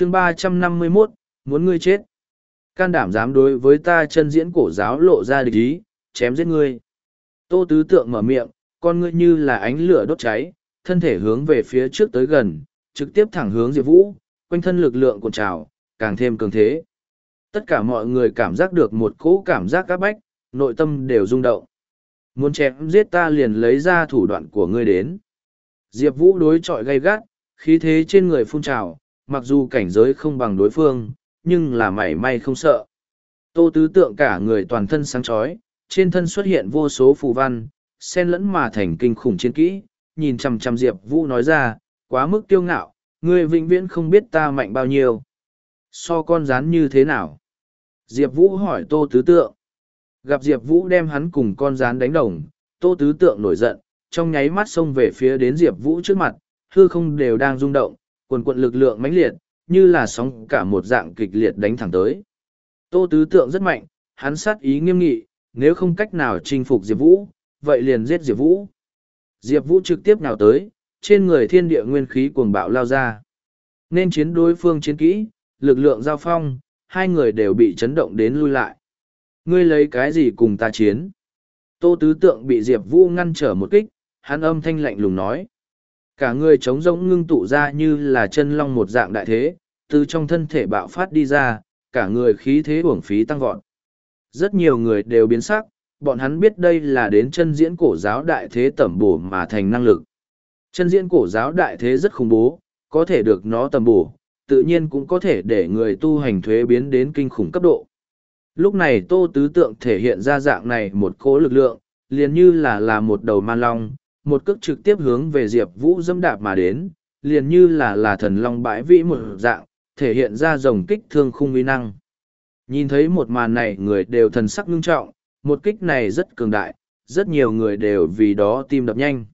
chương ba trăm năm mươi 351, muốn ngươi chết. Can đảm dám đối với ta chân diễn cổ giáo lộ ra địch ý, chém giết ngươi. Tô tứ tượng mở miệng, con ngươi như là ánh lửa đốt cháy, thân thể hướng về phía trước tới gần, trực tiếp thẳng hướng Diệp Vũ, quanh thân lực lượng cuộn trào, càng thêm cường thế. Tất cả mọi người cảm giác được một cỗ cảm giác các bách, nội tâm đều rung động. Muốn chém giết ta liền lấy ra thủ đoạn của ngươi đến. Diệp Vũ đối chọi gay gắt, khí thế trên người phun trào, mặc dù cảnh giới không bằng đối phương, nhưng là mảy may không sợ. Tô tứ tượng cả người toàn thân sáng chói, trên thân xuất hiện vô số phù văn, xen lẫn mà thành kinh khủng chiến kỹ, nhìn chằm chằm Diệp Vũ nói ra, quá mức kiêu ngạo, ngươi vĩnh viễn không biết ta mạnh bao nhiêu. So con rán như thế nào? Diệp Vũ hỏi Tô Tứ Tượng. Gặp Diệp Vũ đem hắn cùng con rán đánh đồng, Tô Tứ Tượng nổi giận, trong nháy mắt xông về phía đến Diệp Vũ trước mặt, hư không đều đang rung động, quần quận lực lượng mãnh liệt, như là sóng cả một dạng kịch liệt đánh thẳng tới. Tô Tứ Tượng rất mạnh, hắn sát ý nghiêm nghị, nếu không cách nào chinh phục Diệp Vũ, vậy liền giết Diệp Vũ. Diệp Vũ trực tiếp nào tới, trên người thiên địa nguyên khí cuồng bạo lao ra. Nên chiến đối phương chiến kỹ, lực lượng giao phong, hai người đều bị chấn động đến lui lại. Ngươi lấy cái gì cùng ta chiến? Tô Tứ Tượng bị Diệp Vũ ngăn trở một kích, hắn âm thanh lạnh lùng nói. Cả người trống rỗng ngưng tụ ra như là chân long một dạng đại thế, từ trong thân thể bạo phát đi ra, cả người khí thế uổng phí tăng vọt. Rất nhiều người đều biến sắc, bọn hắn biết đây là đến chân diễn cổ giáo đại thế tẩm bổ mà thành năng lực. Chân diễn cổ giáo đại thế rất khủng bố, có thể được nó tẩm bổ, tự nhiên cũng có thể để người tu hành thuế biến đến kinh khủng cấp độ. Lúc này tô tứ tượng thể hiện ra dạng này một cỗ lực lượng, liền như là là một đầu man long, một cước trực tiếp hướng về Diệp Vũ dâm đạp mà đến, liền như là là thần long bãi vĩ một dạng, thể hiện ra dòng kích thương khung uy năng. Nhìn thấy một màn này người đều thần sắc ngưng trọng, một kích này rất cường đại, rất nhiều người đều vì đó tim đập nhanh.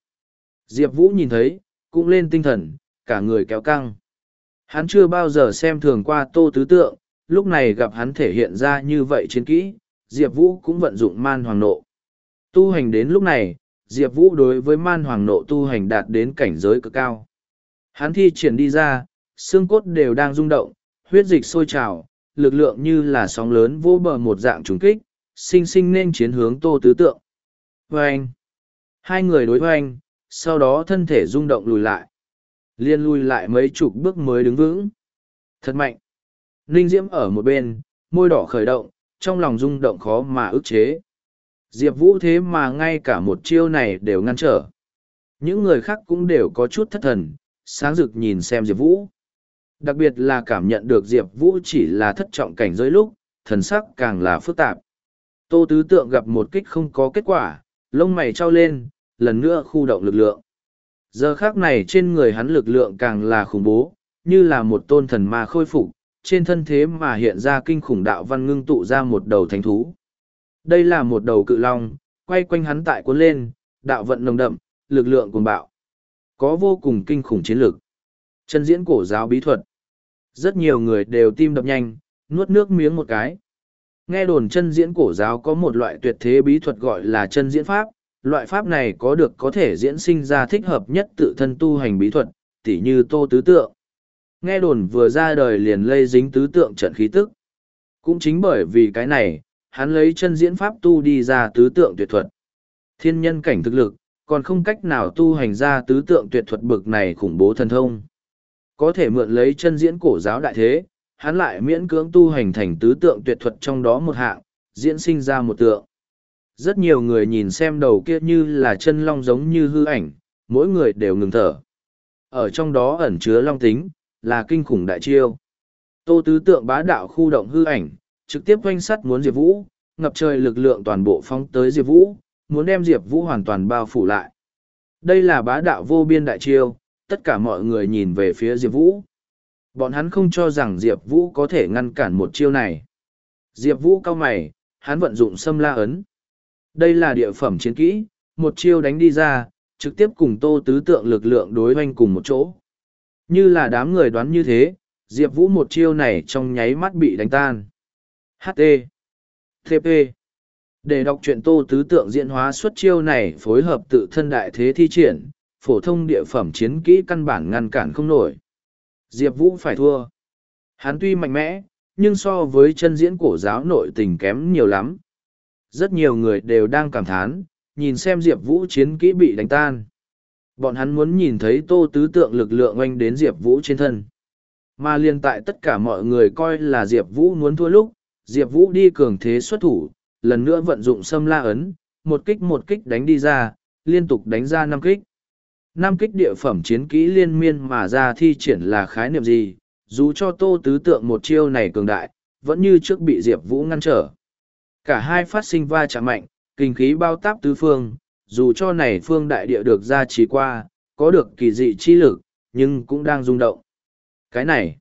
Diệp Vũ nhìn thấy, cũng lên tinh thần, cả người kéo căng. Hắn chưa bao giờ xem thường qua tô tứ tượng, lúc này gặp hắn thể hiện ra như vậy chiến kỹ, Diệp Vũ cũng vận dụng man hoàng nộ. Tu hành đến lúc này, Diệp Vũ đối với man hoàng nộ tu hành đạt đến cảnh giới cực cao. Hắn thi triển đi ra, xương cốt đều đang rung động, huyết dịch sôi trào, lực lượng như là sóng lớn vô bờ một dạng trùng kích, sinh sinh nên chiến hướng tô tứ tượng. Vâng! Hai người đối hoành, sau đó thân thể rung động lùi lại. Liên lùi lại mấy chục bước mới đứng vững. Thật mạnh! Ninh Diễm ở một bên, môi đỏ khởi động, trong lòng rung động khó mà ức chế. Diệp Vũ thế mà ngay cả một chiêu này đều ngăn trở. Những người khác cũng đều có chút thất thần, sáng rực nhìn xem Diệp Vũ. Đặc biệt là cảm nhận được Diệp Vũ chỉ là thất trọng cảnh giới lúc, thần sắc càng là phức tạp. Tô Tứ Tượng gặp một kích không có kết quả, lông mày trao lên, lần nữa khu động lực lượng. Giờ khác này trên người hắn lực lượng càng là khủng bố, như là một tôn thần ma khôi phục, trên thân thế mà hiện ra kinh khủng đạo văn ngưng tụ ra một đầu thánh thú. Đây là một đầu cự long, quay quanh hắn tại cuốn lên, đạo vận nồng đậm, lực lượng cuồng bạo. Có vô cùng kinh khủng chiến lực. Chân diễn cổ giáo bí thuật. Rất nhiều người đều tim đập nhanh, nuốt nước miếng một cái. Nghe đồn chân diễn cổ giáo có một loại tuyệt thế bí thuật gọi là chân diễn pháp, loại pháp này có được có thể diễn sinh ra thích hợp nhất tự thân tu hành bí thuật, tỉ như tô tứ tượng. Nghe đồn vừa ra đời liền lây dính tứ tượng trận khí tức. Cũng chính bởi vì cái này, hắn lấy chân diễn pháp tu đi ra tứ tượng tuyệt thuật. Thiên nhân cảnh thực lực, còn không cách nào tu hành ra tứ tượng tuyệt thuật bực này khủng bố thần thông. Có thể mượn lấy chân diễn cổ giáo đại thế, hắn lại miễn cưỡng tu hành thành tứ tượng tuyệt thuật trong đó một hạng, diễn sinh ra một tượng. Rất nhiều người nhìn xem đầu kia như là chân long giống như hư ảnh, mỗi người đều ngừng thở. Ở trong đó ẩn chứa long tính, là kinh khủng đại chiêu. Tô tứ tượng bá đạo khu động hư ảnh, trực tiếp quanh sắt muốn Diệp Vũ, ngập trời lực lượng toàn bộ phóng tới Diệp Vũ, muốn đem Diệp Vũ hoàn toàn bao phủ lại. Đây là bá đạo vô biên đại chiêu, tất cả mọi người nhìn về phía Diệp Vũ. Bọn hắn không cho rằng Diệp Vũ có thể ngăn cản một chiêu này. Diệp Vũ cao mày, hắn vận dụng xâm la ấn. Đây là địa phẩm chiến kỹ, một chiêu đánh đi ra, trực tiếp cùng tô tứ tượng lực lượng đối hoanh cùng một chỗ. Như là đám người đoán như thế, Diệp Vũ một chiêu này trong nháy mắt bị đánh tan. HT. TP. Để đọc truyện tô tứ tượng diễn hóa xuất chiêu này phối hợp tự thân đại thế thi triển, phổ thông địa phẩm chiến kỹ căn bản ngăn cản không nổi. Diệp Vũ phải thua. Hắn tuy mạnh mẽ, nhưng so với chân diễn cổ giáo nội tình kém nhiều lắm. Rất nhiều người đều đang cảm thán, nhìn xem Diệp Vũ chiến kỹ bị đánh tan. Bọn hắn muốn nhìn thấy tô tứ tượng lực lượng oanh đến Diệp Vũ trên thân. Mà liên tại tất cả mọi người coi là Diệp Vũ muốn thua lúc, Diệp Vũ đi cường thế xuất thủ, lần nữa vận dụng xâm la ấn, một kích một kích đánh đi ra, liên tục đánh ra năm kích. Năm kích địa phẩm chiến kỹ liên miên mà ra thi triển là khái niệm gì, dù cho tô tứ tượng một chiêu này cường đại, vẫn như trước bị Diệp Vũ ngăn trở. Cả hai phát sinh va chạm mạnh, kinh khí bao táp tứ phương, dù cho này phương đại địa được ra trì qua, có được kỳ dị chi lực, nhưng cũng đang rung động. Cái này,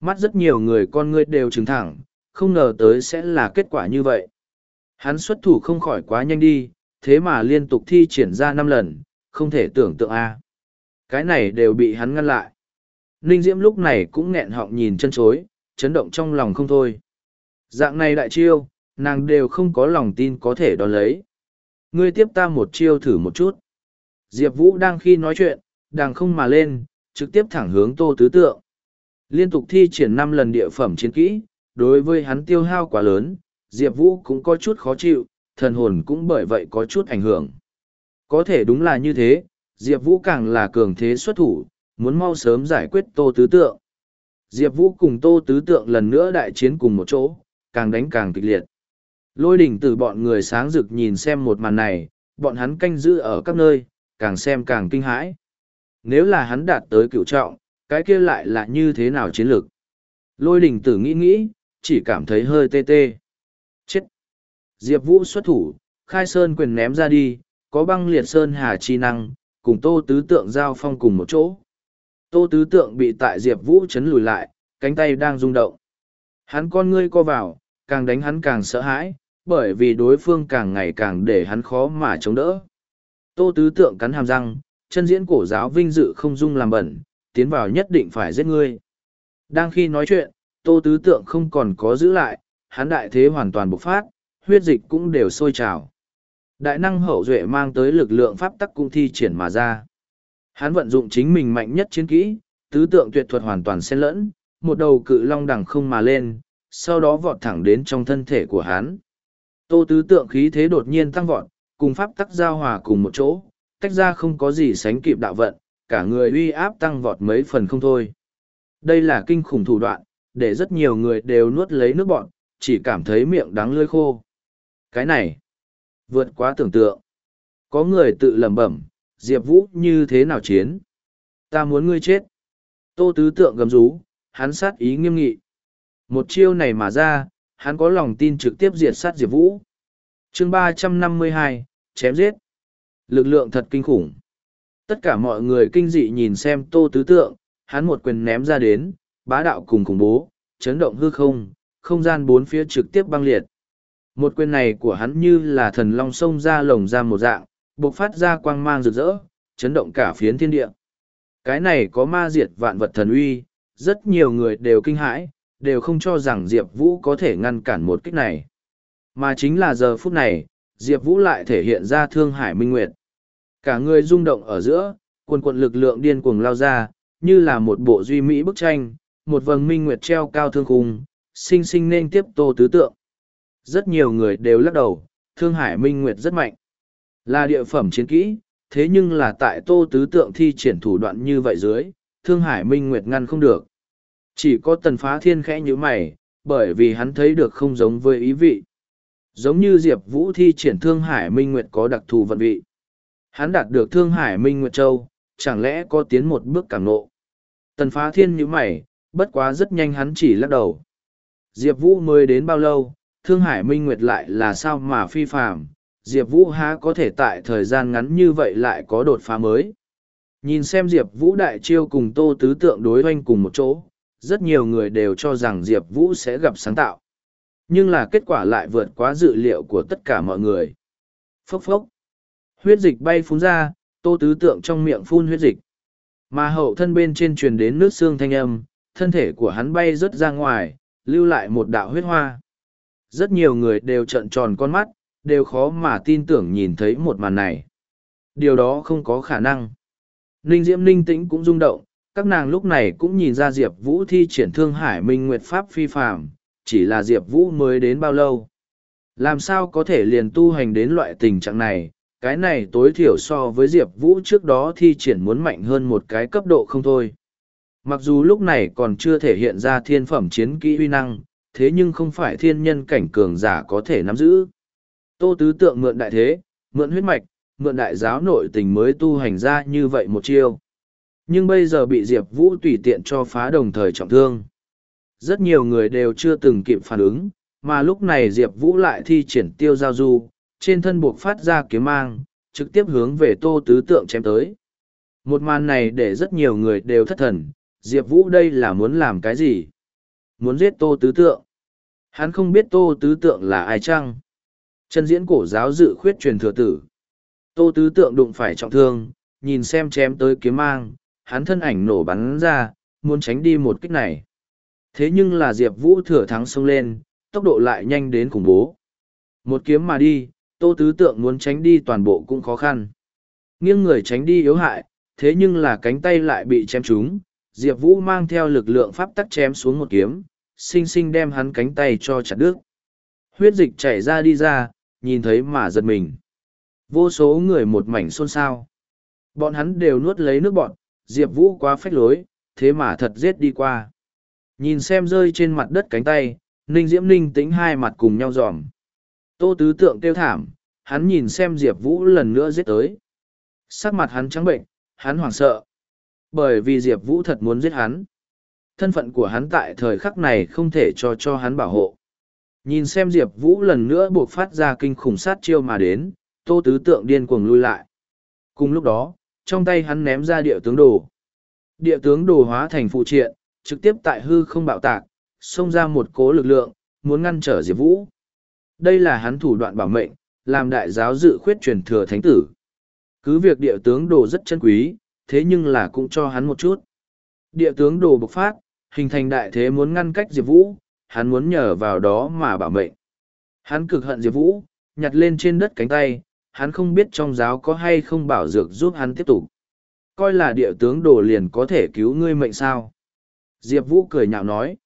mắt rất nhiều người con ngươi đều trừng thẳng, không ngờ tới sẽ là kết quả như vậy. Hắn xuất thủ không khỏi quá nhanh đi, thế mà liên tục thi triển ra năm lần, không thể tưởng tượng a. Cái này đều bị hắn ngăn lại. Ninh Diễm lúc này cũng nghẹn họng nhìn chân chối, chấn động trong lòng không thôi. Dạng này đại chiêu, nàng đều không có lòng tin có thể đón lấy. Ngươi tiếp ta một chiêu thử một chút. Diệp Vũ đang khi nói chuyện, đang không mà lên, trực tiếp thẳng hướng tô tứ tượng. Liên tục thi triển năm lần địa phẩm chiến kỹ, đối với hắn tiêu hao quá lớn, Diệp Vũ cũng có chút khó chịu, thần hồn cũng bởi vậy có chút ảnh hưởng. Có thể đúng là như thế, Diệp Vũ càng là cường thế xuất thủ, muốn mau sớm giải quyết tô tứ tượng. Diệp Vũ cùng tô tứ tượng lần nữa đại chiến cùng một chỗ, càng đánh càng kịch liệt. Lôi đỉnh từ bọn người sáng rực nhìn xem một màn này, bọn hắn canh giữ ở các nơi, càng xem càng kinh hãi. Nếu là hắn đạt tới cựu trọng, cái kia lại là như thế nào chiến lược? Lôi đỉnh tử nghĩ nghĩ, chỉ cảm thấy hơi tê tê. Chết! Diệp Vũ xuất thủ, khai sơn quyền ném ra đi, có băng liệt sơn hà chi năng, cùng tô tứ tượng giao phong cùng một chỗ. Tô tứ tượng bị tại Diệp Vũ chấn lùi lại, cánh tay đang rung động. Hắn con ngươi co vào, càng đánh hắn càng sợ hãi, bởi vì đối phương càng ngày càng để hắn khó mà chống đỡ. Tô tứ tượng cắn hàm răng, chân diễn cổ giáo vinh dự không dung làm bẩn, tiến vào nhất định phải giết ngươi. Đang khi nói chuyện, tô tứ tượng không còn có giữ lại, hắn đại thế hoàn toàn bộc phát, huyết dịch cũng đều sôi trào. Đại năng hậu duệ mang tới lực lượng pháp tắc cũng thi triển mà ra. Hắn vận dụng chính mình mạnh nhất chiến kỹ, tứ tượng tuyệt thuật hoàn toàn xen lẫn, một đầu cự long đằng không mà lên, sau đó vọt thẳng đến trong thân thể của hắn. Tô tứ tượng khí thế đột nhiên tăng vọt, cùng pháp tắc giao hòa cùng một chỗ, tách ra không có gì sánh kịp đạo vận, cả người uy áp tăng vọt mấy phần không thôi. Đây là kinh khủng thủ đoạn, để rất nhiều người đều nuốt lấy nước bọn, chỉ cảm thấy miệng đắng lưỡi khô. Cái này, vượt quá tưởng tượng. Có người tự lẩm bẩm, Diệp Vũ như thế nào chiến? Ta muốn ngươi chết. Tô tứ tượng gầm rú, hắn sát ý nghiêm nghị. Một chiêu này mà ra, hắn có lòng tin trực tiếp diệt sát Diệp Vũ. chương ba trăm năm mươi hai chém giết. Lực lượng thật kinh khủng. Tất cả mọi người kinh dị nhìn xem tô tứ tượng, hắn một quyền ném ra đến, bá đạo cùng khủng bố, chấn động hư không, không gian bốn phía trực tiếp băng liệt. Một quyền này của hắn như là thần long sông ra lồng ra một dạng, bộc phát ra quang mang rực rỡ, chấn động cả phiến thiên địa. Cái này có ma diệt vạn vật thần uy, rất nhiều người đều kinh hãi, đều không cho rằng Diệp Vũ có thể ngăn cản một kích này. Mà chính là giờ phút này, Diệp Vũ lại thể hiện ra thương hải minh nguyệt. Cả người rung động ở giữa, quần quận lực lượng điên cuồng lao ra, như là một bộ duy mỹ bức tranh, một vầng minh nguyệt treo cao thương khung, sinh sinh nên tiếp tô tứ tượng. Rất nhiều người đều lắc đầu, thương hải minh nguyệt rất mạnh. Là địa phẩm chiến kỹ, thế nhưng là tại tô tứ tượng thi triển thủ đoạn như vậy dưới, thương hải minh nguyệt ngăn không được. Chỉ có tần phá thiên khẽ như mày, bởi vì hắn thấy được không giống với ý vị. Giống như Diệp Vũ thi triển Thương Hải Minh Nguyệt có đặc thù vận vị. Hắn đạt được Thương Hải Minh Nguyệt Châu, chẳng lẽ có tiến một bước cảm nộ. Tần phá thiên như mày, bất quá rất nhanh hắn chỉ lắc đầu. Diệp Vũ mới đến bao lâu, Thương Hải Minh Nguyệt lại là sao mà phi phàm, Diệp Vũ há có thể tại thời gian ngắn như vậy lại có đột phá mới. Nhìn xem Diệp Vũ đại chiêu cùng Tô Tứ Tượng đối hoanh cùng một chỗ, rất nhiều người đều cho rằng Diệp Vũ sẽ gặp sáng tạo. Nhưng là kết quả lại vượt quá dự liệu của tất cả mọi người. Phốc phốc. Huyết dịch bay phun ra, tô tứ tượng trong miệng phun huyết dịch. Mà hậu thân bên trên truyền đến nước xương thanh âm, thân thể của hắn bay rớt ra ngoài, lưu lại một đạo huyết hoa. Rất nhiều người đều trợn tròn con mắt, đều khó mà tin tưởng nhìn thấy một màn này. Điều đó không có khả năng. Ninh Diễm Ninh Tĩnh cũng rung động, Các nàng lúc này cũng nhìn ra Diệp Vũ thi triển thương hải minh nguyệt pháp phi phạm, chỉ là Diệp Vũ mới đến bao lâu. Làm sao có thể liền tu hành đến loại tình trạng này, cái này tối thiểu so với Diệp Vũ trước đó thi triển muốn mạnh hơn một cái cấp độ không thôi. Mặc dù lúc này còn chưa thể hiện ra thiên phẩm chiến kỹ uy năng, thế nhưng không phải thiên nhân cảnh cường giả có thể nắm giữ. Tô Tứ Tượng mượn đại thế, mượn huyết mạch, mượn đại giáo nội tình mới tu hành ra như vậy một chiêu. Nhưng bây giờ bị Diệp Vũ tùy tiện cho phá đồng thời trọng thương. Rất nhiều người đều chưa từng kịp phản ứng, mà lúc này Diệp Vũ lại thi triển tiêu giao du, trên thân buộc phát ra kiếm mang, trực tiếp hướng về Tô Tứ Tượng chém tới. Một màn này để rất nhiều người đều thất thần, Diệp Vũ đây là muốn làm cái gì? Muốn giết Tô Tứ Tượng. Hắn không biết Tô Tứ Tượng là ai chăng? Chân diễn cổ giáo dự khuyết truyền thừa tử. Tô Tứ Tượng đụng phải trọng thương, nhìn xem chém tới kiếm mang, hắn thân ảnh nổ bắn ra, muốn tránh đi một kích này. Thế nhưng là Diệp Vũ thừa thắng xông lên, tốc độ lại nhanh đến khủng bố. Một kiếm mà đi, Tô Tứ Tượng muốn tránh đi toàn bộ cũng khó khăn. Nghiêng người tránh đi yếu hại, thế nhưng là cánh tay lại bị chém trúng, Diệp Vũ mang theo lực lượng pháp tắc chém xuống một kiếm, xinh xinh đem hắn cánh tay cho chặt đứt. Huyết dịch chảy ra đi ra, nhìn thấy mà giật mình. Vô số người một mảnh xôn xao. Bọn hắn đều nuốt lấy nước bọn, Diệp Vũ quá phách lối, thế mà thật giết đi qua. Nhìn xem rơi trên mặt đất cánh tay, Ninh Diễm Ninh tính hai mặt cùng nhau dòm. Tô Tứ Tượng kêu thảm, hắn nhìn xem Diệp Vũ lần nữa giết tới. Sắc mặt hắn trắng bệnh, hắn hoảng sợ. Bởi vì Diệp Vũ thật muốn giết hắn. Thân phận của hắn tại thời khắc này không thể cho cho hắn bảo hộ. Nhìn xem Diệp Vũ lần nữa buộc phát ra kinh khủng sát chiêu mà đến, Tô Tứ Tượng điên cuồng lui lại. Cùng lúc đó, trong tay hắn ném ra địa tướng đồ. Địa tướng đồ hóa thành phụ triện, trực tiếp tại hư không bạo tạc, xông ra một cố lực lượng, muốn ngăn trở Diệp Vũ. Đây là hắn thủ đoạn bảo mệnh, làm đại giáo dự khuyết truyền thừa thánh tử. Cứ việc địa tướng đồ rất chân quý, thế nhưng là cũng cho hắn một chút. Địa tướng đồ bộc phát, hình thành đại thế muốn ngăn cách Diệp Vũ, hắn muốn nhờ vào đó mà bảo mệnh. Hắn cực hận Diệp Vũ, nhặt lên trên đất cánh tay, hắn không biết trong giáo có hay không bảo dược giúp hắn tiếp tục. Coi là địa tướng đồ liền có thể cứu ngươi mệnh sao. Diệp Vũ cười nhạo nói.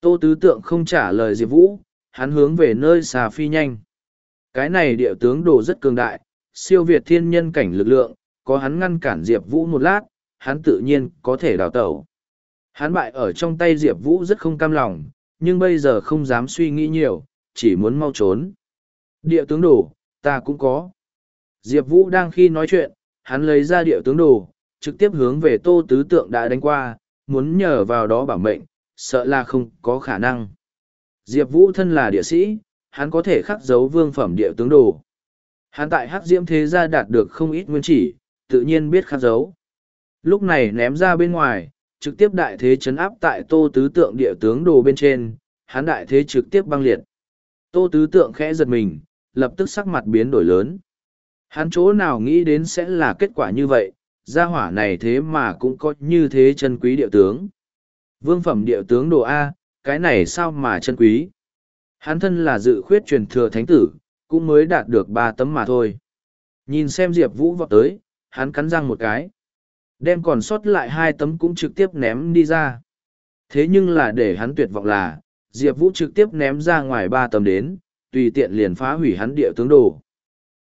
Tô Tứ Tượng không trả lời Diệp Vũ, hắn hướng về nơi xà phi nhanh. Cái này địa tướng đồ rất cường đại, siêu việt thiên nhân cảnh lực lượng, có hắn ngăn cản Diệp Vũ một lát, hắn tự nhiên có thể đào tẩu. Hắn bại ở trong tay Diệp Vũ rất không cam lòng, nhưng bây giờ không dám suy nghĩ nhiều, chỉ muốn mau trốn. Địa tướng đồ, ta cũng có. Diệp Vũ đang khi nói chuyện, hắn lấy ra địa tướng đồ, trực tiếp hướng về tô tứ tượng đã đánh qua, muốn nhờ vào đó bảo mệnh, sợ là không có khả năng. Diệp Vũ thân là địa sĩ, hắn có thể khắc dấu vương phẩm địa tướng đồ. Hắn tại hắc diễm thế gia đạt được không ít nguyên chỉ, tự nhiên biết khắc dấu. Lúc này ném ra bên ngoài, trực tiếp đại thế chấn áp tại tô tứ tượng địa tướng đồ bên trên, hắn đại thế trực tiếp băng liệt. Tô tứ tượng khẽ giật mình, lập tức sắc mặt biến đổi lớn. Hắn chỗ nào nghĩ đến sẽ là kết quả như vậy, gia hỏa này thế mà cũng có như thế chân quý địa tướng. Vương phẩm địa tướng đồ A, cái này sao mà chân quý. Hắn thân là dự khuyết truyền thừa thánh tử, cũng mới đạt được ba tấm mà thôi. Nhìn xem Diệp Vũ vọt tới, hắn cắn răng một cái. Đem còn sót lại hai tấm cũng trực tiếp ném đi ra. Thế nhưng là để hắn tuyệt vọng là, Diệp Vũ trực tiếp ném ra ngoài ba tấm đến, tùy tiện liền phá hủy hắn địa tướng đồ.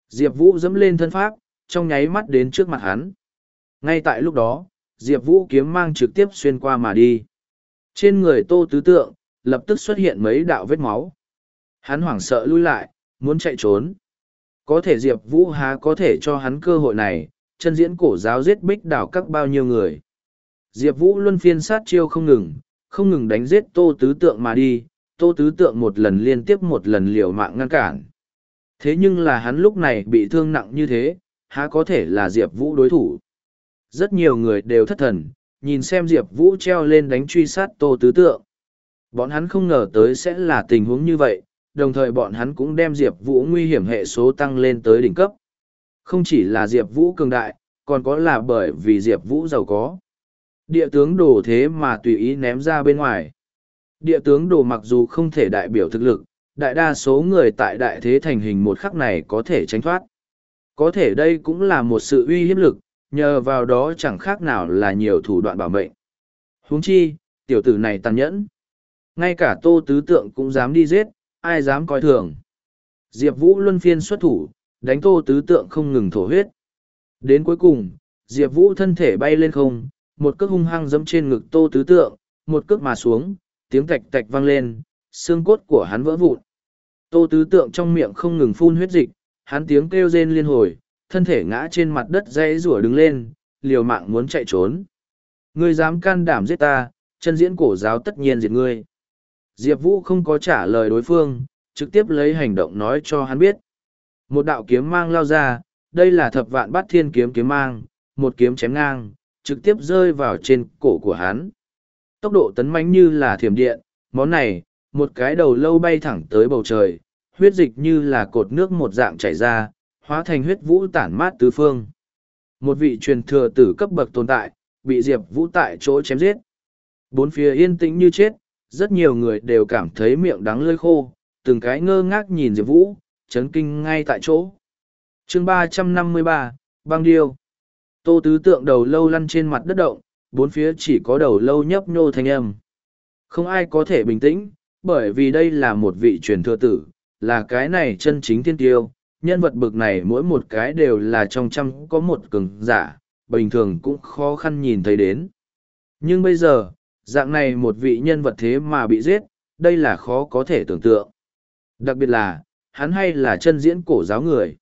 Diệp Vũ dẫm lên thân pháp, trong nháy mắt đến trước mặt hắn. Ngay tại lúc đó, Diệp Vũ kiếm mang trực tiếp xuyên qua mà đi. Trên người tô tứ tượng, lập tức xuất hiện mấy đạo vết máu. Hắn hoảng sợ lui lại, muốn chạy trốn. Có thể Diệp Vũ há có thể cho hắn cơ hội này, chân diễn cổ giáo giết bích đảo các bao nhiêu người. Diệp Vũ luân phiên sát chiêu không ngừng, không ngừng đánh giết tô tứ tượng mà đi, tô tứ tượng một lần liên tiếp một lần liều mạng ngăn cản. Thế nhưng là hắn lúc này bị thương nặng như thế, há có thể là Diệp Vũ đối thủ. Rất nhiều người đều thất thần, nhìn xem Diệp Vũ treo lên đánh truy sát tô tứ tượng. Bọn hắn không ngờ tới sẽ là tình huống như vậy, đồng thời bọn hắn cũng đem Diệp Vũ nguy hiểm hệ số tăng lên tới đỉnh cấp. Không chỉ là Diệp Vũ cường đại, còn có là bởi vì Diệp Vũ giàu có. Địa tướng đồ thế mà tùy ý ném ra bên ngoài. Địa tướng đồ mặc dù không thể đại biểu thực lực, đại đa số người tại đại thế thành hình một khắc này có thể tránh thoát. Có thể đây cũng là một sự uy hiếp lực, nhờ vào đó chẳng khác nào là nhiều thủ đoạn bảo mệnh. huống chi tiểu tử này tàn nhẫn ngay cả tô tứ tượng cũng dám đi giết ai dám coi thường diệp vũ luân phiên xuất thủ đánh tô tứ tượng không ngừng thổ huyết. Đến cuối cùng, diệp vũ thân thể bay lên không, một cước hung hăng dẫm trên ngực tô tứ tượng, một cước mà xuống, tiếng tạch tạch vang lên, xương cốt của hắn vỡ vụn. Tô tứ tượng trong miệng không ngừng phun huyết dịch, hắn tiếng kêu rên liên hồi, thân thể ngã trên mặt đất dãy rủa đứng lên, liều mạng muốn chạy trốn. Ngươi dám can đảm giết ta, chân diễn cổ giáo tất nhiên diệt ngươi. Diệp vũ không có trả lời đối phương, trực tiếp lấy hành động nói cho hắn biết một đạo kiếm mang lao ra, đây là thập vạn bát thiên kiếm kiếm mang, một kiếm chém ngang, trực tiếp rơi vào trên cổ của hắn. Tốc độ tấn mãnh như là thiểm điện, món này, một cái đầu lâu bay thẳng tới bầu trời, huyết dịch như là cột nước một dạng chảy ra, hóa thành huyết vũ tản mát tứ phương. Một vị truyền thừa tử cấp bậc tồn tại, bị diệp vũ tại chỗ chém giết. Bốn phía yên tĩnh như chết, rất nhiều người đều cảm thấy miệng đắng lơi khô, từng cái ngơ ngác nhìn diệp vũ chấn kinh ngay tại chỗ. Chương ba trăm năm mươi ba, băng điêu. Tô tứ tượng đầu lâu lăn trên mặt đất động, bốn phía chỉ có đầu lâu nhấp nhô thanh âm. Không ai có thể bình tĩnh, bởi vì đây là một vị truyền thừa tử, là cái này chân chính thiên tiêu. Nhân vật bực này mỗi một cái đều là trong trăm có một cường giả, bình thường cũng khó khăn nhìn thấy đến. Nhưng bây giờ, dạng này một vị nhân vật thế mà bị giết, đây là khó có thể tưởng tượng. Đặc biệt là hắn hay là chân diễn cổ giáo người.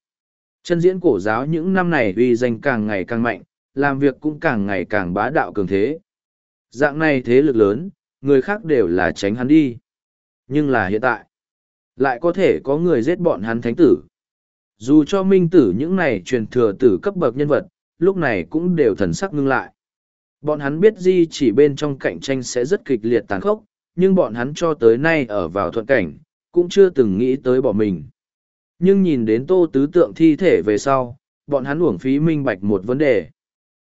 Chân diễn cổ giáo những năm này uy danh càng ngày càng mạnh, làm việc cũng càng ngày càng bá đạo cường thế. Dạng này thế lực lớn, người khác đều là tránh hắn đi. Nhưng là hiện tại, lại có thể có người giết bọn hắn thánh tử. Dù cho minh tử những này truyền thừa tử cấp bậc nhân vật, lúc này cũng đều thần sắc ngưng lại. Bọn hắn biết di chỉ bên trong cạnh tranh sẽ rất kịch liệt tàn khốc, nhưng bọn hắn cho tới nay ở vào thuận cảnh cũng chưa từng nghĩ tới bỏ mình. Nhưng nhìn đến tô tứ tượng thi thể về sau, bọn hắn uổng phí minh bạch một vấn đề.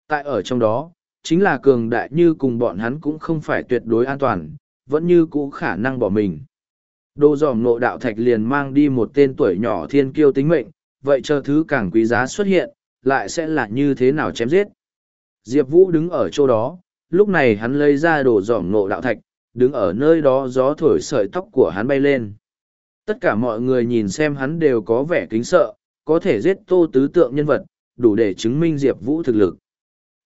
Tại ở trong đó, chính là cường đại như cùng bọn hắn cũng không phải tuyệt đối an toàn, vẫn như cũ khả năng bỏ mình. Đồ dòm nộ đạo thạch liền mang đi một tên tuổi nhỏ thiên kiêu tính mệnh, vậy chờ thứ càng quý giá xuất hiện, lại sẽ là như thế nào chém giết? Diệp vũ đứng ở chỗ đó, lúc này hắn lấy ra đồ dòm nộ đạo thạch, đứng ở nơi đó gió thổi sợi tóc của hắn bay lên tất cả mọi người nhìn xem hắn đều có vẻ kính sợ, có thể giết tô tứ tượng nhân vật, đủ để chứng minh diệp vũ thực lực.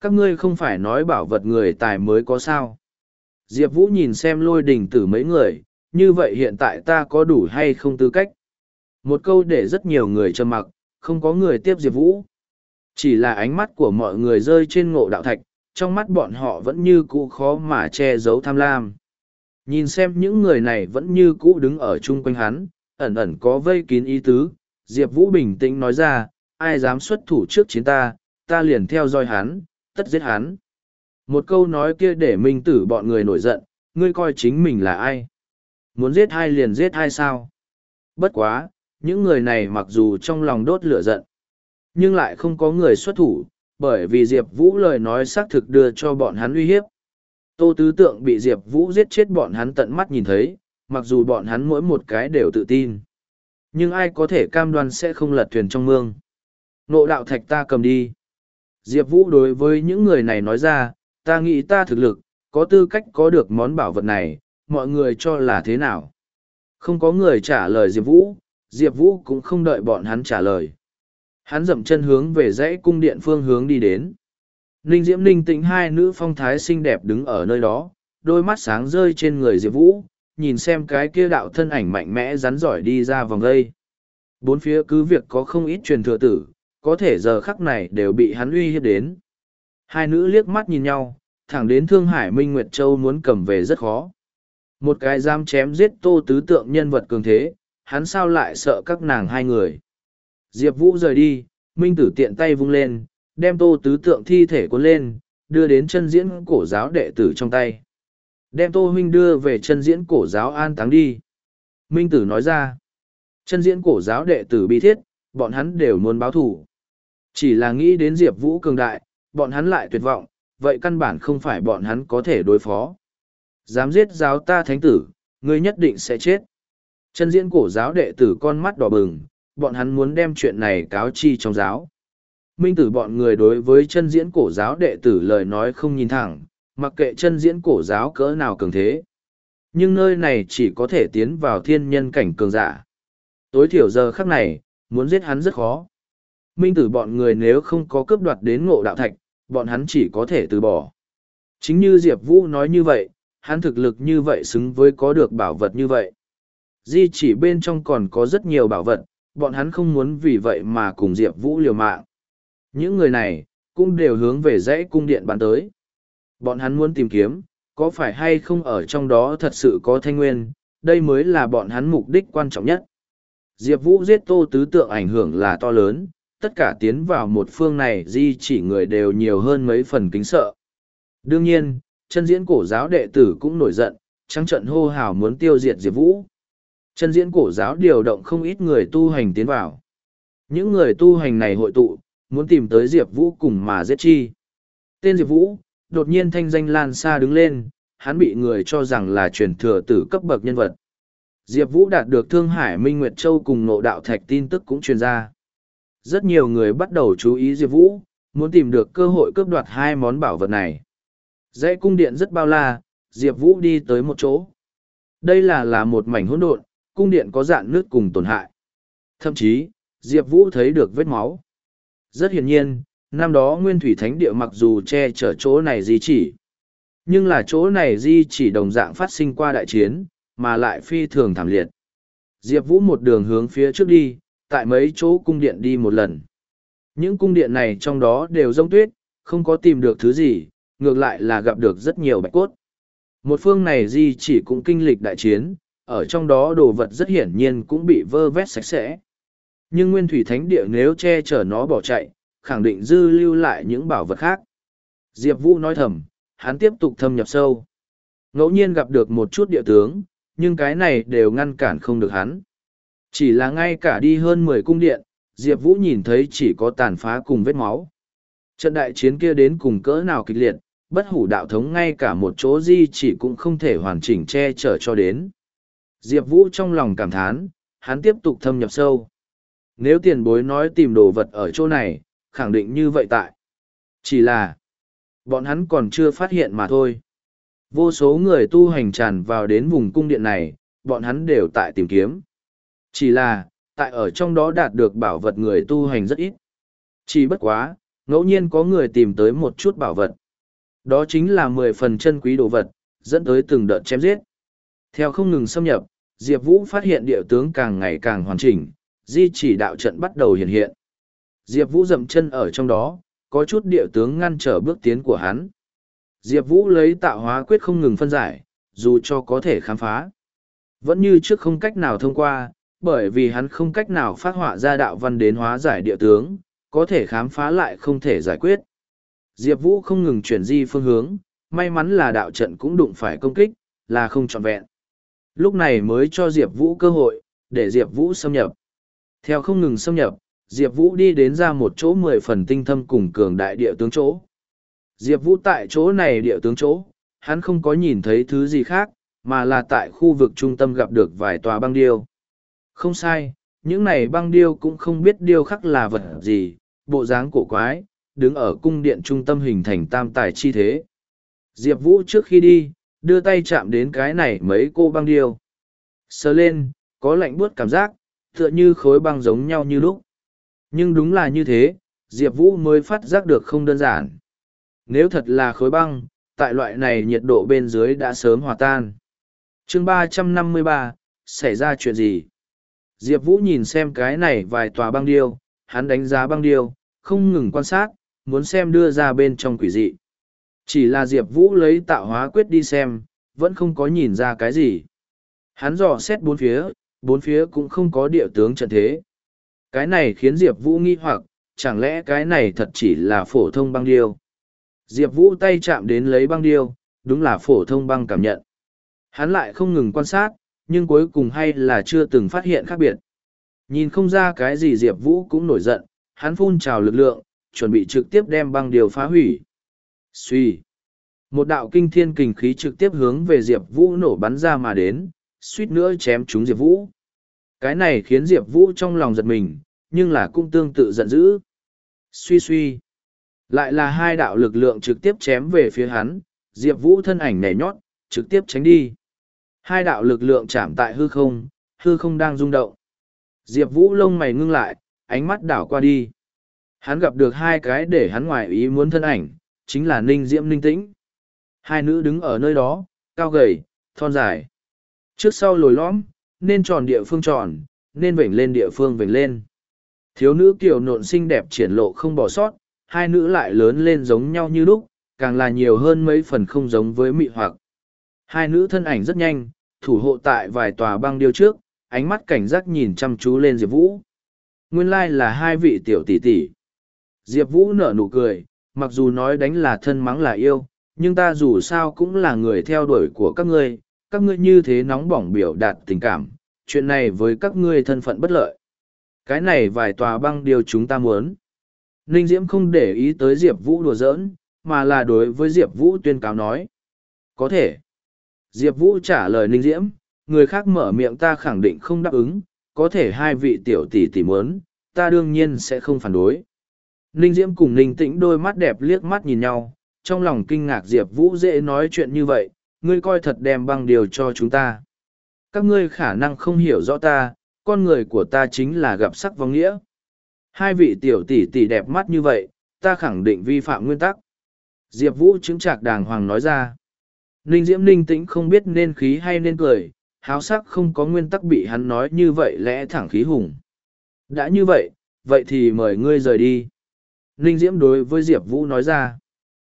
Các ngươi không phải nói bảo vật người tài mới có sao. Diệp vũ nhìn xem lôi đình tử mấy người, như vậy hiện tại ta có đủ hay không tư cách? Một câu để rất nhiều người trầm mặc, không có người tiếp diệp vũ. Chỉ là ánh mắt của mọi người rơi trên ngộ đạo thạch, trong mắt bọn họ vẫn như cũ khó mà che giấu tham lam nhìn xem những người này vẫn như cũ đứng ở chung quanh hắn, ẩn ẩn có vây kín ý tứ, diệp vũ bình tĩnh nói ra, ai dám xuất thủ trước chiến ta ta liền theo dõi hắn, tất giết hắn. Một câu nói kia để minh tử bọn người nổi giận, ngươi coi chính mình là ai? Muốn giết hai liền giết hai sao? Bất quá, những người này mặc dù trong lòng đốt lửa giận, nhưng lại không có người xuất thủ, bởi vì diệp vũ lời nói xác thực đưa cho bọn hắn uy hiếp tô tứ tượng bị diệp vũ giết chết bọn hắn tận mắt nhìn thấy, mặc dù bọn hắn mỗi một cái đều tự tin. Nhưng ai có thể cam đoan sẽ không lật thuyền trong mương? Nộ đạo thạch ta cầm đi. Diệp vũ đối với những người này nói ra, ta nghĩ ta thực lực, có tư cách có được món bảo vật này, mọi người cho là thế nào? Không có người trả lời diệp vũ diệp vũ cũng không đợi bọn hắn trả lời. Hắn dậm chân hướng về dãy cung điện phương hướng đi đến ninh diễm ninh tĩnh hai nữ phong thái xinh đẹp đứng ở nơi đó, đôi mắt sáng rơi trên người diệp vũ, nhìn xem cái kia đạo thân ảnh mạnh mẽ rắn giỏi đi ra vòng gây bốn phía cứ việc có không ít truyền thừa tử, có thể giờ khắc này đều bị hắn uy hiếp đến. Hai nữ liếc mắt nhìn nhau, thẳng đến thương hải minh nguyệt châu muốn cầm về rất khó. Một cái dám chém giết tô tứ tượng nhân vật cường thế, hắn sao lại sợ các nàng hai người? Diệp vũ rời đi, minh tử tiện tay vung lên đem tô tứ tượng thi thể cuốn lên, đưa đến chân diễn cổ giáo đệ tử trong tay. Đem tô huynh đưa về chân diễn cổ giáo an táng đi. Minh tử nói ra, chân diễn cổ giáo đệ tử bi thiết, bọn hắn đều muốn báo thủ chỉ là nghĩ đến diệp vũ cường đại, bọn hắn lại tuyệt vọng, vậy căn bản không phải bọn hắn có thể đối phó. Dám giết giáo ta thánh tử, ngươi nhất định sẽ chết. Chân diễn cổ giáo đệ tử con mắt đỏ bừng, bọn hắn muốn đem chuyện này cáo chi trong giáo minh tử bọn người đối với chân diễn cổ giáo đệ tử lời nói không nhìn thẳng mặc kệ chân diễn cổ giáo cỡ nào cường thế. Nhưng nơi này chỉ có thể tiến vào thiên nhân cảnh cường giả. Tối thiểu giờ khắc này, muốn giết hắn rất khó. Minh tử bọn người nếu không có cướp đoạt đến ngộ đạo thạch, bọn hắn chỉ có thể từ bỏ. Chính như Diệp Vũ nói như vậy, hắn thực lực như vậy xứng với có được bảo vật như vậy. Di chỉ bên trong còn có rất nhiều bảo vật, bọn hắn không muốn vì vậy mà cùng Diệp Vũ liều mạng. Những người này, cũng đều hướng về dãy cung điện bắn tới. Bọn hắn muốn tìm kiếm, có phải hay không ở trong đó thật sự có thanh nguyên, đây mới là bọn hắn mục đích quan trọng nhất. Diệp Vũ giết tô tứ tượng ảnh hưởng là to lớn, tất cả tiến vào một phương này di chỉ người đều nhiều hơn mấy phần kính sợ. Đương nhiên, chân diễn cổ giáo đệ tử cũng nổi giận, trắng trận hô hào muốn tiêu diệt Diệp Vũ. Chân diễn cổ giáo điều động không ít người tu hành tiến vào. Những người tu hành này hội tụ, muốn tìm tới Diệp Vũ cùng mà giết chi. Tên Diệp Vũ, đột nhiên thanh danh lan xa đứng lên, hắn bị người cho rằng là truyền thừa tử cấp bậc nhân vật. Diệp Vũ đạt được Thương Hải Minh Nguyệt Châu cùng nộ đạo thạch tin tức cũng truyền ra. Rất nhiều người bắt đầu chú ý Diệp Vũ, muốn tìm được cơ hội cướp đoạt hai món bảo vật này. Dãy cung điện rất bao la, Diệp Vũ đi tới một chỗ. Đây là là một mảnh hỗn độn, cung điện có dạn nước cùng tổn hại. Thậm chí, Diệp Vũ thấy được vết máu. Rất hiển nhiên, năm đó Nguyên Thủy Thánh Địa mặc dù che chở chỗ này di chỉ. Nhưng là chỗ này di chỉ đồng dạng phát sinh qua đại chiến, mà lại phi thường thảm liệt. Diệp Vũ một đường hướng phía trước đi, tại mấy chỗ cung điện đi một lần. Những cung điện này trong đó đều rông tuyết, không có tìm được thứ gì, ngược lại là gặp được rất nhiều bạch cốt. Một phương này di chỉ cũng kinh lịch đại chiến, ở trong đó đồ vật rất hiển nhiên cũng bị vơ vét sạch sẽ. Nhưng nguyên thủy thánh địa nếu che chở nó bỏ chạy, khẳng định dư lưu lại những bảo vật khác. Diệp Vũ nói thầm, hắn tiếp tục thâm nhập sâu. Ngẫu nhiên gặp được một chút địa tướng, nhưng cái này đều ngăn cản không được hắn. Chỉ là ngay cả đi hơn mười cung điện, Diệp Vũ nhìn thấy chỉ có tàn phá cùng vết máu. Trận đại chiến kia đến cùng cỡ nào kịch liệt, bất hủ đạo thống ngay cả một chỗ di chỉ cũng không thể hoàn chỉnh che chở cho đến. Diệp Vũ trong lòng cảm thán, hắn tiếp tục thâm nhập sâu. Nếu tiền bối nói tìm đồ vật ở chỗ này, khẳng định như vậy tại. Chỉ là, bọn hắn còn chưa phát hiện mà thôi. Vô số người tu hành tràn vào đến vùng cung điện này, bọn hắn đều tại tìm kiếm. Chỉ là, tại ở trong đó đạt được bảo vật người tu hành rất ít. Chỉ bất quá, ngẫu nhiên có người tìm tới một chút bảo vật. Đó chính là mười phần chân quý đồ vật, dẫn tới từng đợt chém giết. Theo không ngừng xâm nhập, Diệp Vũ phát hiện địa tướng càng ngày càng hoàn chỉnh, di chỉ đạo trận bắt đầu hiện hiện. Diệp Vũ dậm chân ở trong đó, có chút địa tướng ngăn trở bước tiến của hắn. Diệp Vũ lấy tạo hóa quyết không ngừng phân giải, dù cho có thể khám phá. Vẫn như trước không cách nào thông qua, bởi vì hắn không cách nào phát họa ra đạo văn đến hóa giải địa tướng, có thể khám phá lại không thể giải quyết. Diệp Vũ không ngừng chuyển di phương hướng, may mắn là đạo trận cũng đụng phải công kích, là không trọn vẹn. Lúc này mới cho Diệp Vũ cơ hội, để Diệp Vũ xâm nhập. Theo không ngừng xâm nhập, Diệp Vũ đi đến ra một chỗ mười phần tinh thâm cùng cường đại địa tướng chỗ. Diệp Vũ tại chỗ này địa tướng chỗ, hắn không có nhìn thấy thứ gì khác, mà là tại khu vực trung tâm gặp được vài tòa băng điêu. Không sai, những này băng điêu cũng không biết điêu khắc là vật gì, bộ dáng cổ quái, đứng ở cung điện trung tâm hình thành tam tài chi thế. Diệp Vũ trước khi đi, đưa tay chạm đến cái này mấy cô băng điêu. Sờ lên, có lạnh buốt cảm giác, tựa như khối băng giống nhau như lúc. Nhưng đúng là như thế, Diệp Vũ mới phát giác được không đơn giản. Nếu thật là khối băng, tại loại này nhiệt độ bên dưới đã sớm hòa tan. chương ba trăm năm mươi ba xảy ra chuyện gì? Diệp Vũ nhìn xem cái này vài tòa băng điêu, hắn đánh giá băng điêu, không ngừng quan sát, muốn xem đưa ra bên trong quỷ dị. Chỉ là Diệp Vũ lấy tạo hóa quyết đi xem, vẫn không có nhìn ra cái gì. Hắn dò xét bốn phía, bốn phía cũng không có địa tướng trận thế. Cái này khiến Diệp Vũ nghi hoặc, chẳng lẽ cái này thật chỉ là phổ thông băng điêu. Diệp Vũ tay chạm đến lấy băng điêu, đúng là phổ thông băng cảm nhận. Hắn lại không ngừng quan sát, nhưng cuối cùng hay là chưa từng phát hiện khác biệt. Nhìn không ra cái gì Diệp Vũ cũng nổi giận, hắn phun trào lực lượng, chuẩn bị trực tiếp đem băng điều phá hủy. Xuy. Một đạo kinh thiên kình khí trực tiếp hướng về Diệp Vũ nổ bắn ra mà đến, suýt nữa chém trúng Diệp Vũ. Cái này khiến Diệp Vũ trong lòng giật mình, nhưng là cũng tương tự giận dữ. Suy suy. Lại là hai đạo lực lượng trực tiếp chém về phía hắn, Diệp Vũ thân ảnh nhảy nhót, trực tiếp tránh đi. Hai đạo lực lượng chạm tại hư không, hư không đang rung động. Diệp Vũ lông mày ngưng lại, ánh mắt đảo qua đi. Hắn gặp được hai cái để hắn ngoài ý muốn thân ảnh, chính là Ninh Diễm Ninh Tĩnh. Hai nữ đứng ở nơi đó, cao gầy, thon dài. Trước sau lồi lõm, nên tròn địa phương tròn, nên vểnh lên địa phương vểnh lên. Thiếu nữ kiều nộn xinh đẹp triển lộ không bỏ sót, hai nữ lại lớn lên giống nhau như lúc, càng là nhiều hơn mấy phần không giống với mị hoặc. Hai nữ thân ảnh rất nhanh, thủ hộ tại vài tòa băng điêu trước, ánh mắt cảnh giác nhìn chăm chú lên Diệp Vũ. Nguyên lai là hai vị tiểu tỷ tỷ. Diệp Vũ nở nụ cười, mặc dù nói đánh là thân mắng là yêu, nhưng ta dù sao cũng là người theo đuổi của các ngươi, các ngươi như thế nóng bỏng biểu đạt tình cảm, chuyện này với các ngươi thân phận bất lợi. Cái này vài tòa băng điều chúng ta muốn. Ninh Diễm không để ý tới Diệp Vũ đùa giỡn, mà là đối với Diệp Vũ tuyên cáo nói. Có thể. Diệp Vũ trả lời Ninh Diễm, người khác mở miệng ta khẳng định không đáp ứng, có thể hai vị tiểu tỷ tỷ muốn, ta đương nhiên sẽ không phản đối. Ninh Diễm cùng Ninh Tĩnh đôi mắt đẹp liếc mắt nhìn nhau, trong lòng kinh ngạc Diệp Vũ dễ nói chuyện như vậy, ngươi coi thật đem băng điều cho chúng ta. Các ngươi khả năng không hiểu rõ ta, con người của ta chính là gặp sắc vong nghĩa. Hai vị tiểu tỷ tỷ đẹp mắt như vậy, ta khẳng định vi phạm nguyên tắc. Diệp Vũ chứng trạc đàng hoàng nói ra. Ninh Diễm Ninh tĩnh không biết nên khí hay nên cười, háo sắc không có nguyên tắc bị hắn nói như vậy lẽ thẳng khí hùng. Đã như vậy, vậy thì mời ngươi rời đi. Ninh Diễm đối với Diệp Vũ nói ra.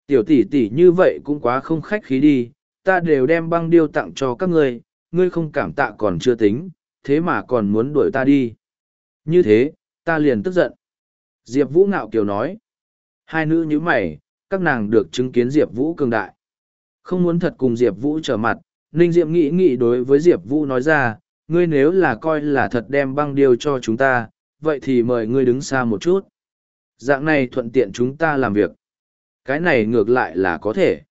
Tiểu tỷ tỷ như vậy cũng quá không khách khí đi, ta đều đem băng điêu tặng cho các ngươi, ngươi không cảm tạ còn chưa tính, thế mà còn muốn đuổi ta đi. Như thế, ta liền tức giận. Diệp Vũ ngạo kiều nói. Hai nữ như mày, các nàng được chứng kiến Diệp Vũ cường đại. Không muốn thật cùng Diệp Vũ trở mặt, Ninh Diệm nghĩ nghĩ đối với Diệp Vũ nói ra, ngươi nếu là coi là thật đem băng điều cho chúng ta, vậy thì mời ngươi đứng xa một chút. Dạng này thuận tiện chúng ta làm việc. Cái này ngược lại là có thể.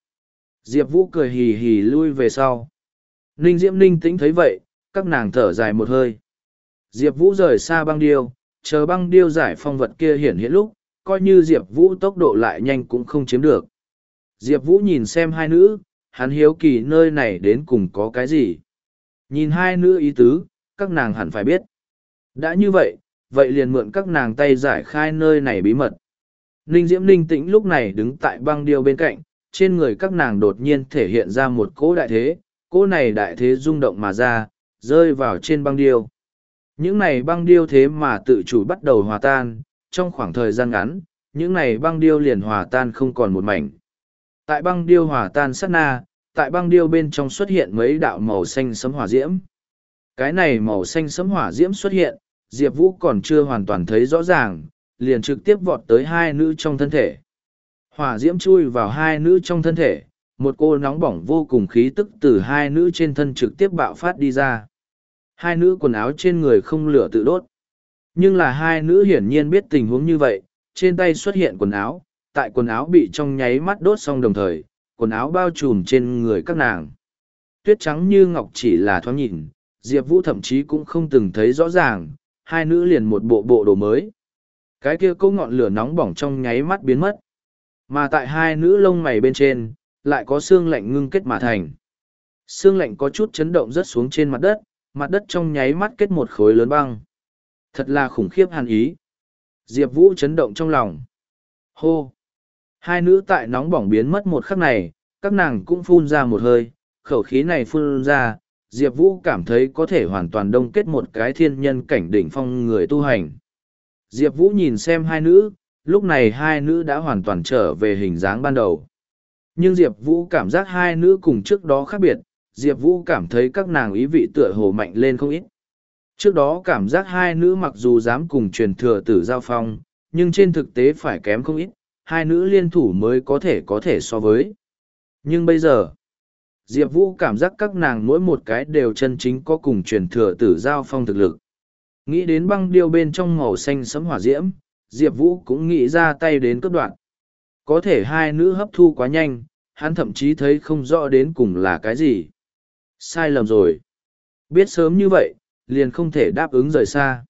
Diệp Vũ cười hì hì lui về sau. Ninh Diễm Ninh tĩnh thấy vậy, các nàng thở dài một hơi. Diệp Vũ rời xa băng điêu, chờ băng điêu giải phong vật kia hiển hiện lúc, coi như Diệp Vũ tốc độ lại nhanh cũng không chiếm được. Diệp Vũ nhìn xem hai nữ, hắn hiếu kỳ nơi này đến cùng có cái gì. Nhìn hai nữ ý tứ, các nàng hẳn phải biết. Đã như vậy, vậy liền mượn các nàng tay giải khai nơi này bí mật. Ninh Diễm Ninh tĩnh lúc này đứng tại băng điêu bên cạnh, trên người các nàng đột nhiên thể hiện ra một cỗ đại thế, cỗ này đại thế rung động mà ra, rơi vào trên băng điêu. Những này băng điêu thế mà tự chủ bắt đầu hòa tan, trong khoảng thời gian ngắn, những này băng điêu liền hòa tan không còn một mảnh. Tại băng điêu hòa tan sát na, tại băng điêu bên trong xuất hiện mấy đạo màu xanh sấm hỏa diễm. Cái này màu xanh sấm hỏa diễm xuất hiện, Diệp Vũ còn chưa hoàn toàn thấy rõ ràng, liền trực tiếp vọt tới hai nữ trong thân thể. Hỏa diễm chui vào hai nữ trong thân thể, một cô nóng bỏng vô cùng khí tức từ hai nữ trên thân trực tiếp bạo phát đi ra. Hai nữ quần áo trên người không lửa tự đốt. Nhưng là hai nữ hiển nhiên biết tình huống như vậy, trên tay xuất hiện quần áo, tại quần áo bị trong nháy mắt đốt xong đồng thời, quần áo bao trùm trên người các nàng. Tuyết trắng như ngọc chỉ là thoáng nhìn, Diệp Vũ thậm chí cũng không từng thấy rõ ràng, hai nữ liền một bộ bộ đồ mới. Cái kia câu ngọn lửa nóng bỏng trong nháy mắt biến mất. Mà tại hai nữ lông mày bên trên, lại có xương lạnh ngưng kết mà thành. Xương lạnh có chút chấn động rất xuống trên mặt đất, mặt đất trong nháy mắt kết một khối lớn băng. Thật là khủng khiếp hàn ý. Diệp Vũ chấn động trong lòng. Hô! Hai nữ tại nóng bỏng biến mất một khắc này, các nàng cũng phun ra một hơi, khẩu khí này phun ra, Diệp Vũ cảm thấy có thể hoàn toàn đông kết một cái thiên nhân cảnh đỉnh phong người tu hành. Diệp Vũ nhìn xem hai nữ, lúc này hai nữ đã hoàn toàn trở về hình dáng ban đầu. Nhưng Diệp Vũ cảm giác hai nữ cùng trước đó khác biệt, Diệp Vũ cảm thấy các nàng ý vị tựa hồ mạnh lên không ít. Trước đó cảm giác hai nữ mặc dù dám cùng truyền thừa tử giao phong, nhưng trên thực tế phải kém không ít, hai nữ liên thủ mới có thể có thể so với. Nhưng bây giờ, Diệp Vũ cảm giác các nàng mỗi một cái đều chân chính có cùng truyền thừa tử giao phong thực lực. Nghĩ đến băng điêu bên trong màu xanh sấm hỏa diễm, Diệp Vũ cũng nghĩ ra tay đến cấp đoạn. Có thể hai nữ hấp thu quá nhanh, hắn thậm chí thấy không rõ đến cùng là cái gì. Sai lầm rồi. Biết sớm như vậy, liền không thể đáp ứng rời xa.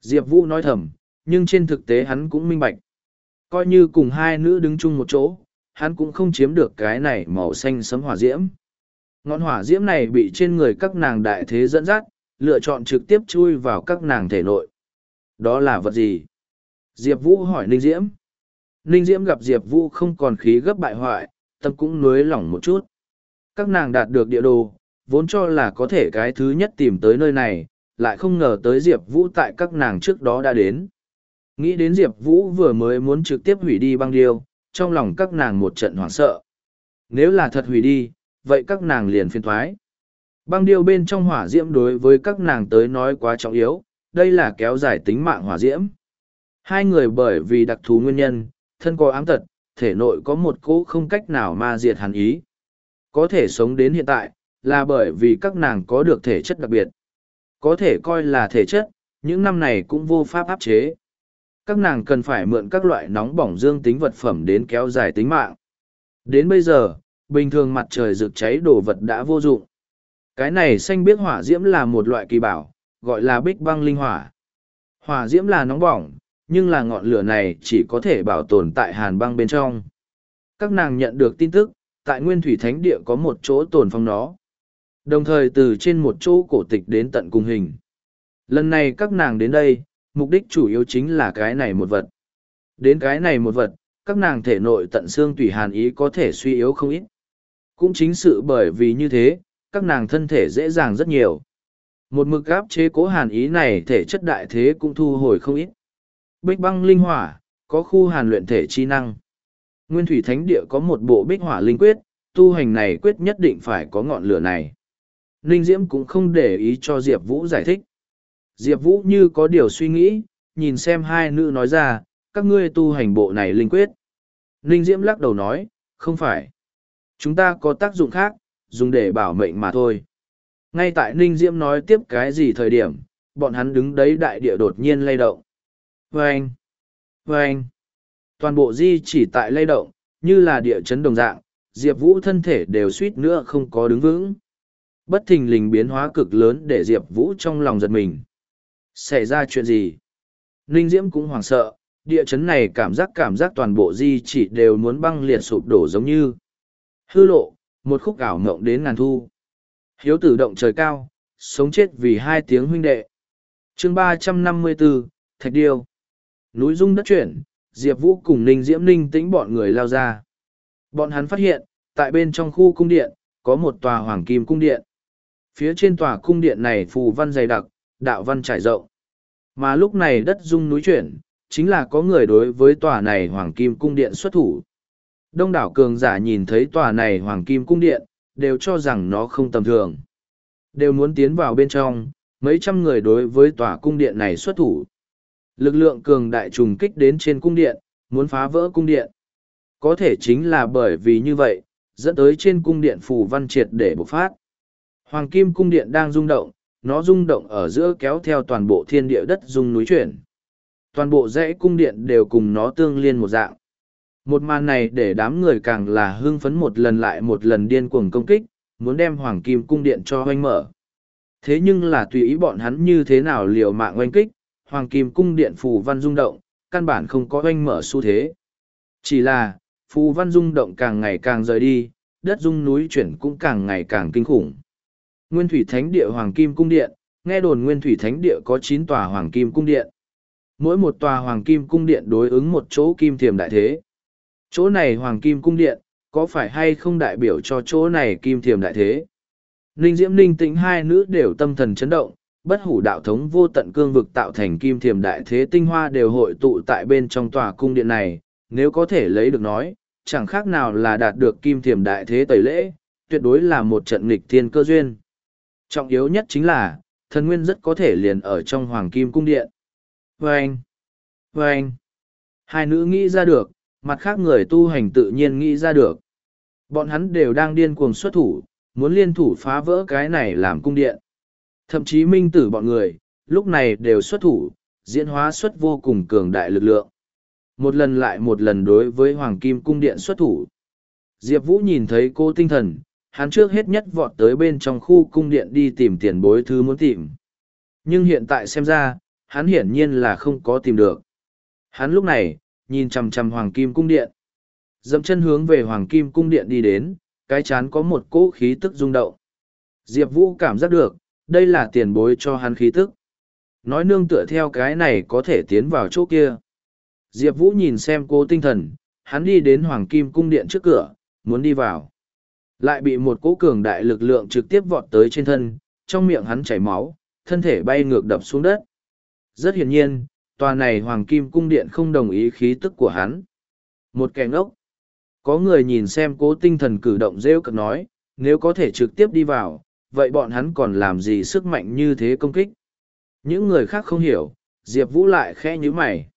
Diệp Vũ nói thầm, nhưng trên thực tế hắn cũng minh bạch. Coi như cùng hai nữ đứng chung một chỗ, hắn cũng không chiếm được cái này màu xanh sấm hỏa diễm. Ngọn hỏa diễm này bị trên người các nàng đại thế dẫn dắt, lựa chọn trực tiếp chui vào các nàng thể nội. Đó là vật gì? Diệp Vũ hỏi Ninh Diễm. Ninh Diễm gặp Diệp Vũ không còn khí gấp bại hoại, tâm cũng nuối lỏng một chút. Các nàng đạt được địa đồ, vốn cho là có thể cái thứ nhất tìm tới nơi này, lại không ngờ tới Diệp Vũ tại các nàng trước đó đã đến. Nghĩ đến Diệp Vũ vừa mới muốn trực tiếp hủy đi băng điêu, trong lòng các nàng một trận hoảng sợ. Nếu là thật hủy đi, vậy các nàng liền phiên thoái. Băng điêu bên trong hỏa diễm đối với các nàng tới nói quá trọng yếu, đây là kéo dài tính mạng hỏa diễm. Hai người bởi vì đặc thù nguyên nhân, thân có ám tật, thể nội có một cỗ không cách nào ma diệt hàn ý. Có thể sống đến hiện tại, là bởi vì các nàng có được thể chất đặc biệt. Có thể coi là thể chất, những năm này cũng vô pháp áp chế. Các nàng cần phải mượn các loại nóng bỏng dương tính vật phẩm đến kéo dài tính mạng. Đến bây giờ, bình thường mặt trời rực cháy đồ vật đã vô dụng. Cái này xanh biếc hỏa diễm là một loại kỳ bảo, gọi là bích băng linh hỏa. Hỏa diễm là nóng bỏng, nhưng là ngọn lửa này chỉ có thể bảo tồn tại hàn băng bên trong. Các nàng nhận được tin tức, tại Nguyên Thủy Thánh Địa có một chỗ tồn phong nó. Đồng thời từ trên một chỗ cổ tịch đến tận cung hình. Lần này các nàng đến đây, mục đích chủ yếu chính là cái này một vật. Đến cái này một vật, các nàng thể nội tận xương tùy hàn ý có thể suy yếu không ít. Cũng chính sự bởi vì như thế, các nàng thân thể dễ dàng rất nhiều. Một mực áp chế cố hàn ý này thể chất đại thế cũng thu hồi không ít. Bích băng linh hỏa, có khu hàn luyện thể chi năng. Nguyên thủy thánh địa có một bộ bích hỏa linh quyết, tu hành này quyết nhất định phải có ngọn lửa này. Ninh Diễm cũng không để ý cho Diệp Vũ giải thích. Diệp Vũ như có điều suy nghĩ, nhìn xem hai nữ nói ra, các ngươi tu hành bộ này linh quyết. Ninh Diễm lắc đầu nói, không phải. Chúng ta có tác dụng khác, dùng để bảo mệnh mà thôi. Ngay tại Ninh Diễm nói tiếp cái gì thời điểm, bọn hắn đứng đấy đại địa đột nhiên lay động. Vâng! Vâng! Toàn bộ di chỉ tại lay động, như là địa chấn đồng dạng, Diệp Vũ thân thể đều suýt nữa không có đứng vững. Bất thình lình biến hóa cực lớn để Diệp Vũ trong lòng giật mình. Xảy ra chuyện gì? Ninh Diễm cũng hoảng sợ, địa chấn này cảm giác cảm giác toàn bộ di chỉ đều muốn băng liệt sụp đổ giống như. Hư lộ, một khúc ảo mộng đến ngàn thu. Hiếu tử động trời cao, sống chết vì hai tiếng huynh đệ. chương ba trăm năm mươi 354, Thạch Điêu. Núi rung đất chuyển, Diệp Vũ cùng Ninh Diễm Ninh tĩnh bọn người lao ra. Bọn hắn phát hiện, tại bên trong khu cung điện, có một tòa hoàng kim cung điện. Phía trên tòa cung điện này phù văn dày đặc, đạo văn trải rộng. Mà lúc này đất rung núi chuyển, chính là có người đối với tòa này hoàng kim cung điện xuất thủ. Đông đảo cường giả nhìn thấy tòa này hoàng kim cung điện, đều cho rằng nó không tầm thường. Đều muốn tiến vào bên trong, mấy trăm người đối với tòa cung điện này xuất thủ. Lực lượng cường đại trùng kích đến trên cung điện, muốn phá vỡ cung điện. Có thể chính là bởi vì như vậy, dẫn tới trên cung điện phù văn triệt để bộc phát. Hoàng kim cung điện đang rung động, nó rung động ở giữa kéo theo toàn bộ thiên địa đất rung núi chuyển. Toàn bộ dãy cung điện đều cùng nó tương liên một dạng. Một màn này để đám người càng là hưng phấn một lần lại một lần điên cuồng công kích, muốn đem hoàng kim cung điện cho hoanh mở. Thế nhưng là tùy ý bọn hắn như thế nào liều mạng oanh kích, hoàng kim cung điện phù văn rung động, căn bản không có oanh mở xu thế. Chỉ là, phù văn rung động càng ngày càng rời đi, đất rung núi chuyển cũng càng ngày càng kinh khủng. Nguyên Thủy Thánh Địa Hoàng Kim Cung Điện, nghe đồn Nguyên Thủy Thánh Địa có chín tòa Hoàng Kim Cung Điện. Mỗi một tòa Hoàng Kim Cung Điện đối ứng một chỗ kim thiềm đại thế. Chỗ này Hoàng Kim Cung Điện, có phải hay không đại biểu cho chỗ này kim thiềm đại thế? Ninh Diễm Ninh tĩnh hai nữ đều tâm thần chấn động, bất hủ đạo thống vô tận cương vực tạo thành kim thiềm đại thế tinh hoa đều hội tụ tại bên trong tòa cung điện này, nếu có thể lấy được nói, chẳng khác nào là đạt được kim thiềm đại thế tẩy lễ, tuyệt đối là một trận nghịch thiên cơ duyên. Trọng yếu nhất chính là, thần nguyên rất có thể liền ở trong hoàng kim cung điện. Vâng! Vâng! Hai nữ nghĩ ra được, mặt khác người tu hành tự nhiên nghĩ ra được. Bọn hắn đều đang điên cuồng xuất thủ, muốn liên thủ phá vỡ cái này làm cung điện. Thậm chí minh tử bọn người, lúc này đều xuất thủ, diễn hóa xuất vô cùng cường đại lực lượng. Một lần lại một lần đối với Hoàng Kim Cung Điện xuất thủ. Diệp Vũ nhìn thấy cô tinh thần, hắn trước hết nhất vọt tới bên trong khu cung điện đi tìm tiền bối thứ muốn tìm. Nhưng hiện tại xem ra, hắn hiển nhiên là không có tìm được. Hắn lúc này, nhìn chằm chằm Hoàng Kim Cung Điện. Dẫm chân hướng về Hoàng Kim Cung Điện đi đến, cái chán có một cỗ khí tức rung động. Diệp Vũ cảm giác được, đây là tiền bối cho hắn khí tức. Nói nương tựa theo cái này có thể tiến vào chỗ kia. Diệp Vũ nhìn xem cô tinh thần, hắn đi đến Hoàng Kim Cung Điện trước cửa, muốn đi vào. Lại bị một cỗ cường đại lực lượng trực tiếp vọt tới trên thân, trong miệng hắn chảy máu, thân thể bay ngược đập xuống đất. Rất hiển nhiên, tòa này Hoàng Kim Cung Điện không đồng ý khí tức của hắn. Một kẻ ngốc. Có người nhìn xem cố tinh thần cử động rêu cực nói, nếu có thể trực tiếp đi vào, vậy bọn hắn còn làm gì sức mạnh như thế công kích? Những người khác không hiểu, Diệp Vũ lại khẽ như mày.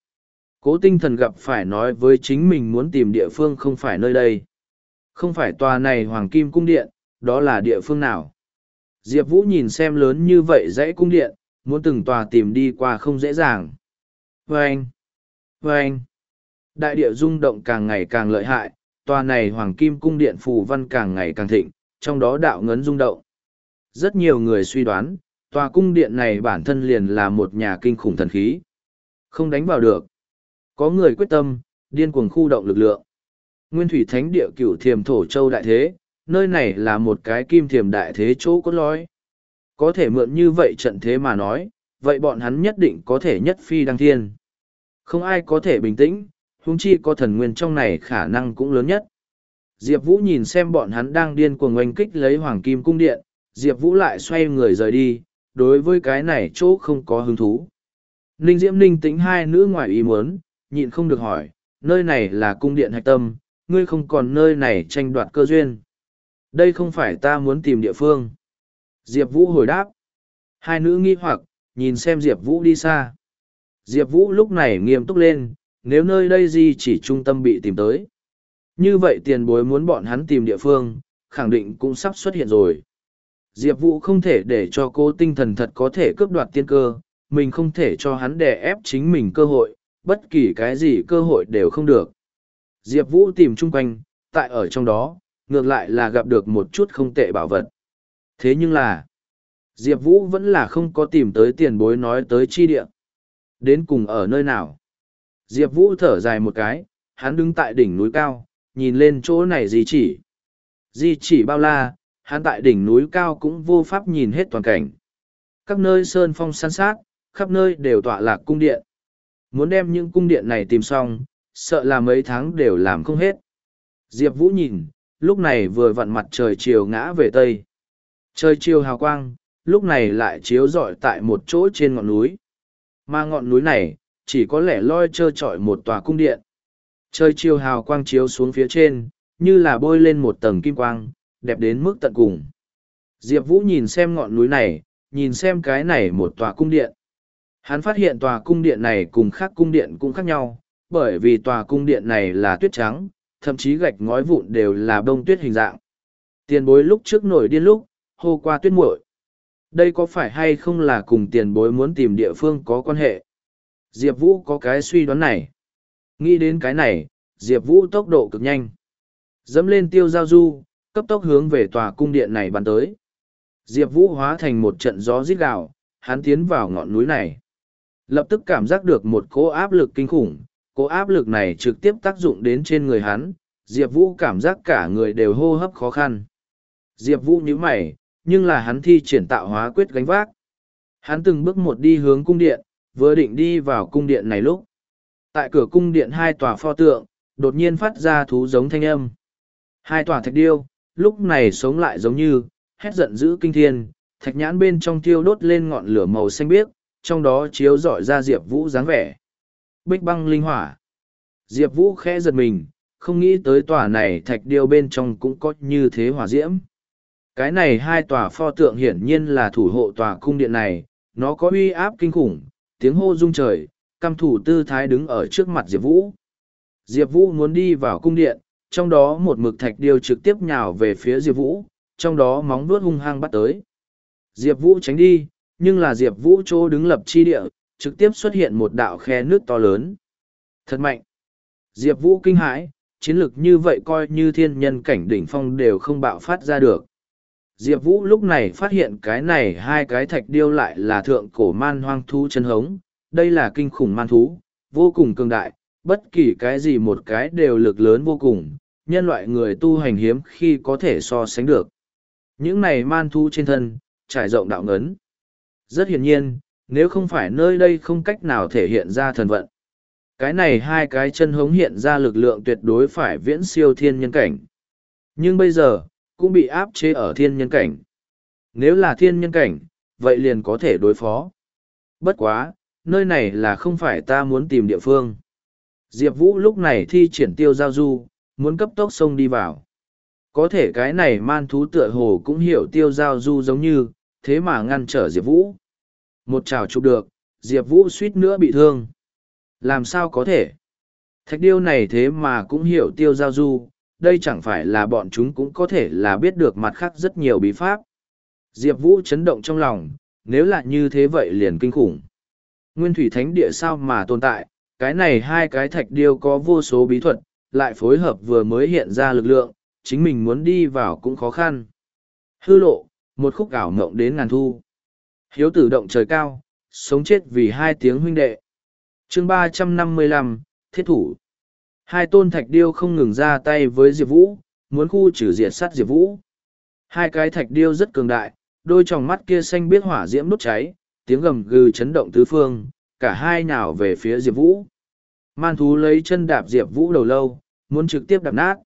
Cố tinh thần gặp phải nói với chính mình muốn tìm địa phương không phải nơi đây. Không phải tòa này Hoàng Kim Cung Điện, đó là địa phương nào? Diệp Vũ nhìn xem lớn như vậy dãy cung điện, muốn từng tòa tìm đi qua không dễ dàng. Vâng! Vâng! Đại địa rung động càng ngày càng lợi hại, tòa này Hoàng Kim Cung Điện phù văn càng ngày càng thịnh, trong đó đạo ngấn rung động. Rất nhiều người suy đoán, tòa cung điện này bản thân liền là một nhà kinh khủng thần khí. Không đánh vào được. Có người quyết tâm, điên cuồng khu động lực lượng. Nguyên thủy thánh địa cửu thiềm thổ châu đại thế, nơi này là một cái kim thiềm đại thế chỗ cốt lõi. Có thể mượn như vậy trận thế mà nói, vậy bọn hắn nhất định có thể nhất phi đăng thiên. Không ai có thể bình tĩnh, huống chi có thần nguyên trong này khả năng cũng lớn nhất. Diệp Vũ nhìn xem bọn hắn đang điên cuồng oanh kích lấy Hoàng Kim Cung Điện, Diệp Vũ lại xoay người rời đi, đối với cái này chỗ không có hứng thú. Ninh Diễm Ninh tính hai nữ ngoài ý muốn, nhịn không được hỏi, nơi này là cung điện hạch tâm, ngươi không còn nơi này tranh đoạt cơ duyên. Đây không phải ta muốn tìm địa phương. Diệp Vũ hồi đáp. Hai nữ nghi hoặc, nhìn xem Diệp Vũ đi xa. Diệp Vũ lúc này nghiêm túc lên, nếu nơi đây gì chỉ trung tâm bị tìm tới. Như vậy tiền bối muốn bọn hắn tìm địa phương, khẳng định cũng sắp xuất hiện rồi. Diệp Vũ không thể để cho cô tinh thần thật có thể cướp đoạt tiên cơ, mình không thể cho hắn đè ép chính mình cơ hội, bất kỳ cái gì cơ hội đều không được. Diệp Vũ tìm chung quanh, tại ở trong đó, ngược lại là gặp được một chút không tệ bảo vật. Thế nhưng là, Diệp Vũ vẫn là không có tìm tới tiền bối nói tới chi địa. Đến cùng ở nơi nào? Diệp Vũ thở dài một cái, hắn đứng tại đỉnh núi cao, nhìn lên chỗ này gì chỉ. Di chỉ bao la, hắn tại đỉnh núi cao cũng vô pháp nhìn hết toàn cảnh. Các nơi sơn phong san sát, khắp nơi đều tọa lạc cung điện. Muốn đem những cung điện này tìm xong, sợ là mấy tháng đều làm không hết. Diệp Vũ nhìn, lúc này vừa vặn mặt trời chiều ngã về tây. Trời chiều hào quang, lúc này lại chiếu rọi tại một chỗ trên ngọn núi. Mà ngọn núi này, chỉ có lẽ loi trơ trọi một tòa cung điện. Trời chiều hào quang chiếu xuống phía trên, như là bôi lên một tầng kim quang, đẹp đến mức tận cùng. Diệp Vũ nhìn xem ngọn núi này, nhìn xem cái này một tòa cung điện. Hắn phát hiện tòa cung điện này cùng khác cung điện cũng khác nhau, bởi vì tòa cung điện này là tuyết trắng, thậm chí gạch ngói vụn đều là bông tuyết hình dạng. Tiền bối lúc trước nổi điên lúc, hô qua tuyết muội. Đây có phải hay không là cùng tiền bối muốn tìm địa phương có quan hệ? Diệp Vũ có cái suy đoán này. Nghĩ đến cái này, Diệp Vũ tốc độ cực nhanh. Dẫm lên tiêu giao du, cấp tốc hướng về tòa cung điện này bắn tới. Diệp Vũ hóa thành một trận gió rít gào, hắn tiến vào ngọn núi này. Lập tức cảm giác được một cỗ áp lực kinh khủng, cỗ áp lực này trực tiếp tác dụng đến trên người hắn, Diệp Vũ cảm giác cả người đều hô hấp khó khăn. Diệp Vũ nhíu mày, nhưng là hắn thi triển tạo hóa quyết gánh vác. Hắn từng bước một đi hướng cung điện, vừa định đi vào cung điện này lúc. Tại cửa cung điện hai tòa pho tượng, đột nhiên phát ra thú giống thanh âm. Hai tòa thạch điêu, lúc này sống lại giống như, hét giận dữ kinh thiên, thạch nhãn bên trong tiêu đốt lên ngọn lửa màu xanh biếc, trong đó chiếu rọi ra Diệp Vũ dáng vẻ. Bích băng linh hỏa. Diệp Vũ khẽ giật mình, không nghĩ tới tòa này thạch điêu bên trong cũng có như thế hỏa diễm. Cái này hai tòa pho tượng hiển nhiên là thủ hộ tòa cung điện này, nó có uy áp kinh khủng, tiếng hô rung trời, căm thủ tư thái đứng ở trước mặt Diệp Vũ. Diệp Vũ muốn đi vào cung điện, trong đó một mực thạch điêu trực tiếp nhào về phía Diệp Vũ, trong đó móng vuốt hung hăng bắt tới. Diệp Vũ tránh đi, nhưng là Diệp Vũ chỗ đứng lập chi địa, trực tiếp xuất hiện một đạo khe nước to lớn. Thật mạnh! Diệp Vũ kinh hãi, chiến lực như vậy coi như thiên nhân cảnh đỉnh phong đều không bạo phát ra được. Diệp Vũ lúc này phát hiện cái này hai cái thạch điêu lại là thượng cổ man hoang thú chân hống, đây là kinh khủng man thú, vô cùng cường đại, bất kỳ cái gì một cái đều lực lớn vô cùng, nhân loại người tu hành hiếm khi có thể so sánh được. Những này man thu trên thân, trải rộng đạo ngấn. Rất hiển nhiên, nếu không phải nơi đây không cách nào thể hiện ra thần vận. Cái này hai cái chân hống hiện ra lực lượng tuyệt đối phải viễn siêu thiên nhân cảnh. Nhưng bây giờ, cũng bị áp chế ở thiên nhân cảnh. Nếu là thiên nhân cảnh, vậy liền có thể đối phó. Bất quá, nơi này là không phải ta muốn tìm địa phương. Diệp Vũ lúc này thi triển tiêu giao du, muốn cấp tốc sông đi vào. Có thể cái này man thú tựa hồ cũng hiểu tiêu giao du giống như, thế mà ngăn trở Diệp Vũ. Một trào chụp được, Diệp Vũ suýt nữa bị thương. Làm sao có thể? Thạch điêu này thế mà cũng hiểu tiêu giao du, đây chẳng phải là bọn chúng cũng có thể là biết được mặt khác rất nhiều bí pháp. Diệp Vũ chấn động trong lòng, nếu là như thế vậy liền kinh khủng. Nguyên thủy thánh địa sao mà tồn tại, cái này hai cái thạch điêu có vô số bí thuật, lại phối hợp vừa mới hiện ra lực lượng, chính mình muốn đi vào cũng khó khăn. Hư lộ, một khúc ảo mộng đến ngàn thu. Hiếu tử động trời cao, sống chết vì hai tiếng huynh đệ. chương ba trăm năm mươi lăm thiết thủ. Hai tôn thạch điêu không ngừng ra tay với Diệp Vũ, muốn khu trừ diệt sát Diệp Vũ. Hai cái thạch điêu rất cường đại, đôi tròng mắt kia xanh biết hỏa diễm đốt cháy, tiếng gầm gừ chấn động tứ phương, cả hai nào về phía Diệp Vũ. Man thú lấy chân đạp Diệp Vũ đầu lâu, muốn trực tiếp đạp nát.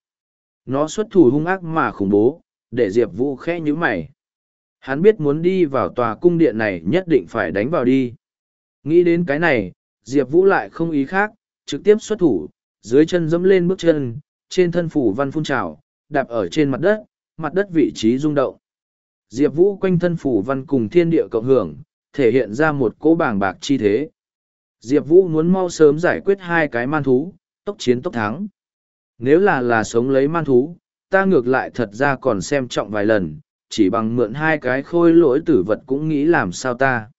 Nó xuất thủ hung ác mà khủng bố, để Diệp Vũ khẽ như mày. Hắn biết muốn đi vào tòa cung điện này nhất định phải đánh vào đi. Nghĩ đến cái này, Diệp Vũ lại không ý khác, trực tiếp xuất thủ, dưới chân dẫm lên bước chân, trên thân phủ văn phun trào, đạp ở trên mặt đất, mặt đất vị trí rung động. Diệp Vũ quanh thân phủ văn cùng thiên địa cộng hưởng, thể hiện ra một cỗ bảng bạc chi thế. Diệp Vũ muốn mau sớm giải quyết hai cái man thú, tốc chiến tốc thắng. Nếu là là sống lấy man thú, ta ngược lại thật ra còn xem trọng vài lần, chỉ bằng mượn hai cái khôi lỗi tử vật cũng nghĩ làm sao ta.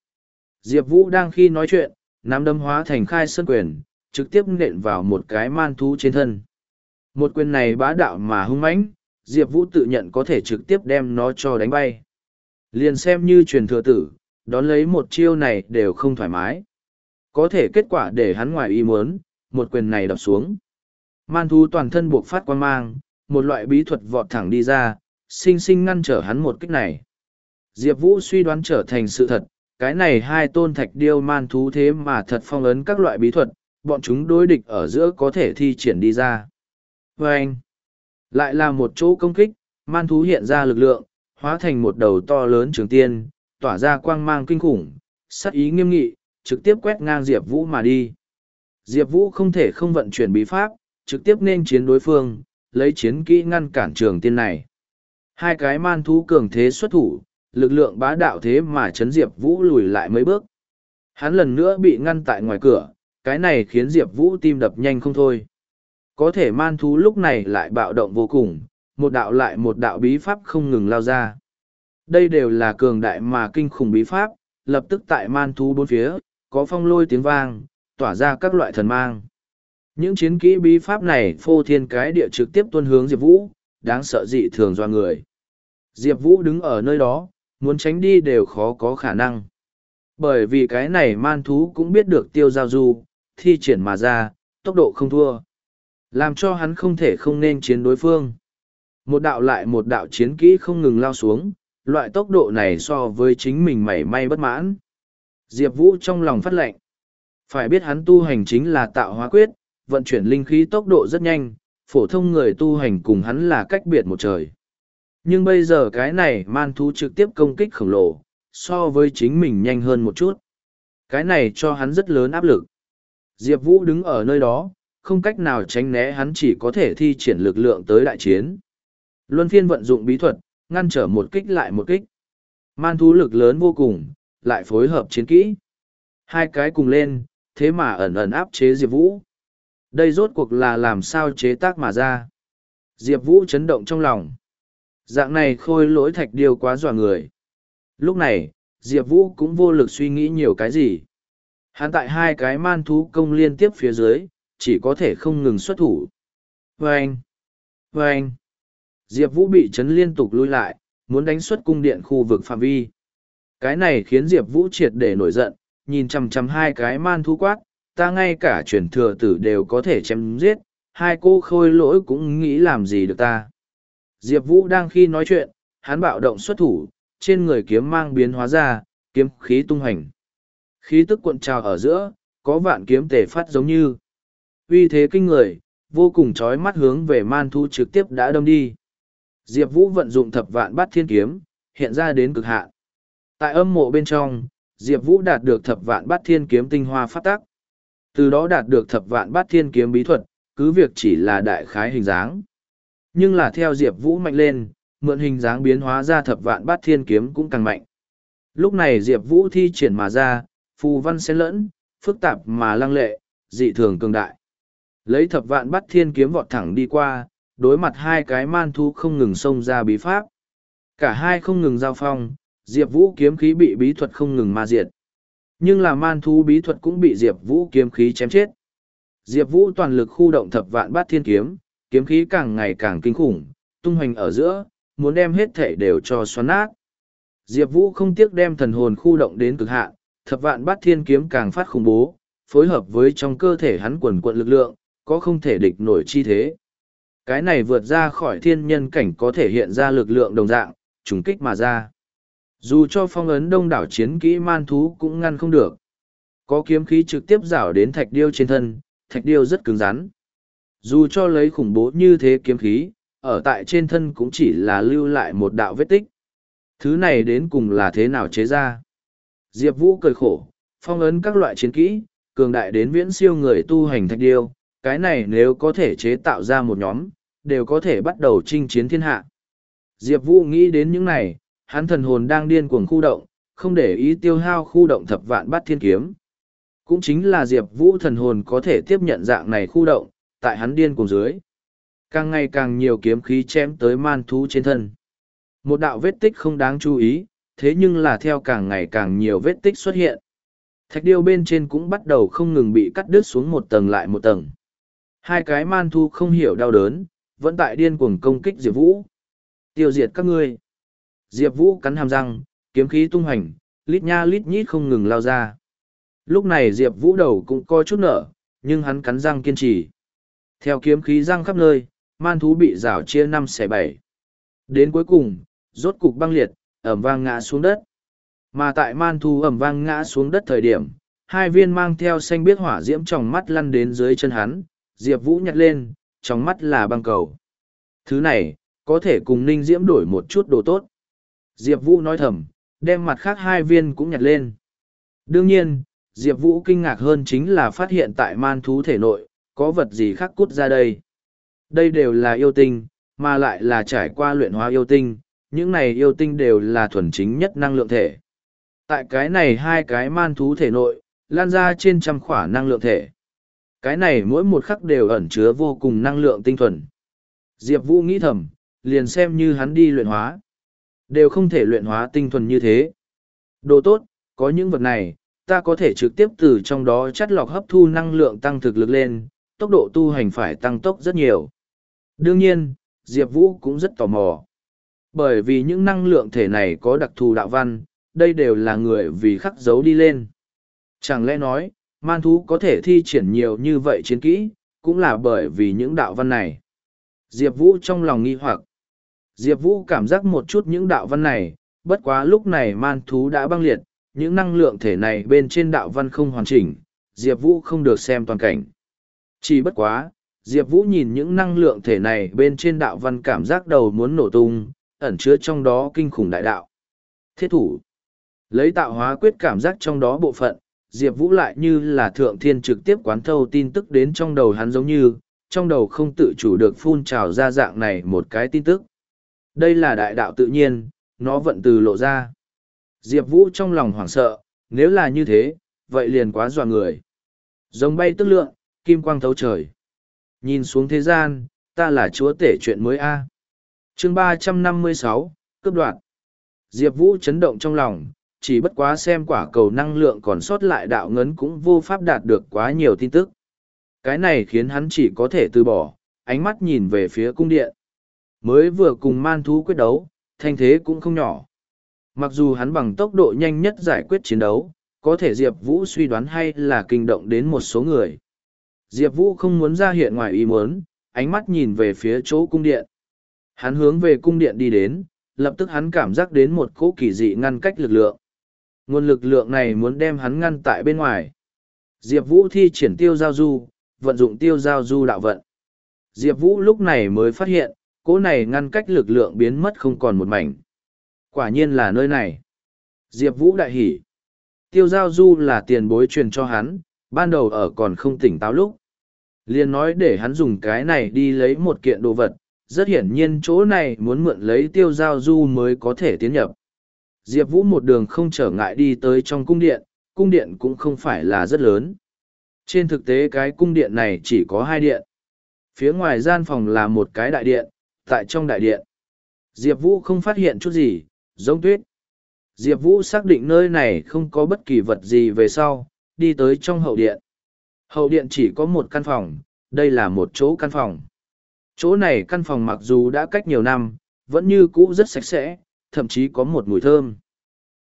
Diệp Vũ đang khi nói chuyện, nắm đâm hóa thành khai sơn quyền, trực tiếp nện vào một cái man thú trên thân. Một quyền này bá đạo mà hung mãnh, Diệp Vũ tự nhận có thể trực tiếp đem nó cho đánh bay. Liền xem như truyền thừa tử, đón lấy một chiêu này đều không thoải mái. Có thể kết quả để hắn ngoài ý muốn, một quyền này đập xuống. Man thú toàn thân buộc phát quan mang, một loại bí thuật vọt thẳng đi ra, sinh sinh ngăn trở hắn một kích này. Diệp Vũ suy đoán trở thành sự thật, cái này hai tôn thạch điêu man thú thế mà thật phong ấn các loại bí thuật, bọn chúng đối địch ở giữa có thể thi triển đi ra. Vâng! lại là một chỗ công kích, man thú hiện ra lực lượng, hóa thành một đầu to lớn trường tiên, tỏa ra quang mang kinh khủng, sắc ý nghiêm nghị, trực tiếp quét ngang Diệp Vũ mà đi. Diệp Vũ không thể không vận chuyển bí pháp, trực tiếp nên chiến đối phương, lấy chiến kỹ ngăn cản trường tiên này. Hai cái man thú cường thế xuất thủ, lực lượng bá đạo thế mà chấn Diệp Vũ lùi lại mấy bước. Hắn lần nữa bị ngăn tại ngoài cửa, cái này khiến Diệp Vũ tim đập nhanh không thôi. Có thể man thú lúc này lại bạo động vô cùng, một đạo lại một đạo bí pháp không ngừng lao ra. Đây đều là cường đại mà kinh khủng bí pháp, lập tức tại man thú bốn phía, có phong lôi tiếng vang, tỏa ra các loại thần mang. Những chiến kỹ bí pháp này phô thiên cái địa trực tiếp tuân hướng Diệp Vũ, đáng sợ dị thường do người. Diệp Vũ đứng ở nơi đó, muốn tránh đi đều khó có khả năng. Bởi vì cái này man thú cũng biết được tiêu giao du, thi triển mà ra, tốc độ không thua. Làm cho hắn không thể không nên chiến đối phương. Một đạo lại một đạo chiến kỹ không ngừng lao xuống, loại tốc độ này so với chính mình mảy may bất mãn. Diệp Vũ trong lòng phát lệnh. Phải biết hắn tu hành chính là tạo hóa quyết, vận chuyển linh khí tốc độ rất nhanh, phổ thông người tu hành cùng hắn là cách biệt một trời. Nhưng bây giờ cái này man thú trực tiếp công kích khổng lồ, so với chính mình nhanh hơn một chút. Cái này cho hắn rất lớn áp lực. Diệp Vũ đứng ở nơi đó, không cách nào tránh né hắn chỉ có thể thi triển lực lượng tới đại chiến. Luân phiên vận dụng bí thuật, ngăn trở một kích lại một kích. Man thú lực lớn vô cùng, lại phối hợp chiến kỹ. Hai cái cùng lên, thế mà ẩn ẩn áp chế Diệp Vũ. Đây rốt cuộc là làm sao chế tác mà ra. Diệp Vũ chấn động trong lòng. Dạng này khôi lỗi thạch điêu quá dọa người. Lúc này, Diệp Vũ cũng vô lực suy nghĩ nhiều cái gì. Hắn tại hai cái man thú công liên tiếp phía dưới, chỉ có thể không ngừng xuất thủ. Vâng! Vâng! Diệp Vũ bị chấn liên tục lui lại, muốn đánh xuất cung điện khu vực phạm vi. Cái này khiến Diệp Vũ triệt để nổi giận, nhìn chằm chằm hai cái man thú quát, ta ngay cả truyền thừa tử đều có thể chém giết, hai cô khôi lỗi cũng nghĩ làm gì được ta. Diệp Vũ đang khi nói chuyện, hắn bạo động xuất thủ, trên người kiếm mang biến hóa ra, kiếm khí tung hành. Khí tức cuộn trào ở giữa, có vạn kiếm tề phát giống như. Uy thế kinh người, vô cùng chói mắt hướng về man thu trực tiếp đã đâm đi. Diệp Vũ vận dụng thập vạn bát thiên kiếm, hiện ra đến cực hạn. Tại âm mộ bên trong, Diệp Vũ đạt được thập vạn bát thiên kiếm tinh hoa phát tác. Từ đó đạt được thập vạn bát thiên kiếm bí thuật, cứ việc chỉ là đại khái hình dáng. Nhưng là theo Diệp Vũ mạnh lên, mượn hình dáng biến hóa ra thập vạn bát thiên kiếm cũng càng mạnh. Lúc này Diệp Vũ thi triển mà ra, phù văn xen lẫn, phức tạp mà lăng lệ, dị thường cường đại. Lấy thập vạn bát thiên kiếm vọt thẳng đi qua, đối mặt hai cái man thu không ngừng xông ra bí pháp. Cả hai không ngừng giao phong, Diệp Vũ kiếm khí bị bí thuật không ngừng ma diệt. Nhưng là man thu bí thuật cũng bị Diệp Vũ kiếm khí chém chết. Diệp Vũ toàn lực khu động thập vạn bát thiên kiếm, kiếm khí càng ngày càng kinh khủng, tung hoành ở giữa, muốn đem hết thể đều cho xoắn nát. Diệp Vũ không tiếc đem thần hồn khu động đến cực hạn, thập vạn bát thiên kiếm càng phát khủng bố, phối hợp với trong cơ thể hắn quần quận lực lượng, có không thể địch nổi chi thế. Cái này vượt ra khỏi thiên nhân cảnh có thể hiện ra lực lượng đồng dạng, trùng kích mà ra. Dù cho phong ấn đông đảo chiến kỹ man thú cũng ngăn không được. Có kiếm khí trực tiếp rảo đến thạch điêu trên thân, thạch điêu rất cứng rắn. Dù cho lấy khủng bố như thế kiếm khí, ở tại trên thân cũng chỉ là lưu lại một đạo vết tích. Thứ này đến cùng là thế nào chế ra? Diệp Vũ cười khổ, phong ấn các loại chiến kỹ, cường đại đến viễn siêu người tu hành thạch điêu, cái này nếu có thể chế tạo ra một nhóm, đều có thể bắt đầu chinh chiến thiên hạ. Diệp Vũ nghĩ đến những này, hắn thần hồn đang điên cuồng khu động, không để ý tiêu hao khu động thập vạn bát thiên kiếm. Cũng chính là Diệp Vũ thần hồn có thể tiếp nhận dạng này khu động, tại hắn điên cuồng dưới. Càng ngày càng nhiều kiếm khí chém tới man thú trên thân. Một đạo vết tích không đáng chú ý, thế nhưng là theo càng ngày càng nhiều vết tích xuất hiện. Thạch điêu bên trên cũng bắt đầu không ngừng bị cắt đứt xuống một tầng lại một tầng. Hai cái man thu không hiểu đau đớn, vẫn tại điên cuồng công kích Diệp Vũ. Tiêu diệt các ngươi. Diệp Vũ cắn hàm răng, kiếm khí tung hành, lít nha lít nhít không ngừng lao ra. Lúc này Diệp Vũ đầu cũng coi chút nở, nhưng hắn cắn răng kiên trì. Theo kiếm khí răng khắp nơi, man thú bị rào chia năm xẻ bảy. Đến cuối cùng, rốt cục băng liệt, ẩm vang ngã xuống đất. Mà tại man thú ẩm vang ngã xuống đất thời điểm, hai viên mang theo xanh biết hỏa diễm trong mắt lăn đến dưới chân hắn, Diệp Vũ nhặt lên, trong mắt là băng cầu. Thứ này, có thể cùng ninh diễm đổi một chút đồ tốt. Diệp Vũ nói thầm, đem mặt khác hai viên cũng nhặt lên. Đương nhiên, Diệp Vũ kinh ngạc hơn chính là phát hiện tại man thú thể nội, có vật gì khác cút ra đây. Đây đều là yêu tinh, mà lại là trải qua luyện hóa yêu tinh, những này yêu tinh đều là thuần chính nhất năng lượng thể. Tại cái này hai cái man thú thể nội, lan ra trên trăm khỏa năng lượng thể. Cái này mỗi một khắc đều ẩn chứa vô cùng năng lượng tinh thuần. Diệp Vũ nghĩ thầm, liền xem như hắn đi luyện hóa. Đều không thể luyện hóa tinh thuần như thế. Đồ tốt, có những vật này, ta có thể trực tiếp từ trong đó chắt lọc hấp thu năng lượng tăng thực lực lên, tốc độ tu hành phải tăng tốc rất nhiều. Đương nhiên, Diệp Vũ cũng rất tò mò. Bởi vì những năng lượng thể này có đặc thù đạo văn, đây đều là người vì khắc dấu đi lên. Chẳng lẽ nói, man thú có thể thi triển nhiều như vậy chiến kỹ, cũng là bởi vì những đạo văn này. Diệp Vũ trong lòng nghi hoặc. Diệp Vũ cảm giác một chút những đạo văn này, bất quá lúc này man thú đã băng liệt, những năng lượng thể này bên trên đạo văn không hoàn chỉnh, Diệp Vũ không được xem toàn cảnh. Chỉ bất quá, Diệp Vũ nhìn những năng lượng thể này bên trên đạo văn cảm giác đầu muốn nổ tung, ẩn chứa trong đó kinh khủng đại đạo. Thiết thủ. Lấy tạo hóa quyết cảm giác trong đó bộ phận, Diệp Vũ lại như là thượng thiên trực tiếp quán thâu tin tức đến trong đầu hắn giống như, trong đầu không tự chủ được phun trào ra dạng này một cái tin tức. Đây là đại đạo tự nhiên, nó vận từ lộ ra. Diệp Vũ trong lòng hoảng sợ, nếu là như thế, vậy liền quá dọa người. Giống bay tức lượng, kim quang thấu trời. Nhìn xuống thế gian, ta là chúa tể chuyện mới A. chương ba trăm năm mươi sáu cướp đoạt. Diệp Vũ chấn động trong lòng, chỉ bất quá xem quả cầu năng lượng còn sót lại đạo ngấn cũng vô pháp đạt được quá nhiều tin tức. Cái này khiến hắn chỉ có thể từ bỏ, ánh mắt nhìn về phía cung điện. Mới vừa cùng man thú quyết đấu, thanh thế cũng không nhỏ. Mặc dù hắn bằng tốc độ nhanh nhất giải quyết chiến đấu, có thể Diệp Vũ suy đoán hay là kinh động đến một số người. Diệp Vũ không muốn ra hiện ngoài ý muốn, ánh mắt nhìn về phía chỗ cung điện. Hắn hướng về cung điện đi đến, lập tức hắn cảm giác đến một cỗ kỳ dị ngăn cách lực lượng. Nguồn lực lượng này muốn đem hắn ngăn tại bên ngoài. Diệp Vũ thi triển tiêu giao du, vận dụng tiêu giao du đạo vận. Diệp Vũ lúc này mới phát hiện, cỗ này ngăn cách lực lượng biến mất không còn một mảnh. Quả nhiên là nơi này. Diệp Vũ đại hỉ. Tiêu giao du là tiền bối truyền cho hắn, ban đầu ở còn không tỉnh táo lúc. liền nói để hắn dùng cái này đi lấy một kiện đồ vật, rất hiển nhiên chỗ này muốn mượn lấy tiêu giao du mới có thể tiến nhập. Diệp Vũ một đường không trở ngại đi tới trong cung điện, cung điện cũng không phải là rất lớn. Trên thực tế cái cung điện này chỉ có hai điện. Phía ngoài gian phòng là một cái đại điện, tại trong đại điện. Diệp Vũ không phát hiện chút gì, giống tuyết. Diệp Vũ xác định nơi này không có bất kỳ vật gì về sau, đi tới trong hậu điện. Hậu điện chỉ có một căn phòng, đây là một chỗ căn phòng. Chỗ này căn phòng mặc dù đã cách nhiều năm, vẫn như cũ rất sạch sẽ, thậm chí có một mùi thơm.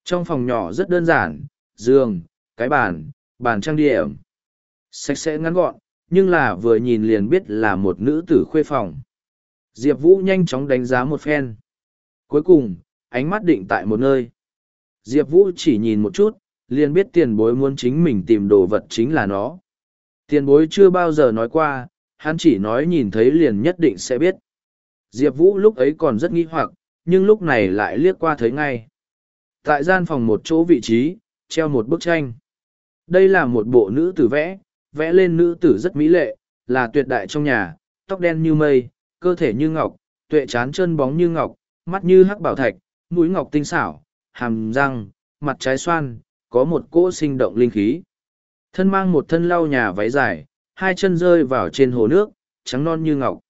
Trong phòng nhỏ rất đơn giản, giường, cái bàn, bàn trang điểm. Sạch sẽ ngắn gọn, nhưng là vừa nhìn liền biết là một nữ tử khuê phòng. Diệp Vũ nhanh chóng đánh giá một phen. Cuối cùng, ánh mắt định tại một nơi. Diệp Vũ chỉ nhìn một chút, liền biết tiền bối muốn chính mình tìm đồ vật chính là nó. Tiền bối chưa bao giờ nói qua, hắn chỉ nói nhìn thấy liền nhất định sẽ biết. Diệp Vũ lúc ấy còn rất nghi hoặc, nhưng lúc này lại liếc qua thấy ngay. Tại gian phòng một chỗ vị trí, treo một bức tranh. Đây là một bộ nữ tử vẽ, vẽ lên nữ tử rất mỹ lệ, là tuyệt đại trong nhà, tóc đen như mây, cơ thể như ngọc, tuệ chán chân bóng như ngọc, mắt như hắc bảo thạch, mũi ngọc tinh xảo, hàm răng, mặt trái xoan, có một cỗ sinh động linh khí. Thân mang một thân lau nhà váy dài, hai chân rơi vào trên hồ nước, trắng non như ngọc.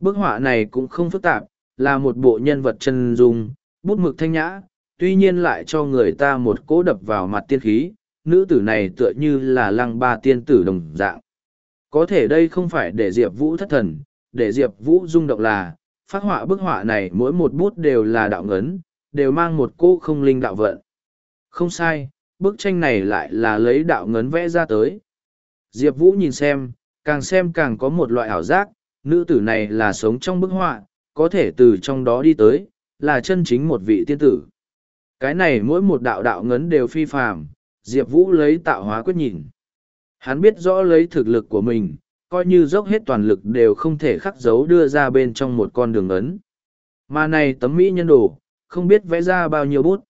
Bức họa này cũng không phức tạp, là một bộ nhân vật chân dung, bút mực thanh nhã, tuy nhiên lại cho người ta một cỗ đập vào mặt tiên khí, nữ tử này tựa như là lăng ba tiên tử đồng dạng. Có thể đây không phải để Diệp Vũ thất thần, để Diệp Vũ rung động là, phát họa bức họa này mỗi một bút đều là đạo ngấn, đều mang một cô không linh đạo vận. Không sai, bức tranh này lại là lấy đạo ngấn vẽ ra tới. Diệp Vũ nhìn xem, càng xem càng có một loại ảo giác, nữ tử này là sống trong bức họa, có thể từ trong đó đi tới, là chân chính một vị tiên tử. Cái này mỗi một đạo đạo ngấn đều phi phàm, Diệp Vũ lấy tạo hóa quyết nhìn. Hắn biết rõ lấy thực lực của mình, coi như dốc hết toàn lực đều không thể khắc dấu đưa ra bên trong một con đường ấn. Mà này tấm mỹ nhân đồ, không biết vẽ ra bao nhiêu bút.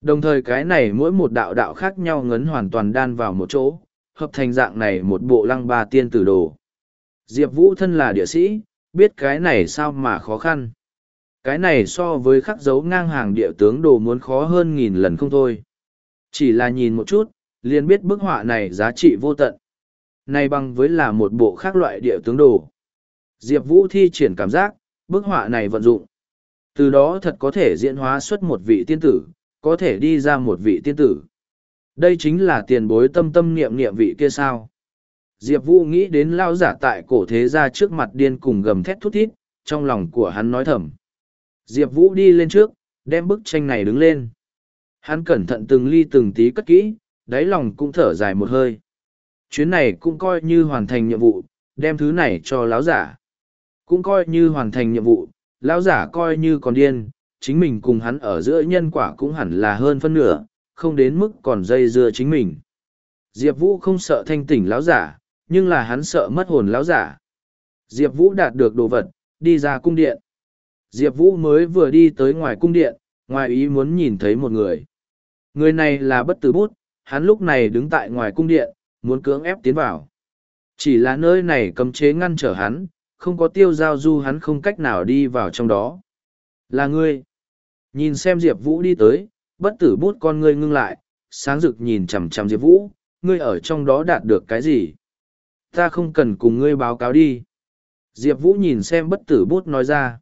Đồng thời cái này mỗi một đạo đạo khác nhau ngấn hoàn toàn đan vào một chỗ, hợp thành dạng này một bộ lăng ba tiên tử đồ. Diệp Vũ thân là địa sĩ, biết cái này sao mà khó khăn. Cái này so với khắc dấu ngang hàng địa tướng đồ muốn khó hơn nghìn lần không thôi. Chỉ là nhìn một chút, liền biết bức họa này giá trị vô tận. Này bằng với là một bộ khác loại địa tướng đồ. Diệp Vũ thi triển cảm giác, bức họa này vận dụng. Từ đó thật có thể diễn hóa xuất một vị tiên tử, có thể đi ra một vị tiên tử. Đây chính là tiền bối tâm tâm niệm niệm vị kia sao. Diệp Vũ nghĩ đến lao giả tại cổ thế ra trước mặt điên cùng gầm thét thút thít, trong lòng của hắn nói thầm. Diệp Vũ đi lên trước, đem bức tranh này đứng lên. Hắn cẩn thận từng ly từng tí cất kỹ, đáy lòng cũng thở dài một hơi. Chuyến này cũng coi như hoàn thành nhiệm vụ, đem thứ này cho lão giả. Cũng coi như hoàn thành nhiệm vụ, lão giả coi như còn điên, chính mình cùng hắn ở giữa nhân quả cũng hẳn là hơn phân nửa, không đến mức còn dây dưa chính mình. Diệp Vũ không sợ thanh tỉnh lão giả, nhưng là hắn sợ mất hồn lão giả. Diệp Vũ đạt được đồ vật, đi ra cung điện. Diệp Vũ mới vừa đi tới ngoài cung điện, ngoài ý muốn nhìn thấy một người. Người này là bất tử bút, hắn lúc này đứng tại ngoài cung điện, muốn cưỡng ép tiến vào. Chỉ là nơi này cấm chế ngăn trở hắn, không có tiêu giao du hắn không cách nào đi vào trong đó. Là ngươi. Nhìn xem Diệp Vũ đi tới, bất tử bút con ngươi ngưng lại, sáng rực nhìn chằm chằm Diệp Vũ, ngươi ở trong đó đạt được cái gì? Ta không cần cùng ngươi báo cáo đi. Diệp Vũ nhìn xem bất tử bút nói ra.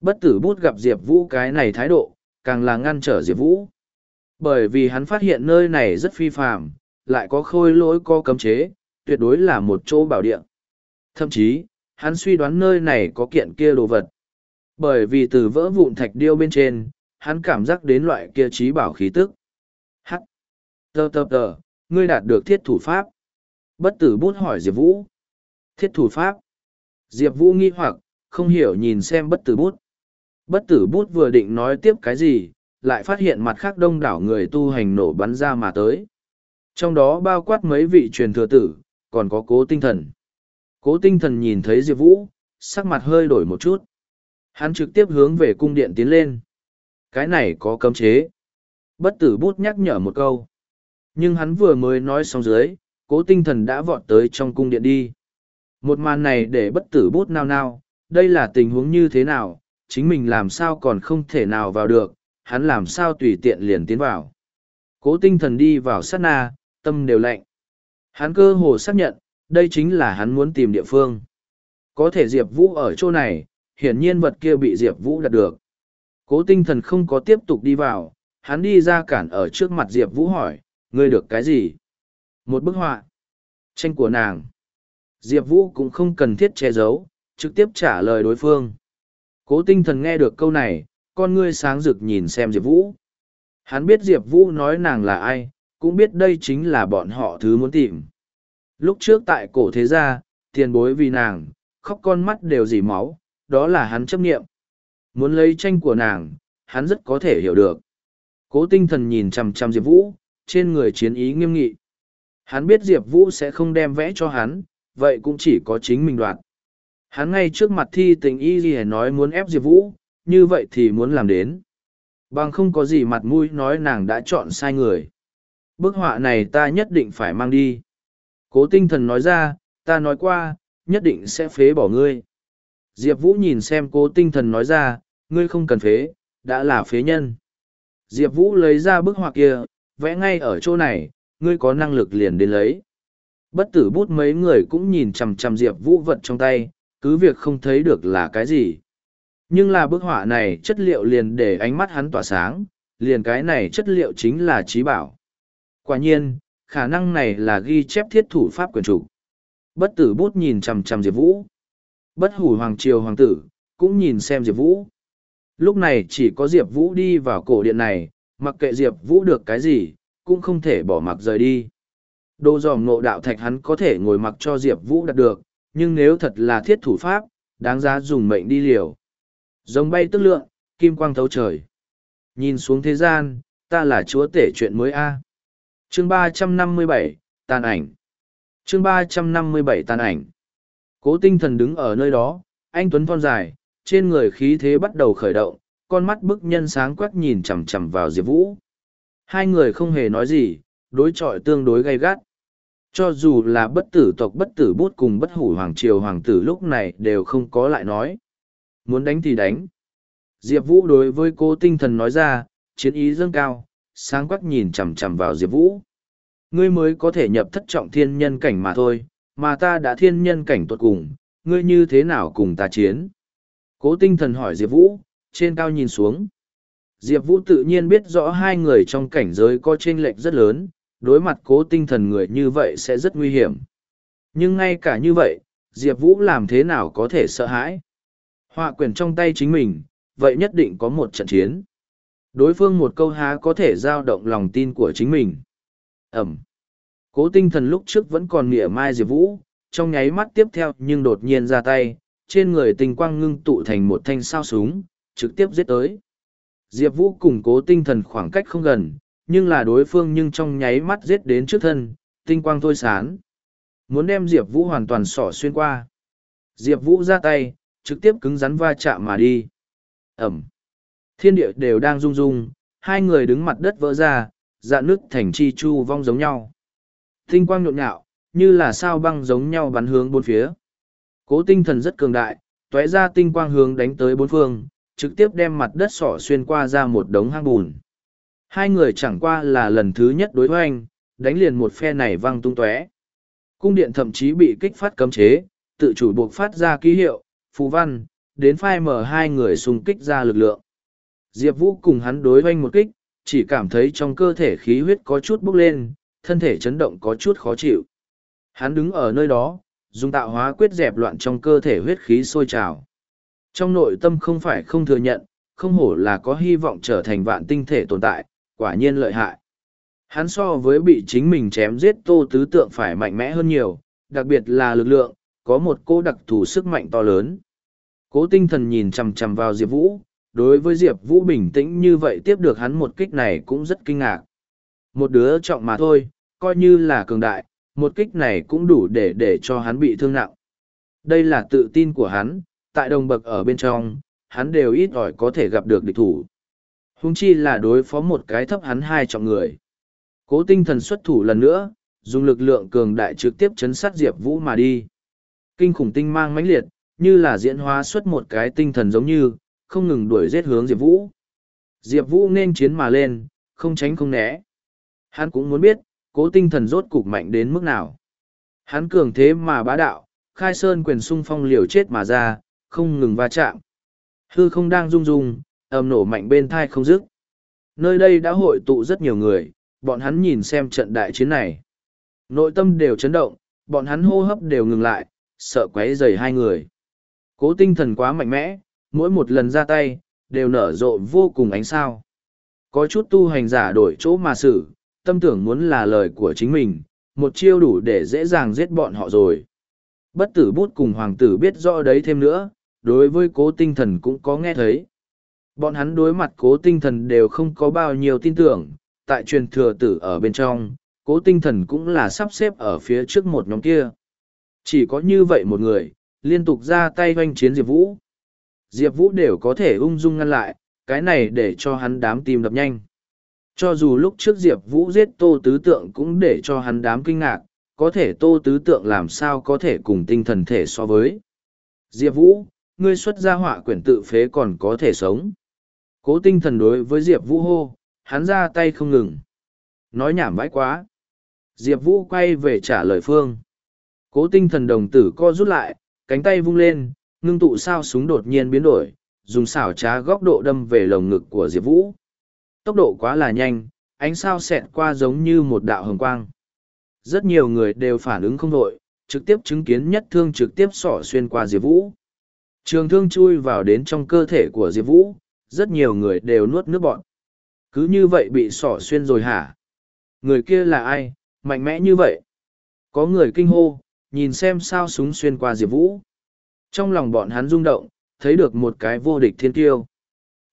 Bất tử bút gặp Diệp Vũ cái này thái độ, càng là ngăn trở Diệp Vũ. Bởi vì hắn phát hiện nơi này rất phi phạm, lại có khôi lỗi có cấm chế, tuyệt đối là một chỗ bảo địa. Thậm chí, hắn suy đoán nơi này có kiện kia đồ vật. Bởi vì từ vỡ vụn thạch điêu bên trên, hắn cảm giác đến loại kia trí bảo khí tức. Hắc! Tờ tờ tờ, ngươi đạt được thiết thủ pháp. Bất tử bút hỏi Diệp Vũ. Thiết thủ pháp. Diệp Vũ nghi hoặc, không hiểu nhìn xem bất tử bút. Bất tử bút vừa định nói tiếp cái gì, lại phát hiện mặt khác đông đảo người tu hành nổ bắn ra mà tới. Trong đó bao quát mấy vị truyền thừa tử, còn có cố tinh thần. Cố tinh thần nhìn thấy Diệp Vũ, sắc mặt hơi đổi một chút. Hắn trực tiếp hướng về cung điện tiến lên. Cái này có cấm chế. Bất tử bút nhắc nhở một câu. Nhưng hắn vừa mới nói xong dưới, cố tinh thần đã vọt tới trong cung điện đi. Một màn này để bất tử bút nao nao, đây là tình huống như thế nào, chính mình làm sao còn không thể nào vào được, hắn làm sao tùy tiện liền tiến vào. Cố tinh thần đi vào sát na, tâm đều lạnh. Hắn cơ hồ xác nhận, đây chính là hắn muốn tìm địa phương. Có thể Diệp Vũ ở chỗ này, hiển nhiên vật kia bị Diệp Vũ đặt được. Cố tinh thần không có tiếp tục đi vào, hắn đi ra cản ở trước mặt Diệp Vũ hỏi, ngươi được cái gì? Một bức họa. Tranh của nàng. Diệp Vũ cũng không cần thiết che giấu, trực tiếp trả lời đối phương. Cố tinh thần nghe được câu này, con ngươi sáng rực nhìn xem Diệp Vũ. Hắn biết Diệp Vũ nói nàng là ai, cũng biết đây chính là bọn họ thứ muốn tìm. Lúc trước tại cổ thế gia, tiền bối vì nàng, khóc con mắt đều dỉ máu, đó là hắn chấp nghiệm. Muốn lấy tranh của nàng, hắn rất có thể hiểu được. Cố tinh thần nhìn chằm chằm Diệp Vũ, trên người chiến ý nghiêm nghị. Hắn biết Diệp Vũ sẽ không đem vẽ cho hắn, vậy cũng chỉ có chính mình đoạt. Hắn ngay trước mặt thi tình y gì nói muốn ép Diệp Vũ, như vậy thì muốn làm đến. Bằng không có gì mặt mũi nói nàng đã chọn sai người. Bức họa này ta nhất định phải mang đi. Cố tinh thần nói ra, ta nói qua, nhất định sẽ phế bỏ ngươi. Diệp Vũ nhìn xem cố tinh thần nói ra, ngươi không cần phế, đã là phế nhân. Diệp Vũ lấy ra bức họa kia, vẽ ngay ở chỗ này, ngươi có năng lực liền đến lấy. Bất tử bút mấy người cũng nhìn chằm chằm Diệp Vũ vật trong tay, cứ việc không thấy được là cái gì. Nhưng là bức họa này chất liệu liền để ánh mắt hắn tỏa sáng, liền cái này chất liệu chính là trí bảo. Quả nhiên, khả năng này là ghi chép thiết thủ pháp quyền chủ. Bất tử bút nhìn chằm chằm Diệp Vũ. Bất hủ hoàng triều hoàng tử, cũng nhìn xem Diệp Vũ. Lúc này chỉ có Diệp Vũ đi vào cổ điện này, mặc kệ Diệp Vũ được cái gì, cũng không thể bỏ mặc rời đi. Đồ Dòm ngộ đạo thạch hắn có thể ngồi mặc cho Diệp Vũ đạt được, nhưng nếu thật là thiết thủ pháp, đáng giá dùng mệnh đi liều. Giống bay tức lượng, kim quang thấu trời. Nhìn xuống thế gian, ta là chúa tể chuyện mới A. Chương ba trăm năm mươi bảy tàn ảnh. Chương ba trăm năm mươi bảy tàn ảnh. Cố tinh thần đứng ở nơi đó, anh Tuấn thon dài, trên người khí thế bắt đầu khởi động, con mắt bức nhân sáng quắc nhìn chằm chằm vào Diệp Vũ. Hai người không hề nói gì, đối chọi tương đối gay gắt. Cho dù là bất tử tộc bất tử bút cùng bất hủ hoàng triều hoàng tử lúc này đều không có lại nói. Muốn đánh thì đánh. Diệp Vũ đối với cô tinh thần nói ra, chiến ý dâng cao, sáng quắc nhìn chằm chằm vào Diệp Vũ. Ngươi mới có thể nhập thất trọng thiên nhân cảnh mà thôi, mà ta đã thiên nhân cảnh tuột cùng, ngươi như thế nào cùng ta chiến? Cố tinh thần hỏi Diệp Vũ, trên cao nhìn xuống. Diệp Vũ tự nhiên biết rõ hai người trong cảnh giới có chênh lệch rất lớn, đối mặt cố tinh thần người như vậy sẽ rất nguy hiểm. Nhưng ngay cả như vậy, Diệp Vũ làm thế nào có thể sợ hãi? Họa quyền trong tay chính mình, vậy nhất định có một trận chiến. Đối phương một câu há có thể giao động lòng tin của chính mình. Ẩm. Cố tinh thần lúc trước vẫn còn mỉa mai Diệp Vũ, trong nháy mắt tiếp theo nhưng đột nhiên ra tay, trên người Tinh quang ngưng tụ thành một thanh sao súng, trực tiếp giết tới. Diệp Vũ củng cố tinh thần khoảng cách không gần, nhưng là đối phương nhưng trong nháy mắt giết đến trước thân, tinh quang thôi sán. Muốn đem Diệp Vũ hoàn toàn xỏ xuyên qua. Diệp Vũ ra tay, trực tiếp cứng rắn va chạm mà đi. Ẩm. Thiên địa đều đang rung rung, hai người đứng mặt đất vỡ ra, dạ nước thành chi chu vong giống nhau. Tinh quang nhộn nhạo, như là sao băng giống nhau bắn hướng bốn phía. Cố tinh thần rất cường đại, tóe ra tinh quang hướng đánh tới bốn phương, trực tiếp đem mặt đất sỏ xuyên qua ra một đống hang bùn. Hai người chẳng qua là lần thứ nhất đối hoành, đánh liền một phe này văng tung tóe. Cung điện thậm chí bị kích phát cấm chế, tự chủ buộc phát ra ký hiệu, phù văn, đến phai mở hai người xung kích ra lực lượng. Diệp Vũ cùng hắn đối hoanh một kích, chỉ cảm thấy trong cơ thể khí huyết có chút bốc lên, thân thể chấn động có chút khó chịu. Hắn đứng ở nơi đó, dùng tạo hóa quyết dẹp loạn trong cơ thể huyết khí sôi trào. Trong nội tâm không phải không thừa nhận, không hổ là có hy vọng trở thành vạn tinh thể tồn tại, quả nhiên lợi hại. Hắn so với bị chính mình chém giết tô tứ tượng phải mạnh mẽ hơn nhiều, đặc biệt là lực lượng, có một cô đặc thù sức mạnh to lớn. Cố tinh thần nhìn chằm chằm vào Diệp Vũ, đối với Diệp Vũ bình tĩnh như vậy tiếp được hắn một kích này cũng rất kinh ngạc. Một đứa trọng mà thôi, coi như là cường đại, một kích này cũng đủ để để cho hắn bị thương nặng. Đây là tự tin của hắn, tại đồng bậc ở bên trong, hắn đều ít ỏi có thể gặp được địch thủ. Húng chi là đối phó một cái thấp hắn hai trọng người. Cố tinh thần xuất thủ lần nữa, dùng lực lượng cường đại trực tiếp chấn sát Diệp Vũ mà đi. Kinh khủng tinh mang mãnh liệt, như là diễn hóa xuất một cái tinh thần giống như, không ngừng đuổi giết hướng Diệp Vũ. Diệp Vũ nên chiến mà lên, không tránh không né. Hắn cũng muốn biết, cố tinh thần rốt cục mạnh đến mức nào. Hắn cường thế mà bá đạo, khai sơn quyền sung phong liều chết mà ra, không ngừng va chạm. Hư không đang rung rung, ầm nổ mạnh bên thai không dứt. Nơi đây đã hội tụ rất nhiều người, bọn hắn nhìn xem trận đại chiến này. Nội tâm đều chấn động, bọn hắn hô hấp đều ngừng lại, sợ quấy rầy hai người. Cố tinh thần quá mạnh mẽ, mỗi một lần ra tay, đều nở rộ vô cùng ánh sao. Có chút tu hành giả đổi chỗ mà xử, tâm tưởng muốn là lời của chính mình, một chiêu đủ để dễ dàng giết bọn họ rồi. Bất tử bút cùng hoàng tử biết rõ đấy thêm nữa, đối với cố tinh thần cũng có nghe thấy. Bọn hắn đối mặt cố tinh thần đều không có bao nhiêu tin tưởng, tại truyền thừa tử ở bên trong, cố tinh thần cũng là sắp xếp ở phía trước một nhóm kia. Chỉ có như vậy một người, liên tục ra tay doanh chiến Diệp Vũ. Diệp Vũ đều có thể ung dung ngăn lại, cái này để cho hắn đám tim đập nhanh. Cho dù lúc trước Diệp Vũ giết Tô Tứ Tượng cũng để cho hắn đám kinh ngạc, có thể Tô Tứ Tượng làm sao có thể cùng tinh thần thể so với. Diệp Vũ, ngươi xuất ra họa quyển tự phế còn có thể sống. Cố tinh thần đối với Diệp Vũ hô, hắn ra tay không ngừng. Nói nhảm vãi quá. Diệp Vũ quay về trả lời Phương. Cố tinh thần đồng tử co rút lại, cánh tay vung lên, ngưng tụ sao súng đột nhiên biến đổi, dùng xảo trá góc độ đâm về lồng ngực của Diệp Vũ. Tốc độ quá là nhanh, ánh sao xẹt qua giống như một đạo hồng quang. Rất nhiều người đều phản ứng không đội, trực tiếp chứng kiến nhất thương trực tiếp sỏ xuyên qua Diệp Vũ. Trường thương chui vào đến trong cơ thể của Diệp Vũ, rất nhiều người đều nuốt nước bọn. Cứ như vậy bị sỏ xuyên rồi hả? Người kia là ai, mạnh mẽ như vậy? Có người kinh hô, nhìn xem sao súng xuyên qua Diệp Vũ. Trong lòng bọn hắn rung động, thấy được một cái vô địch thiên tiêu.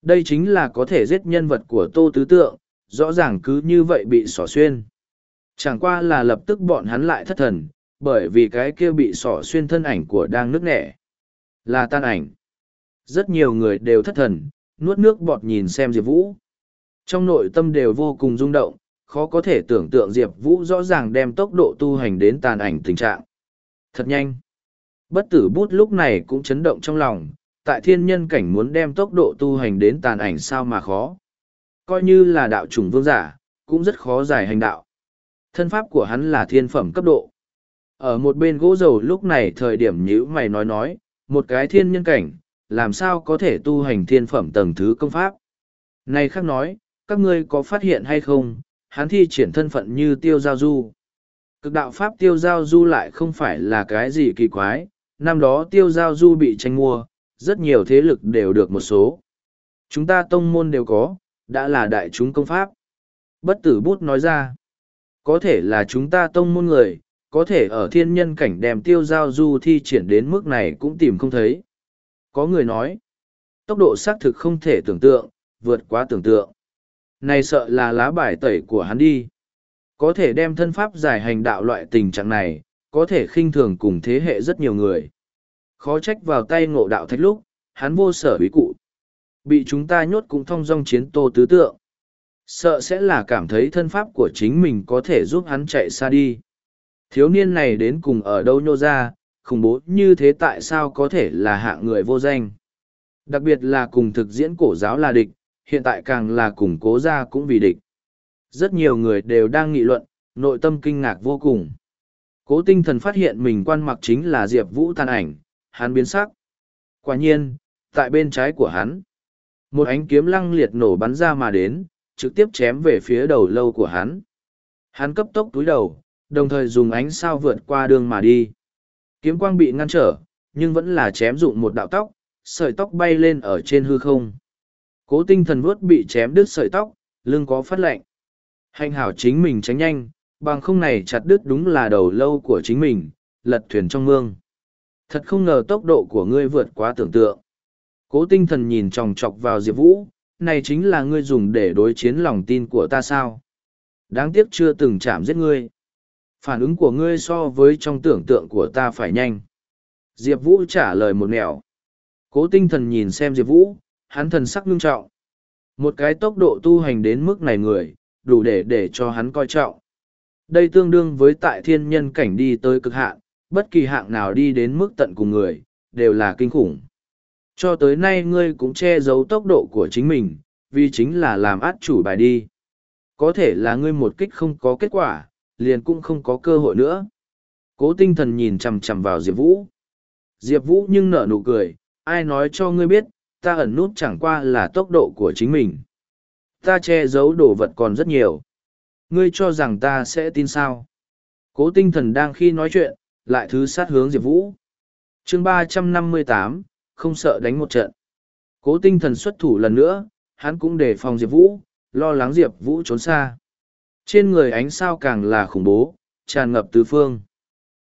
Đây chính là có thể giết nhân vật của Tô Tứ Tượng, rõ ràng cứ như vậy bị sỏ xuyên. Chẳng qua là lập tức bọn hắn lại thất thần, bởi vì cái kia bị sỏ xuyên thân ảnh của đang nước nẻ. Là tan ảnh. Rất nhiều người đều thất thần, nuốt nước bọt nhìn xem Diệp Vũ. Trong nội tâm đều vô cùng rung động, khó có thể tưởng tượng Diệp Vũ rõ ràng đem tốc độ tu hành đến tàn ảnh tình trạng. Thật nhanh. Bất tử bút lúc này cũng chấn động trong lòng, tại thiên nhân cảnh muốn đem tốc độ tu hành đến tàn ảnh sao mà khó. Coi như là đạo chủng vương giả, cũng rất khó giải hành đạo. Thân pháp của hắn là thiên phẩm cấp độ. Ở một bên gỗ dầu lúc này thời điểm nhữ mày nói nói, một cái thiên nhân cảnh, làm sao có thể tu hành thiên phẩm tầng thứ công pháp. Này khác nói, các ngươi có phát hiện hay không, hắn thi triển thân phận như tiêu giao du. Cực đạo pháp tiêu giao du lại không phải là cái gì kỳ quái, năm đó tiêu giao du bị tranh mua, rất nhiều thế lực đều được một số. Chúng ta tông môn đều có, đã là đại chúng công pháp. Bất tử bút nói ra, có thể là chúng ta tông môn người, có thể ở thiên nhân cảnh đem tiêu giao du thi triển đến mức này cũng tìm không thấy. Có người nói, tốc độ xác thực không thể tưởng tượng, vượt quá tưởng tượng. Này sợ là lá bài tẩy của hắn đi. Có thể đem thân pháp giải hành đạo loại tình trạng này, có thể khinh thường cùng thế hệ rất nhiều người. Khó trách vào tay ngộ đạo thạch lúc, hắn vô sở bí cụ. Bị chúng ta nhốt cũng thong dong chiến tô tứ tượng. Sợ sẽ là cảm thấy thân pháp của chính mình có thể giúp hắn chạy xa đi. Thiếu niên này đến cùng ở đâu nhô ra, khủng bố như thế tại sao có thể là hạng người vô danh. Đặc biệt là cùng thực diễn cổ giáo là địch, hiện tại càng là cùng cố gia cũng vì địch. Rất nhiều người đều đang nghị luận, nội tâm kinh ngạc vô cùng. Cố tinh thần phát hiện mình quan mặc chính là Diệp Vũ tàn ảnh, hắn biến sắc. Quả nhiên, tại bên trái của hắn, một ánh kiếm lăng liệt nổ bắn ra mà đến, trực tiếp chém về phía đầu lâu của hắn. Hắn cấp tốc túi đầu, đồng thời dùng ánh sao vượt qua đường mà đi. Kiếm quang bị ngăn trở, nhưng vẫn là chém dụng một đạo tóc, sợi tóc bay lên ở trên hư không. Cố tinh thần vuốt bị chém đứt sợi tóc, lưng có phát lạnh. Hành hảo chính mình tránh nhanh, bằng không này chặt đứt đúng là đầu lâu của chính mình, lật thuyền trong mương. Thật không ngờ tốc độ của ngươi vượt quá tưởng tượng. Cố tinh thần nhìn chòng chọc vào Diệp Vũ, này chính là ngươi dùng để đối chiến lòng tin của ta sao. Đáng tiếc chưa từng chạm giết ngươi. Phản ứng của ngươi so với trong tưởng tượng của ta phải nhanh. Diệp Vũ trả lời một nẻo. Cố tinh thần nhìn xem Diệp Vũ, hắn thần sắc ngưng trọng. Một cái tốc độ tu hành đến mức này người, đủ để để cho hắn coi trọng. Đây tương đương với tại thiên nhân cảnh đi tới cực hạn, bất kỳ hạng nào đi đến mức tận cùng người, đều là kinh khủng. Cho tới nay ngươi cũng che giấu tốc độ của chính mình, vì chính là làm át chủ bài đi. Có thể là ngươi một kích không có kết quả, liền cũng không có cơ hội nữa. Cố tinh thần nhìn chằm chằm vào Diệp Vũ. Diệp Vũ nhưng nở nụ cười, ai nói cho ngươi biết, ta ẩn nút chẳng qua là tốc độ của chính mình. Ta che giấu đồ vật còn rất nhiều. Ngươi cho rằng ta sẽ tin sao? Cố tinh thần đang khi nói chuyện, lại thứ sát hướng Diệp Vũ. chương ba trăm năm mươi tám không sợ đánh một trận. Cố tinh thần xuất thủ lần nữa, hắn cũng đề phòng Diệp Vũ, lo lắng Diệp Vũ trốn xa. Trên người ánh sao càng là khủng bố, tràn ngập tứ phương.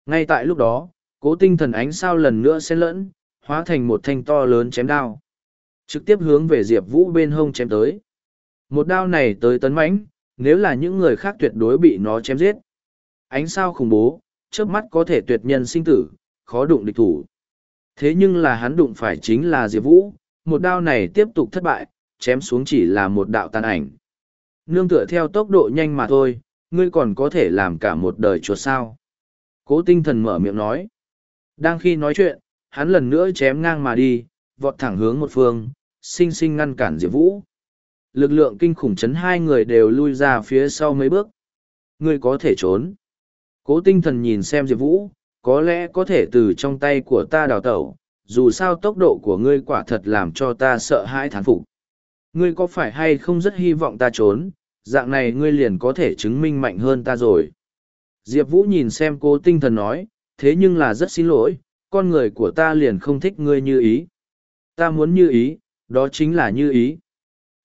Ngay tại lúc đó, cố tinh thần ánh sao lần nữa xen lẫn, hóa thành một thanh to lớn chém đao. Trực tiếp hướng về Diệp Vũ bên hông chém tới. Một đao này tới tấn mãnh, nếu là những người khác tuyệt đối bị nó chém giết. Ánh sao khủng bố, trước mắt có thể tuyệt nhân sinh tử, khó đụng địch thủ. Thế nhưng là hắn đụng phải chính là Diệp Vũ, một đao này tiếp tục thất bại, chém xuống chỉ là một đạo tàn ảnh. Nương tựa theo tốc độ nhanh mà thôi, ngươi còn có thể làm cả một đời chuột sao. Cố tinh thần mở miệng nói. Đang khi nói chuyện, hắn lần nữa chém ngang mà đi, vọt thẳng hướng một phương, sinh sinh ngăn cản Diệp Vũ. Lực lượng kinh khủng chấn hai người đều lui ra phía sau mấy bước. Ngươi có thể trốn. Cố tinh thần nhìn xem Diệp Vũ, có lẽ có thể từ trong tay của ta đào tẩu, dù sao tốc độ của ngươi quả thật làm cho ta sợ hãi thán phục. Ngươi có phải hay không rất hy vọng ta trốn, dạng này ngươi liền có thể chứng minh mạnh hơn ta rồi. Diệp Vũ nhìn xem cố tinh thần nói, thế nhưng là rất xin lỗi, con người của ta liền không thích ngươi như ý. Ta muốn như ý, đó chính là như ý.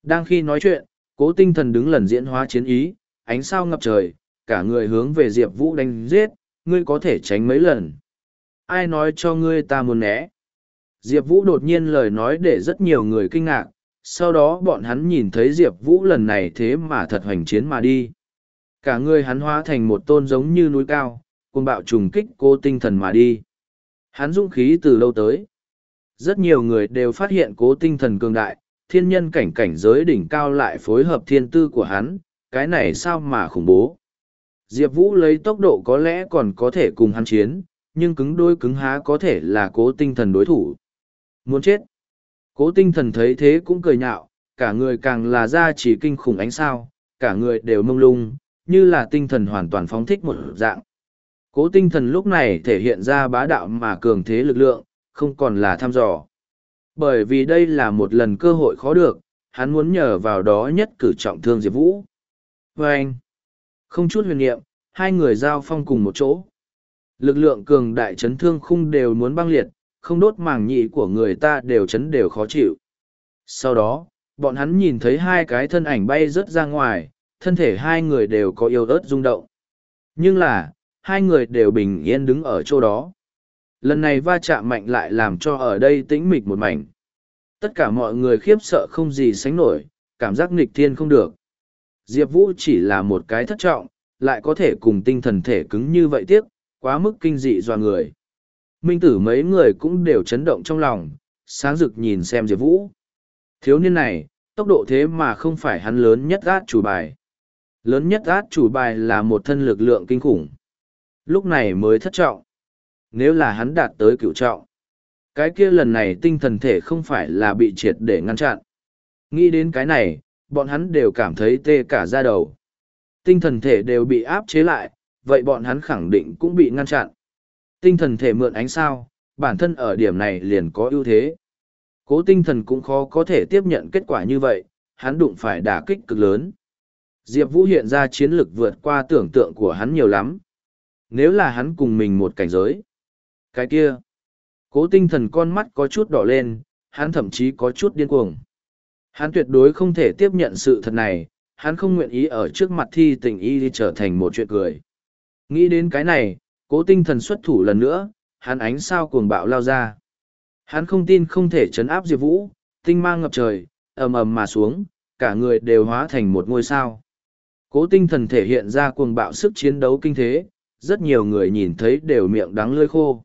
Đang khi nói chuyện, cố tinh thần đứng lần diễn hóa chiến ý, ánh sao ngập trời, cả người hướng về Diệp Vũ đánh giết, ngươi có thể tránh mấy lần. Ai nói cho ngươi ta muốn né? Diệp Vũ đột nhiên lời nói để rất nhiều người kinh ngạc, sau đó bọn hắn nhìn thấy Diệp Vũ lần này thế mà thật hoành chiến mà đi. Cả người hắn hóa thành một tôn giống như núi cao, cùng bạo trùng kích cô tinh thần mà đi. Hắn dũng khí từ lâu tới. Rất nhiều người đều phát hiện cố tinh thần cường đại, thiên nhân cảnh cảnh giới đỉnh cao lại phối hợp thiên tư của hắn, cái này sao mà khủng bố. Diệp Vũ lấy tốc độ có lẽ còn có thể cùng hắn chiến, nhưng cứng đôi cứng há có thể là cố tinh thần đối thủ. Muốn chết. Cố tinh thần thấy thế cũng cười nhạo, cả người càng là ra chỉ kinh khủng ánh sao, cả người đều mông lung, như là tinh thần hoàn toàn phóng thích một dạng. Cố tinh thần lúc này thể hiện ra bá đạo mà cường thế lực lượng, không còn là thăm dò. Bởi vì đây là một lần cơ hội khó được, hắn muốn nhờ vào đó nhất cử trọng thương Diệp Vũ. vê anh, không chút huyền niệm, hai người giao phong cùng một chỗ. Lực lượng cường đại chấn thương khung đều muốn băng liệt, không đốt màng nhị của người ta đều chấn đều khó chịu. Sau đó, bọn hắn nhìn thấy hai cái thân ảnh bay rớt ra ngoài, thân thể hai người đều có yêu ớt rung động. Nhưng là, hai người đều bình yên đứng ở chỗ đó. Lần này va chạm mạnh lại làm cho ở đây tĩnh mịch một mảnh. Tất cả mọi người khiếp sợ không gì sánh nổi, cảm giác nghịch thiên không được. Diệp Vũ chỉ là một cái thất trọng, lại có thể cùng tinh thần thể cứng như vậy tiếc, quá mức kinh dị do người. Minh tử mấy người cũng đều chấn động trong lòng, sáng rực nhìn xem Diệp Vũ. Thiếu niên này, tốc độ thế mà không phải hắn lớn nhất át chủ bài. Lớn nhất át chủ bài là một thân lực lượng kinh khủng. Lúc này mới thất trọng. Nếu là hắn đạt tới cựu trọng, cái kia lần này tinh thần thể không phải là bị triệt để ngăn chặn. Nghĩ đến cái này, bọn hắn đều cảm thấy tê cả da đầu. Tinh thần thể đều bị áp chế lại, vậy bọn hắn khẳng định cũng bị ngăn chặn. Tinh thần thể mượn ánh sao, bản thân ở điểm này liền có ưu thế. Cố tinh thần cũng khó có thể tiếp nhận kết quả như vậy, hắn đụng phải đả kích cực lớn. Diệp Vũ hiện ra chiến lược vượt qua tưởng tượng của hắn nhiều lắm. Nếu là hắn cùng mình một cảnh giới. Cái kia. Cố tinh thần con mắt có chút đỏ lên, hắn thậm chí có chút điên cuồng. Hắn tuyệt đối không thể tiếp nhận sự thật này, hắn không nguyện ý ở trước mặt thi tình y trở thành một chuyện cười. Nghĩ đến cái này, cố tinh thần xuất thủ lần nữa, hắn ánh sao cuồng bạo lao ra. Hắn không tin không thể chấn áp Diệp Vũ, tinh mang ngập trời, ầm ầm mà xuống, cả người đều hóa thành một ngôi sao. Cố tinh thần thể hiện ra cuồng bạo sức chiến đấu kinh thế, rất nhiều người nhìn thấy đều miệng đắng lơi khô.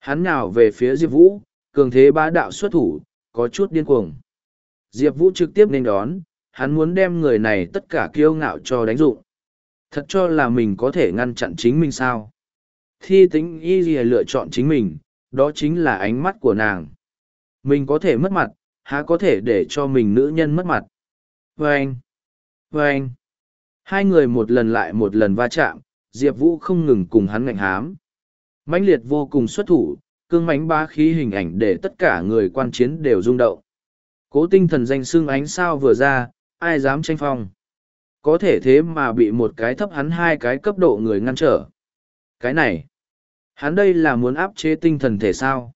Hắn nhào về phía Diệp Vũ, cường thế bá đạo xuất thủ, có chút điên cuồng. Diệp Vũ trực tiếp nên đón, hắn muốn đem người này tất cả kiêu ngạo cho đánh dụng. Thật cho là mình có thể ngăn chặn chính mình sao? Thi tính y gì lựa chọn chính mình, đó chính là ánh mắt của nàng. Mình có thể mất mặt, há có thể để cho mình nữ nhân mất mặt. Vâng! Vâng! Hai người một lần lại một lần va chạm, Diệp Vũ không ngừng cùng hắn ngạnh hám mãnh liệt vô cùng xuất thủ, cương mãnh ba khí hình ảnh để tất cả người quan chiến đều rung động. Cố tinh thần danh xương ánh sao vừa ra, ai dám tranh phong. Có thể thế mà bị một cái thấp hắn hai cái cấp độ người ngăn trở. Cái này, hắn đây là muốn áp chế tinh thần thể sao.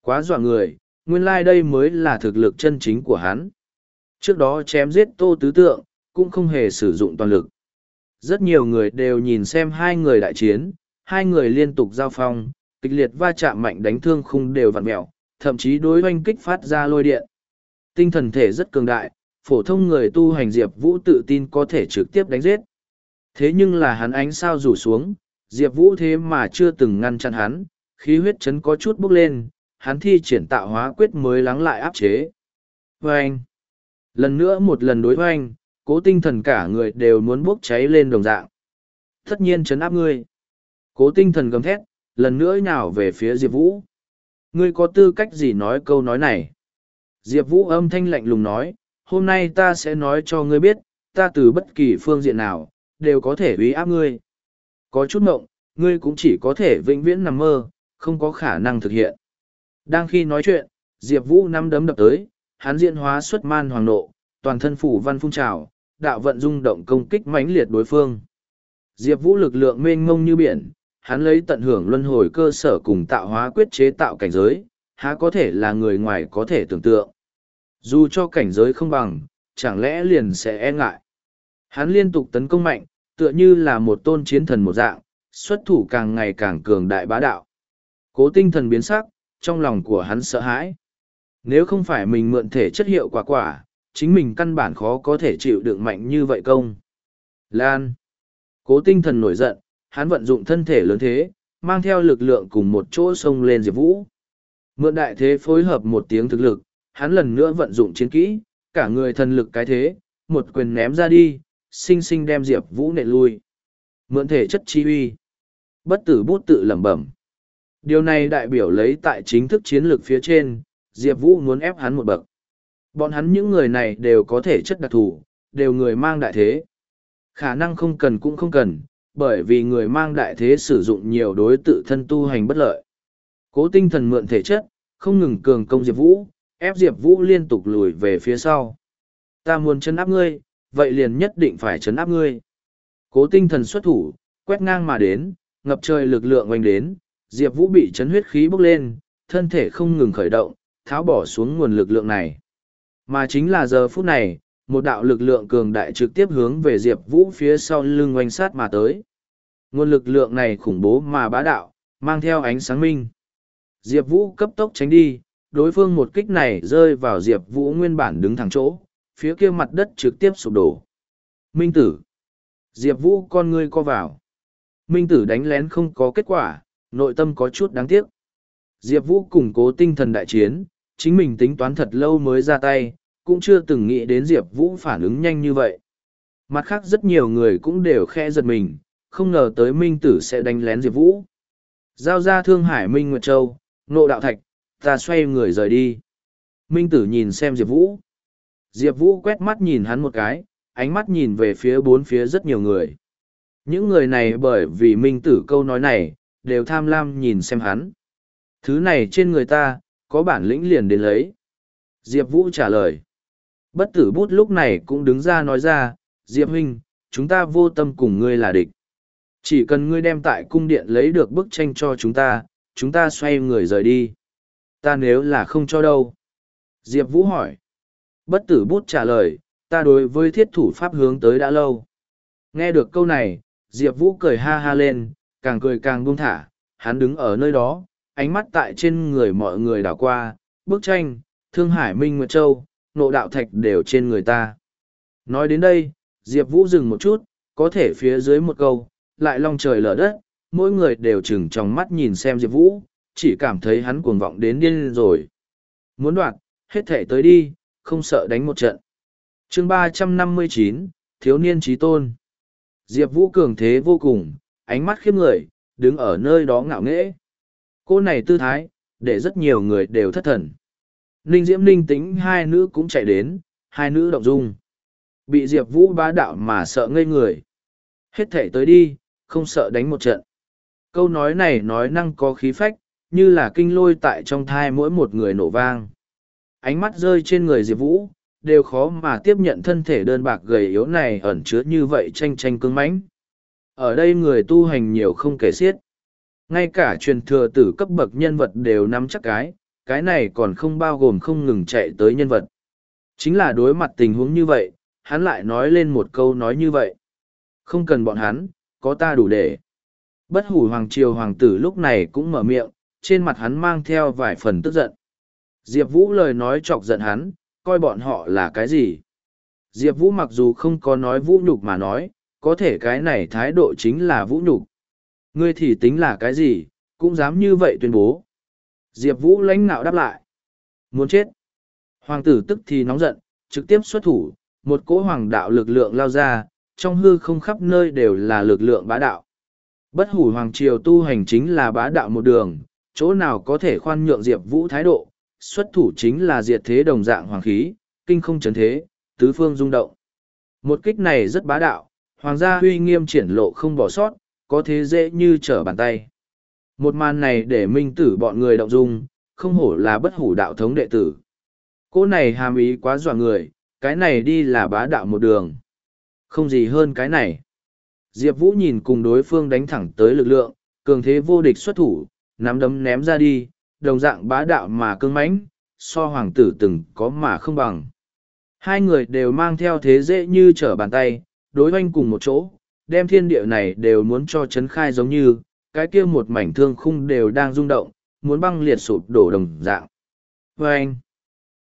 Quá dọa người, nguyên lai like đây mới là thực lực chân chính của hắn. Trước đó chém giết tô tứ tượng, cũng không hề sử dụng toàn lực. Rất nhiều người đều nhìn xem hai người đại chiến, hai người liên tục giao phong, kịch liệt va chạm mạnh đánh thương khung đều vặn mẹo, thậm chí đối oanh kích phát ra lôi điện. Tinh thần thể rất cường đại, phổ thông người tu hành Diệp Vũ tự tin có thể trực tiếp đánh giết. Thế nhưng là hắn ánh sao rủ xuống, Diệp Vũ thế mà chưa từng ngăn chặn hắn, khí huyết chấn có chút bốc lên, hắn thi triển tạo hóa quyết mới lắng lại áp chế. Vâng! Lần nữa một lần đối hoanh, cố tinh thần cả người đều muốn bốc cháy lên đồng dạng. Tất nhiên chấn áp ngươi. Cố tinh thần gầm thét, lần nữa nhào về phía Diệp Vũ. Ngươi có tư cách gì nói câu nói này? Diệp Vũ âm thanh lạnh lùng nói, hôm nay ta sẽ nói cho ngươi biết, ta từ bất kỳ phương diện nào, đều có thể uy áp ngươi. Có chút mộng, ngươi cũng chỉ có thể vĩnh viễn nằm mơ, không có khả năng thực hiện. Đang khi nói chuyện, Diệp Vũ năm đấm đập tới, hắn diễn hóa xuất man hoàng nộ, toàn thân phủ văn phun trào, đạo vận rung động công kích mãnh liệt đối phương. Diệp Vũ lực lượng mênh mông như biển, hắn lấy tận hưởng luân hồi cơ sở cùng tạo hóa quyết chế tạo cảnh giới, há có thể là người ngoài có thể tưởng tượng. Dù cho cảnh giới không bằng, chẳng lẽ liền sẽ e ngại. Hắn liên tục tấn công mạnh, tựa như là một tôn chiến thần một dạng, xuất thủ càng ngày càng cường đại bá đạo. Cố tinh thần biến sắc, trong lòng của hắn sợ hãi. Nếu không phải mình mượn thể chất hiệu quả quả, chính mình căn bản khó có thể chịu đựng mạnh như vậy công. Lan. Cố tinh thần nổi giận, hắn vận dụng thân thể lớn thế, mang theo lực lượng cùng một chỗ xông lên Diệp Vũ. Mượn đại thế phối hợp một tiếng thực lực, hắn lần nữa vận dụng chiến kỹ, cả người thần lực cái thế, một quyền ném ra đi, sinh sinh đem Diệp Vũ nệ lui. Mượn thể chất chi uy. Bất tử bút tự lẩm bẩm. Điều này đại biểu lấy tại chính thức chiến lược phía trên, Diệp Vũ muốn ép hắn một bậc. Bọn hắn những người này đều có thể chất đặc thù, đều người mang đại thế. Khả năng không cần cũng không cần, bởi vì người mang đại thế sử dụng nhiều đối tự thân tu hành bất lợi. Cố tinh thần mượn thể chất, không ngừng cường công Diệp Vũ, ép Diệp Vũ liên tục lùi về phía sau. Ta muốn chấn áp ngươi, vậy liền nhất định phải chấn áp ngươi. Cố tinh thần xuất thủ, quét ngang mà đến, ngập trời lực lượng oanh đến, Diệp Vũ bị chấn huyết khí bốc lên, thân thể không ngừng khởi động, tháo bỏ xuống nguồn lực lượng này. Mà chính là giờ phút này, một đạo lực lượng cường đại trực tiếp hướng về Diệp Vũ phía sau lưng oanh sát mà tới. Nguồn lực lượng này khủng bố mà bá đạo, mang theo ánh sáng minh. Diệp Vũ cấp tốc tránh đi, đối phương một kích này rơi vào Diệp Vũ nguyên bản đứng thẳng chỗ, phía kia mặt đất trực tiếp sụp đổ. Minh tử. Diệp Vũ con ngươi co vào. Minh tử đánh lén không có kết quả, nội tâm có chút đáng tiếc. Diệp Vũ củng cố tinh thần đại chiến, chính mình tính toán thật lâu mới ra tay, cũng chưa từng nghĩ đến Diệp Vũ phản ứng nhanh như vậy. Mặt khác rất nhiều người cũng đều khe giật mình, không ngờ tới Minh Tử sẽ đánh lén Diệp Vũ. Giao ra Thương Hải Minh Nguyệt Châu, nộ đạo thạch, ta xoay người rời đi. Minh Tử nhìn xem Diệp Vũ. Diệp Vũ quét mắt nhìn hắn một cái, ánh mắt nhìn về phía bốn phía rất nhiều người. Những người này bởi vì Minh Tử câu nói này, đều tham lam nhìn xem hắn. Thứ này trên người ta, có bản lĩnh liền đến lấy. Diệp Vũ trả lời. Bất tử bút lúc này cũng đứng ra nói ra, Diệp huynh, chúng ta vô tâm cùng ngươi là địch. Chỉ cần ngươi đem tại cung điện lấy được bức tranh cho chúng ta, chúng ta xoay người rời đi. Ta nếu là không cho đâu. Diệp Vũ hỏi. Bất tử bút trả lời, ta đối với thiết thủ pháp hướng tới đã lâu. Nghe được câu này, Diệp Vũ cười ha ha lên, càng cười càng buông thả, hắn đứng ở nơi đó, ánh mắt tại trên người mọi người đảo qua, bức tranh, Thương Hải Minh Nguyệt Châu, nộ đạo thạch đều trên người ta. Nói đến đây, Diệp Vũ dừng một chút, có thể phía dưới một câu, lại long trời lở đất, mỗi người đều chừng trong mắt nhìn xem Diệp Vũ, chỉ cảm thấy hắn cuồng vọng đến điên rồi. Muốn đoạt, hết thể tới đi, không sợ đánh một trận. chương ba trăm năm mươi chín Thiếu niên trí tôn. Diệp Vũ cường thế vô cùng, ánh mắt khiếp người, đứng ở nơi đó ngạo nghễ. Cô này tư thái, để rất nhiều người đều thất thần. Ninh Diễm Ninh tính hai nữ cũng chạy đến, hai nữ động dung. Bị Diệp Vũ bá đạo mà sợ ngây người. Hết thể tới đi, không sợ đánh một trận. Câu nói này nói năng có khí phách, như là kinh lôi tại trong thai mỗi một người nổ vang. Ánh mắt rơi trên người Diệp Vũ, đều khó mà tiếp nhận thân thể đơn bạc gầy yếu này ẩn chứa như vậy tranh tranh cứng mãnh. Ở đây người tu hành nhiều không kể xiết. Ngay cả truyền thừa tử cấp bậc nhân vật đều nắm chắc cái, cái này còn không bao gồm không ngừng chạy tới nhân vật. Chính là đối mặt tình huống như vậy, hắn lại nói lên một câu nói như vậy. Không cần bọn hắn, có ta đủ để. Bất hủ hoàng triều hoàng tử lúc này cũng mở miệng, trên mặt hắn mang theo vài phần tức giận. Diệp Vũ lời nói chọc giận hắn, coi bọn họ là cái gì. Diệp Vũ mặc dù không có nói vũ nhục mà nói, có thể cái này thái độ chính là vũ nhục. Ngươi thì tính là cái gì, cũng dám như vậy tuyên bố. Diệp Vũ lãnh nạo đáp lại. Muốn chết. Hoàng tử tức thì nóng giận, trực tiếp xuất thủ, một cỗ hoàng đạo lực lượng lao ra, trong hư không khắp nơi đều là lực lượng bá đạo. Bất hủ hoàng triều tu hành chính là bá đạo một đường, chỗ nào có thể khoan nhượng Diệp Vũ thái độ, xuất thủ chính là diệt thế đồng dạng hoàng khí, kinh không chấn thế, tứ phương rung động. Một kích này rất bá đạo, hoàng gia huy nghiêm triển lộ không bỏ sót, có thế dễ như trở bàn tay. Một màn này để minh tử bọn người động dung, không hổ là bất hủ đạo thống đệ tử. Cô này hàm ý quá dọa người, cái này đi là bá đạo một đường. Không gì hơn cái này. Diệp Vũ nhìn cùng đối phương đánh thẳng tới lực lượng, cường thế vô địch xuất thủ, nắm đấm ném ra đi, đồng dạng bá đạo mà cương mãnh, so hoàng tử từng có mà không bằng. Hai người đều mang theo thế dễ như trở bàn tay, đối oanh cùng một chỗ, đem thiên địa này đều muốn cho chấn khai giống như, cái kia một mảnh thương khung đều đang rung động, muốn băng liệt sụp đổ đồng dạng. Vâng!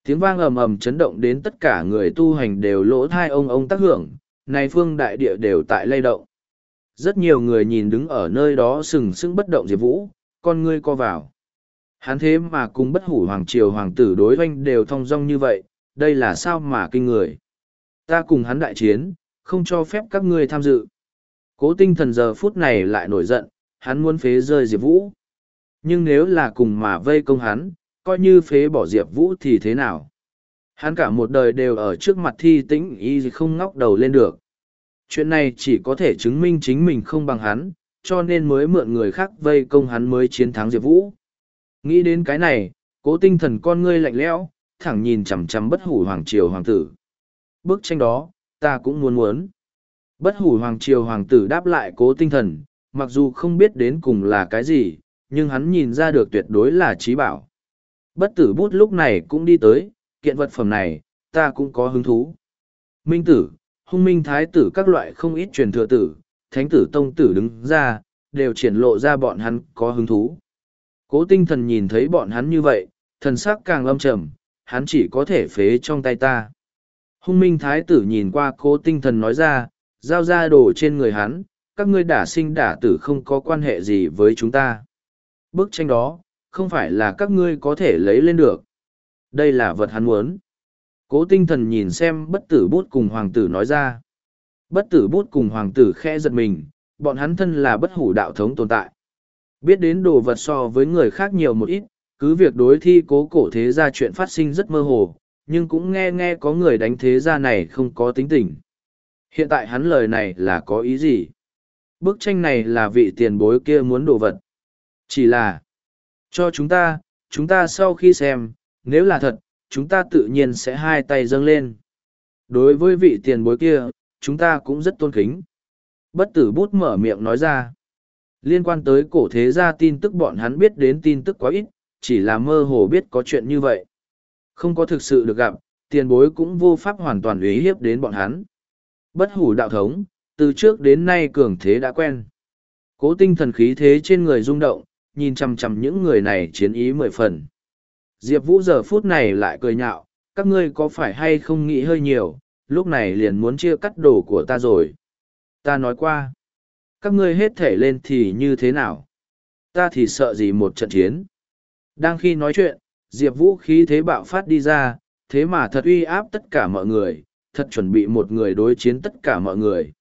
Tiếng vang ầm ầm chấn động đến tất cả người tu hành đều lỗ thai ông ông tác hưởng, này phương đại địa đều tại lay động. Rất nhiều người nhìn đứng ở nơi đó sừng sững bất động Diệp Vũ, con ngươi co vào. Hắn thế mà cùng bất hủ hoàng triều hoàng tử đối doanh đều thong dong như vậy, đây là sao mà kinh người. Ta cùng hắn đại chiến, không cho phép các ngươi tham dự. Cố tinh thần giờ phút này lại nổi giận, hắn muốn phế rơi Diệp Vũ. Nhưng nếu là cùng mà vây công hắn, coi như phế bỏ Diệp Vũ thì thế nào? Hắn cả một đời đều ở trước mặt thi tĩnh y không ngóc đầu lên được. Chuyện này chỉ có thể chứng minh chính mình không bằng hắn, cho nên mới mượn người khác vây công hắn mới chiến thắng Diệp Vũ. Nghĩ đến cái này, cố tinh thần con ngươi lạnh lẽo, thẳng nhìn chằm chằm bất hủ hoàng triều hoàng tử. Bức tranh đó, ta cũng muốn muốn. Bất hủ hoàng triều hoàng tử đáp lại cố tinh thần, mặc dù không biết đến cùng là cái gì, nhưng hắn nhìn ra được tuyệt đối là trí bảo. Bất tử bút lúc này cũng đi tới, kiện vật phẩm này, ta cũng có hứng thú. Minh tử, hung minh thái tử các loại không ít truyền thừa tử, thánh tử tông tử đứng ra, đều triển lộ ra bọn hắn có hứng thú. Cố tinh thần nhìn thấy bọn hắn như vậy, thần sắc càng âm trầm, hắn chỉ có thể phế trong tay ta. Hung minh thái tử nhìn qua cố tinh thần nói ra, giao ra đồ trên người hắn, các ngươi đả sinh đả tử không có quan hệ gì với chúng ta. Bức tranh đó, không phải là các ngươi có thể lấy lên được. Đây là vật hắn muốn. Cố tinh thần nhìn xem bất tử bút cùng hoàng tử nói ra. Bất tử bút cùng hoàng tử khẽ giật mình, bọn hắn thân là bất hủ đạo thống tồn tại. Biết đến đồ vật so với người khác nhiều một ít, cứ việc đối thi cố cổ thế gia chuyện phát sinh rất mơ hồ, nhưng cũng nghe nghe có người đánh thế gia này không có tính tình. Hiện tại hắn lời này là có ý gì? Bức tranh này là vị tiền bối kia muốn đồ vật. Chỉ là, cho chúng ta, chúng ta sau khi xem, nếu là thật, chúng ta tự nhiên sẽ hai tay dâng lên. Đối với vị tiền bối kia, chúng ta cũng rất tôn kính. Bất tử bút mở miệng nói ra. Liên quan tới cổ thế gia tin tức bọn hắn biết đến tin tức quá ít, chỉ là mơ hồ biết có chuyện như vậy. Không có thực sự được gặp, tiền bối cũng vô pháp hoàn toàn uy hiếp đến bọn hắn. Bất hủ đạo thống, từ trước đến nay cường thế đã quen. Cố tinh thần khí thế trên người rung động, nhìn chằm chằm những người này chiến ý mười phần. Diệp Vũ giờ phút này lại cười nhạo, các ngươi có phải hay không nghĩ hơi nhiều, lúc này liền muốn chia cắt đồ của ta rồi. Ta nói qua, các ngươi hết thể lên thì như thế nào? Ta thì sợ gì một trận chiến? Đang khi nói chuyện, Diệp Vũ khí thế bạo phát đi ra, thế mà thật uy áp tất cả mọi người, thật chuẩn bị một người đối chiến tất cả mọi người.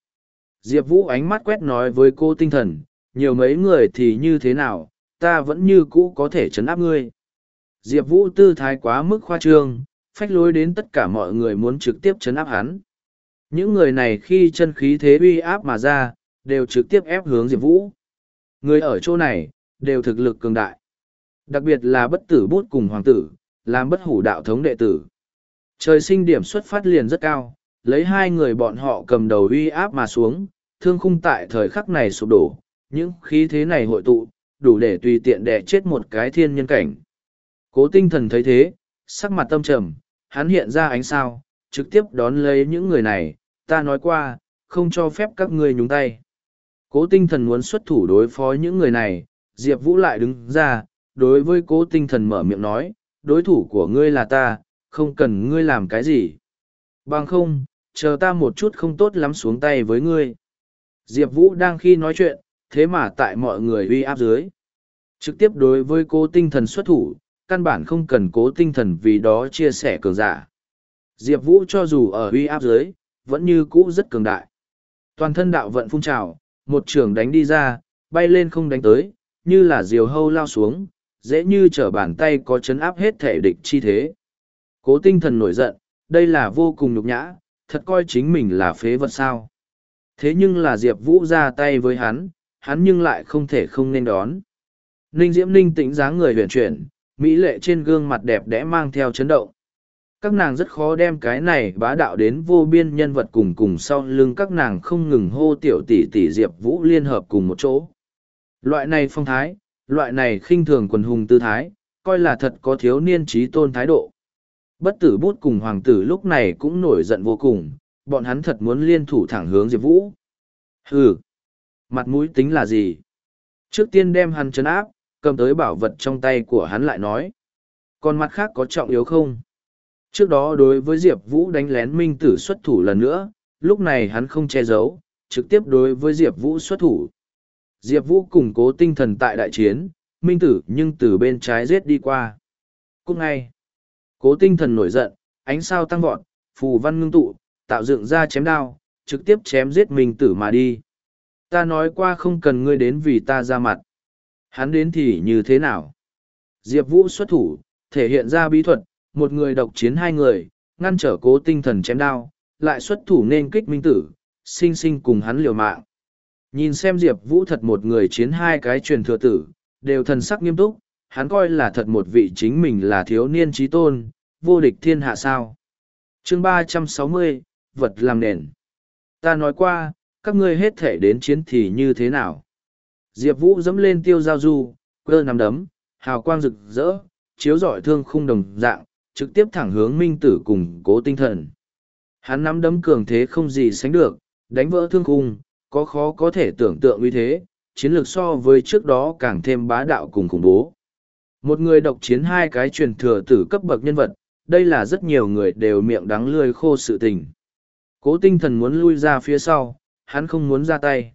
Diệp Vũ ánh mắt quét nói với cô tinh thần, nhiều mấy người thì như thế nào, ta vẫn như cũ có thể chấn áp ngươi. Diệp Vũ tư thái quá mức khoa trương, phách lối đến tất cả mọi người muốn trực tiếp chấn áp hắn. Những người này khi chân khí thế uy áp mà ra, đều trực tiếp ép hướng Diệp Vũ. Người ở chỗ này, đều thực lực cường đại. Đặc biệt là bất tử bút cùng hoàng tử, làm bất hủ đạo thống đệ tử. Trời sinh điểm xuất phát liền rất cao, lấy hai người bọn họ cầm đầu uy áp mà xuống, thương khung tại thời khắc này sụp đổ, những khí thế này hội tụ, đủ để tùy tiện đẻ chết một cái thiên nhân cảnh. Cố tinh thần thấy thế, sắc mặt tâm trầm, hắn hiện ra ánh sao, trực tiếp đón lấy những người này, ta nói qua, không cho phép các ngươi nhúng tay. Cố tinh thần muốn xuất thủ đối phó những người này, Diệp Vũ lại đứng ra, đối với cố tinh thần mở miệng nói, đối thủ của ngươi là ta, không cần ngươi làm cái gì. Bằng không, chờ ta một chút không tốt lắm xuống tay với ngươi. Diệp Vũ đang khi nói chuyện, thế mà tại mọi người uy áp dưới. Trực tiếp đối với cố tinh thần xuất thủ, căn bản không cần cố tinh thần vì đó chia sẻ cường giả. Diệp Vũ cho dù ở uy áp dưới, vẫn như cũ rất cường đại. Toàn thân đạo vận phun trào, một trường đánh đi ra, bay lên không đánh tới, như là diều hâu lao xuống, dễ như trở bàn tay có chấn áp hết thể địch chi thế. Cố tinh thần nổi giận, đây là vô cùng nhục nhã, thật coi chính mình là phế vật sao. Thế nhưng là Diệp Vũ ra tay với hắn, hắn nhưng lại không thể không nên đón. Ninh Diễm Ninh tĩnh dáng người huyền chuyển, mỹ lệ trên gương mặt đẹp đẽ mang theo chấn động. Các nàng rất khó đem cái này bá đạo đến vô biên nhân vật cùng cùng sau lưng các nàng không ngừng hô tiểu tỷ tỷ Diệp Vũ liên hợp cùng một chỗ. Loại này phong thái, loại này khinh thường quần hùng tư thái, coi là thật có thiếu niên trí tôn thái độ. Bất tử bút cùng hoàng tử lúc này cũng nổi giận vô cùng, bọn hắn thật muốn liên thủ thẳng hướng Diệp Vũ. Hừ, mặt mũi tính là gì? Trước tiên đem hắn chấn áp, cầm tới bảo vật trong tay của hắn lại nói. Còn mặt khác có trọng yếu không? Trước đó đối với Diệp Vũ đánh lén Minh Tử xuất thủ lần nữa, lúc này hắn không che giấu, trực tiếp đối với Diệp Vũ xuất thủ. Diệp Vũ củng cố tinh thần tại đại chiến, Minh Tử nhưng từ bên trái giết đi qua. Cũng ngay, cố tinh thần nổi giận, ánh sao tăng vọt, phù văn ngưng tụ, tạo dựng ra chém đao, trực tiếp chém giết Minh Tử mà đi. Ta nói qua không cần ngươi đến vì ta ra mặt. Hắn đến thì như thế nào? Diệp Vũ xuất thủ, thể hiện ra bí thuật, một người độc chiến hai người, ngăn trở cố tinh thần chém đao, lại xuất thủ nên kích minh tử, sinh sinh cùng hắn liều mạng. Nhìn xem Diệp Vũ thật một người chiến hai cái truyền thừa tử, đều thần sắc nghiêm túc, hắn coi là thật một vị chính mình là thiếu niên trí tôn, vô địch thiên hạ sao. chương ba trăm sáu mươi vật làm nền. Ta nói qua, các ngươi hết thể đến chiến thì như thế nào? Diệp Vũ dẫm lên tiêu giao du, cơ nằm đấm, hào quang rực rỡ, chiếu rọi thương khung đồng dạng, trực tiếp thẳng hướng minh tử cùng cố tinh thần. Hắn nắm đấm cường thế không gì sánh được, đánh vỡ thương khung, có khó có thể tưởng tượng uy thế, chiến lược so với trước đó càng thêm bá đạo cùng khủng bố. Một người độc chiến hai cái truyền thừa tử cấp bậc nhân vật, đây là rất nhiều người đều miệng đắng lươi khô sự tình. Cố tinh thần muốn lui ra phía sau, hắn không muốn ra tay.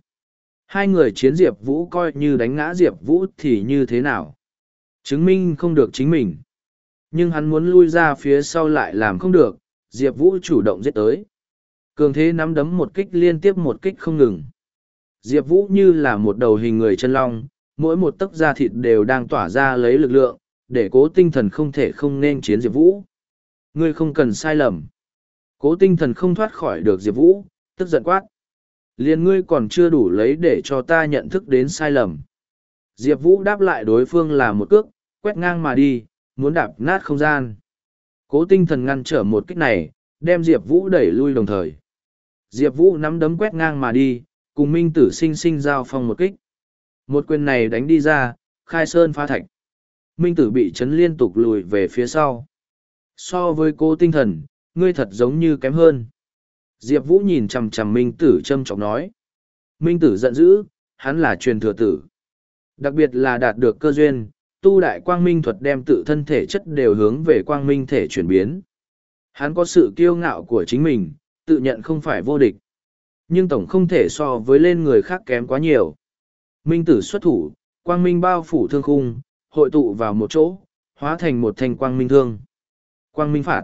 Hai người chiến Diệp Vũ coi như đánh ngã Diệp Vũ thì như thế nào? Chứng minh không được chính mình. Nhưng hắn muốn lui ra phía sau lại làm không được, Diệp Vũ chủ động giết tới. Cường thế nắm đấm một kích liên tiếp một kích không ngừng. Diệp Vũ như là một đầu hình người chân long, mỗi một tấc da thịt đều đang tỏa ra lấy lực lượng, để cố tinh thần không thể không nên chiến Diệp Vũ. Ngươi không cần sai lầm. Cố tinh thần không thoát khỏi được Diệp Vũ, tức giận quát. Liên ngươi còn chưa đủ lấy để cho ta nhận thức đến sai lầm. Diệp Vũ đáp lại đối phương là một cước, quét ngang mà đi, muốn đạp nát không gian. Cố tinh thần ngăn trở một kích này, đem Diệp Vũ đẩy lui đồng thời. Diệp Vũ nắm đấm quét ngang mà đi, cùng Minh Tử sinh sinh giao phong một kích. Một quyền này đánh đi ra, khai sơn phá thạch. Minh Tử bị chấn liên tục lùi về phía sau. So với cố tinh thần, ngươi thật giống như kém hơn. Diệp Vũ nhìn chằm chằm Minh Tử châm trọng nói. Minh Tử giận dữ, hắn là truyền thừa tử. Đặc biệt là đạt được cơ duyên, tu đại quang minh thuật đem tự thân thể chất đều hướng về quang minh thể chuyển biến. Hắn có sự kiêu ngạo của chính mình, tự nhận không phải vô địch. Nhưng tổng không thể so với lên người khác kém quá nhiều. Minh tử xuất thủ, quang minh bao phủ thương khung, hội tụ vào một chỗ, hóa thành một thanh quang minh thương. Quang minh phạt.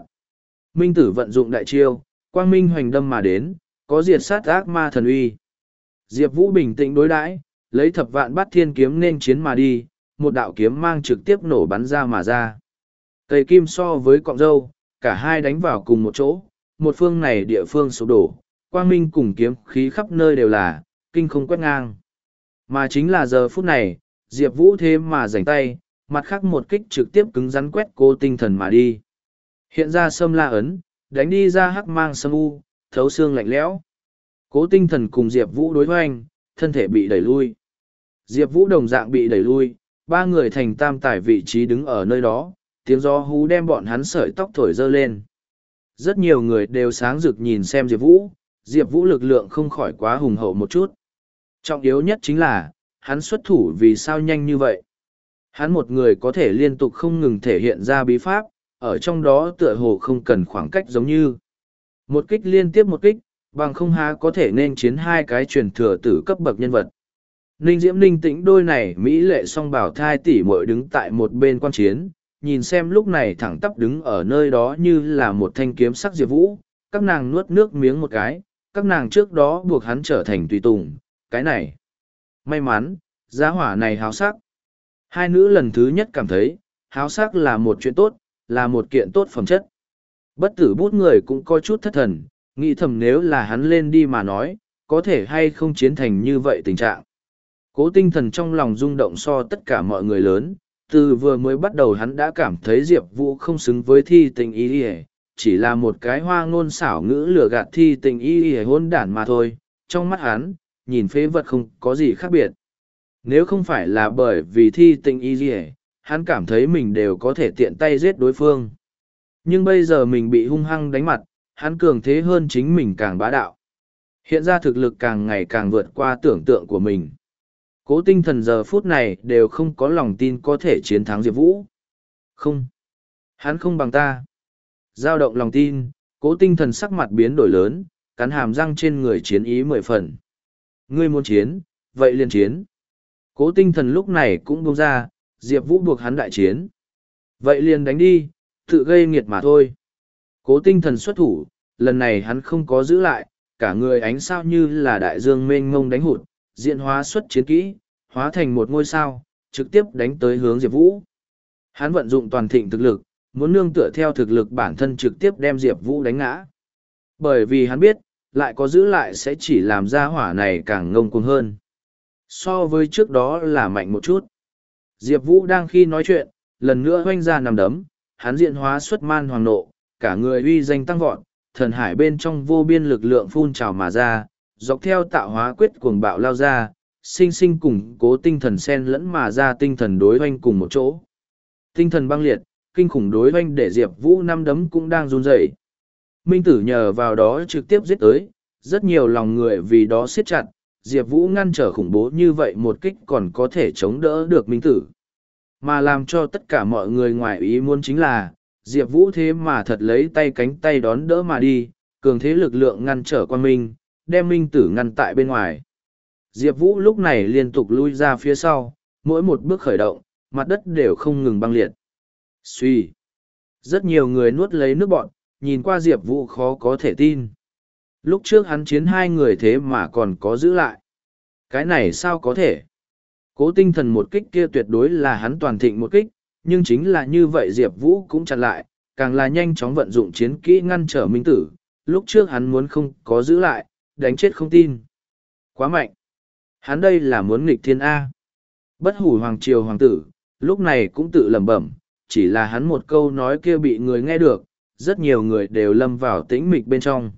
Minh tử vận dụng đại chiêu, quang minh hoành đâm mà đến, có diệt sát ác ma thần uy. Diệp Vũ bình tĩnh đối đãi, lấy thập vạn bát thiên kiếm nên chiến mà đi, một đạo kiếm mang trực tiếp nổ bắn ra mà ra. Cây kim so với cọng dâu, cả hai đánh vào cùng một chỗ, một phương này địa phương sụp đổ, quang minh cùng kiếm khí khắp nơi đều là, kinh không quét ngang. Mà chính là giờ phút này, Diệp Vũ thế mà giành tay, mặt khác một kích trực tiếp cứng rắn quét cô tinh thần mà đi. Hiện ra sâm la ấn, đánh đi ra hắc mang sâm u, thấu xương lạnh lẽo. Cố tinh thần cùng Diệp Vũ đối hoành, thân thể bị đẩy lui. Diệp Vũ đồng dạng bị đẩy lui, ba người thành tam tải vị trí đứng ở nơi đó, tiếng gió hú đem bọn hắn sợi tóc thổi dơ lên. Rất nhiều người đều sáng rực nhìn xem Diệp Vũ, Diệp Vũ lực lượng không khỏi quá hùng hậu một chút. Trọng yếu nhất chính là, hắn xuất thủ vì sao nhanh như vậy. Hắn một người có thể liên tục không ngừng thể hiện ra bí pháp, ở trong đó tựa hồ không cần khoảng cách giống như. Một kích liên tiếp một kích, bằng không há có thể nên chiến hai cái truyền thừa tử cấp bậc nhân vật. Ninh Diễm Ninh tĩnh đôi này Mỹ lệ song bảo thai tỷ muội đứng tại một bên quan chiến, nhìn xem lúc này thẳng tắp đứng ở nơi đó như là một thanh kiếm sắc diệp vũ, các nàng nuốt nước miếng một cái, các nàng trước đó buộc hắn trở thành tùy tùng, cái này. May mắn, giá hỏa này háo sắc. Hai nữ lần thứ nhất cảm thấy, háo sắc là một chuyện tốt, là một kiện tốt phẩm chất. Bất tử bút người cũng có chút thất thần, nghĩ thầm nếu là hắn lên đi mà nói, có thể hay không chiến thành như vậy tình trạng. Cố tinh thần trong lòng rung động so tất cả mọi người lớn, từ vừa mới bắt đầu hắn đã cảm thấy Diệp Vũ không xứng với thi tình ý ỉa chỉ là một cái hoa ngôn xảo ngữ lừa gạt thi tình y ỉa hôn đản mà thôi trong mắt hắn nhìn phế vật không có gì khác biệt nếu không phải là bởi vì thi tình y ỉa hắn cảm thấy mình đều có thể tiện tay giết đối phương nhưng bây giờ mình bị hung hăng đánh mặt hắn cường thế hơn chính mình càng bá đạo hiện ra thực lực càng ngày càng vượt qua tưởng tượng của mình Cố tinh thần giờ phút này đều không có lòng tin có thể chiến thắng Diệp Vũ. Không. Hắn không bằng ta. Giao động lòng tin, cố tinh thần sắc mặt biến đổi lớn, cắn hàm răng trên người chiến ý mười phần. Ngươi muốn chiến, vậy liền chiến. Cố tinh thần lúc này cũng bông ra, Diệp Vũ buộc hắn đại chiến. Vậy liền đánh đi, tự gây nghiệt mà thôi. Cố tinh thần xuất thủ, lần này hắn không có giữ lại, cả người ánh sao như là đại dương mênh ngông đánh hụt, diện hóa xuất chiến kỹ, hóa thành một ngôi sao, trực tiếp đánh tới hướng Diệp Vũ. Hắn vận dụng toàn thịnh thực lực, muốn nương tựa theo thực lực bản thân trực tiếp đem Diệp Vũ đánh ngã. Bởi vì hắn biết, lại có giữ lại sẽ chỉ làm ra hỏa này càng ngông cuồng hơn. So với trước đó là mạnh một chút. Diệp Vũ đang khi nói chuyện, lần nữa hoanh ra nằm đấm, hắn diện hóa xuất man hoàng nộ, cả người uy danh tăng vọt, thần hải bên trong vô biên lực lượng phun trào mà ra, dọc theo tạo hóa quyết cuồng bạo lao ra, sinh sinh củng cố tinh thần sen lẫn mà ra tinh thần đối hoanh cùng một chỗ. Tinh thần băng liệt, kinh khủng đối hoanh để Diệp Vũ năm đấm cũng đang run rẩy. Minh tử nhờ vào đó trực tiếp giết tới, rất nhiều lòng người vì đó siết chặt, Diệp Vũ ngăn trở khủng bố như vậy một kích còn có thể chống đỡ được Minh tử. Mà làm cho tất cả mọi người ngoài ý muốn chính là, Diệp Vũ thế mà thật lấy tay cánh tay đón đỡ mà đi, cường thế lực lượng ngăn trở quan minh, đem minh tử ngăn tại bên ngoài. Diệp Vũ lúc này liên tục lui ra phía sau, mỗi một bước khởi động, mặt đất đều không ngừng băng liệt. Suy. Rất nhiều người nuốt lấy nước bọn, nhìn qua Diệp Vũ khó có thể tin. Lúc trước hắn chiến hai người thế mà còn có giữ lại. Cái này sao có thể? Cố tinh thần một kích kia tuyệt đối là hắn toàn thịnh một kích, nhưng chính là như vậy Diệp Vũ cũng chặn lại, càng là nhanh chóng vận dụng chiến kỹ ngăn trở minh tử. Lúc trước hắn muốn không có giữ lại, đánh chết không tin. Quá mạnh. Hắn đây là muốn nghịch thiên A. Bất hủ hoàng triều hoàng tử, lúc này cũng tự lẩm bẩm, chỉ là hắn một câu nói kia bị người nghe được, rất nhiều người đều lâm vào tĩnh mịch bên trong.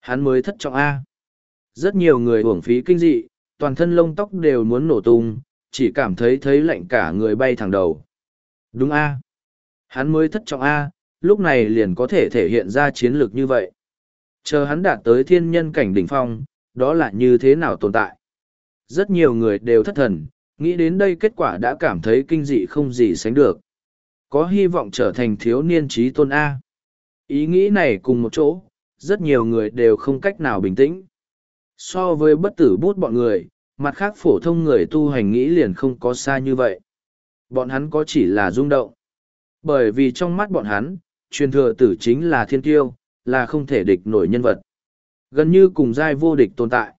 Hắn mới thất trọng A. Rất nhiều người uổng phí kinh dị, toàn thân lông tóc đều muốn nổ tung, chỉ cảm thấy thấy lạnh cả người bay thẳng đầu. Đúng A. Hắn mới thất trọng A, lúc này liền có thể thể hiện ra chiến lược như vậy. Chờ hắn đạt tới thiên nhân cảnh đỉnh phong, đó là như thế nào tồn tại. Rất nhiều người đều thất thần, nghĩ đến đây kết quả đã cảm thấy kinh dị không gì sánh được. Có hy vọng trở thành thiếu niên trí tôn A. Ý nghĩ này cùng một chỗ, rất nhiều người đều không cách nào bình tĩnh. So với bất tử bút bọn người, mặt khác phổ thông người tu hành nghĩ liền không có xa như vậy. Bọn hắn có chỉ là rung động. Bởi vì trong mắt bọn hắn, truyền thừa tử chính là thiên tiêu, là không thể địch nổi nhân vật. Gần như cùng giai vô địch tồn tại.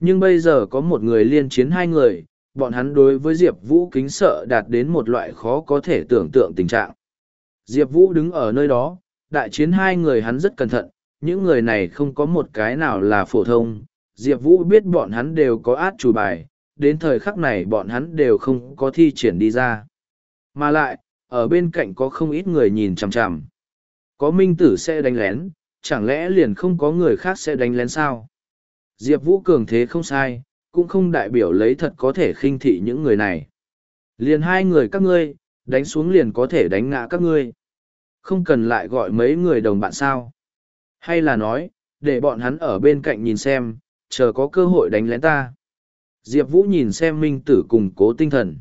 Nhưng bây giờ có một người liên chiến hai người, bọn hắn đối với Diệp Vũ kính sợ đạt đến một loại khó có thể tưởng tượng tình trạng. Diệp Vũ đứng ở nơi đó, đại chiến hai người hắn rất cẩn thận, những người này không có một cái nào là phổ thông. Diệp Vũ biết bọn hắn đều có át chủ bài, đến thời khắc này bọn hắn đều không có thi triển đi ra. Mà lại, ở bên cạnh có không ít người nhìn chằm chằm. Có minh tử sẽ đánh lén, chẳng lẽ liền không có người khác sẽ đánh lén sao? Diệp Vũ cường thế không sai, cũng không đại biểu lấy thật có thể khinh thị những người này. Liền hai người các ngươi, đánh xuống liền có thể đánh ngã các ngươi. Không cần lại gọi mấy người đồng bạn sao. Hay là nói, để bọn hắn ở bên cạnh nhìn xem, chờ có cơ hội đánh lén ta. Diệp Vũ nhìn xem minh tử cùng cố tinh thần.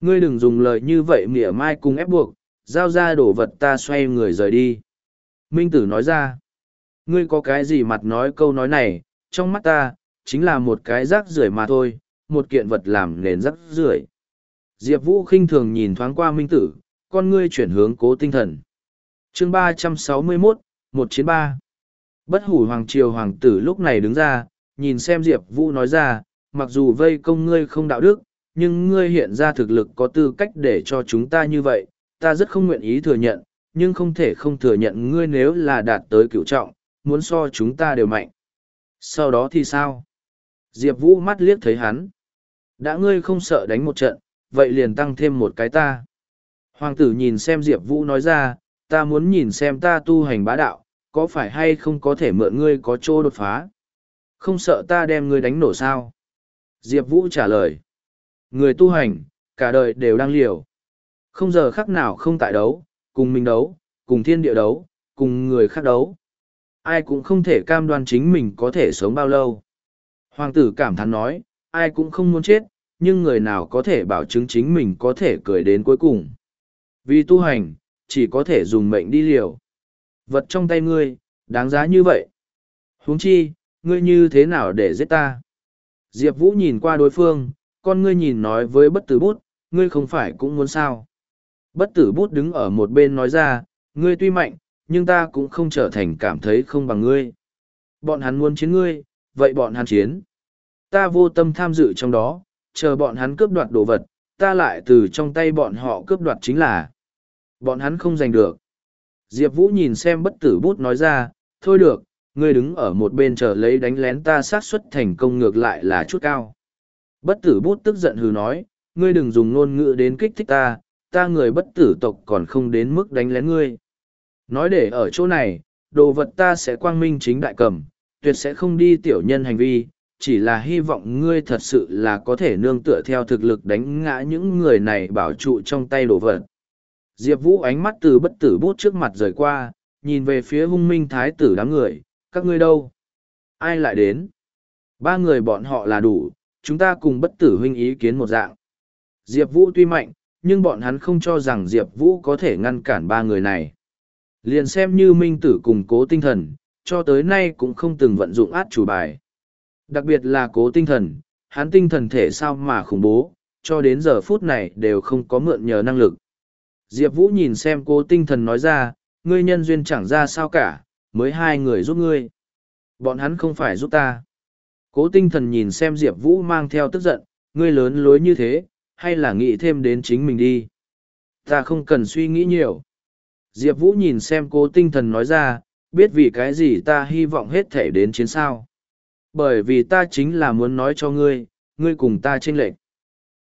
Ngươi đừng dùng lời như vậy mỉa mai cùng ép buộc, giao ra đổ vật ta xoay người rời đi. Minh tử nói ra, ngươi có cái gì mặt nói câu nói này, trong mắt ta, chính là một cái rác rưởi mà thôi, một kiện vật làm nền rác rưởi. Diệp Vũ khinh thường nhìn thoáng qua Minh Tử, con ngươi chuyển hướng cố tinh thần. chương ba trăm sáu mươi 361, một chiến ba. Bất hủ Hoàng Triều Hoàng tử lúc này đứng ra, nhìn xem Diệp Vũ nói ra, mặc dù vây công ngươi không đạo đức, nhưng ngươi hiện ra thực lực có tư cách để cho chúng ta như vậy, ta rất không nguyện ý thừa nhận, nhưng không thể không thừa nhận ngươi nếu là đạt tới cựu trọng, muốn so chúng ta đều mạnh. Sau đó thì sao? Diệp Vũ mắt liếc thấy hắn. Đã ngươi không sợ đánh một trận, vậy liền tăng thêm một cái ta. Hoàng tử nhìn xem Diệp Vũ nói ra, ta muốn nhìn xem ta tu hành bá đạo, có phải hay không có thể mượn ngươi có chỗ đột phá. Không sợ ta đem ngươi đánh nổ sao? Diệp Vũ trả lời. Người tu hành, cả đời đều đang liều. Không giờ khắc nào không tại đấu, cùng mình đấu, cùng thiên địa đấu, cùng người khác đấu. Ai cũng không thể cam đoan chính mình có thể sống bao lâu. Hoàng tử cảm thán nói, ai cũng không muốn chết, nhưng người nào có thể bảo chứng chính mình có thể cười đến cuối cùng. Vì tu hành, chỉ có thể dùng mệnh đi liều. Vật trong tay ngươi, đáng giá như vậy. huống chi, ngươi như thế nào để giết ta? Diệp Vũ nhìn qua đối phương, con ngươi nhìn nói với bất tử bút, ngươi không phải cũng muốn sao. Bất tử bút đứng ở một bên nói ra, ngươi tuy mạnh, nhưng ta cũng không trở thành cảm thấy không bằng ngươi. Bọn hắn muốn chiến ngươi, vậy bọn hắn chiến. Ta vô tâm tham dự trong đó, chờ bọn hắn cướp đoạt đồ vật, ta lại từ trong tay bọn họ cướp đoạt chính là. Bọn hắn không giành được. Diệp Vũ nhìn xem bất tử bút nói ra, thôi được, ngươi đứng ở một bên chờ lấy đánh lén ta xác suất thành công ngược lại là chút cao. Bất tử bút tức giận hừ nói, ngươi đừng dùng ngôn ngữ đến kích thích ta, ta người bất tử tộc còn không đến mức đánh lén ngươi. Nói để ở chỗ này, đồ vật ta sẽ quang minh chính đại cầm, tuyệt sẽ không đi tiểu nhân hành vi, chỉ là hy vọng ngươi thật sự là có thể nương tựa theo thực lực đánh ngã những người này bảo trụ trong tay đồ vật. Diệp Vũ ánh mắt từ bất tử bút trước mặt rời qua, nhìn về phía hung minh thái tử đám người, các ngươi đâu? Ai lại đến? Ba người bọn họ là đủ, chúng ta cùng bất tử huynh ý kiến một dạng. Diệp Vũ tuy mạnh, nhưng bọn hắn không cho rằng Diệp Vũ có thể ngăn cản ba người này. Liền xem như minh tử cùng cố tinh thần, cho tới nay cũng không từng vận dụng át chủ bài. Đặc biệt là cố tinh thần, hắn tinh thần thể sao mà khủng bố, cho đến giờ phút này đều không có mượn nhờ năng lực. Diệp Vũ nhìn xem cố tinh thần nói ra, ngươi nhân duyên chẳng ra sao cả, mới hai người giúp ngươi. Bọn hắn không phải giúp ta. Cố tinh thần nhìn xem Diệp Vũ mang theo tức giận, ngươi lớn lối như thế, hay là nghĩ thêm đến chính mình đi. Ta không cần suy nghĩ nhiều. Diệp Vũ nhìn xem cố tinh thần nói ra, biết vì cái gì ta hy vọng hết thể đến chiến sao. Bởi vì ta chính là muốn nói cho ngươi, ngươi cùng ta chênh lệch.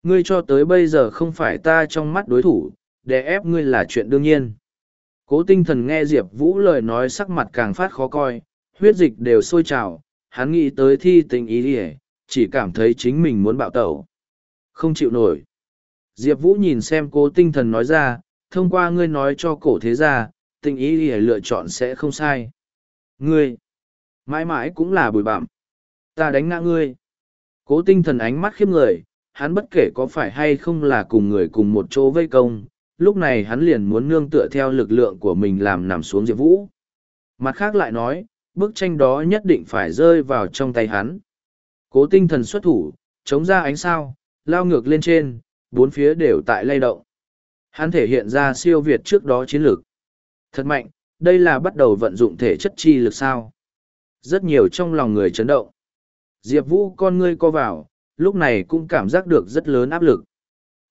Ngươi cho tới bây giờ không phải ta trong mắt đối thủ, để ép ngươi là chuyện đương nhiên. Cố tinh thần nghe Diệp Vũ lời nói sắc mặt càng phát khó coi, huyết dịch đều sôi trào, hắn nghĩ tới thi tình ý đi chỉ cảm thấy chính mình muốn bạo tẩu. Không chịu nổi. Diệp Vũ nhìn xem cố tinh thần nói ra, thông qua ngươi nói cho cổ thế gia, tình ý đi lựa chọn sẽ không sai ngươi mãi mãi cũng là bùi bạm. ta đánh ngã ngươi cố tinh thần ánh mắt khiếp người hắn bất kể có phải hay không là cùng người cùng một chỗ vây công lúc này hắn liền muốn nương tựa theo lực lượng của mình làm nằm xuống diệp vũ. Mặt khác lại nói, bức tranh đó nhất định phải rơi vào trong tay hắn. Cố tinh thần xuất thủ, chống ra ánh sao, lao ngược lên trên, bốn phía đều tại lay động. Hắn thể hiện ra siêu việt trước đó chiến lược. Thật mạnh, đây là bắt đầu vận dụng thể chất chi lực sao. Rất nhiều trong lòng người chấn động. Diệp vũ con ngươi co vào, lúc này cũng cảm giác được rất lớn áp lực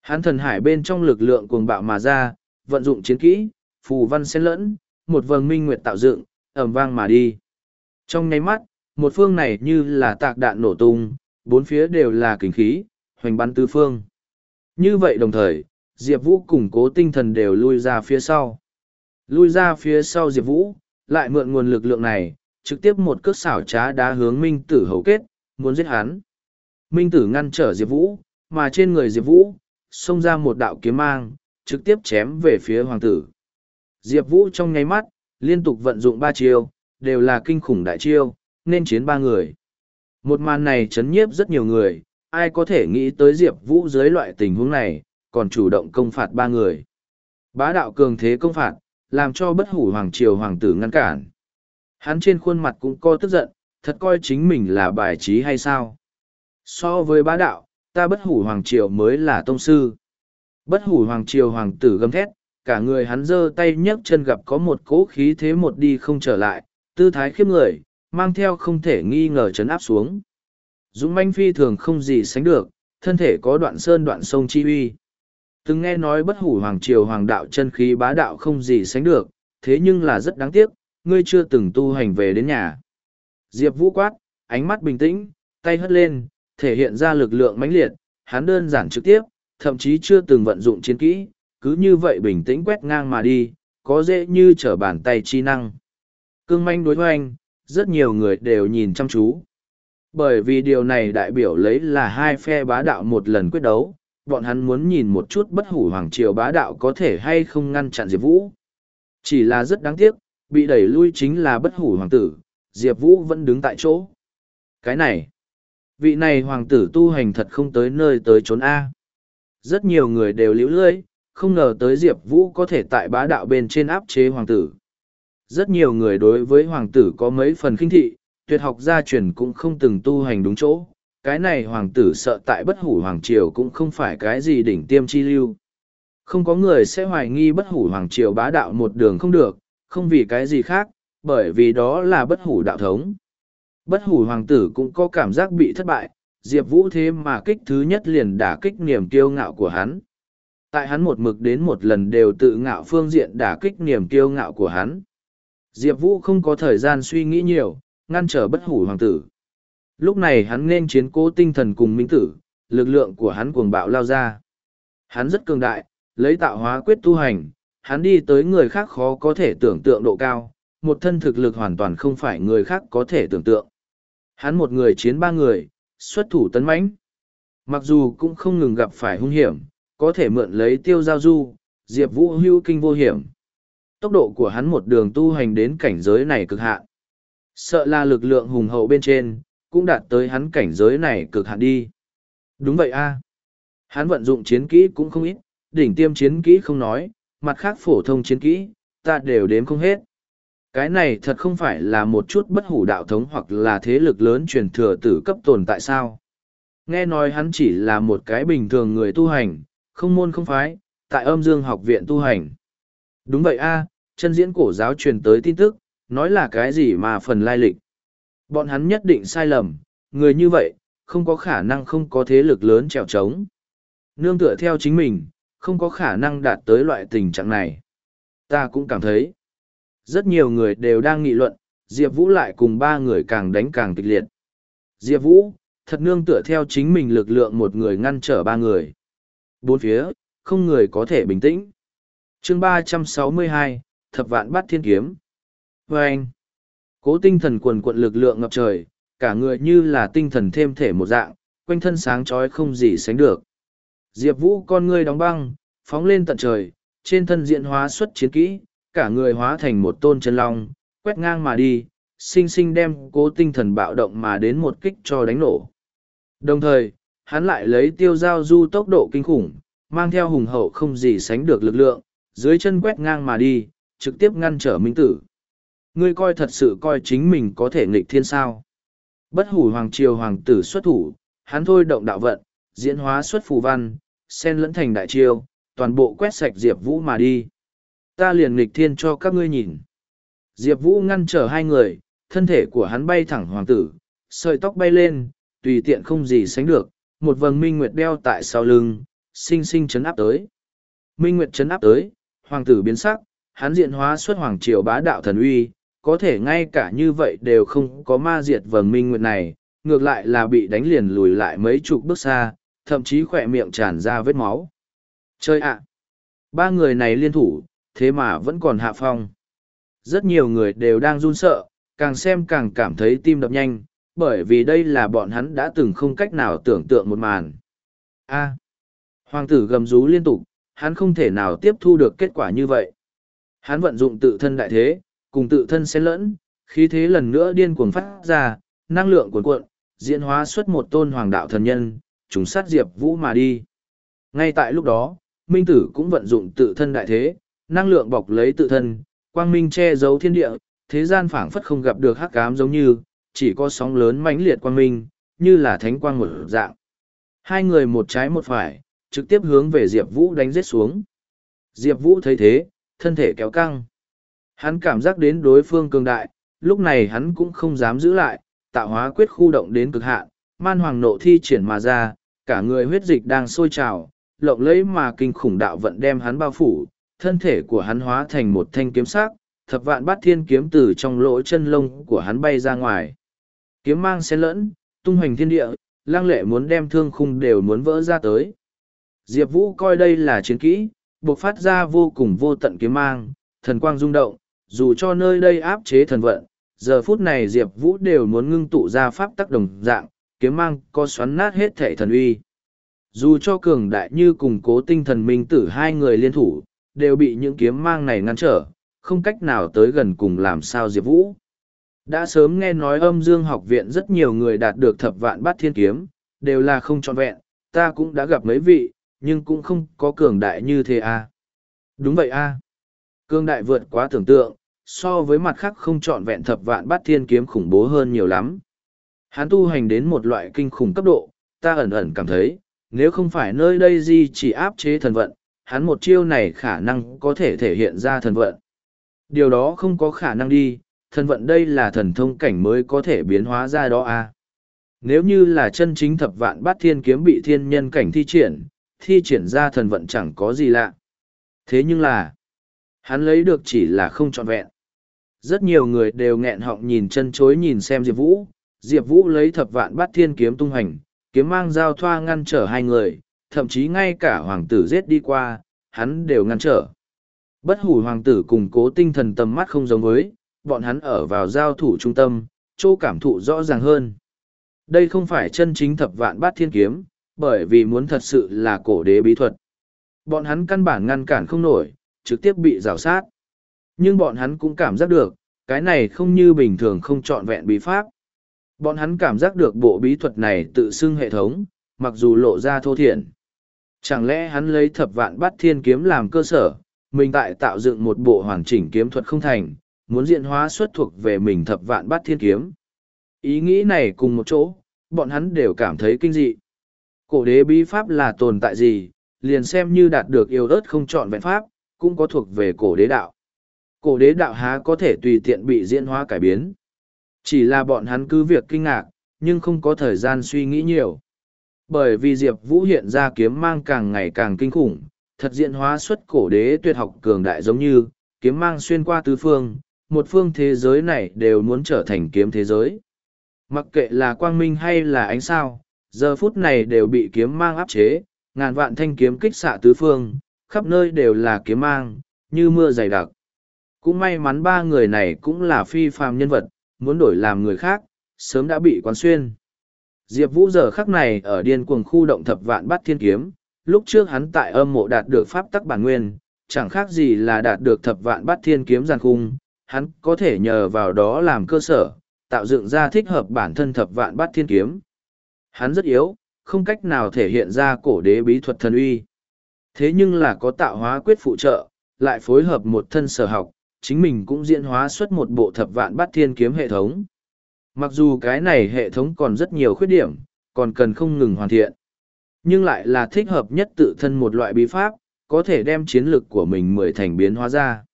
hắn thần hải bên trong lực lượng cuồng bạo mà ra, vận dụng chiến kỹ, phù văn xen lẫn, một vầng minh nguyệt tạo dựng ẩm vang mà đi. Trong nháy mắt, một phương này như là tạc đạn nổ tung, bốn phía đều là kính khí, hoành bắn tứ phương. Như vậy đồng thời, diệp vũ củng cố tinh thần đều lui ra phía sau. Lui ra phía sau diệp vũ, lại mượn nguồn lực lượng này, trực tiếp một cước xảo trá đá hướng minh tử hầu kết, muốn giết hắn. Minh tử ngăn trở diệp vũ, mà trên người diệp vũ xông ra một đạo kiếm mang, trực tiếp chém về phía hoàng tử. Diệp vũ trong nháy mắt, liên tục vận dụng ba chiêu, đều là kinh khủng đại chiêu, nên chiến ba người. Một màn này chấn nhiếp rất nhiều người, ai có thể nghĩ tới diệp vũ dưới loại tình huống này, còn chủ động công phạt ba người. Bá đạo cường thế công phạt, làm cho bất hủ hoàng triều hoàng tử ngăn cản. Hắn trên khuôn mặt cũng co tức giận, thật coi chính mình là bài trí hay sao? So với bá đạo ta bất hủ hoàng triều mới là tông sư. Bất hủ hoàng triều hoàng tử gầm thét, cả người hắn giơ tay nhấc chân gặp có một cỗ khí thế một đi không trở lại, tư thái khiếp người, mang theo không thể nghi ngờ chấn áp xuống. Dũng manh phi thường không gì sánh được, thân thể có đoạn sơn đoạn sông chi uy. Từng nghe nói bất hủ hoàng triều hoàng đạo chân khí bá đạo không gì sánh được, thế nhưng là rất đáng tiếc, ngươi chưa từng tu hành về đến nhà. Diệp vũ quát, ánh mắt bình tĩnh, tay hất lên thể hiện ra lực lượng mãnh liệt, hắn đơn giản trực tiếp, thậm chí chưa từng vận dụng chiến kỹ, cứ như vậy bình tĩnh quét ngang mà đi, có dễ như trở bàn tay chi năng. Cương manh đối với anh, rất nhiều người đều nhìn chăm chú. Bởi vì điều này đại biểu lấy là hai phe bá đạo một lần quyết đấu, bọn hắn muốn nhìn một chút bất hủ hoàng triều bá đạo có thể hay không ngăn chặn diệp vũ. Chỉ là rất đáng tiếc, bị đẩy lui chính là bất hủ hoàng tử, diệp vũ vẫn đứng tại chỗ. Cái này vị này hoàng tử tu hành thật không tới nơi tới trốn a. Rất nhiều người đều liễu lưỡi không ngờ tới diệp vũ có thể tại bá đạo bên trên áp chế hoàng tử. Rất nhiều người đối với hoàng tử có mấy phần khinh thị, tuyệt học gia truyền cũng không từng tu hành đúng chỗ. Cái này hoàng tử sợ tại bất hủ hoàng triều cũng không phải cái gì đỉnh tiêm chi lưu. Không có người sẽ hoài nghi bất hủ hoàng triều bá đạo một đường không được, không vì cái gì khác, bởi vì đó là bất hủ đạo thống bất hủ hoàng tử cũng có cảm giác bị thất bại, diệp vũ thế mà kích thứ nhất liền đả kích niềm kiêu ngạo của hắn. Tại hắn một mực đến một lần đều tự ngạo phương diện đả kích niềm kiêu ngạo của hắn. Diệp vũ không có thời gian suy nghĩ nhiều, ngăn trở bất hủ hoàng tử. Lúc này hắn nên chiến cố tinh thần cùng minh tử, lực lượng của hắn cuồng bạo lao ra. Hắn rất cường đại, lấy tạo hóa quyết tu hành, hắn đi tới người khác khó có thể tưởng tượng độ cao, một thân thực lực hoàn toàn không phải người khác có thể tưởng tượng hắn một người chiến ba người, xuất thủ tấn mãnh. Mặc dù cũng không ngừng gặp phải hung hiểm, có thể mượn lấy tiêu giao du, diệp vũ hưu kinh vô hiểm. Tốc độ của hắn một đường tu hành đến cảnh giới này cực hạn. Sợ là lực lượng hùng hậu bên trên, cũng đạt tới hắn cảnh giới này cực hạn đi. Đúng vậy a. Hắn vận dụng chiến kỹ cũng không ít, đỉnh tiêm chiến kỹ không nói, mặt khác phổ thông chiến kỹ, ta đều đếm không hết cái này thật không phải là một chút bất hủ đạo thống hoặc là thế lực lớn truyền thừa tử cấp tồn tại sao? Nghe nói hắn chỉ là một cái bình thường người tu hành, không môn không phái, tại âm dương học viện tu hành. Đúng vậy a, chân diễn cổ giáo truyền tới tin tức, nói là cái gì mà phần lai lịch? Bọn hắn nhất định sai lầm, người như vậy, không có khả năng không có thế lực lớn trèo trống. Nương tựa theo chính mình, không có khả năng đạt tới loại tình trạng này. Ta cũng cảm thấy rất nhiều người đều đang nghị luận, diệp vũ lại cùng ba người càng đánh càng kịch liệt. Diệp vũ, thật nương tựa theo chính mình lực lượng một người ngăn trở ba người. Bốn phía, không người có thể bình tĩnh. Chương ba trăm sáu mươi hai, thập vạn bắt thiên kiếm. Vê anh. Cố tinh thần quần quận lực lượng ngập trời, cả người như là tinh thần thêm thể một dạng, quanh thân sáng trói không gì sánh được. Diệp vũ con ngươi đóng băng, phóng lên tận trời, trên thân diện hóa xuất chiến kỹ cả người hóa thành một tôn chân long, quét ngang mà đi, sinh sinh đem cố tinh thần bạo động mà đến một kích cho đánh nổ. Đồng thời, hắn lại lấy tiêu giao du tốc độ kinh khủng, mang theo hùng hậu không gì sánh được lực lượng, dưới chân quét ngang mà đi, trực tiếp ngăn trở minh tử. Ngươi coi thật sự coi chính mình có thể nghịch thiên sao. Bất hủ hoàng triều hoàng tử xuất thủ, hắn thôi động đạo vận, diễn hóa xuất phù văn, sen lẫn thành đại triều, toàn bộ quét sạch Diệp Vũ mà đi. Ta liền nghịch thiên cho các ngươi nhìn. Diệp Vũ ngăn trở hai người, thân thể của hắn bay thẳng hoàng tử, sợi tóc bay lên, tùy tiện không gì sánh được, một vầng minh nguyệt đeo tại sau lưng, sinh sinh chấn áp tới. Minh nguyệt chấn áp tới, hoàng tử biến sắc, hắn diện hóa xuất hoàng triều bá đạo thần uy, có thể ngay cả như vậy đều không có ma diệt vầng minh nguyệt này, ngược lại là bị đánh liền lùi lại mấy chục bước xa, thậm chí khỏe miệng tràn ra vết máu. Chơi ạ! Ba người này liên thủ, thế mà vẫn còn hạ phong. Rất nhiều người đều đang run sợ, càng xem càng cảm thấy tim đập nhanh, bởi vì đây là bọn hắn đã từng không cách nào tưởng tượng một màn. A. Hoàng tử gầm rú liên tục, hắn không thể nào tiếp thu được kết quả như vậy. Hắn vận dụng tự thân đại thế, cùng tự thân xen lẫn, khí thế lần nữa điên cuồng phát ra, năng lượng cuồn cuộn, diễn hóa xuất một tôn hoàng đạo thần nhân, chúng sát Diệp Vũ mà đi. Ngay tại lúc đó, Minh Tử cũng vận dụng tự thân đại thế, năng lượng bọc lấy tự thân, quang minh che giấu thiên địa, thế gian phảng phất không gặp được hắc ám giống như, chỉ có sóng lớn mãnh liệt quang minh, như là thánh quang một dạng. Hai người một trái một phải, trực tiếp hướng về Diệp Vũ đánh giết xuống. Diệp Vũ thấy thế, thân thể kéo căng. Hắn cảm giác đến đối phương cường đại, lúc này hắn cũng không dám giữ lại, tạo hóa quyết khu động đến cực hạn, man hoàng nộ thi triển mà ra, cả người huyết dịch đang sôi trào, lộng lẫy mà kinh khủng đạo vận đem hắn bao phủ, thân thể của hắn hóa thành một thanh kiếm sắc, thập vạn bát thiên kiếm từ trong lỗ chân lông của hắn bay ra ngoài. Kiếm mang xen lẫn, tung hoành thiên địa, lang lệ muốn đem thương khung đều muốn vỡ ra tới. Diệp Vũ coi đây là chiến kỹ, buộc phát ra vô cùng vô tận kiếm mang, thần quang rung động, dù cho nơi đây áp chế thần vận, giờ phút này Diệp Vũ đều muốn ngưng tụ ra pháp tắc đồng dạng, kiếm mang có xoắn nát hết thể thần uy. Dù cho cường đại như cùng cố tinh thần minh tử hai người liên thủ, đều bị những kiếm mang này ngăn trở, không cách nào tới gần cùng làm sao Diệp Vũ. Đã sớm nghe nói âm dương học viện rất nhiều người đạt được thập vạn bát thiên kiếm, đều là không trọn vẹn, ta cũng đã gặp mấy vị, nhưng cũng không có cường đại như thế à. Đúng vậy a à. Cường đại vượt quá tưởng tượng, so với mặt khác không trọn vẹn thập vạn bát thiên kiếm khủng bố hơn nhiều lắm. Hắn tu hành đến một loại kinh khủng cấp độ, ta ẩn ẩn cảm thấy, nếu không phải nơi đây gì chỉ áp chế thần vận, hắn một chiêu này khả năng có thể thể hiện ra thần vận. Điều đó không có khả năng đi, thần vận đây là thần thông cảnh mới có thể biến hóa ra đó à. Nếu như là chân chính thập vạn bát thiên kiếm bị thiên nhân cảnh thi triển, thi triển ra thần vận chẳng có gì lạ. Thế nhưng là, hắn lấy được chỉ là không trọn vẹn. Rất nhiều người đều nghẹn họng nhìn chân chối nhìn xem Diệp Vũ, Diệp Vũ lấy thập vạn bát thiên kiếm tung hành, kiếm mang giao thoa ngăn trở hai người, thậm chí ngay cả hoàng tử giết đi qua, hắn đều ngăn trở. Bất hủ hoàng tử cùng cố tinh thần tầm mắt không giống với, bọn hắn ở vào giao thủ trung tâm, chỗ cảm thụ rõ ràng hơn. Đây không phải chân chính thập vạn bát thiên kiếm, bởi vì muốn thật sự là cổ đế bí thuật. Bọn hắn căn bản ngăn cản không nổi, trực tiếp bị rào sát. Nhưng bọn hắn cũng cảm giác được, cái này không như bình thường không trọn vẹn bí pháp. Bọn hắn cảm giác được bộ bí thuật này tự xưng hệ thống, mặc dù lộ ra thô thiển. Chẳng lẽ hắn lấy thập vạn bát thiên kiếm làm cơ sở, mình tại tạo dựng một bộ hoàn chỉnh kiếm thuật không thành, muốn diện hóa xuất thuộc về mình thập vạn bát thiên kiếm. Ý nghĩ này cùng một chỗ, bọn hắn đều cảm thấy kinh dị. Cổ đế bí pháp là tồn tại gì, liền xem như đạt được yêu ớt không chọn vẹn pháp, cũng có thuộc về cổ đế đạo. Cổ đế đạo há có thể tùy tiện bị diễn hóa cải biến. Chỉ là bọn hắn cứ việc kinh ngạc, nhưng không có thời gian suy nghĩ nhiều. Bởi vì Diệp Vũ hiện ra kiếm mang càng ngày càng kinh khủng, thật diện hóa xuất cổ đế tuyệt học cường đại giống như, kiếm mang xuyên qua tứ phương, một phương thế giới này đều muốn trở thành kiếm thế giới. Mặc kệ là quang minh hay là ánh sao, giờ phút này đều bị kiếm mang áp chế, ngàn vạn thanh kiếm kích xạ tứ phương, khắp nơi đều là kiếm mang, như mưa dày đặc. Cũng may mắn ba người này cũng là phi phàm nhân vật, muốn đổi làm người khác, sớm đã bị quán xuyên. Diệp Vũ giờ khắc này ở điên cuồng khu động thập vạn bát thiên kiếm, lúc trước hắn tại âm mộ đạt được pháp tắc bản nguyên, chẳng khác gì là đạt được thập vạn bát thiên kiếm giàn khung, hắn có thể nhờ vào đó làm cơ sở, tạo dựng ra thích hợp bản thân thập vạn bát thiên kiếm. Hắn rất yếu, không cách nào thể hiện ra cổ đế bí thuật thần uy. Thế nhưng là có tạo hóa quyết phụ trợ, lại phối hợp một thân sở học, chính mình cũng diễn hóa xuất một bộ thập vạn bát thiên kiếm hệ thống. Mặc dù cái này hệ thống còn rất nhiều khuyết điểm, còn cần không ngừng hoàn thiện. Nhưng lại là thích hợp nhất tự thân một loại bí pháp, có thể đem chiến lực của mình mười thành biến hóa ra.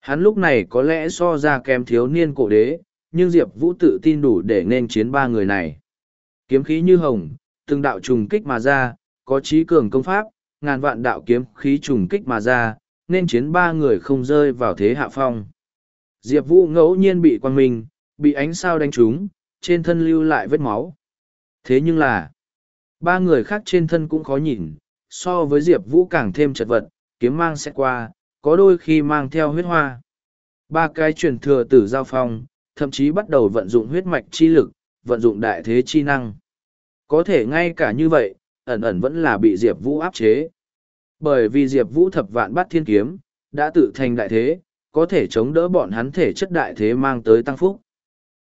Hắn lúc này có lẽ so ra kém thiếu niên cổ đế, nhưng Diệp Vũ tự tin đủ để nên chiến ba người này. Kiếm khí như hồng, từng đạo trùng kích mà ra, có trí cường công pháp, ngàn vạn đạo kiếm khí trùng kích mà ra, nên chiến ba người không rơi vào thế hạ phong. Diệp Vũ ngẫu nhiên bị quang minh, bị ánh sao đánh trúng, trên thân lưu lại vết máu. Thế nhưng là, ba người khác trên thân cũng khó nhìn, so với Diệp Vũ càng thêm chật vật, kiếm mang sẽ qua, có đôi khi mang theo huyết hoa. Ba cái truyền thừa tử giao phong, thậm chí bắt đầu vận dụng huyết mạch chi lực, vận dụng đại thế chi năng. Có thể ngay cả như vậy, ẩn ẩn vẫn là bị Diệp Vũ áp chế. Bởi vì Diệp Vũ thập vạn bắt thiên kiếm, đã tự thành đại thế, có thể chống đỡ bọn hắn thể chất đại thế mang tới tăng phúc.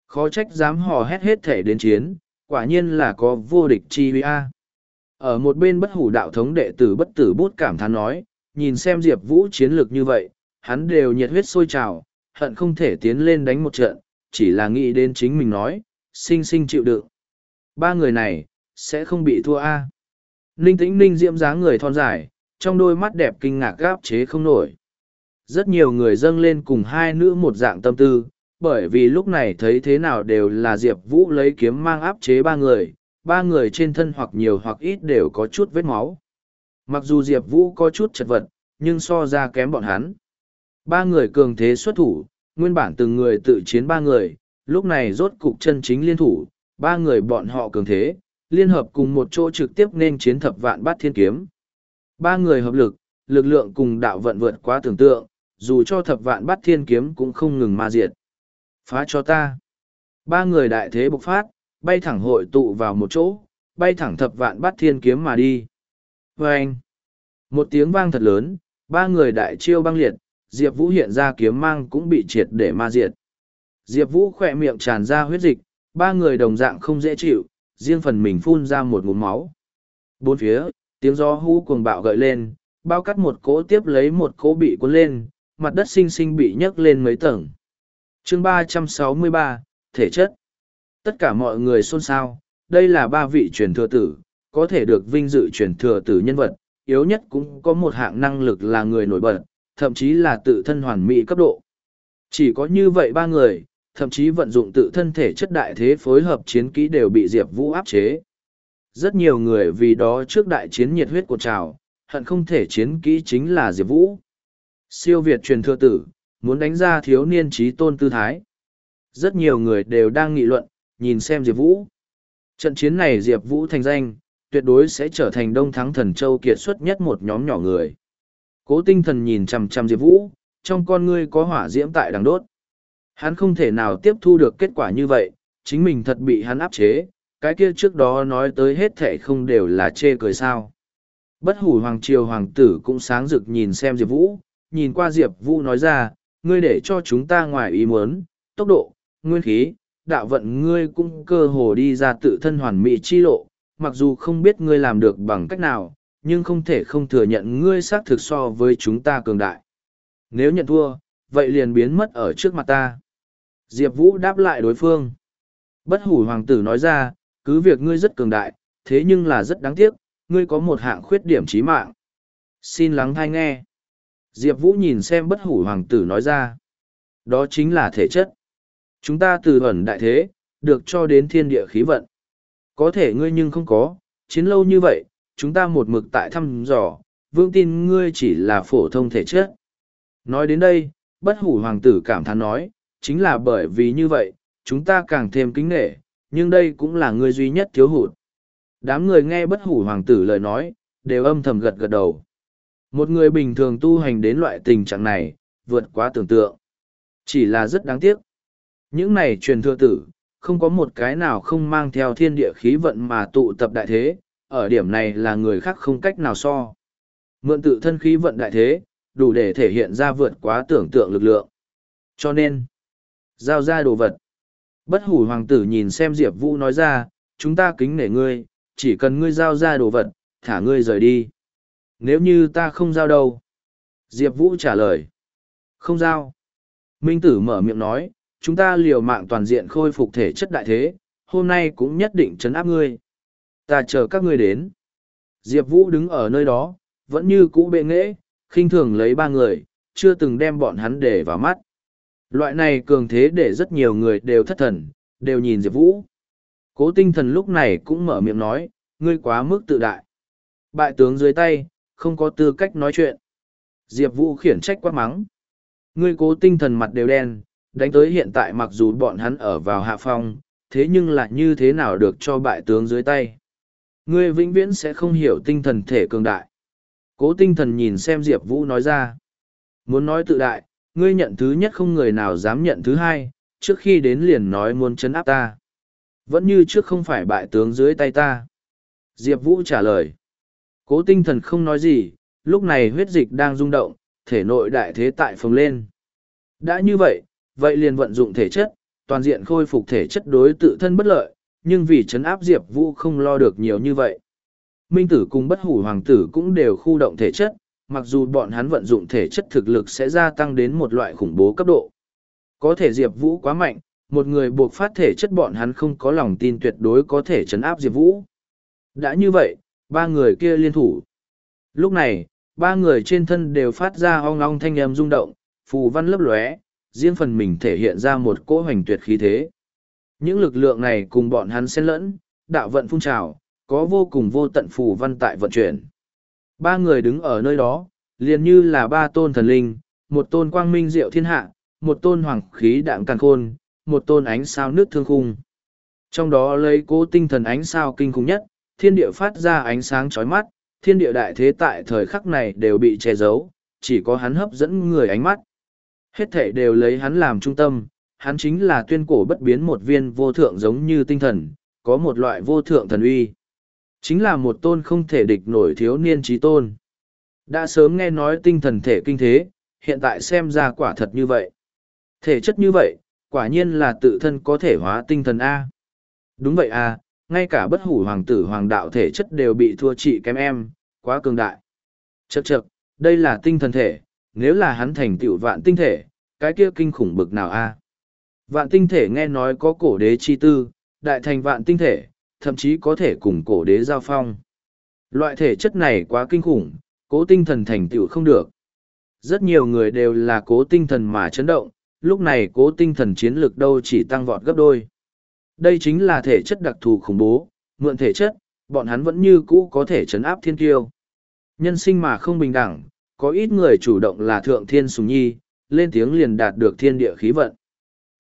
Khó trách dám hò hét hết thể đến chiến, quả nhiên là có vô địch chi huy a. Ở một bên bất hủ đạo thống đệ tử bất tử bút cảm thán nói, nhìn xem Diệp Vũ chiến lược như vậy, hắn đều nhiệt huyết sôi trào, hận không thể tiến lên đánh một trận, chỉ là nghĩ đến chính mình nói, sinh sinh chịu đựng. Ba người này, sẽ không bị thua a. Ninh tĩnh ninh diễm dáng người thon dài, trong đôi mắt đẹp kinh ngạc gáp chế không nổi. Rất nhiều người dâng lên cùng hai nữ một dạng tâm tư, bởi vì lúc này thấy thế nào đều là Diệp Vũ lấy kiếm mang áp chế ba người, ba người trên thân hoặc nhiều hoặc ít đều có chút vết máu. Mặc dù Diệp Vũ có chút chật vật, nhưng so ra kém bọn hắn. Ba người cường thế xuất thủ, nguyên bản từng người tự chiến ba người, lúc này rốt cục chân chính liên thủ, ba người bọn họ cường thế, liên hợp cùng một chỗ trực tiếp nên chiến thập vạn bát thiên kiếm. Ba người hợp lực, lực lượng cùng đạo vận vượt quá tưởng tượng, dù cho thập vạn bát thiên kiếm cũng không ngừng ma diệt. Phá cho ta. Ba người đại thế bộc phát, bay thẳng hội tụ vào một chỗ, bay thẳng thập vạn bát thiên kiếm mà đi. Và anh, một tiếng vang thật lớn, ba người đại chiêu băng liệt, Diệp Vũ hiện ra kiếm mang cũng bị triệt để ma diệt. Diệp Vũ khỏe miệng tràn ra huyết dịch, ba người đồng dạng không dễ chịu, riêng phần mình phun ra một ngụm máu. Bốn phía, tiếng gió hú cuồng bạo gợi lên, bao cắt một cỗ tiếp lấy một cỗ bị cuốn lên, mặt đất xinh xinh bị nhấc lên mấy tầng chương ba trăm sáu mươi ba thể chất. Tất cả mọi người xôn xao, đây là ba vị truyền thừa tử, có thể được vinh dự truyền thừa tử nhân vật, yếu nhất cũng có một hạng năng lực là người nổi bật, thậm chí là tự thân hoàn mỹ cấp độ. Chỉ có như vậy ba người, thậm chí vận dụng tự thân thể chất đại thế phối hợp chiến kỹ đều bị Diệp Vũ áp chế. Rất nhiều người vì đó trước đại chiến nhiệt huyết của trào, hận không thể chiến kỹ chính là Diệp Vũ. Siêu Việt truyền thừa tử, muốn đánh ra thiếu niên trí tôn tư thái. Rất nhiều người đều đang nghị luận, nhìn xem Diệp Vũ. Trận chiến này Diệp Vũ thành danh, tuyệt đối sẽ trở thành đông thắng thần châu kiệt xuất nhất một nhóm nhỏ người. Cố tinh thần nhìn chằm chằm Diệp Vũ, trong con ngươi có hỏa diễm tại đằng đốt. Hắn không thể nào tiếp thu được kết quả như vậy, chính mình thật bị hắn áp chế, cái kia trước đó nói tới hết thệ không đều là chê cười sao. Bất hủ hoàng triều hoàng tử cũng sáng rực nhìn xem Diệp Vũ, nhìn qua Diệp Vũ nói ra, ngươi để cho chúng ta ngoài ý muốn, tốc độ, nguyên khí, đạo vận ngươi cũng cơ hồ đi ra tự thân hoàn mỹ chi lộ, mặc dù không biết ngươi làm được bằng cách nào, nhưng không thể không thừa nhận ngươi xác thực so với chúng ta cường đại. Nếu nhận thua, vậy liền biến mất ở trước mặt ta. Diệp Vũ đáp lại đối phương. Bất hủ hoàng tử nói ra, cứ việc ngươi rất cường đại, thế nhưng là rất đáng tiếc, ngươi có một hạng khuyết điểm chí mạng. Xin lắng thai nghe. Diệp Vũ nhìn xem bất hủ hoàng tử nói ra. Đó chính là thể chất. Chúng ta từ ẩn đại thế, được cho đến thiên địa khí vận. Có thể ngươi nhưng không có, chiến lâu như vậy, chúng ta một mực tại thăm dò, vương tin ngươi chỉ là phổ thông thể chất. Nói đến đây, bất hủ hoàng tử cảm thán nói, chính là bởi vì như vậy, chúng ta càng thêm kính nghệ, nhưng đây cũng là ngươi duy nhất thiếu hụt. Đám người nghe bất hủ hoàng tử lời nói, đều âm thầm gật gật đầu. Một người bình thường tu hành đến loại tình trạng này, vượt quá tưởng tượng. Chỉ là rất đáng tiếc. Những này truyền thừa tử, không có một cái nào không mang theo thiên địa khí vận mà tụ tập đại thế, ở điểm này là người khác không cách nào so. Mượn tự thân khí vận đại thế, đủ để thể hiện ra vượt quá tưởng tượng lực lượng. Cho nên, giao ra đồ vật. Bất hủ hoàng tử nhìn xem Diệp Vũ nói ra, chúng ta kính nể ngươi, chỉ cần ngươi giao ra đồ vật, thả ngươi rời đi. Nếu như ta không giao đâu? Diệp Vũ trả lời. Không giao. Minh tử mở miệng nói, chúng ta liều mạng toàn diện khôi phục thể chất đại thế, hôm nay cũng nhất định chấn áp ngươi. Ta chờ các ngươi đến. Diệp Vũ đứng ở nơi đó, vẫn như cũ bệ nghễ, khinh thường lấy ba người, chưa từng đem bọn hắn để vào mắt. Loại này cường thế để rất nhiều người đều thất thần, đều nhìn Diệp Vũ. Cố tinh thần lúc này cũng mở miệng nói, ngươi quá mức tự đại. Bại tướng dưới tay, không có tư cách nói chuyện. Diệp Vũ khiển trách quát mắng. Ngươi cố tinh thần mặt đều đen, đánh tới hiện tại mặc dù bọn hắn ở vào hạ phong, thế nhưng lại như thế nào được cho bại tướng dưới tay. Ngươi vĩnh viễn sẽ không hiểu tinh thần thể cường đại. Cố tinh thần nhìn xem Diệp Vũ nói ra. Muốn nói tự đại, ngươi nhận thứ nhất không người nào dám nhận thứ hai, trước khi đến liền nói muốn chấn áp ta. Vẫn như trước không phải bại tướng dưới tay ta. Diệp Vũ trả lời. Cố tinh thần không nói gì, lúc này huyết dịch đang rung động, thể nội đại thế tại phồng lên. Đã như vậy, vậy liền vận dụng thể chất, toàn diện khôi phục thể chất đối tự thân bất lợi, nhưng vì chấn áp Diệp Vũ không lo được nhiều như vậy. Minh tử cùng bất hủ hoàng tử cũng đều khu động thể chất, mặc dù bọn hắn vận dụng thể chất thực lực sẽ gia tăng đến một loại khủng bố cấp độ. Có thể Diệp Vũ quá mạnh, một người buộc phát thể chất bọn hắn không có lòng tin tuyệt đối có thể chấn áp Diệp Vũ. Đã như vậy, ba người kia liên thủ. Lúc này, ba người trên thân đều phát ra ong ong thanh âm rung động, phù văn lấp lóe, riêng phần mình thể hiện ra một cỗ hoành tuyệt khí thế. Những lực lượng này cùng bọn hắn xen lẫn, đạo vận phun trào, có vô cùng vô tận phù văn tại vận chuyển. Ba người đứng ở nơi đó, liền như là ba tôn thần linh, một tôn quang minh diệu thiên hạ, một tôn hoàng khí đạm càn khôn, một tôn ánh sao nước thương khung. Trong đó lấy cố tinh thần ánh sao kinh khủng nhất, thiên địa phát ra ánh sáng chói mắt, thiên địa đại thế tại thời khắc này đều bị che giấu, chỉ có hắn hấp dẫn người ánh mắt. Hết thể đều lấy hắn làm trung tâm, hắn chính là tuyên cổ bất biến một viên vô thượng giống như tinh thần, có một loại vô thượng thần uy. Chính là một tôn không thể địch nổi thiếu niên trí tôn. Đã sớm nghe nói tinh thần thể kinh thế, hiện tại xem ra quả thật như vậy. Thể chất như vậy, quả nhiên là tự thân có thể hóa tinh thần A. Đúng vậy A, ngay cả bất hủ hoàng tử hoàng đạo thể chất đều bị thua trị kém em, quá cường đại. Chậc chậc, đây là tinh thần thể, nếu là hắn thành tựu vạn tinh thể, cái kia kinh khủng bực nào a? Vạn tinh thể nghe nói có cổ đế chi tư, đại thành vạn tinh thể, thậm chí có thể cùng cổ đế giao phong. Loại thể chất này quá kinh khủng, cố tinh thần thành tựu không được. Rất nhiều người đều là cố tinh thần mà chấn động, lúc này cố tinh thần chiến lược đâu chỉ tăng vọt gấp đôi. Đây chính là thể chất đặc thù khủng bố, mượn thể chất, bọn hắn vẫn như cũ có thể chấn áp thiên kiêu. Nhân sinh mà không bình đẳng, có ít người chủ động là thượng thiên sùng nhi, lên tiếng liền đạt được thiên địa khí vận.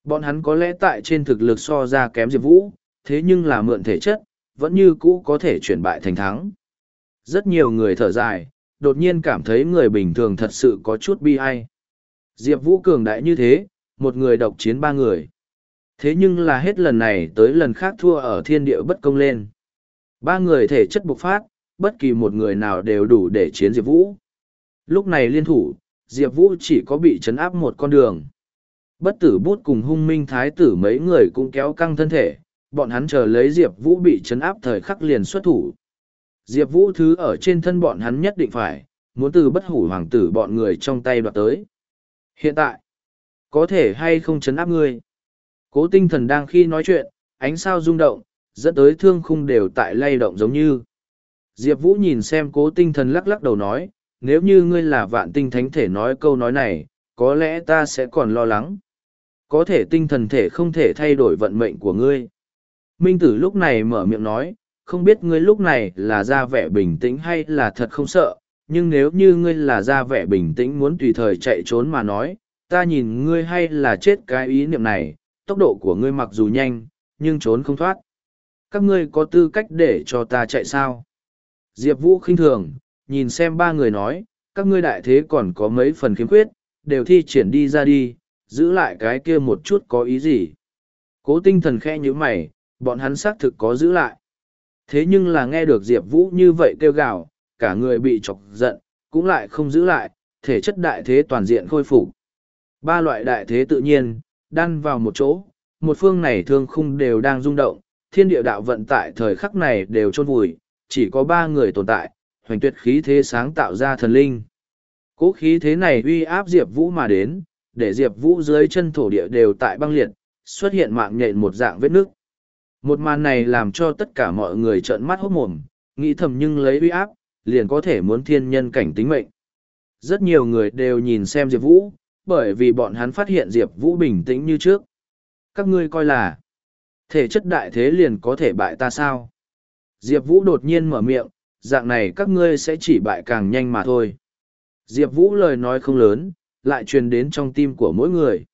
Bọn hắn có lẽ tại trên thực lực so ra kém Diệp Vũ, thế nhưng là mượn thể chất, vẫn như cũ có thể chuyển bại thành thắng. Rất nhiều người thở dài, đột nhiên cảm thấy người bình thường thật sự có chút bi ai. Diệp Vũ cường đại như thế, một người độc chiến ba người. Thế nhưng là hết lần này tới lần khác thua ở thiên địa bất công lên. Ba người thể chất bộc phát, bất kỳ một người nào đều đủ để chiến Diệp Vũ. Lúc này liên thủ, Diệp Vũ chỉ có bị chấn áp một con đường. Bất tử bút cùng hung minh thái tử mấy người cũng kéo căng thân thể, bọn hắn chờ lấy Diệp Vũ bị chấn áp thời khắc liền xuất thủ. Diệp Vũ thứ ở trên thân bọn hắn nhất định phải, muốn từ bất hủ hoàng tử bọn người trong tay đoạt tới. Hiện tại, có thể hay không chấn áp ngươi? Cố tinh thần đang khi nói chuyện, ánh sao rung động, dẫn tới thương khung đều tại lay động giống như. Diệp Vũ nhìn xem cố tinh thần lắc lắc đầu nói, nếu như ngươi là vạn tinh thánh thể nói câu nói này, có lẽ ta sẽ còn lo lắng. Có thể tinh thần thể không thể thay đổi vận mệnh của ngươi. Minh tử lúc này mở miệng nói, không biết ngươi lúc này là ra vẻ bình tĩnh hay là thật không sợ, nhưng nếu như ngươi là ra vẻ bình tĩnh muốn tùy thời chạy trốn mà nói, ta nhìn ngươi hay là chết cái ý niệm này, tốc độ của ngươi mặc dù nhanh, nhưng trốn không thoát. Các ngươi có tư cách để cho ta chạy sao? Diệp Vũ khinh thường, nhìn xem ba người nói, các ngươi đại thế còn có mấy phần khiếm khuyết, đều thi triển đi ra đi, giữ lại cái kia một chút có ý gì. Cố tinh thần khe như mày, bọn hắn xác thực có giữ lại. Thế nhưng là nghe được Diệp Vũ như vậy kêu gào, cả người bị chọc giận, cũng lại không giữ lại, thể chất đại thế toàn diện khôi phục. Ba loại đại thế tự nhiên, đan vào một chỗ, một phương này thương khung đều đang rung động, thiên địa đạo vận tại thời khắc này đều chôn vùi, chỉ có ba người tồn tại, hoành tuyệt khí thế sáng tạo ra thần linh. Cố khí thế này uy áp Diệp Vũ mà đến, để Diệp Vũ dưới chân thổ địa đều tại băng liệt, xuất hiện mạng nhện một dạng vết nước. Một màn này làm cho tất cả mọi người trợn mắt hốt mồm, nghĩ thầm nhưng lấy uy áp, liền có thể muốn thiên nhân cảnh tính mệnh. Rất nhiều người đều nhìn xem Diệp Vũ, bởi vì bọn hắn phát hiện Diệp Vũ bình tĩnh như trước. Các ngươi coi là, thể chất đại thế liền có thể bại ta sao? Diệp Vũ đột nhiên mở miệng, dạng này các ngươi sẽ chỉ bại càng nhanh mà thôi. Diệp Vũ lời nói không lớn, lại truyền đến trong tim của mỗi người.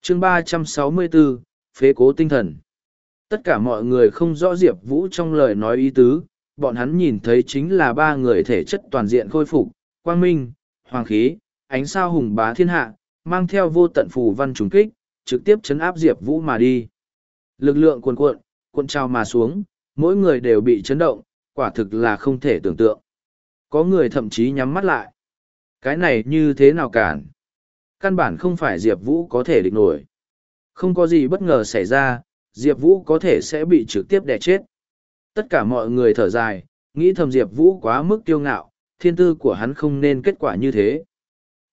chương ba trăm sáu mươi bốn phế cố tinh thần. Tất cả mọi người không rõ Diệp Vũ trong lời nói ý tứ, bọn hắn nhìn thấy chính là ba người thể chất toàn diện khôi phục, quang minh, hoàng khí, ánh sao hùng bá thiên hạ, mang theo vô tận phù văn trùng kích, trực tiếp chấn áp Diệp Vũ mà đi. Lực lượng cuồn cuộn, cuộn trao mà xuống, mỗi người đều bị chấn động, quả thực là không thể tưởng tượng. Có người thậm chí nhắm mắt lại. Cái này như thế nào cản? Căn bản không phải Diệp Vũ có thể địch nổi. Không có gì bất ngờ xảy ra, Diệp Vũ có thể sẽ bị trực tiếp đè chết. Tất cả mọi người thở dài, nghĩ thầm Diệp Vũ quá mức kiêu ngạo, thiên tư của hắn không nên kết quả như thế.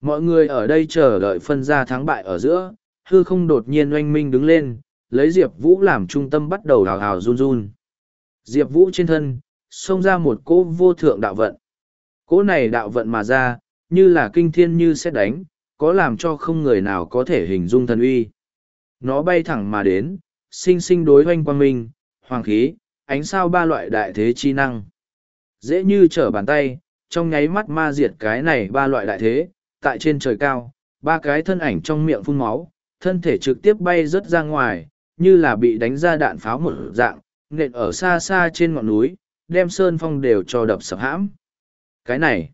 Mọi người ở đây chờ đợi phân ra thắng bại ở giữa, hư không đột nhiên oanh minh đứng lên, lấy Diệp Vũ làm trung tâm bắt đầu hào hào run run. Diệp Vũ trên thân, xông ra một cỗ vô thượng đạo vận. Cỗ này đạo vận mà ra, như là kinh thiên như xét đánh, có làm cho không người nào có thể hình dung thần uy. Nó bay thẳng mà đến, sinh sinh đối hoanh quang minh, hoàng khí, ánh sao ba loại đại thế chi năng. Dễ như trở bàn tay, trong nháy mắt ma diệt cái này ba loại đại thế, tại trên trời cao, ba cái thân ảnh trong miệng phun máu, thân thể trực tiếp bay rớt ra ngoài, như là bị đánh ra đạn pháo một dạng, nện ở xa xa trên ngọn núi, đem sơn phong đều cho đập sập hãm. Cái này,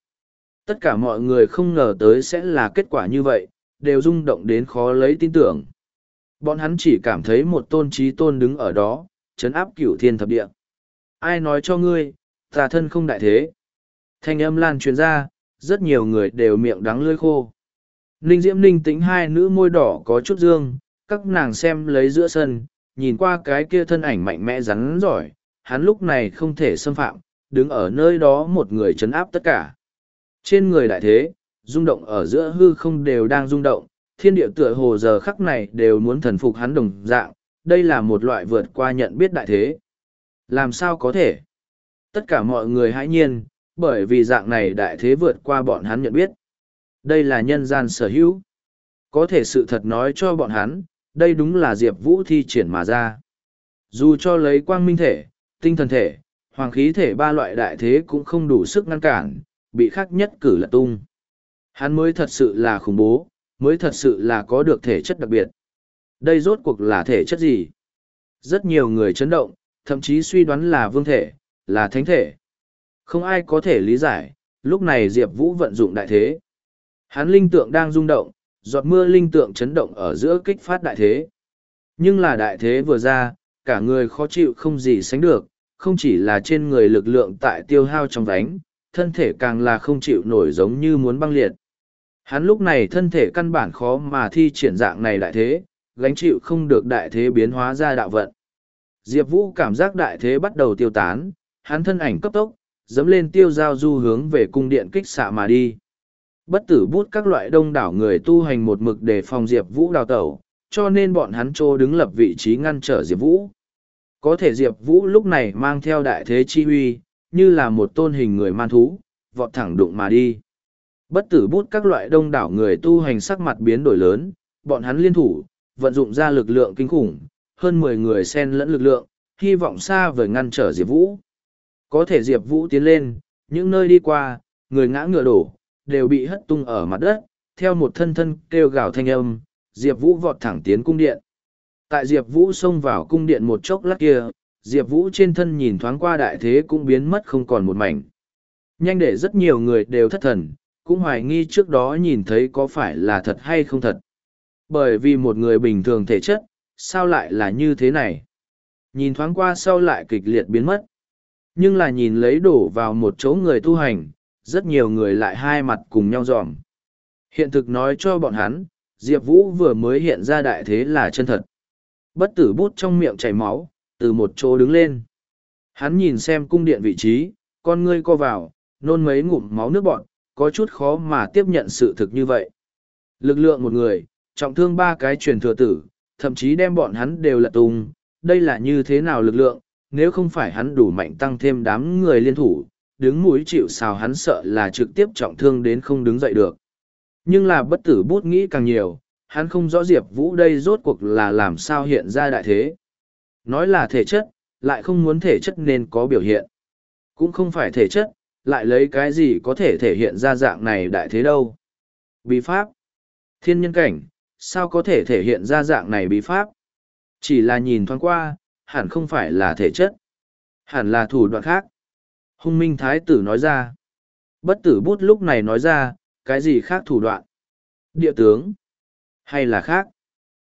tất cả mọi người không ngờ tới sẽ là kết quả như vậy, đều rung động đến khó lấy tin tưởng. Bọn hắn chỉ cảm thấy một tôn trí tôn đứng ở đó, chấn áp cửu thiên thập địa. Ai nói cho ngươi, tà thân không đại thế. Thanh âm lan truyền ra, rất nhiều người đều miệng đắng lưỡi khô. Ninh Diễm Ninh tính hai nữ môi đỏ có chút dương, các nàng xem lấy giữa sân, nhìn qua cái kia thân ảnh mạnh mẽ rắn giỏi, hắn lúc này không thể xâm phạm, đứng ở nơi đó một người chấn áp tất cả. Trên người đại thế, rung động ở giữa hư không đều đang rung động, thiên địa tựa hồ giờ khắc này đều muốn thần phục hắn đồng dạng, đây là một loại vượt qua nhận biết đại thế. Làm sao có thể? Tất cả mọi người hãy nhiên, bởi vì dạng này đại thế vượt qua bọn hắn nhận biết. Đây là nhân gian sở hữu. Có thể sự thật nói cho bọn hắn, đây đúng là Diệp Vũ thi triển mà ra. Dù cho lấy quang minh thể, tinh thần thể, hoàng khí thể ba loại đại thế cũng không đủ sức ngăn cản, bị khắc nhất cử lật tung. Hắn mới thật sự là khủng bố, mới thật sự là có được thể chất đặc biệt. Đây rốt cuộc là thể chất gì? Rất nhiều người chấn động, thậm chí suy đoán là vương thể, là thánh thể. Không ai có thể lý giải, lúc này Diệp Vũ vận dụng đại thế. Hắn linh tượng đang rung động, giọt mưa linh tượng chấn động ở giữa kích phát đại thế. Nhưng là đại thế vừa ra, cả người khó chịu không gì sánh được, không chỉ là trên người lực lượng tại tiêu hao trong đánh, thân thể càng là không chịu nổi giống như muốn băng liệt. Hắn lúc này thân thể căn bản khó mà thi triển dạng này đại thế, gánh chịu không được đại thế biến hóa ra đạo vận. Diệp Vũ cảm giác đại thế bắt đầu tiêu tán, hắn thân ảnh cấp tốc, dẫm lên tiêu giao du hướng về cung điện kích xạ mà đi. Bất tử bút các loại đông đảo người tu hành một mực để phòng Diệp Vũ đào tẩu, cho nên bọn hắn trô đứng lập vị trí ngăn trở Diệp Vũ. Có thể Diệp Vũ lúc này mang theo đại thế chi huy, như là một tôn hình người man thú, vọt thẳng đụng mà đi. Bất tử bút các loại đông đảo người tu hành sắc mặt biến đổi lớn, bọn hắn liên thủ, vận dụng ra lực lượng kinh khủng, hơn mười người xen lẫn lực lượng, hy vọng xa vời ngăn trở Diệp Vũ. Có thể Diệp Vũ tiến lên, những nơi đi qua, người ngã ngựa đổ, đều bị hất tung ở mặt đất, theo một thân thân kêu gào thanh âm, Diệp Vũ vọt thẳng tiến cung điện. Tại Diệp Vũ xông vào cung điện một chốc lát kia, Diệp Vũ trên thân nhìn thoáng qua đại thế cũng biến mất không còn một mảnh. Nhanh để rất nhiều người đều thất thần, cũng hoài nghi trước đó nhìn thấy có phải là thật hay không thật. Bởi vì một người bình thường thể chất, sao lại là như thế này? Nhìn thoáng qua sau lại kịch liệt biến mất. Nhưng là nhìn lấy đổ vào một chỗ người tu hành, rất nhiều người lại hai mặt cùng nhau dòm. Hiện thực nói cho bọn hắn, Diệp Vũ vừa mới hiện ra đại thế là chân thật. Bất tử bút trong miệng chảy máu, từ một chỗ đứng lên. Hắn nhìn xem cung điện vị trí, con ngươi co vào, nôn mấy ngụm máu nước bọn, có chút khó mà tiếp nhận sự thực như vậy. Lực lượng một người, trọng thương ba cái truyền thừa tử, thậm chí đem bọn hắn đều lật tung, đây là như thế nào lực lượng, nếu không phải hắn đủ mạnh tăng thêm đám người liên thủ, đứng mũi chịu sào hắn sợ là trực tiếp trọng thương đến không đứng dậy được. Nhưng là bất tử bút nghĩ càng nhiều, hắn không rõ Diệp Vũ đây rốt cuộc là làm sao hiện ra đại thế. Nói là thể chất, lại không muốn thể chất nên có biểu hiện. Cũng không phải thể chất, lại lấy cái gì có thể thể hiện ra dạng này đại thế đâu. Bí pháp. Thiên nhân cảnh, sao có thể thể hiện ra dạng này bí pháp? Chỉ là nhìn thoáng qua, hẳn không phải là thể chất. Hẳn là thủ đoạn khác. Hung minh thái tử nói ra. Bất tử bút lúc này nói ra, cái gì khác thủ đoạn? Địa tướng? Hay là khác?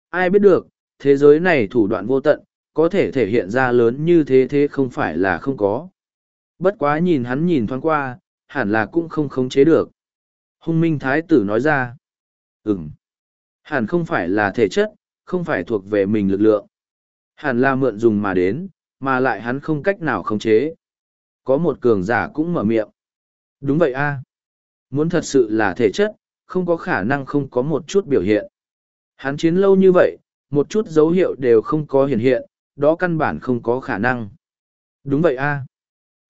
Ai biết được, thế giới này thủ đoạn vô tận, có thể thể hiện ra lớn như thế thế không phải là không có. Bất quá nhìn hắn nhìn thoáng qua, hẳn là cũng không khống chế được. Hung minh thái tử nói ra. Ừm. Hẳn không phải là thể chất, không phải thuộc về mình lực lượng. Hẳn là mượn dùng mà đến, mà lại hắn không cách nào khống chế. Có một cường giả cũng mở miệng. Đúng vậy a Muốn thật sự là thể chất, không có khả năng không có một chút biểu hiện. Hắn chiến lâu như vậy, một chút dấu hiệu đều không có hiện hiện, đó căn bản không có khả năng. Đúng vậy a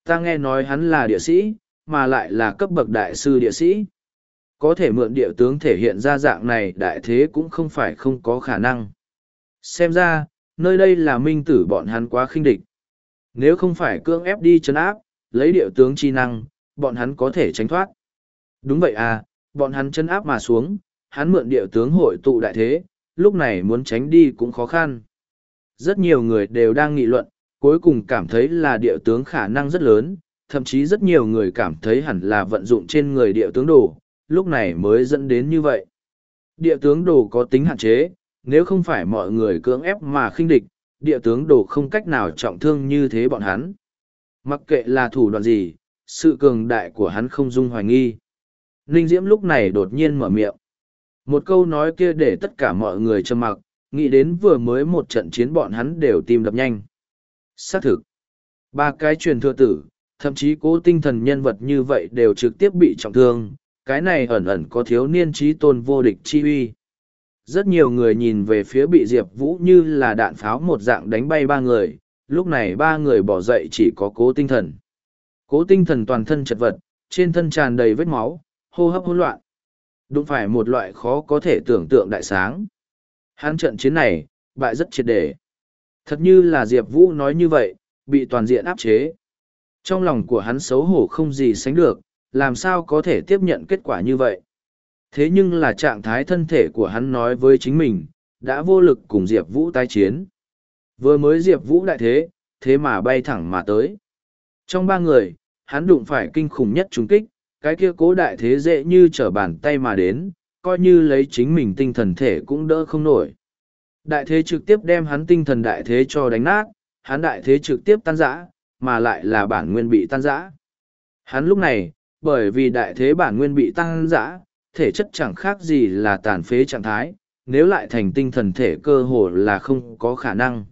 Ta nghe nói hắn là địa sĩ, mà lại là cấp bậc đại sư địa sĩ. Có thể mượn địa tướng thể hiện ra dạng này đại thế cũng không phải không có khả năng. Xem ra, nơi đây là minh tử bọn hắn quá khinh địch. Nếu không phải cưỡng ép đi chấn áp, lấy địa tướng chi năng, bọn hắn có thể tránh thoát. Đúng vậy à, bọn hắn chấn áp mà xuống, hắn mượn địa tướng hội tụ đại thế, lúc này muốn tránh đi cũng khó khăn. Rất nhiều người đều đang nghị luận, cuối cùng cảm thấy là địa tướng khả năng rất lớn, thậm chí rất nhiều người cảm thấy hẳn là vận dụng trên người địa tướng đồ, lúc này mới dẫn đến như vậy. Địa tướng đồ có tính hạn chế, nếu không phải mọi người cưỡng ép mà khinh địch, địa tướng đồ không cách nào trọng thương như thế bọn hắn. Mặc kệ là thủ đoạn gì, sự cường đại của hắn không dung hoài nghi. Ninh Diễm lúc này đột nhiên mở miệng. Một câu nói kia để tất cả mọi người trầm mặc, nghĩ đến vừa mới một trận chiến bọn hắn đều tim đập nhanh. Xác thực. Ba cái truyền thừa tử, thậm chí cố tinh thần nhân vật như vậy đều trực tiếp bị trọng thương, cái này ẩn ẩn có thiếu niên trí tôn vô địch chi uy. Rất nhiều người nhìn về phía bị Diệp Vũ như là đạn pháo một dạng đánh bay ba người, lúc này ba người bỏ dậy chỉ có cố tinh thần. Cố tinh thần toàn thân chật vật, trên thân tràn đầy vết máu, hô hấp hỗn loạn. đụng phải một loại khó có thể tưởng tượng đại sáng. Hắn trận chiến này, bại rất triệt đề. Thật như là Diệp Vũ nói như vậy, bị toàn diện áp chế. Trong lòng của hắn xấu hổ không gì sánh được, làm sao có thể tiếp nhận kết quả như vậy. Thế nhưng là trạng thái thân thể của hắn nói với chính mình, đã vô lực cùng Diệp Vũ tái chiến. Vừa mới Diệp Vũ đại thế, thế mà bay thẳng mà tới. Trong ba người, hắn đụng phải kinh khủng nhất trùng kích, cái kia cố đại thế dễ như trở bàn tay mà đến, coi như lấy chính mình tinh thần thể cũng đỡ không nổi. Đại thế trực tiếp đem hắn tinh thần đại thế cho đánh nát, hắn đại thế trực tiếp tan rã, mà lại là bản nguyên bị tan rã. Hắn lúc này, bởi vì đại thế bản nguyên bị tan rã, thể chất chẳng khác gì là tàn phế trạng thái, nếu lại thành tinh thần thể cơ hồ là không có khả năng.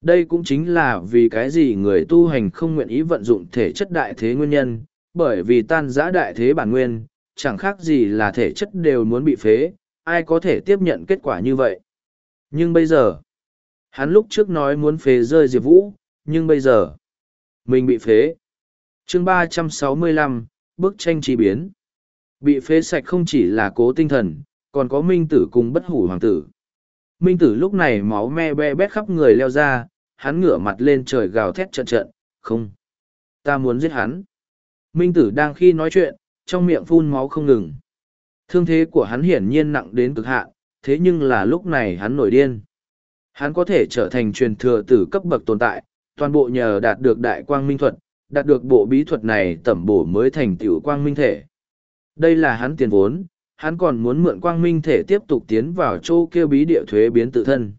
Đây cũng chính là vì cái gì người tu hành không nguyện ý vận dụng thể chất đại thế nguyên nhân, bởi vì tan giã đại thế bản nguyên, chẳng khác gì là thể chất đều muốn bị phế, ai có thể tiếp nhận kết quả như vậy. Nhưng bây giờ, hắn lúc trước nói muốn phế rơi Diệp Vũ, nhưng bây giờ, mình bị phế. chương ba trăm sáu mươi lăm bức tranh chi biến. Bị phế sạch không chỉ là cố tinh thần, còn có minh tử cùng bất hủ hoàng tử. Minh tử lúc này máu me be bét khắp người leo ra, hắn ngửa mặt lên trời gào thét trận trận, không. Ta muốn giết hắn. Minh tử đang khi nói chuyện, trong miệng phun máu không ngừng. Thương thế của hắn hiển nhiên nặng đến cực hạn, thế nhưng là lúc này hắn nổi điên. Hắn có thể trở thành truyền thừa tử cấp bậc tồn tại, toàn bộ nhờ đạt được đại quang minh thuật, đạt được bộ bí thuật này tẩm bổ mới thành tiểu quang minh thể. Đây là hắn tiền vốn, hắn còn muốn mượn quang minh thể tiếp tục tiến vào châu kêu bí địa thuế biến tự thân.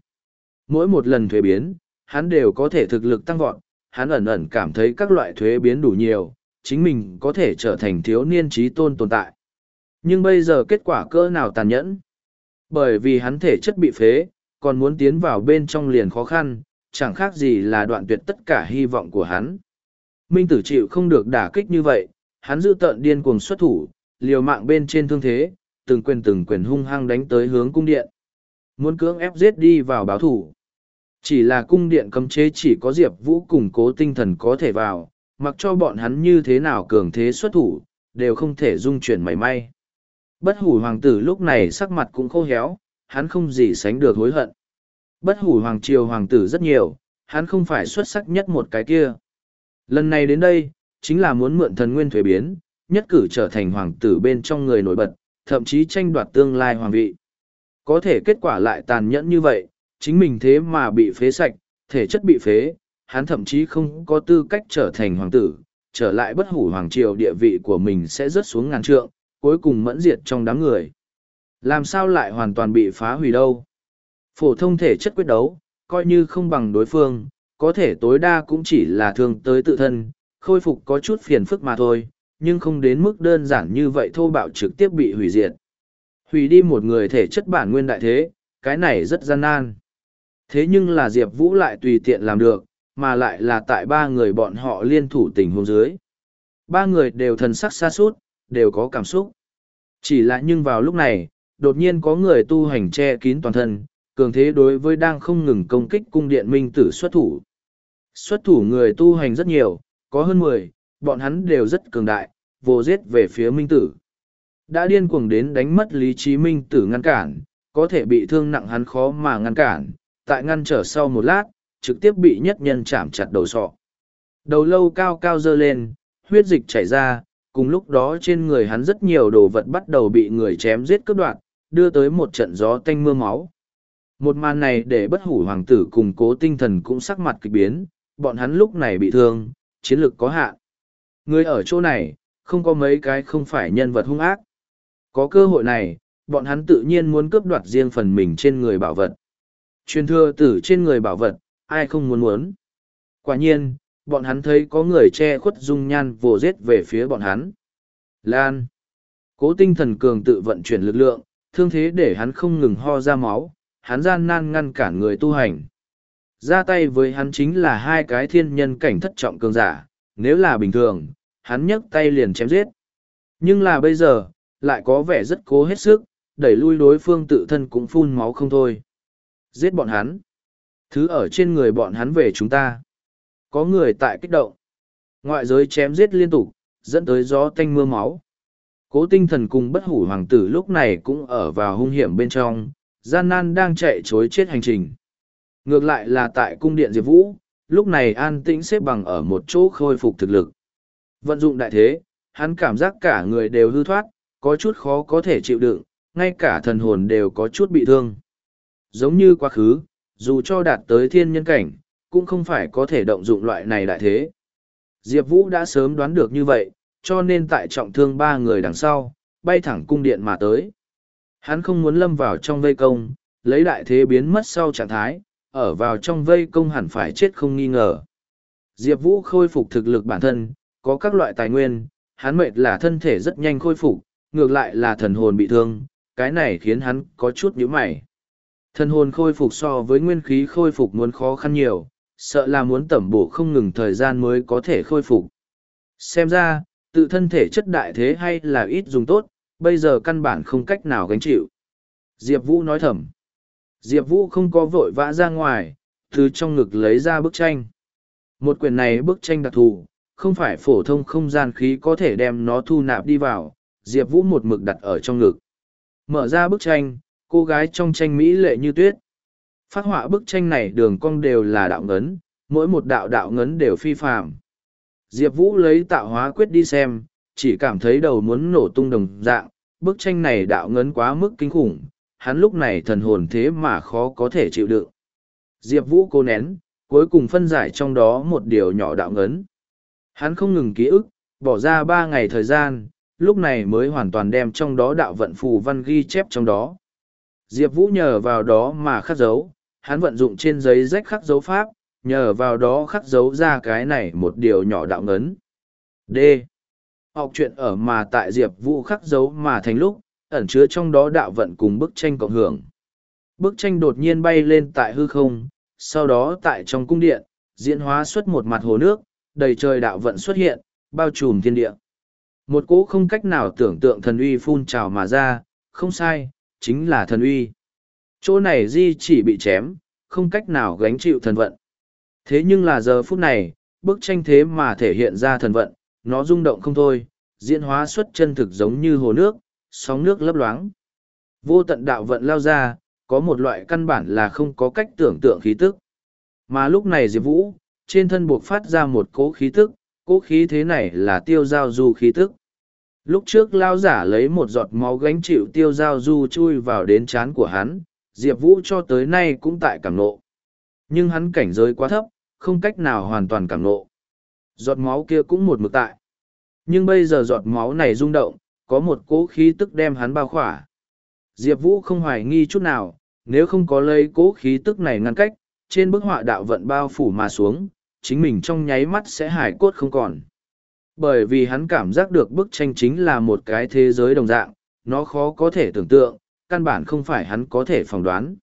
Mỗi một lần thuế biến, hắn đều có thể thực lực tăng vọt, hắn ẩn ẩn cảm thấy các loại thuế biến đủ nhiều, chính mình có thể trở thành thiếu niên trí tôn tồn tại. Nhưng bây giờ kết quả cỡ nào tàn nhẫn? Bởi vì hắn thể chất bị phế, còn muốn tiến vào bên trong liền khó khăn, chẳng khác gì là đoạn tuyệt tất cả hy vọng của hắn. Minh tử chịu không được đả kích như vậy, hắn giữ tợn điên cuồng xuất thủ, liều mạng bên trên thương thế, từng quyền từng quyền hung hăng đánh tới hướng cung điện. Muốn cưỡng ép giết đi vào báo thủ. Chỉ là cung điện cấm chế chỉ có Diệp Vũ củng cố tinh thần có thể vào, mặc cho bọn hắn như thế nào cường thế xuất thủ, đều không thể dung chuyển mảy may. Bất hủ hoàng tử lúc này sắc mặt cũng khô héo, hắn không gì sánh được hối hận. Bất hủ hoàng triều hoàng tử rất nhiều, hắn không phải xuất sắc nhất một cái kia. Lần này đến đây, chính là muốn mượn thần nguyên thuế biến, nhất cử trở thành hoàng tử bên trong người nổi bật, thậm chí tranh đoạt tương lai hoàng vị. Có thể kết quả lại tàn nhẫn như vậy, chính mình thế mà bị phế sạch, thể chất bị phế, hắn thậm chí không có tư cách trở thành hoàng tử, trở lại bất hủ hoàng triều địa vị của mình sẽ rớt xuống ngàn trượng, cuối cùng mẫn diệt trong đám người. Làm sao lại hoàn toàn bị phá hủy đâu? Phổ thông thể chất quyết đấu, coi như không bằng đối phương, có thể tối đa cũng chỉ là thương tới tự thân, khôi phục có chút phiền phức mà thôi, nhưng không đến mức đơn giản như vậy thô bạo trực tiếp bị hủy diệt. Hủy đi một người thể chất bản nguyên đại thế, cái này rất gian nan. Thế nhưng là Diệp Vũ lại tùy tiện làm được, mà lại là tại ba người bọn họ liên thủ tình huống dưới. Ba người đều thần sắc xa sút đều có cảm xúc. Chỉ là nhưng vào lúc này, đột nhiên có người tu hành che kín toàn thân, cường thế đối với đang không ngừng công kích cung điện minh tử xuất thủ. Xuất thủ người tu hành rất nhiều, có hơn mười, bọn hắn đều rất cường đại, vô giết về phía minh tử. Đã điên cuồng đến đánh mất lý trí minh tử ngăn cản, có thể bị thương nặng hắn khó mà ngăn cản, tại ngăn trở sau một lát, trực tiếp bị nhất nhân chạm chặt đầu sọ. Đầu lâu cao cao dơ lên, huyết dịch chảy ra, cùng lúc đó trên người hắn rất nhiều đồ vật bắt đầu bị người chém giết cướp đoạn, đưa tới một trận gió tanh mưa máu. Một màn này để bất hủ hoàng tử cùng cố tinh thần cũng sắc mặt kịch biến, bọn hắn lúc này bị thương, chiến lực có hạn. Người ở chỗ này, không có mấy cái không phải nhân vật hung ác. Có cơ hội này, bọn hắn tự nhiên muốn cướp đoạt riêng phần mình trên người bảo vật. Truyền thừa tử trên người bảo vật, ai không muốn muốn. Quả nhiên, bọn hắn thấy có người che khuất dung nhan vồ giết về phía bọn hắn. Lan. Cố tinh thần cường tự vận chuyển lực lượng, thương thế để hắn không ngừng ho ra máu, hắn gian nan ngăn cản người tu hành. Ra tay với hắn chính là hai cái thiên nhân cảnh thất trọng cường giả, nếu là bình thường, hắn nhấc tay liền chém giết. Nhưng là bây giờ, lại có vẻ rất cố hết sức, đẩy lui đối phương tự thân cũng phun máu không thôi. Giết bọn hắn. Thứ ở trên người bọn hắn về chúng ta. Có người tại kích động. Ngoại giới chém giết liên tục, dẫn tới gió tanh mưa máu. Cố tinh thần cùng bất hủ hoàng tử lúc này cũng ở vào hung hiểm bên trong, gian nan đang chạy chối chết hành trình. Ngược lại là tại cung điện Diệp Vũ, lúc này an tĩnh xếp bằng ở một chỗ khôi phục thực lực. Vận dụng đại thế, hắn cảm giác cả người đều hư thoát, có chút khó có thể chịu đựng, ngay cả thần hồn đều có chút bị thương. Giống như quá khứ, dù cho đạt tới thiên nhân cảnh, cũng không phải có thể động dụng loại này đại thế. Diệp Vũ đã sớm đoán được như vậy, cho nên tại trọng thương ba người đằng sau, bay thẳng cung điện mà tới. Hắn không muốn lâm vào trong vây công, lấy đại thế biến mất sau trạng thái, ở vào trong vây công hẳn phải chết không nghi ngờ. Diệp Vũ khôi phục thực lực bản thân, có các loại tài nguyên, hắn mệt là thân thể rất nhanh khôi phục, ngược lại là thần hồn bị thương, cái này khiến hắn có chút nhíu mày. Thần hồn khôi phục so với nguyên khí khôi phục muốn khó khăn nhiều, sợ là muốn tẩm bổ không ngừng thời gian mới có thể khôi phục. Xem ra, tự thân thể chất đại thế hay là ít dùng tốt, bây giờ căn bản không cách nào gánh chịu. Diệp Vũ nói thầm. Diệp Vũ không có vội vã ra ngoài, từ trong ngực lấy ra bức tranh. Một quyển này bức tranh đặc thù, không phải phổ thông không gian khí có thể đem nó thu nạp đi vào, Diệp Vũ một mực đặt ở trong ngực. Mở ra bức tranh, cô gái trong tranh Mỹ lệ như tuyết. Phát họa bức tranh này đường cong đều là đạo ngấn, mỗi một đạo đạo ngấn đều phi phạm. Diệp Vũ lấy tạo hóa quyết đi xem, chỉ cảm thấy đầu muốn nổ tung đồng dạng, bức tranh này đạo ngấn quá mức kinh khủng, hắn lúc này thần hồn thế mà khó có thể chịu đựng. Diệp Vũ cố nén, cuối cùng phân giải trong đó một điều nhỏ đạo ngấn. Hắn không ngừng ký ức, bỏ ra ba ngày thời gian, lúc này mới hoàn toàn đem trong đó đạo vận phù văn ghi chép trong đó. Diệp Vũ nhờ vào đó mà khắc dấu, hắn vận dụng trên giấy rách khắc dấu pháp, nhờ vào đó khắc dấu ra cái này một điều nhỏ đạo ngấn. D. học chuyện ở mà tại diệp vũ khắc dấu mà thành lúc ẩn chứa trong đó đạo vận cùng bức tranh cộng hưởng. Bức tranh đột nhiên bay lên tại hư không, sau đó tại trong cung điện, diễn hóa xuất một mặt hồ nước, đầy trời đạo vận xuất hiện, bao trùm thiên địa. Một cỗ không cách nào tưởng tượng thần uy phun trào mà ra, không sai, chính là thần uy. Chỗ này di chỉ bị chém, không cách nào gánh chịu thần vận. Thế nhưng là giờ phút này, bức tranh thế mà thể hiện ra thần vận, nó rung động không thôi, diễn hóa xuất chân thực giống như hồ nước sóng nước lấp loáng. Vô tận đạo vận lao ra, có một loại căn bản là không có cách tưởng tượng khí tức. Mà lúc này diệp vũ, trên thân buộc phát ra một cỗ khí tức, cỗ khí thế này là tiêu giao du khí tức. Lúc trước lao giả lấy một giọt máu gánh chịu tiêu giao du chui vào đến chán của hắn, diệp vũ cho tới nay cũng tại cảm nộ. Nhưng hắn cảnh giới quá thấp, không cách nào hoàn toàn cảm nộ. Giọt máu kia cũng một mực tại. Nhưng bây giờ giọt máu này rung động có một cỗ khí tức đem hắn bao khỏa. Diệp vũ không hoài nghi chút nào, nếu không có lấy cỗ khí tức này ngăn cách, trên bức họa đạo vận bao phủ mà xuống, chính mình trong nháy mắt sẽ hải cốt không còn. Bởi vì hắn cảm giác được bức tranh chính là một cái thế giới đồng dạng, nó khó có thể tưởng tượng, căn bản không phải hắn có thể phỏng đoán.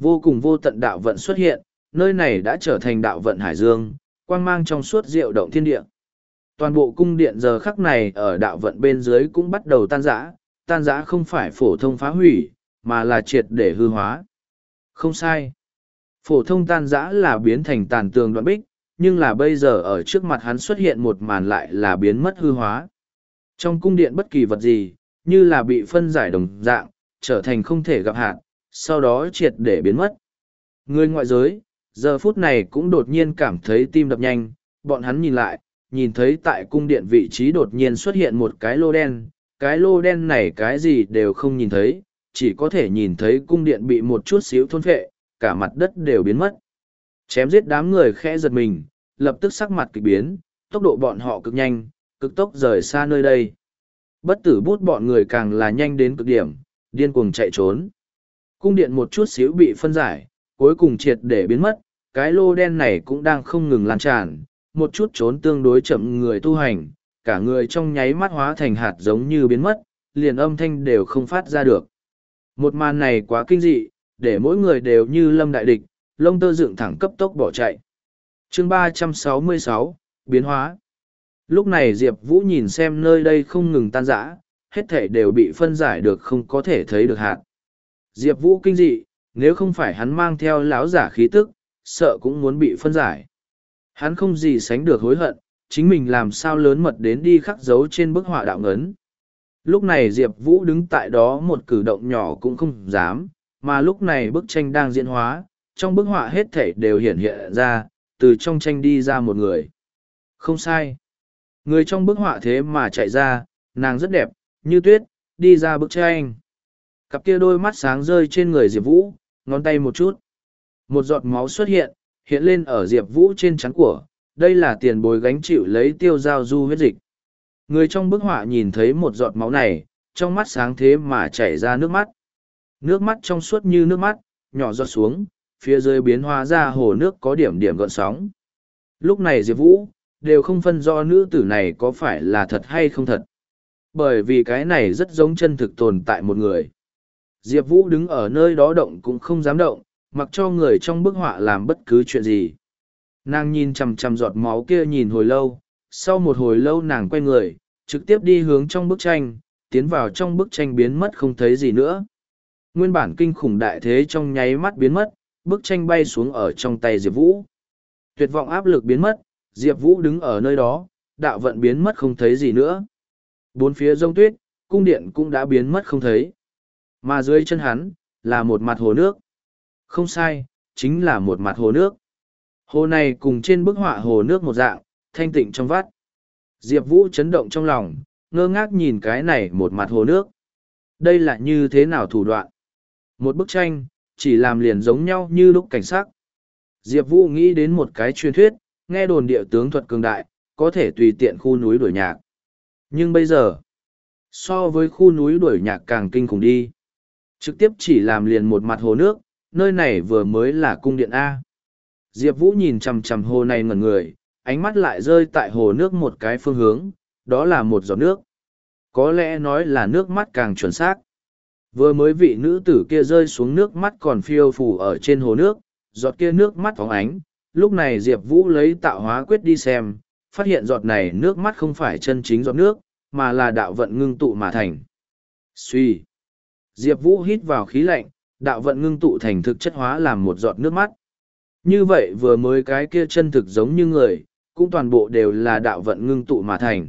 Vô cùng vô tận đạo vận xuất hiện, nơi này đã trở thành đạo vận hải dương, quang mang trong suốt diệu động thiên địa toàn bộ cung điện giờ khắc này ở đạo vận bên dưới cũng bắt đầu tan rã tan rã không phải phổ thông phá hủy mà là triệt để hư hóa không sai phổ thông tan rã là biến thành tàn tường đoạn bích nhưng là bây giờ ở trước mặt hắn xuất hiện một màn lại là biến mất hư hóa. Trong cung điện bất kỳ vật gì, như là bị phân giải đồng dạng, trở thành không thể gặp hạn, sau đó triệt để biến mất. Người ngoại giới, giờ phút này cũng đột nhiên cảm thấy tim đập nhanh, bọn hắn nhìn lại, nhìn thấy tại cung điện vị trí đột nhiên xuất hiện một cái lô đen, cái lô đen này cái gì đều không nhìn thấy, chỉ có thể nhìn thấy cung điện bị một chút xíu thôn phệ, cả mặt đất đều biến mất. Chém giết đám người khẽ giật mình, lập tức sắc mặt kịch biến, tốc độ bọn họ cực nhanh, cực tốc rời xa nơi đây. Bất tử bút bọn người càng là nhanh đến cực điểm, điên cuồng chạy trốn. Cung điện một chút xíu bị phân giải, cuối cùng triệt để biến mất, cái lô đen này cũng đang không ngừng lan tràn, một chút trốn tương đối chậm người tu hành, cả người trong nháy mắt hóa thành hạt giống như biến mất, liền âm thanh đều không phát ra được. Một màn này quá kinh dị, để mỗi người đều như lâm đại địch, lông tơ dựng thẳng cấp tốc bỏ chạy. chương ba trăm sáu mươi sáu biến hóa. Lúc này Diệp Vũ nhìn xem nơi đây không ngừng tan rã, hết thể đều bị phân giải được không có thể thấy được hạt. Diệp Vũ kinh dị, nếu không phải hắn mang theo lão giả khí tức, sợ cũng muốn bị phân giải. Hắn không gì sánh được hối hận, chính mình làm sao lớn mật đến đi khắc dấu trên bức họa đạo ngấn. Lúc này Diệp Vũ đứng tại đó một cử động nhỏ cũng không dám, mà lúc này bức tranh đang diễn hóa, trong bức họa hết thảy đều hiển hiện ra, từ trong tranh đi ra một người. Không sai. Người trong bức họa thế mà chạy ra, nàng rất đẹp, như tuyết, đi ra bức tranh. Cặp kia đôi mắt sáng rơi trên người Diệp Vũ, ngón tay một chút. Một giọt máu xuất hiện, hiện lên ở Diệp Vũ trên trán của, đây là tiền bối gánh chịu lấy tiêu giao du huyết dịch. Người trong bức họa nhìn thấy một giọt máu này, trong mắt sáng thế mà chảy ra nước mắt. Nước mắt trong suốt như nước mắt, nhỏ giọt xuống, phía dưới biến hóa ra hồ nước có điểm điểm gợn sóng. Lúc này Diệp Vũ, đều không phân do nữ tử này có phải là thật hay không thật. Bởi vì cái này rất giống chân thực tồn tại một người. Diệp Vũ đứng ở nơi đó động cũng không dám động, mặc cho người trong bức họa làm bất cứ chuyện gì. Nàng nhìn chằm chằm giọt máu kia nhìn hồi lâu, sau một hồi lâu nàng quay người, trực tiếp đi hướng trong bức tranh, tiến vào trong bức tranh biến mất không thấy gì nữa. Nguyên bản kinh khủng đại thế trong nháy mắt biến mất, bức tranh bay xuống ở trong tay Diệp Vũ. Tuyệt vọng áp lực biến mất, Diệp Vũ đứng ở nơi đó, đạo vận biến mất không thấy gì nữa. Bốn phía rông tuyết, cung điện cũng đã biến mất không thấy. Mà dưới chân hắn, là một mặt hồ nước. Không sai, chính là một mặt hồ nước. Hồ này cùng trên bức họa hồ nước một dạng, thanh tịnh trong vắt. Diệp Vũ chấn động trong lòng, ngơ ngác nhìn cái này một mặt hồ nước. Đây là như thế nào thủ đoạn? Một bức tranh, chỉ làm liền giống nhau như lúc cảnh sát. Diệp Vũ nghĩ đến một cái truyền thuyết, nghe đồn địa tướng thuật cường đại, có thể tùy tiện khu núi đuổi nhạc. Nhưng bây giờ, so với khu núi đuổi nhạc càng kinh khủng đi. Trực tiếp chỉ làm liền một mặt hồ nước, nơi này vừa mới là cung điện A. Diệp Vũ nhìn chằm chằm hồ này ngẩn người, ánh mắt lại rơi tại hồ nước một cái phương hướng, đó là một giọt nước. Có lẽ nói là nước mắt càng chuẩn xác. Vừa mới vị nữ tử kia rơi xuống nước mắt còn phiêu phủ ở trên hồ nước, giọt kia nước mắt phóng ánh. Lúc này Diệp Vũ lấy tạo hóa quyết đi xem, phát hiện giọt này nước mắt không phải chân chính giọt nước, mà là đạo vận ngưng tụ mà thành. Suy. Diệp Vũ hít vào khí lạnh, đạo vận ngưng tụ thành thực chất hóa làm một giọt nước mắt. Như vậy vừa mới cái kia chân thực giống như người, cũng toàn bộ đều là đạo vận ngưng tụ mà thành.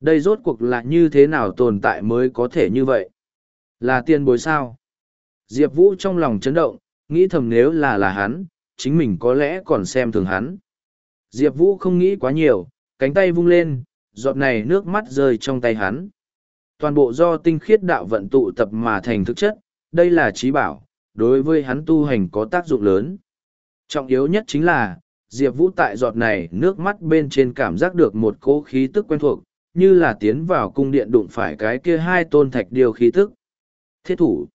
Đây rốt cuộc là như thế nào tồn tại mới có thể như vậy? Là tiền bối sao? Diệp Vũ trong lòng chấn động, nghĩ thầm nếu là là hắn, chính mình có lẽ còn xem thường hắn. Diệp Vũ không nghĩ quá nhiều, cánh tay vung lên, giọt này nước mắt rơi trong tay hắn. Toàn bộ do tinh khiết đạo vận tụ tập mà thành thực chất, đây là trí bảo, đối với hắn tu hành có tác dụng lớn. Trọng yếu nhất chính là, Diệp Vũ tại giọt này nước mắt bên trên cảm giác được một cỗ khí tức quen thuộc, như là tiến vào cung điện đụng phải cái kia hai tôn thạch điều khí tức. Thiết thủ.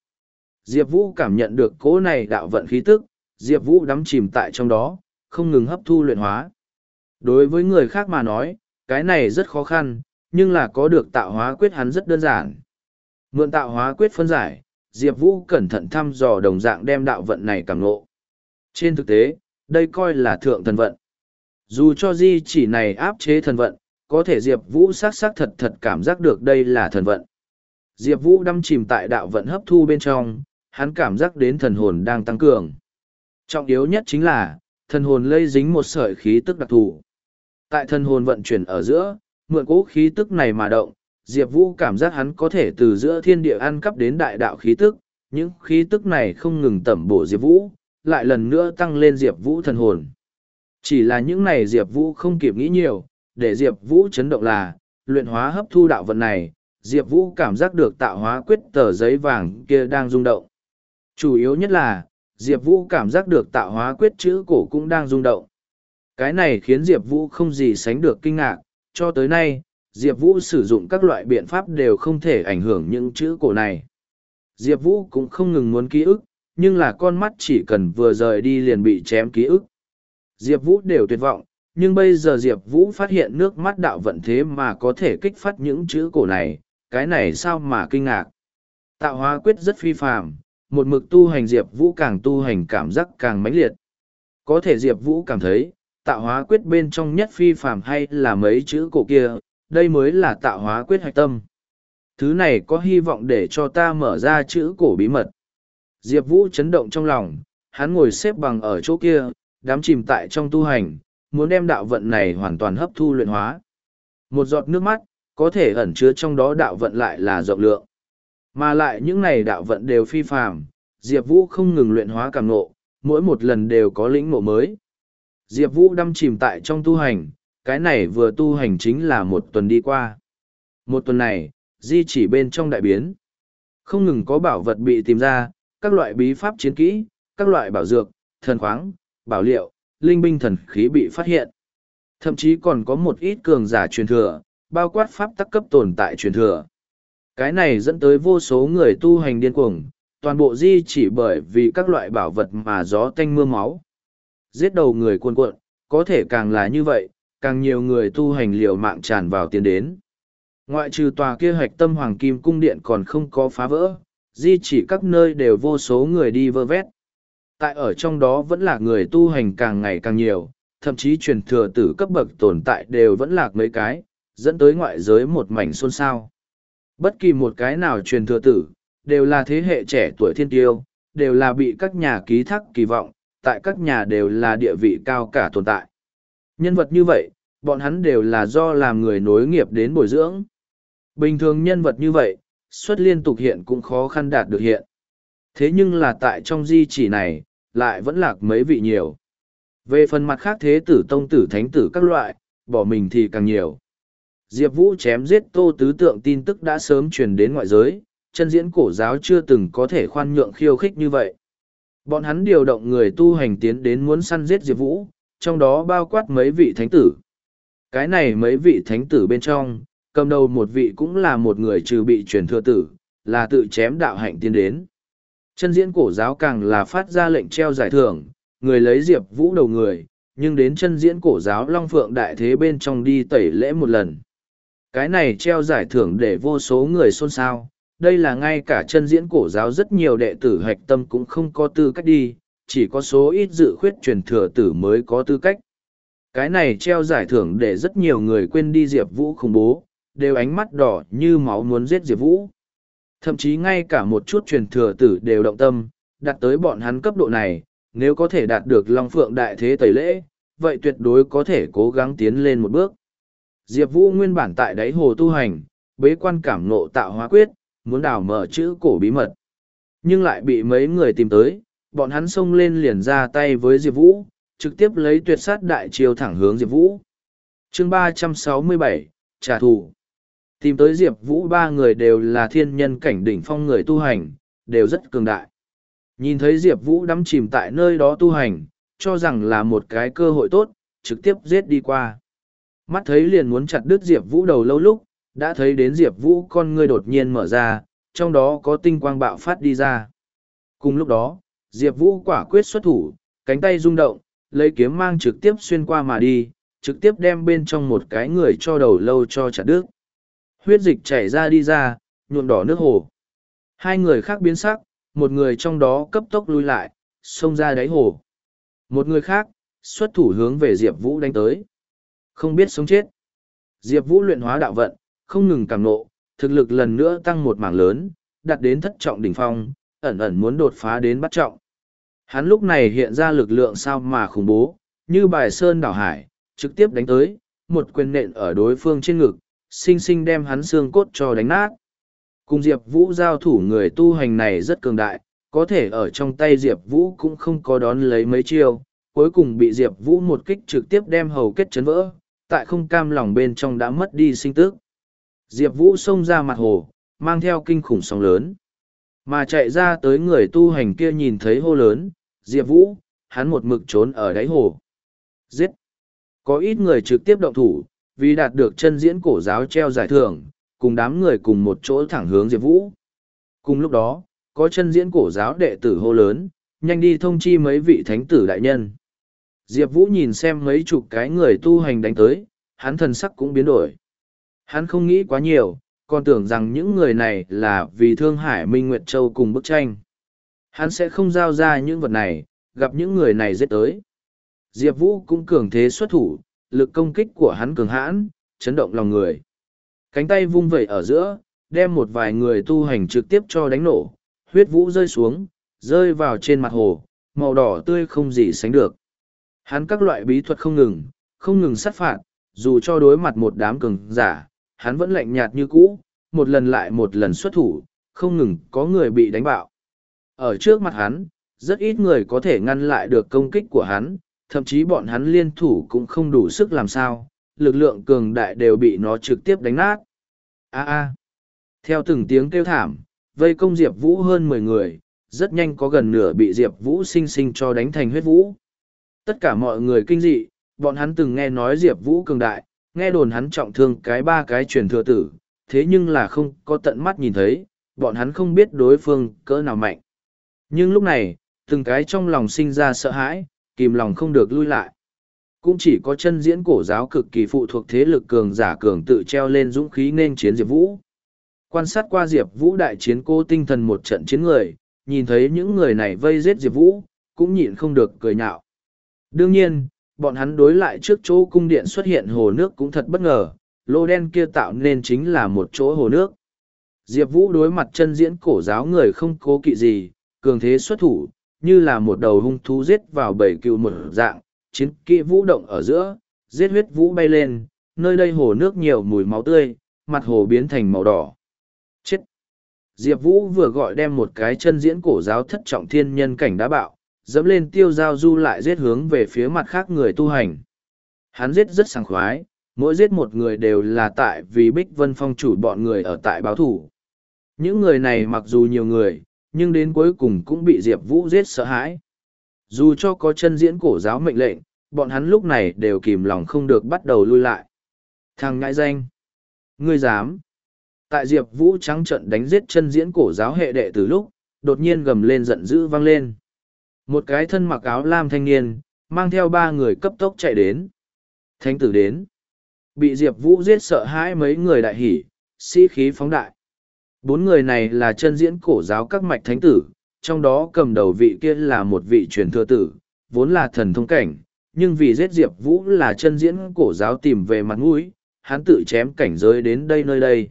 Diệp Vũ cảm nhận được cỗ này đạo vận khí tức, Diệp Vũ đắm chìm tại trong đó, không ngừng hấp thu luyện hóa. Đối với người khác mà nói, cái này rất khó khăn, nhưng là có được tạo hóa quyết hắn rất đơn giản. Mượn tạo hóa quyết phân giải, Diệp Vũ cẩn thận thăm dò đồng dạng đem đạo vận này càng ngộ. Trên thực tế, đây coi là thượng thần vận. Dù cho di chỉ này áp chế thần vận, có thể Diệp Vũ xác xác thật thật cảm giác được đây là thần vận. Diệp Vũ đâm chìm tại đạo vận hấp thu bên trong, hắn cảm giác đến thần hồn đang tăng cường. Trọng yếu nhất chính là, thần hồn lây dính một sợi khí tức đặc thù. Tại thần hồn vận chuyển ở giữa, mượn cố khí tức này mà động, Diệp Vũ cảm giác hắn có thể từ giữa thiên địa ăn cắp đến đại đạo khí tức, những khí tức này không ngừng tẩm bổ Diệp Vũ, lại lần nữa tăng lên Diệp Vũ thần hồn. Chỉ là những này Diệp Vũ không kịp nghĩ nhiều, để Diệp Vũ chấn động là, luyện hóa hấp thu đạo vận này, Diệp Vũ cảm giác được tạo hóa quyết tờ giấy vàng kia đang rung động. Chủ yếu nhất là, Diệp Vũ cảm giác được tạo hóa quyết chữ cổ cũng đang rung động. Cái này khiến Diệp Vũ không gì sánh được kinh ngạc, cho tới nay, Diệp Vũ sử dụng các loại biện pháp đều không thể ảnh hưởng những chữ cổ này. Diệp Vũ cũng không ngừng muốn ký ức, nhưng là con mắt chỉ cần vừa rời đi liền bị chém ký ức. Diệp Vũ đều tuyệt vọng, nhưng bây giờ Diệp Vũ phát hiện nước mắt đạo vận thế mà có thể kích phát những chữ cổ này, cái này sao mà kinh ngạc. Tạo hóa quyết rất phi phạm, một mực tu hành Diệp Vũ càng tu hành cảm giác càng mãnh liệt. Có thể Diệp Vũ cảm thấy, tạo hóa quyết bên trong nhất phi phạm hay là mấy chữ cổ kia, đây mới là tạo hóa quyết hạch tâm. Thứ này có hy vọng để cho ta mở ra chữ cổ bí mật. Diệp Vũ chấn động trong lòng, hắn ngồi xếp bằng ở chỗ kia, đám chìm tại trong tu hành, muốn đem đạo vận này hoàn toàn hấp thu luyện hóa. Một giọt nước mắt, có thể ẩn chứa trong đó đạo vận lại là rộng lượng. Mà lại những này đạo vận đều phi phàm, Diệp Vũ không ngừng luyện hóa càng ngộ, mỗi một lần đều có lĩnh ngộ mới. Diệp Vũ đâm chìm tại trong tu hành, cái này vừa tu hành chính là một tuần đi qua. Một tuần này, di chỉ bên trong đại biến. Không ngừng có bảo vật bị tìm ra, các loại bí pháp chiến kỹ, các loại bảo dược, thần khoáng, bảo liệu, linh binh thần khí bị phát hiện. Thậm chí còn có một ít cường giả truyền thừa, bao quát pháp tắc cấp tồn tại truyền thừa. Cái này dẫn tới vô số người tu hành điên cuồng, toàn bộ di chỉ bởi vì các loại bảo vật mà gió tanh mưa máu. Giết đầu người cuồn cuộn, có thể càng là như vậy, càng nhiều người tu hành liều mạng tràn vào tiến đến. Ngoại trừ tòa kia hạch tâm hoàng kim cung điện còn không có phá vỡ, di chỉ các nơi đều vô số người đi vơ vét. Tại ở trong đó vẫn là người tu hành càng ngày càng nhiều, thậm chí truyền thừa tử cấp bậc tồn tại đều vẫn lạc mấy cái, dẫn tới ngoại giới một mảnh xôn xao. Bất kỳ một cái nào truyền thừa tử, đều là thế hệ trẻ tuổi thiên tiêu, đều là bị các nhà ký thác kỳ vọng, tại các nhà đều là địa vị cao cả tồn tại. Nhân vật như vậy, bọn hắn đều là do làm người nối nghiệp đến bồi dưỡng. Bình thường nhân vật như vậy, xuất liên tục hiện cũng khó khăn đạt được hiện. Thế nhưng là tại trong di chỉ này, lại vẫn lạc mấy vị nhiều. Về phần mặt khác thế tử tông tử thánh tử các loại, bỏ mình thì càng nhiều. Diệp Vũ chém giết tô tứ tượng tin tức đã sớm truyền đến ngoại giới, chân diễn cổ giáo chưa từng có thể khoan nhượng khiêu khích như vậy. Bọn hắn điều động người tu hành tiến đến muốn săn giết Diệp Vũ, trong đó bao quát mấy vị thánh tử. Cái này mấy vị thánh tử bên trong, cầm đầu một vị cũng là một người trừ bị truyền thừa tử, là tự chém đạo hạnh tiến đến. Chân diễn cổ giáo càng là phát ra lệnh treo giải thưởng, người lấy Diệp Vũ đầu người, nhưng đến chân diễn cổ giáo Long Phượng Đại Thế bên trong đi tẩy lễ một lần. Cái này treo giải thưởng để vô số người xôn xao, đây là ngay cả chân diễn cổ giáo rất nhiều đệ tử hạch tâm cũng không có tư cách đi, chỉ có số ít dự khuyết truyền thừa tử mới có tư cách. Cái này treo giải thưởng để rất nhiều người quên đi Diệp Vũ khủng bố, đều ánh mắt đỏ như máu muốn giết Diệp Vũ. Thậm chí ngay cả một chút truyền thừa tử đều động tâm, đặt tới bọn hắn cấp độ này, nếu có thể đạt được Long Phượng Đại Thế Tẩy Lễ, vậy tuyệt đối có thể cố gắng tiến lên một bước. Diệp Vũ nguyên bản tại đáy hồ tu hành, bế quan cảm ngộ tạo hóa quyết, muốn đào mở chữ cổ bí mật. Nhưng lại bị mấy người tìm tới, bọn hắn xông lên liền ra tay với Diệp Vũ, trực tiếp lấy tuyệt sát đại chiêu thẳng hướng Diệp Vũ. chương ba trăm sáu mươi bảy trả thù. Tìm tới Diệp Vũ ba người đều là thiên nhân cảnh đỉnh phong người tu hành, đều rất cường đại. Nhìn thấy Diệp Vũ đắm chìm tại nơi đó tu hành, cho rằng là một cái cơ hội tốt, trực tiếp giết đi qua. Mắt thấy liền muốn chặt đứt Diệp Vũ đầu lâu lúc, đã thấy đến Diệp Vũ con ngươi đột nhiên mở ra, trong đó có tinh quang bạo phát đi ra. Cùng lúc đó, Diệp Vũ quả quyết xuất thủ, cánh tay rung động, lấy kiếm mang trực tiếp xuyên qua mà đi, trực tiếp đem bên trong một cái người cho đầu lâu cho chặt đứt. Huyết dịch chảy ra đi ra, nhuộm đỏ nước hồ. Hai người khác biến sắc, một người trong đó cấp tốc lui lại, xông ra đáy hồ. Một người khác, xuất thủ hướng về Diệp Vũ đánh tới. Không biết sống chết. Diệp Vũ luyện hóa đạo vận, không ngừng cảm nộ, thực lực lần nữa tăng một mảng lớn, đặt đến thất trọng đỉnh phong, ẩn ẩn muốn đột phá đến bắt trọng. Hắn lúc này hiện ra lực lượng sao mà khủng bố, như bài sơn đảo hải, trực tiếp đánh tới, một quyền nện ở đối phương trên ngực, sinh sinh đem hắn xương cốt cho đánh nát. Cùng Diệp Vũ giao thủ người tu hành này rất cường đại, có thể ở trong tay Diệp Vũ cũng không có đón lấy mấy chiêu, cuối cùng bị Diệp Vũ một kích trực tiếp đem hầu kết chấn vỡ, tại không cam lòng bên trong đã mất đi sinh tức. Diệp Vũ xông ra mặt hồ, mang theo kinh khủng sóng lớn. Mà chạy ra tới người tu hành kia nhìn thấy hô lớn, Diệp Vũ, hắn một mực trốn ở đáy hồ. Giết! Có ít người trực tiếp động thủ, vì đạt được chân diễn cổ giáo treo giải thưởng, cùng đám người cùng một chỗ thẳng hướng Diệp Vũ. Cùng lúc đó, có chân diễn cổ giáo đệ tử hô lớn, nhanh đi thông chi mấy vị thánh tử đại nhân. Diệp Vũ nhìn xem mấy chục cái người tu hành đánh tới, hắn thần sắc cũng biến đổi. Hắn không nghĩ quá nhiều, còn tưởng rằng những người này là vì Thương Hải Minh Nguyệt Châu cùng bức tranh. Hắn sẽ không giao ra những vật này, gặp những người này giết tới. Diệp Vũ cũng cường thế xuất thủ, lực công kích của hắn cường hãn, chấn động lòng người. Cánh tay vung vẩy ở giữa, đem một vài người tu hành trực tiếp cho đánh nổ, huyết vũ rơi xuống, rơi vào trên mặt hồ, màu đỏ tươi không gì sánh được. Hắn các loại bí thuật không ngừng, không ngừng sát phạt, dù cho đối mặt một đám cường giả, hắn vẫn lạnh nhạt như cũ, một lần lại một lần xuất thủ, không ngừng có người bị đánh bạo. Ở trước mặt hắn, rất ít người có thể ngăn lại được công kích của hắn, thậm chí bọn hắn liên thủ cũng không đủ sức làm sao, lực lượng cường đại đều bị nó trực tiếp đánh nát. A a. Theo từng tiếng kêu thảm, vây công Diệp Vũ hơn mười người, rất nhanh có gần nửa bị Diệp Vũ sinh sinh cho đánh thành huyết vũ. Tất cả mọi người kinh dị, bọn hắn từng nghe nói Diệp Vũ cường đại, nghe đồn hắn trọng thương cái ba cái truyền thừa tử, thế nhưng là không có tận mắt nhìn thấy, bọn hắn không biết đối phương cỡ nào mạnh. Nhưng lúc này, từng cái trong lòng sinh ra sợ hãi, kìm lòng không được lui lại. Cũng chỉ có chân diễn cổ giáo cực kỳ phụ thuộc thế lực cường giả cường tự treo lên dũng khí nên chiến Diệp Vũ. Quan sát qua Diệp Vũ đại chiến cô tinh thần một trận chiến người, nhìn thấy những người này vây giết Diệp Vũ, cũng nhịn không được cười nhạo. Đương nhiên, bọn hắn đối lại trước chỗ cung điện xuất hiện hồ nước cũng thật bất ngờ, lô đen kia tạo nên chính là một chỗ hồ nước. Diệp Vũ đối mặt chân diễn cổ giáo người không cố kỵ gì, cường thế xuất thủ, như là một đầu hung thú giết vào bảy cựu một dạng, chiến kỵ vũ động ở giữa, giết huyết vũ bay lên, nơi đây hồ nước nhiều mùi máu tươi, mặt hồ biến thành màu đỏ. Chết! Diệp Vũ vừa gọi đem một cái chân diễn cổ giáo thất trọng thiên nhân cảnh đá bạo, dẫm lên tiêu giao du lại giết hướng về phía mặt khác người tu hành. Hắn giết rất sảng khoái, mỗi giết một người đều là tại vì Bích Vân Phong chủ bọn người ở tại báo thủ. Những người này mặc dù nhiều người, nhưng đến cuối cùng cũng bị Diệp Vũ giết sợ hãi. Dù cho có chân diễn cổ giáo mệnh lệnh, bọn hắn lúc này đều kìm lòng không được bắt đầu lui lại. Thằng ngại danh! Ngươi dám! Tại Diệp Vũ trắng trận đánh giết chân diễn cổ giáo hệ đệ từ lúc, đột nhiên gầm lên giận dữ vang lên. Một cái thân mặc áo lam thanh niên, mang theo ba người cấp tốc chạy đến. Thánh tử đến. Bị Diệp Vũ giết sợ hãi mấy người đại hỉ, sĩ khí phóng đại. Bốn người này là chân diễn cổ giáo các mạch thánh tử, trong đó cầm đầu vị kia là một vị truyền thừa tử, vốn là thần thông cảnh, nhưng vì giết Diệp Vũ là chân diễn cổ giáo tìm về mặt mũi, hắn tự chém cảnh giới đến đây nơi đây.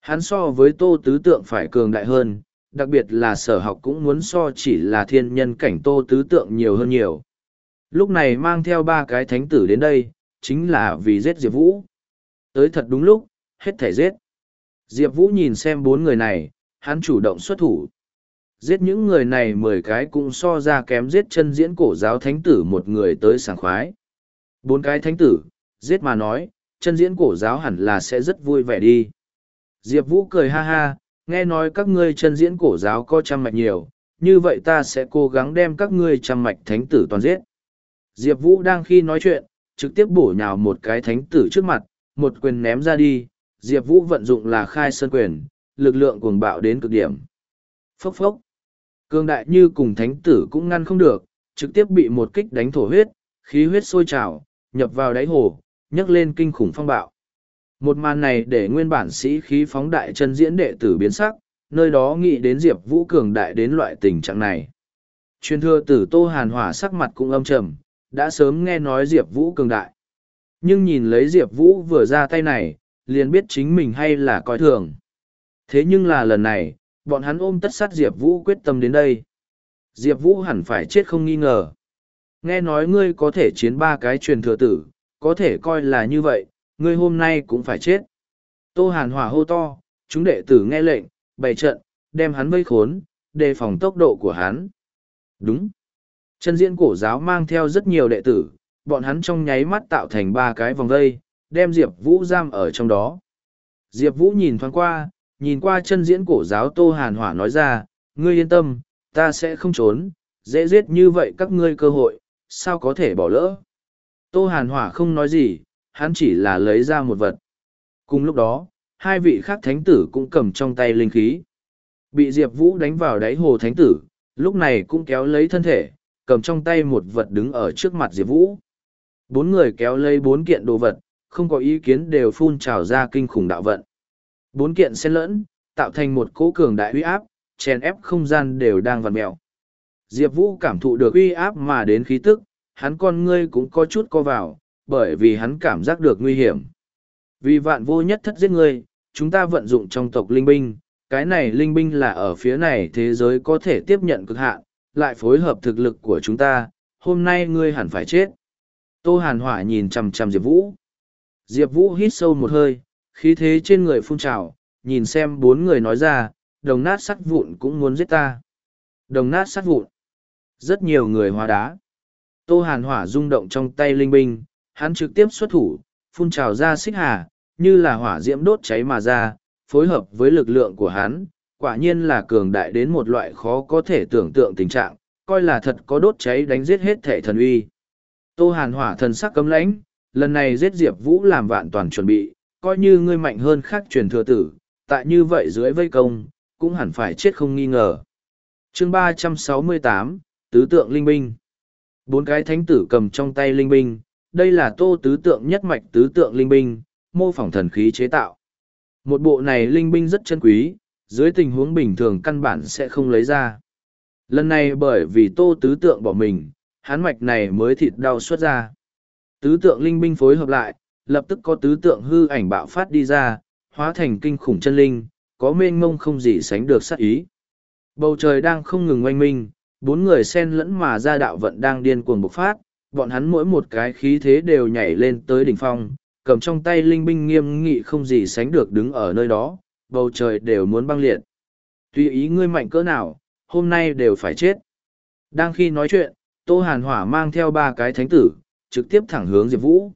Hắn so với tô tứ tượng phải cường đại hơn, đặc biệt là sở học cũng muốn so chỉ là thiên nhân cảnh tô tứ tượng nhiều hơn nhiều. Lúc này mang theo ba cái thánh tử đến đây, chính là vì giết Diệp Vũ. Tới thật đúng lúc, hết thể giết. Diệp Vũ nhìn xem bốn người này, hắn chủ động xuất thủ. Giết những người này mười cái cũng so ra kém giết chân diễn cổ giáo thánh tử một người tới sảng khoái. Bốn cái thánh tử, giết mà nói, chân diễn cổ giáo hẳn là sẽ rất vui vẻ đi. Diệp Vũ cười ha ha, nghe nói các ngươi chân diễn cổ giáo có trăm mạch nhiều, như vậy ta sẽ cố gắng đem các ngươi trăm mạch thánh tử toàn giết. Diệp Vũ đang khi nói chuyện, trực tiếp bổ nhào một cái thánh tử trước mặt, một quyền ném ra đi, Diệp Vũ vận dụng là khai sơn quyền, lực lượng cuồng bạo đến cực điểm. Phốc phốc. Cương đại như cùng thánh tử cũng ngăn không được, trực tiếp bị một kích đánh thổ huyết, khí huyết sôi trào, nhập vào đáy hồ, nhấc lên kinh khủng phong bạo. Một màn này để nguyên bản sĩ khí phóng đại chân diễn đệ tử biến sắc, nơi đó nghĩ đến Diệp Vũ cường đại đến loại tình trạng này. Truyền thừa tử Tô Hàn Hỏa sắc mặt cũng âm trầm, đã sớm nghe nói Diệp Vũ cường đại. Nhưng nhìn lấy Diệp Vũ vừa ra tay này, liền biết chính mình hay là coi thường. Thế nhưng là lần này, bọn hắn ôm tất sát Diệp Vũ quyết tâm đến đây. Diệp Vũ hẳn phải chết không nghi ngờ. Nghe nói ngươi có thể chiến ba cái truyền thừa tử, có thể coi là như vậy, ngươi hôm nay cũng phải chết. Tô Hàn hỏa hô to, chúng đệ tử nghe lệnh, bày trận, đem hắn vây khốn, đề phòng tốc độ của hắn. Đúng. Chân diễn cổ giáo mang theo rất nhiều đệ tử, bọn hắn trong nháy mắt tạo thành ba cái vòng vây, đem Diệp Vũ giam ở trong đó. Diệp Vũ nhìn thoáng qua, nhìn qua chân diễn cổ giáo Tô Hàn Hỏa nói ra, ngươi yên tâm, ta sẽ không trốn, dễ giết như vậy các ngươi cơ hội, sao có thể bỏ lỡ. Tô Hàn Hỏa không nói gì, hắn chỉ là lấy ra một vật. Cùng lúc đó, hai vị khác thánh tử cũng cầm trong tay linh khí. Bị Diệp Vũ đánh vào đáy hồ thánh tử, lúc này cũng kéo lấy thân thể, cầm trong tay một vật đứng ở trước mặt Diệp Vũ. Bốn người kéo lấy bốn kiện đồ vật, không có ý kiến đều phun trào ra kinh khủng đạo vận. Bốn kiện xen lẫn, tạo thành một cỗ cường đại uy áp, chèn ép không gian đều đang vặn mèo. Diệp Vũ cảm thụ được uy áp mà đến khí tức, hắn con ngươi cũng có chút co vào, bởi vì hắn cảm giác được nguy hiểm. Vì vạn vô nhất thất giết ngươi, chúng ta vận dụng trong tộc linh binh, cái này linh binh là ở phía này thế giới có thể tiếp nhận cực hạn, lại phối hợp thực lực của chúng ta, hôm nay ngươi hẳn phải chết. Tô Hàn Hỏa nhìn chằm chằm Diệp Vũ. Diệp Vũ hít sâu một hơi, khí thế trên người phun trào, nhìn xem bốn người nói ra, đồng nát sắt vụn cũng muốn giết ta. Đồng nát sắt vụn. Rất nhiều người hóa đá. Tô Hàn Hỏa rung động trong tay linh binh, hắn trực tiếp xuất thủ, phun trào ra xích hà, như là hỏa diễm đốt cháy mà ra, phối hợp với lực lượng của hắn, quả nhiên là cường đại đến một loại khó có thể tưởng tượng tình trạng, coi là thật có đốt cháy đánh giết hết thể thần uy. Tô Hàn hỏa thần sắc cấm lãnh, lần này giết Diệp Vũ làm vạn toàn chuẩn bị, coi như ngươi mạnh hơn khác truyền thừa tử, tại như vậy dưới vây công, cũng hẳn phải chết không nghi ngờ. chương ba trăm sáu mươi tám Tứ tượng linh binh Bốn cái thánh tử cầm trong tay linh binh, đây là tô tứ tượng nhất mạch tứ tượng linh binh, mô phỏng thần khí chế tạo. Một bộ này linh binh rất chân quý, dưới tình huống bình thường căn bản sẽ không lấy ra. Lần này bởi vì tô tứ tượng bỏ mình, hán mạch này mới thịt đau xuất ra. Tứ tượng linh binh phối hợp lại, lập tức có tứ tượng hư ảnh bạo phát đi ra, hóa thành kinh khủng chân linh, có mênh mông không gì sánh được sát ý. Bầu trời đang không ngừng oanh minh, bốn người xen lẫn mà ra đạo vận đang điên cuồng bộc phát, bọn hắn mỗi một cái khí thế đều nhảy lên tới đỉnh phong, cầm trong tay linh binh nghiêm nghị không gì sánh được đứng ở nơi đó, bầu trời đều muốn băng liệt. Tùy ý ngươi mạnh cỡ nào, hôm nay đều phải chết. Đang khi nói chuyện, Tô Hàn Hỏa mang theo ba cái thánh tử, trực tiếp thẳng hướng Diệp Vũ.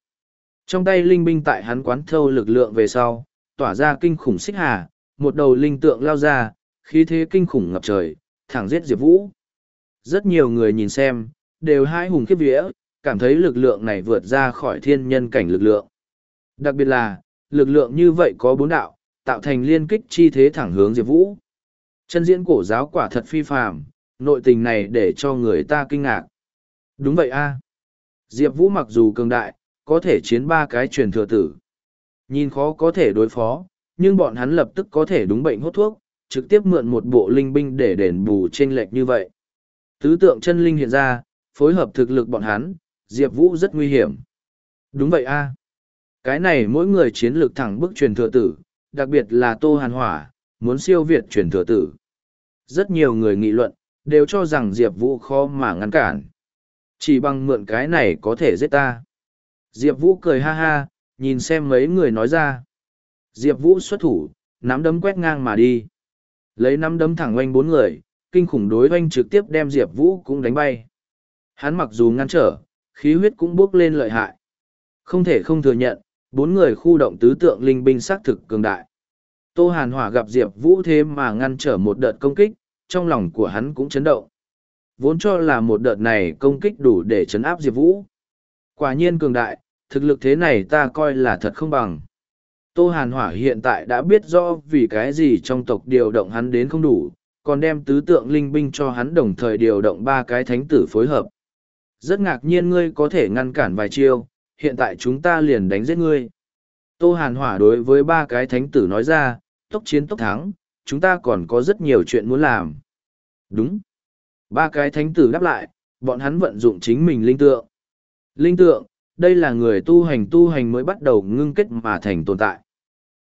Trong tay linh binh tại hắn quán thâu lực lượng về sau, tỏa ra kinh khủng xích hà, một đầu linh tượng lao ra, khí thế kinh khủng ngập trời, thẳng giết Diệp Vũ. Rất nhiều người nhìn xem, đều hai hùng khiếp vía, cảm thấy lực lượng này vượt ra khỏi thiên nhân cảnh lực lượng. Đặc biệt là, lực lượng như vậy có bốn đạo, tạo thành liên kích chi thế thẳng hướng Diệp Vũ. Chân diễn cổ giáo quả thật phi phàm, nội tình này để cho người ta kinh ngạc. Đúng vậy a Diệp Vũ mặc dù cường đại, có thể chiến ba cái truyền thừa tử, Nhìn khó có thể đối phó, nhưng bọn hắn lập tức có thể đúng bệnh hốt thuốc, trực tiếp mượn một bộ linh binh để đền bù chênh lệch như vậy. Tứ tượng chân linh hiện ra, phối hợp thực lực bọn hắn, Diệp Vũ rất nguy hiểm. Đúng vậy a Cái này mỗi người chiến lược thẳng bức truyền thừa tử, đặc biệt là Tô Hàn Hỏa, muốn siêu việt truyền thừa tử. Rất nhiều người nghị luận, đều cho rằng Diệp Vũ khó mà ngăn cản. Chỉ bằng mượn cái này có thể giết ta. Diệp Vũ cười ha ha, nhìn xem mấy người nói ra. Diệp Vũ xuất thủ, nắm đấm quét ngang mà đi. Lấy nắm đấm thẳng oanh bốn người, kinh khủng đối oanh trực tiếp đem Diệp Vũ cũng đánh bay. Hắn mặc dù ngăn trở, khí huyết cũng bốc lên lợi hại. Không thể không thừa nhận, bốn người khu động tứ tượng linh binh xác thực cường đại. Tô Hàn Hỏa gặp Diệp Vũ thế mà ngăn trở một đợt công kích, trong lòng của hắn cũng chấn động. Vốn cho là một đợt này công kích đủ để chấn áp Diệp Vũ. Quả nhiên cường đại, thực lực thế này ta coi là thật không bằng. Tô Hàn Hỏa hiện tại đã biết rõ vì cái gì trong tộc điều động hắn đến không đủ, còn đem tứ tượng linh binh cho hắn đồng thời điều động ba cái thánh tử phối hợp. Rất ngạc nhiên ngươi có thể ngăn cản vài chiêu, hiện tại chúng ta liền đánh giết ngươi. Tô Hàn Hỏa đối với ba cái thánh tử nói ra, tốc chiến tốc thắng, chúng ta còn có rất nhiều chuyện muốn làm. Đúng. Ba cái thánh tử đáp lại, bọn hắn vận dụng chính mình linh tượng. Linh tượng, đây là người tu hành tu hành mới bắt đầu ngưng kết mà thành tồn tại.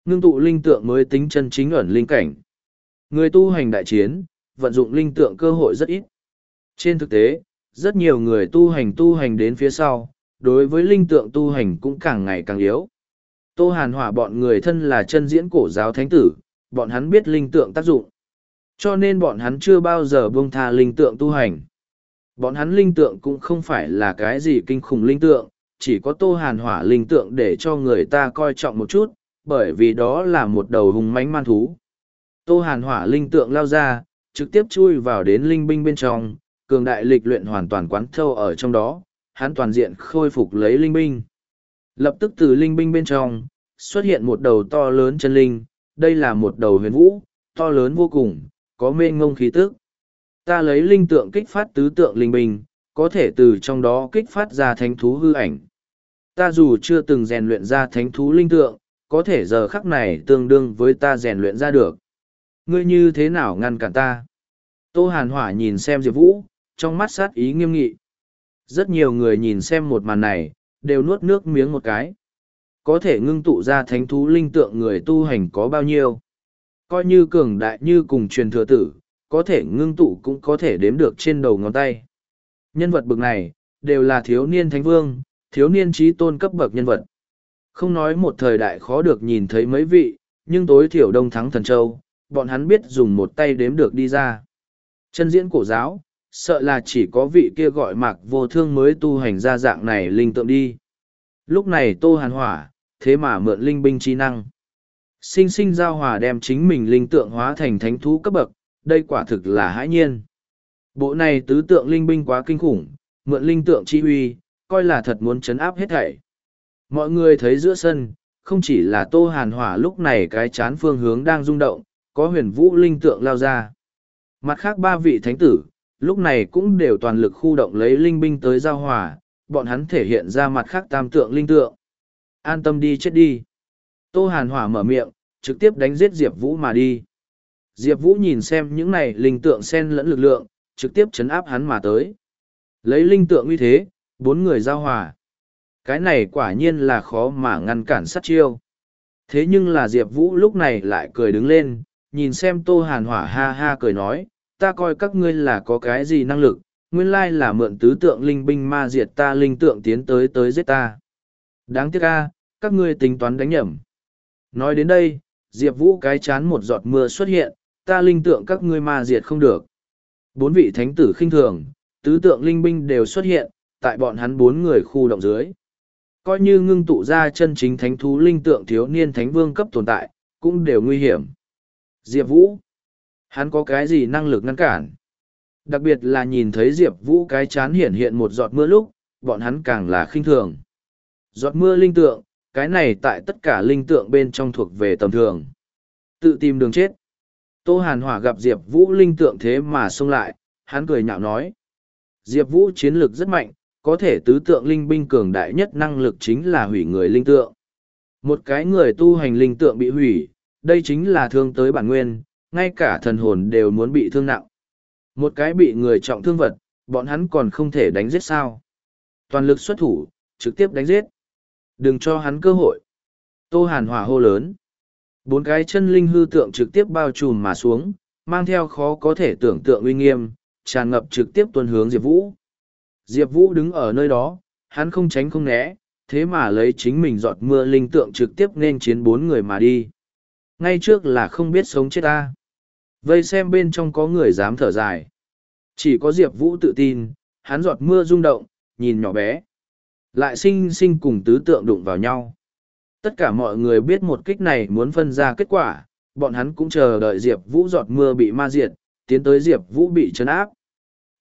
Ngưng tụ linh tượng mới tính chân chính ẩn linh cảnh. Người tu hành đại chiến, vận dụng linh tượng cơ hội rất ít. Trên thực tế, rất nhiều người tu hành tu hành đến phía sau, đối với linh tượng tu hành cũng càng ngày càng yếu. Tô Hàn Hỏa bọn người thân là chân diễn cổ giáo thánh tử, bọn hắn biết linh tượng tác dụng. Cho nên bọn hắn chưa bao giờ buông tha linh tượng tu hành. Bọn hắn linh tượng cũng không phải là cái gì kinh khủng linh tượng, chỉ có tô hàn hỏa linh tượng để cho người ta coi trọng một chút, bởi vì đó là một đầu hùng mãnh man thú. Tô hàn hỏa linh tượng lao ra, trực tiếp chui vào đến linh binh bên trong, cường đại lịch luyện hoàn toàn quán thâu ở trong đó, hắn toàn diện khôi phục lấy linh binh. Lập tức từ linh binh bên trong, xuất hiện một đầu to lớn chân linh, đây là một đầu huyền vũ, to lớn vô cùng, có mê ngông khí tức. Ta lấy linh tượng kích phát tứ tượng linh bình, có thể từ trong đó kích phát ra thánh thú hư ảnh. Ta dù chưa từng rèn luyện ra thánh thú linh tượng, có thể giờ khắc này tương đương với ta rèn luyện ra được. Ngươi như thế nào ngăn cản ta? Tô Hàn Hỏa nhìn xem Diệp Vũ, trong mắt sát ý nghiêm nghị. Rất nhiều người nhìn xem một màn này, đều nuốt nước miếng một cái. Có thể ngưng tụ ra thánh thú linh tượng người tu hành có bao nhiêu? Coi như cường đại như cùng truyền thừa tử, có thể ngưng tụ cũng có thể đếm được trên đầu ngón tay. Nhân vật bực này, đều là thiếu niên thánh vương, thiếu niên trí tôn cấp bậc nhân vật. Không nói một thời đại khó được nhìn thấy mấy vị, nhưng tối thiểu đông thắng thần châu, bọn hắn biết dùng một tay đếm được đi ra. Chân diễn cổ giáo, sợ là chỉ có vị kia gọi mạc vô thương mới tu hành ra dạng này linh tượng đi. Lúc này tô hàn hỏa, thế mà mượn linh binh chi năng. Sinh sinh giao hòa đem chính mình linh tượng hóa thành thánh thú cấp bậc, đây quả thực là hãi nhiên. Bộ này tứ tượng linh binh quá kinh khủng, mượn linh tượng chi huy, coi là thật muốn chấn áp hết thảy. Mọi người thấy giữa sân, không chỉ là tô hàn hỏa lúc này cái chán phương hướng đang rung động, có huyền vũ linh tượng lao ra. Mặt khác ba vị thánh tử, lúc này cũng đều toàn lực khu động lấy linh binh tới giao hòa, bọn hắn thể hiện ra mặt khác tam tượng linh tượng. An tâm đi chết đi. Tô hàn hỏa mở miệng, trực tiếp đánh giết Diệp Vũ mà đi. Diệp Vũ nhìn xem những này linh tượng xen lẫn lực lượng, trực tiếp chấn áp hắn mà tới. Lấy linh tượng uy thế, bốn người giao hòa. Cái này quả nhiên là khó mà ngăn cản sát chiêu. Thế nhưng là Diệp Vũ lúc này lại cười đứng lên, nhìn xem Tô Hàn Hỏa ha ha cười nói, ta coi các ngươi là có cái gì năng lực, nguyên lai là mượn tứ tượng linh binh ma diệt ta linh tượng tiến tới tới giết ta. Đáng tiếc a, các ngươi tính toán đánh nhầm. Nói đến đây, Diệp Vũ cái chán một giọt mưa xuất hiện, ta linh tượng các ngươi ma diệt không được. Bốn vị thánh tử khinh thường, tứ tượng linh binh đều xuất hiện, tại bọn hắn bốn người khu động dưới. Coi như ngưng tụ ra chân chính thánh thú linh tượng thiếu niên thánh vương cấp tồn tại, cũng đều nguy hiểm. Diệp Vũ, hắn có cái gì năng lực ngăn cản? Đặc biệt là nhìn thấy Diệp Vũ cái chán hiện hiện một giọt mưa lúc, bọn hắn càng là khinh thường. Giọt mưa linh tượng, cái này tại tất cả linh tượng bên trong thuộc về tầm thường. Tự tìm đường chết. Tô Hàn Hỏa gặp Diệp Vũ linh tượng thế mà xông lại, hắn cười nhạo nói. Diệp Vũ chiến lược rất mạnh, có thể tứ tượng linh binh cường đại nhất năng lực chính là hủy người linh tượng. Một cái người tu hành linh tượng bị hủy, đây chính là thương tới bản nguyên, ngay cả thần hồn đều muốn bị thương nặng. Một cái bị người trọng thương vật, bọn hắn còn không thể đánh giết sao. Toàn lực xuất thủ, trực tiếp đánh giết. Đừng cho hắn cơ hội. Tô Hàn hỏa hô lớn. Bốn cái chân linh hư tượng trực tiếp bao trùm mà xuống, mang theo khó có thể tưởng tượng uy nghiêm, tràn ngập trực tiếp tuân hướng Diệp Vũ. Diệp Vũ đứng ở nơi đó, hắn không tránh không né, thế mà lấy chính mình giọt mưa linh tượng trực tiếp nên chiến bốn người mà đi. Ngay trước là không biết sống chết ta. Vây xem bên trong có người dám thở dài. Chỉ có Diệp Vũ tự tin, hắn giọt mưa rung động, nhìn nhỏ bé. Lại sinh sinh cùng tứ tượng đụng vào nhau. Tất cả mọi người biết một kích này muốn phân ra kết quả, bọn hắn cũng chờ đợi Diệp Vũ giọt mưa bị ma diệt, tiến tới Diệp Vũ bị chấn áp.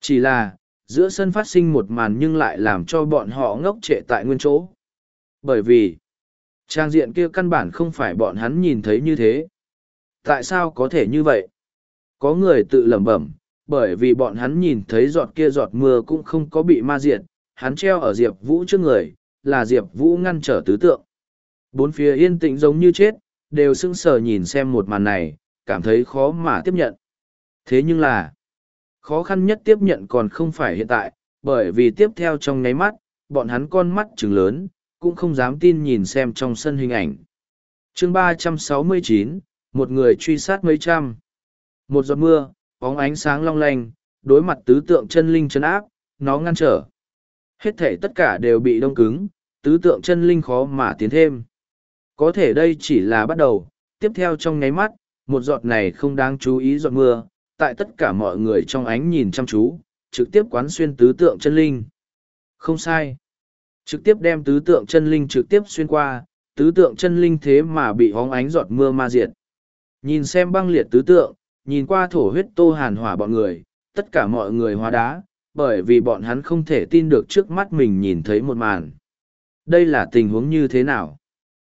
Chỉ là, giữa sân phát sinh một màn nhưng lại làm cho bọn họ ngốc trệ tại nguyên chỗ. Bởi vì, trang diện kia căn bản không phải bọn hắn nhìn thấy như thế. Tại sao có thể như vậy? Có người tự lẩm bẩm, bởi vì bọn hắn nhìn thấy giọt kia giọt mưa cũng không có bị ma diệt, hắn treo ở Diệp Vũ trước người, là Diệp Vũ ngăn trở tứ tượng. Bốn phía yên tĩnh giống như chết, đều sững sờ nhìn xem một màn này, cảm thấy khó mà tiếp nhận. Thế nhưng là, khó khăn nhất tiếp nhận còn không phải hiện tại, bởi vì tiếp theo trong nháy mắt, bọn hắn con mắt trừng lớn, cũng không dám tin nhìn xem trong sân hình ảnh. chương ba trăm sáu mươi chín một người truy sát mấy trăm. Một giọt mưa, bóng ánh sáng long lanh, đối mặt tứ tượng chân linh chân áp, nó ngăn trở. Hết thể tất cả đều bị đông cứng, tứ tượng chân linh khó mà tiến thêm. Có thể đây chỉ là bắt đầu, tiếp theo trong nháy mắt, một giọt này không đáng chú ý giọt mưa, tại tất cả mọi người trong ánh nhìn chăm chú, trực tiếp quán xuyên tứ tượng chân linh. Không sai. Trực tiếp đem tứ tượng chân linh trực tiếp xuyên qua, tứ tượng chân linh thế mà bị hóng ánh giọt mưa ma diệt. Nhìn xem băng liệt tứ tượng, nhìn qua thổ huyết tô hàn hỏa bọn người, tất cả mọi người hóa đá, bởi vì bọn hắn không thể tin được trước mắt mình nhìn thấy một màn. Đây là tình huống như thế nào?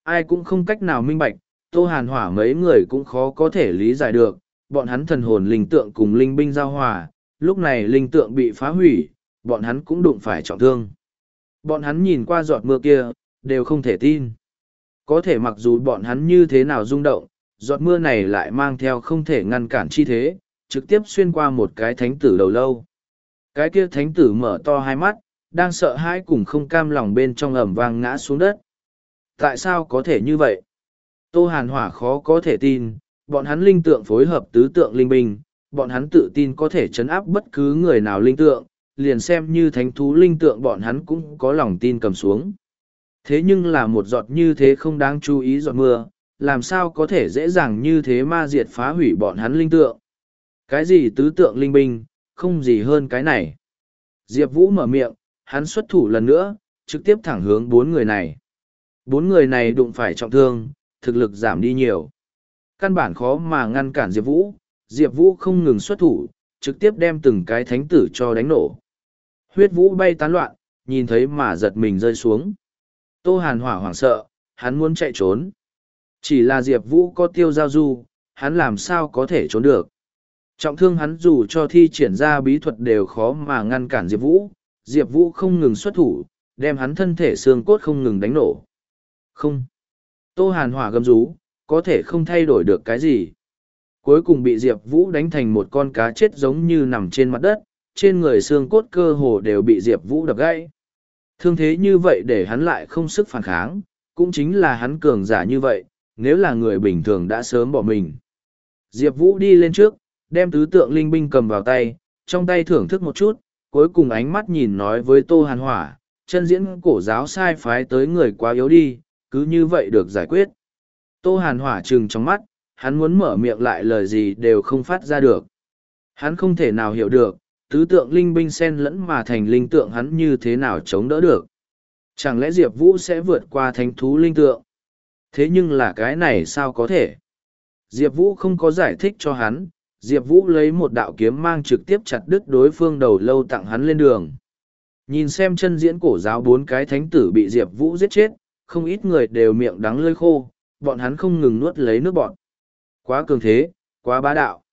Ai cũng không cách nào minh bạch, tô hàn hỏa mấy người cũng khó có thể lý giải được, bọn hắn thần hồn linh tượng cùng linh binh giao hòa, lúc này linh tượng bị phá hủy, bọn hắn cũng đụng phải trọng thương. Bọn hắn nhìn qua giọt mưa kia, đều không thể tin. Có thể mặc dù bọn hắn như thế nào rung động, giọt mưa này lại mang theo không thể ngăn cản chi thế, trực tiếp xuyên qua một cái thánh tử đầu lâu. Cái kia thánh tử mở to hai mắt, đang sợ hãi cùng không cam lòng bên trong ẩm vang ngã xuống đất. Tại sao có thể như vậy? Tô Hàn Hỏa khó có thể tin, bọn hắn linh tượng phối hợp tứ tượng linh binh, bọn hắn tự tin có thể chấn áp bất cứ người nào linh tượng, liền xem như thánh thú linh tượng bọn hắn cũng có lòng tin cầm xuống. Thế nhưng là một giọt như thế không đáng chú ý giọt mưa, làm sao có thể dễ dàng như thế ma diệt phá hủy bọn hắn linh tượng. Cái gì tứ tượng linh binh, không gì hơn cái này. Diệp Vũ mở miệng, hắn xuất thủ lần nữa, trực tiếp thẳng hướng bốn người này. Bốn người này đụng phải trọng thương, thực lực giảm đi nhiều. Căn bản khó mà ngăn cản Diệp Vũ, Diệp Vũ không ngừng xuất thủ, trực tiếp đem từng cái thánh tử cho đánh nổ. Huyết Vũ bay tán loạn, nhìn thấy mà giật mình rơi xuống. Tô Hàn hỏa hoảng sợ, hắn muốn chạy trốn. Chỉ là Diệp Vũ có tiêu giao du, hắn làm sao có thể trốn được. Trọng thương hắn dù cho thi triển ra bí thuật đều khó mà ngăn cản Diệp Vũ, Diệp Vũ không ngừng xuất thủ, đem hắn thân thể xương cốt không ngừng đánh nổ. Không. Tô Hàn hỏa gầm rú, có thể không thay đổi được cái gì. Cuối cùng bị Diệp Vũ đánh thành một con cá chết giống như nằm trên mặt đất, trên người xương cốt cơ hồ đều bị Diệp Vũ đập gãy. Thương thế như vậy để hắn lại không sức phản kháng, cũng chính là hắn cường giả như vậy, nếu là người bình thường đã sớm bỏ mình. Diệp Vũ đi lên trước, đem tứ tượng linh binh cầm vào tay, trong tay thưởng thức một chút, cuối cùng ánh mắt nhìn nói với Tô Hàn Hỏa, chân diễn cổ giáo sai phái tới người quá yếu đi, cứ như vậy được giải quyết. Tô Hàn Hỏa trừng trong mắt, hắn muốn mở miệng lại lời gì đều không phát ra được. Hắn không thể nào hiểu được, tứ tượng linh binh sen lẫn mà thành linh tượng hắn như thế nào chống đỡ được. Chẳng lẽ Diệp Vũ sẽ vượt qua thánh thú linh tượng? Thế nhưng là cái này sao có thể? Diệp Vũ không có giải thích cho hắn, Diệp Vũ lấy một đạo kiếm mang trực tiếp chặt đứt đối phương đầu lâu tặng hắn lên đường. Nhìn xem chân diễn cổ giáo bốn cái thánh tử bị Diệp Vũ giết chết, không ít người đều miệng đắng lơi khô, bọn hắn không ngừng nuốt lấy nước bọn. Quá cường thế, quá bá đạo.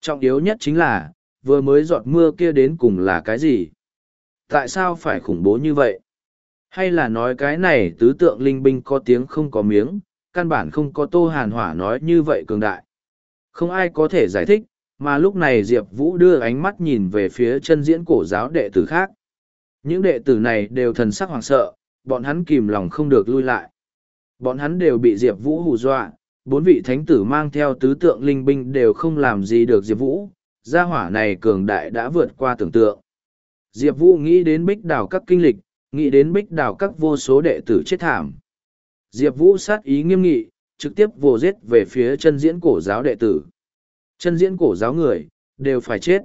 Trọng yếu nhất chính là, vừa mới giọt mưa kia đến cùng là cái gì? Tại sao phải khủng bố như vậy? Hay là nói cái này tứ tượng linh binh có tiếng không có miếng, căn bản không có tô hàn hỏa nói như vậy cường đại. Không ai có thể giải thích, mà lúc này Diệp Vũ đưa ánh mắt nhìn về phía chân diễn cổ giáo đệ tử khác. Những đệ tử này đều thần sắc hoàng sợ, bọn hắn kìm lòng không được lui lại. Bọn hắn đều bị Diệp Vũ hù dọa, bốn vị thánh tử mang theo tứ tượng linh binh đều không làm gì được Diệp Vũ, gia hỏa này cường đại đã vượt qua tưởng tượng. Diệp Vũ nghĩ đến bích đảo các kinh lịch, nghĩ đến bích đảo các vô số đệ tử chết thảm. Diệp Vũ sát ý nghiêm nghị, trực tiếp vô giết về phía chân diễn cổ giáo đệ tử. Chân diễn cổ giáo người, đều phải chết.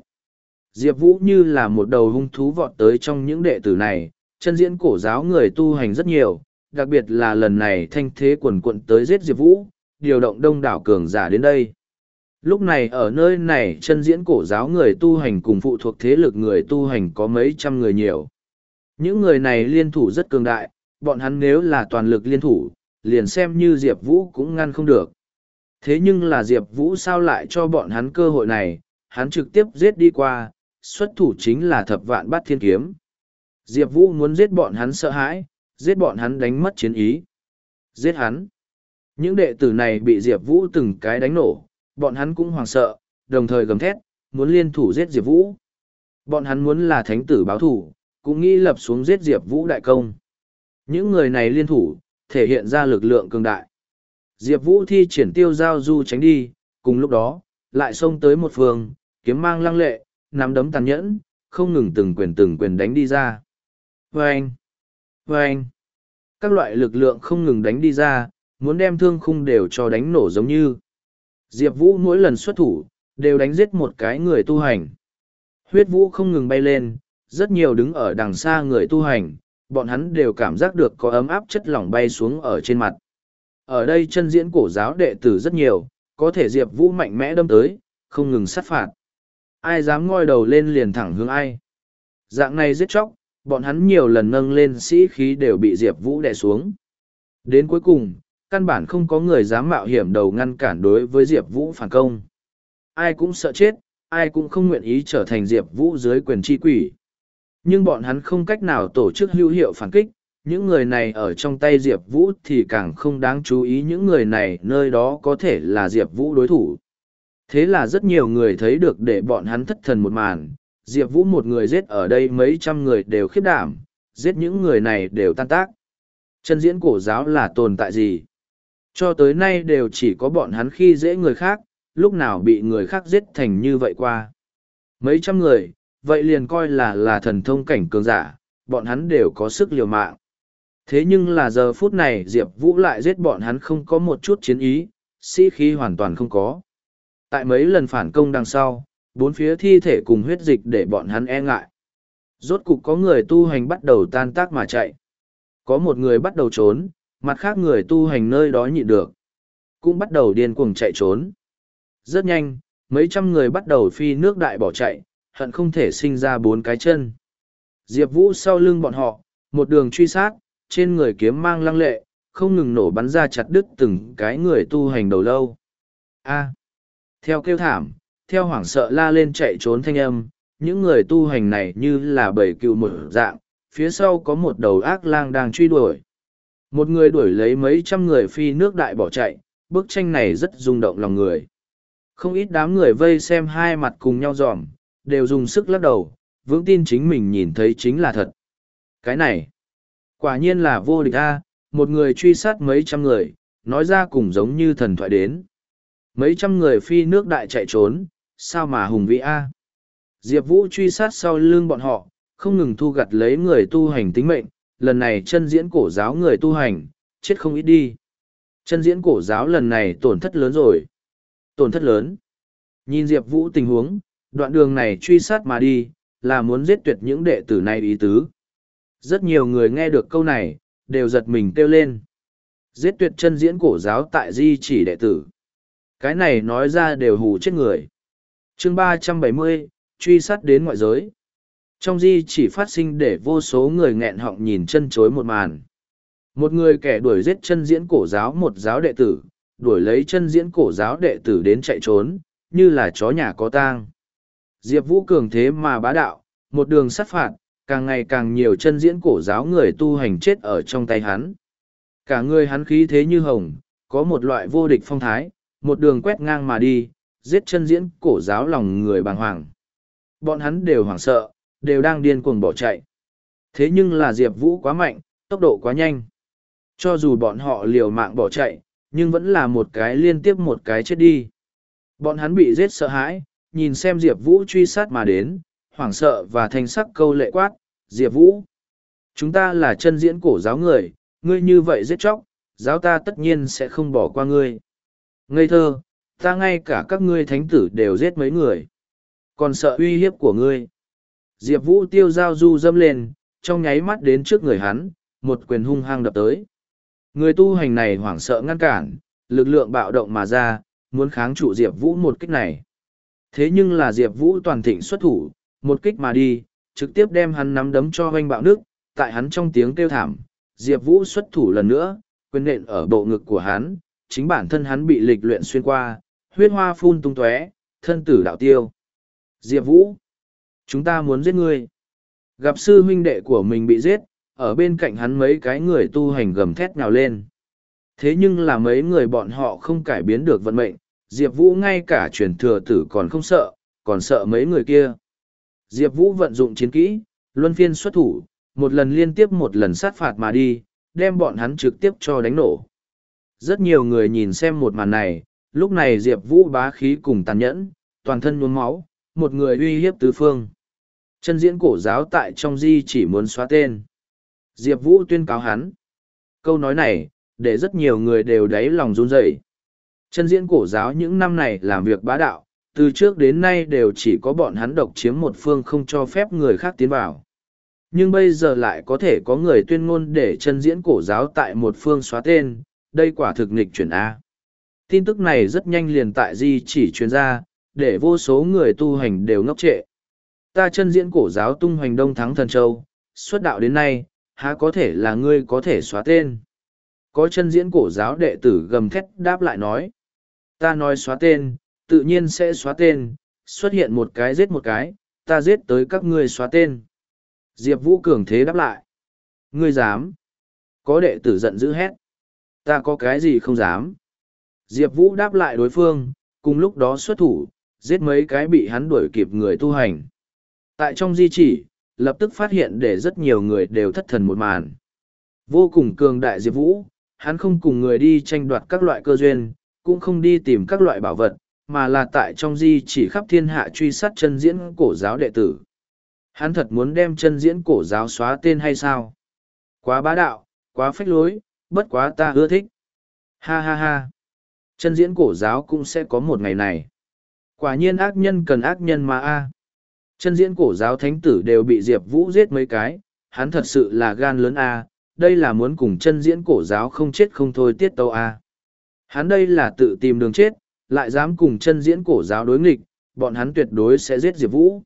Diệp Vũ như là một đầu hung thú vọt tới trong những đệ tử này, chân diễn cổ giáo người tu hành rất nhiều, đặc biệt là lần này thanh thế quần quận tới giết Diệp Vũ, điều động đông đảo cường giả đến đây. Lúc này ở nơi này chân diễn cổ giáo người tu hành cùng phụ thuộc thế lực người tu hành có mấy trăm người nhiều. Những người này liên thủ rất cường đại, bọn hắn nếu là toàn lực liên thủ, liền xem như Diệp Vũ cũng ngăn không được. Thế nhưng là Diệp Vũ sao lại cho bọn hắn cơ hội này, hắn trực tiếp giết đi qua, xuất thủ chính là thập vạn bát thiên kiếm. Diệp Vũ muốn giết bọn hắn sợ hãi, giết bọn hắn đánh mất chiến ý. Giết hắn. Những đệ tử này bị Diệp Vũ từng cái đánh nổ, bọn hắn cũng hoảng sợ, đồng thời gầm thét, muốn liên thủ giết Diệp Vũ. Bọn hắn muốn là thánh tử báo thủ, cũng nghĩ lập xuống giết Diệp Vũ đại công. Những người này liên thủ, thể hiện ra lực lượng cường đại. Diệp Vũ thi triển tiêu giao du tránh đi, cùng lúc đó, lại xông tới một phường, kiếm mang lăng lệ, nắm đấm tàn nhẫn, không ngừng từng quyền từng quyền đánh đi ra. Vâng! Vâng! Các loại lực lượng không ngừng đánh đi ra, muốn đem thương khung đều cho đánh nổ giống như. Diệp Vũ mỗi lần xuất thủ, đều đánh giết một cái người tu hành. Huyết vũ không ngừng bay lên, rất nhiều đứng ở đằng xa người tu hành, bọn hắn đều cảm giác được có ấm áp chất lỏng bay xuống ở trên mặt. Ở đây chân diễn cổ giáo đệ tử rất nhiều, có thể Diệp Vũ mạnh mẽ đâm tới, không ngừng sát phạt. Ai dám ngoi đầu lên liền thẳng hướng ai. Dạng này giết chóc, bọn hắn nhiều lần nâng lên sĩ khí đều bị Diệp Vũ đè xuống. Đến cuối cùng, căn bản không có người dám mạo hiểm đầu ngăn cản đối với Diệp Vũ phản công. Ai cũng sợ chết, ai cũng không nguyện ý trở thành Diệp Vũ dưới quyền chi quỷ. Nhưng bọn hắn không cách nào tổ chức hữu hiệu phản kích, những người này ở trong tay Diệp Vũ thì càng không đáng chú ý những người này nơi đó có thể là Diệp Vũ đối thủ. Thế là rất nhiều người thấy được để bọn hắn thất thần một màn, Diệp Vũ một người giết ở đây mấy trăm người đều khiếp đảm, giết những người này đều tan tác. Chân diễn cổ giáo là tồn tại gì? Cho tới nay đều chỉ có bọn hắn khi dễ người khác, lúc nào bị người khác giết thành như vậy qua. Mấy trăm người, vậy liền coi là là thần thông cảnh cường giả, bọn hắn đều có sức liều mạng. Thế nhưng là giờ phút này Diệp Vũ lại giết bọn hắn không có một chút chiến ý, sĩ khí hoàn toàn không có. Tại mấy lần phản công đằng sau, bốn phía thi thể cùng huyết dịch để bọn hắn e ngại. Rốt cục có người tu hành bắt đầu tan tác mà chạy. Có một người bắt đầu trốn, mặt khác người tu hành nơi đó nhịn được. Cũng bắt đầu điên cuồng chạy trốn. Rất nhanh, mấy trăm người bắt đầu phi nước đại bỏ chạy, hận không thể sinh ra bốn cái chân. Diệp Vũ sau lưng bọn họ, một đường truy sát, trên người kiếm mang lăng lệ, không ngừng nổ bắn ra chặt đứt từng cái người tu hành đầu lâu. A. Theo kêu thảm, theo hoảng sợ la lên chạy trốn thanh âm, những người tu hành này như là bầy cựu một dạng, phía sau có một đầu ác lang đang truy đuổi. Một người đuổi lấy mấy trăm người phi nước đại bỏ chạy, bức tranh này rất rung động lòng người. Không ít đám người vây xem hai mặt cùng nhau dòm, đều dùng sức lắc đầu, vững tin chính mình nhìn thấy chính là thật. Cái này, quả nhiên là vô địch a một người truy sát mấy trăm người, nói ra cùng giống như thần thoại đến. Mấy trăm người phi nước đại chạy trốn, sao mà hùng vĩ a Diệp Vũ truy sát sau lưng bọn họ, không ngừng thu gặt lấy người tu hành tính mệnh, lần này chân diễn cổ giáo người tu hành, chết không ít đi. Chân diễn cổ giáo lần này tổn thất lớn rồi. Tổn thất lớn. Nhìn Diệp Vũ tình huống, đoạn đường này truy sát mà đi, là muốn giết tuyệt những đệ tử này ý tứ. Rất nhiều người nghe được câu này, đều giật mình kêu lên. Giết tuyệt chân diễn cổ giáo tại di chỉ đệ tử. Cái này nói ra đều hù chết người. chương ba trăm bảy mươi truy sát đến ngoại giới. Trong di chỉ phát sinh để vô số người nghẹn họng nhìn chân chối một màn. Một người kẻ đuổi giết chân diễn cổ giáo một giáo đệ tử, đuổi lấy chân diễn cổ giáo đệ tử đến chạy trốn, như là chó nhà có tang. Diệp Vũ cường thế mà bá đạo, một đường sát phạt, càng ngày càng nhiều chân diễn cổ giáo người tu hành chết ở trong tay hắn. Cả người hắn khí thế như hồng, có một loại vô địch phong thái, một đường quét ngang mà đi, giết chân diễn cổ giáo lòng người bàng hoàng. Bọn hắn đều hoảng sợ, đều đang điên cuồng bỏ chạy. Thế nhưng là Diệp Vũ quá mạnh, tốc độ quá nhanh. Cho dù bọn họ liều mạng bỏ chạy, nhưng vẫn là một cái liên tiếp một cái chết đi. Bọn hắn bị giết sợ hãi, nhìn xem Diệp Vũ truy sát mà đến, hoảng sợ và thanh sắc câu lệ quát, Diệp Vũ. Chúng ta là chân diễn cổ giáo người, ngươi như vậy giết chóc, giáo ta tất nhiên sẽ không bỏ qua ngươi. Ngây thơ, ta ngay cả các ngươi thánh tử đều giết mấy người. Còn sợ uy hiếp của ngươi. Diệp Vũ tiêu giao du dâm lên, trong nháy mắt đến trước người hắn, một quyền hung hăng đập tới. Người tu hành này hoảng sợ ngăn cản, lực lượng bạo động mà ra, muốn kháng trụ Diệp Vũ một kích này. Thế nhưng là Diệp Vũ toàn thịnh xuất thủ, một kích mà đi, trực tiếp đem hắn nắm đấm cho hoanh bạo nước, tại hắn trong tiếng kêu thảm, Diệp Vũ xuất thủ lần nữa, quyền nện ở bộ ngực của hắn, chính bản thân hắn bị lịch luyện xuyên qua, huyết hoa phun tung tóe, thân tử đạo tiêu. Diệp Vũ, chúng ta muốn giết ngươi. Gặp sư huynh đệ của mình bị giết, ở bên cạnh hắn mấy cái người tu hành gầm thét nhào lên. Thế nhưng là mấy người bọn họ không cải biến được vận mệnh, Diệp Vũ ngay cả truyền thừa tử còn không sợ, còn sợ mấy người kia. Diệp Vũ vận dụng chiến kỹ, luân phiên xuất thủ, một lần liên tiếp một lần sát phạt mà đi, đem bọn hắn trực tiếp cho đánh nổ. Rất nhiều người nhìn xem một màn này, lúc này Diệp Vũ bá khí cùng tàn nhẫn, toàn thân nhuốm máu, một người uy hiếp tứ phương. Chân diễn cổ giáo tại trong di chỉ muốn xóa tên. Diệp Vũ tuyên cáo hắn. Câu nói này, để rất nhiều người đều đáy lòng run rẩy. Chân diễn cổ giáo những năm này làm việc bá đạo, từ trước đến nay đều chỉ có bọn hắn độc chiếm một phương không cho phép người khác tiến vào. Nhưng bây giờ lại có thể có người tuyên ngôn để chân diễn cổ giáo tại một phương xóa tên, đây quả thực nghịch chuyển A. Tin tức này rất nhanh liền tại di chỉ truyền ra, để vô số người tu hành đều ngốc trệ. Ta chân diễn cổ giáo tung hoành đông thắng thần châu, xuất đạo đến nay, há có thể là ngươi có thể xóa tên. Có chân diễn cổ giáo đệ tử gầm thét đáp lại nói. Ta nói xóa tên, tự nhiên sẽ xóa tên, xuất hiện một cái giết một cái, ta giết tới các ngươi xóa tên. Diệp Vũ cường thế đáp lại. Ngươi dám. Có đệ tử giận dữ hét. Ta có cái gì không dám. Diệp Vũ đáp lại đối phương, cùng lúc đó xuất thủ, giết mấy cái bị hắn đuổi kịp người tu hành. Tại trong di chỉ, lập tức phát hiện để rất nhiều người đều thất thần một màn. Vô cùng cường đại Diệp Vũ, hắn không cùng người đi tranh đoạt các loại cơ duyên, cũng không đi tìm các loại bảo vật, mà là tại trong di chỉ khắp thiên hạ truy sát chân diễn cổ giáo đệ tử. Hắn thật muốn đem chân diễn cổ giáo xóa tên hay sao? Quá bá đạo, quá phách lối, bất quá ta ưa thích. Ha ha ha. Chân diễn cổ giáo cũng sẽ có một ngày này. Quả nhiên ác nhân cần ác nhân mà a. Chân diễn cổ giáo thánh tử đều bị Diệp Vũ giết mấy cái, hắn thật sự là gan lớn a, đây là muốn cùng chân diễn cổ giáo không chết không thôi tiết tâu a. Hắn đây là tự tìm đường chết, lại dám cùng chân diễn cổ giáo đối nghịch, bọn hắn tuyệt đối sẽ giết Diệp Vũ.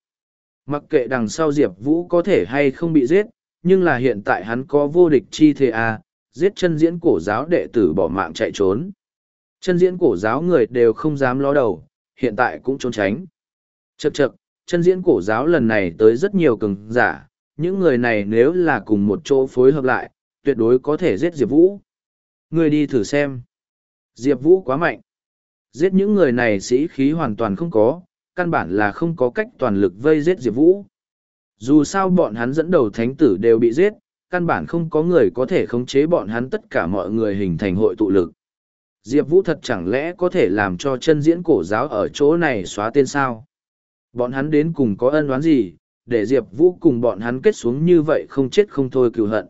Mặc kệ đằng sau Diệp Vũ có thể hay không bị giết, nhưng là hiện tại hắn có vô địch chi thế à, giết chân diễn cổ giáo đệ tử bỏ mạng chạy trốn. Chân diễn cổ giáo người đều không dám ló đầu, hiện tại cũng trốn tránh. Chậc chậc, chân diễn cổ giáo lần này tới rất nhiều cường giả, những người này nếu là cùng một chỗ phối hợp lại, tuyệt đối có thể giết Diệp Vũ. Người đi thử xem. Diệp Vũ quá mạnh. Giết những người này sĩ khí hoàn toàn không có, căn bản là không có cách toàn lực vây giết Diệp Vũ. Dù sao bọn hắn dẫn đầu thánh tử đều bị giết, căn bản không có người có thể khống chế bọn hắn tất cả mọi người hình thành hội tụ lực. Diệp Vũ thật chẳng lẽ có thể làm cho chân diễn cổ giáo ở chỗ này xóa tên sao? Bọn hắn đến cùng có ân oán gì, để Diệp Vũ cùng bọn hắn kết xuống như vậy không chết không thôi cừu hận.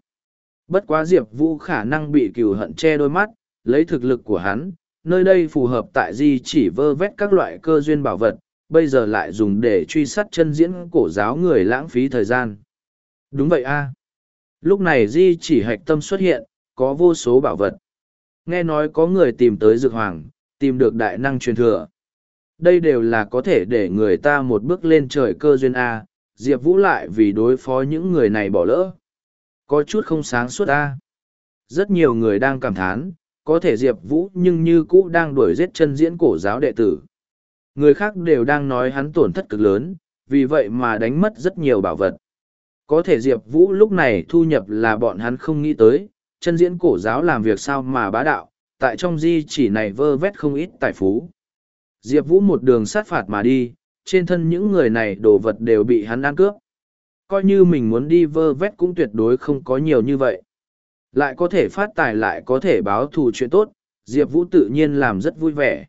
Bất quá Diệp Vũ khả năng bị cừu hận che đôi mắt, lấy thực lực của hắn, nơi đây phù hợp tại di chỉ vơ vét các loại cơ duyên bảo vật, bây giờ lại dùng để truy sát chân diễn cổ giáo người lãng phí thời gian. Đúng vậy a à. Lúc này di chỉ hạch tâm xuất hiện, có vô số bảo vật. Nghe nói có người tìm tới dược hoàng, tìm được đại năng truyền thừa. Đây đều là có thể để người ta một bước lên trời cơ duyên A, Diệp Vũ lại vì đối phó những người này bỏ lỡ. Có chút không sáng suốt A. Rất nhiều người đang cảm thán, có thể Diệp Vũ nhưng như cũ đang đuổi giết chân diễn cổ giáo đệ tử. Người khác đều đang nói hắn tổn thất cực lớn, vì vậy mà đánh mất rất nhiều bảo vật. Có thể Diệp Vũ lúc này thu nhập là bọn hắn không nghĩ tới, chân diễn cổ giáo làm việc sao mà bá đạo, tại trong di chỉ này vơ vét không ít tài phú. Diệp Vũ một đường sát phạt mà đi, trên thân những người này đồ vật đều bị hắn ăn cướp. Coi như mình muốn đi vơ vét cũng tuyệt đối không có nhiều như vậy. Lại có thể phát tài lại có thể báo thù chuyện tốt, Diệp Vũ tự nhiên làm rất vui vẻ.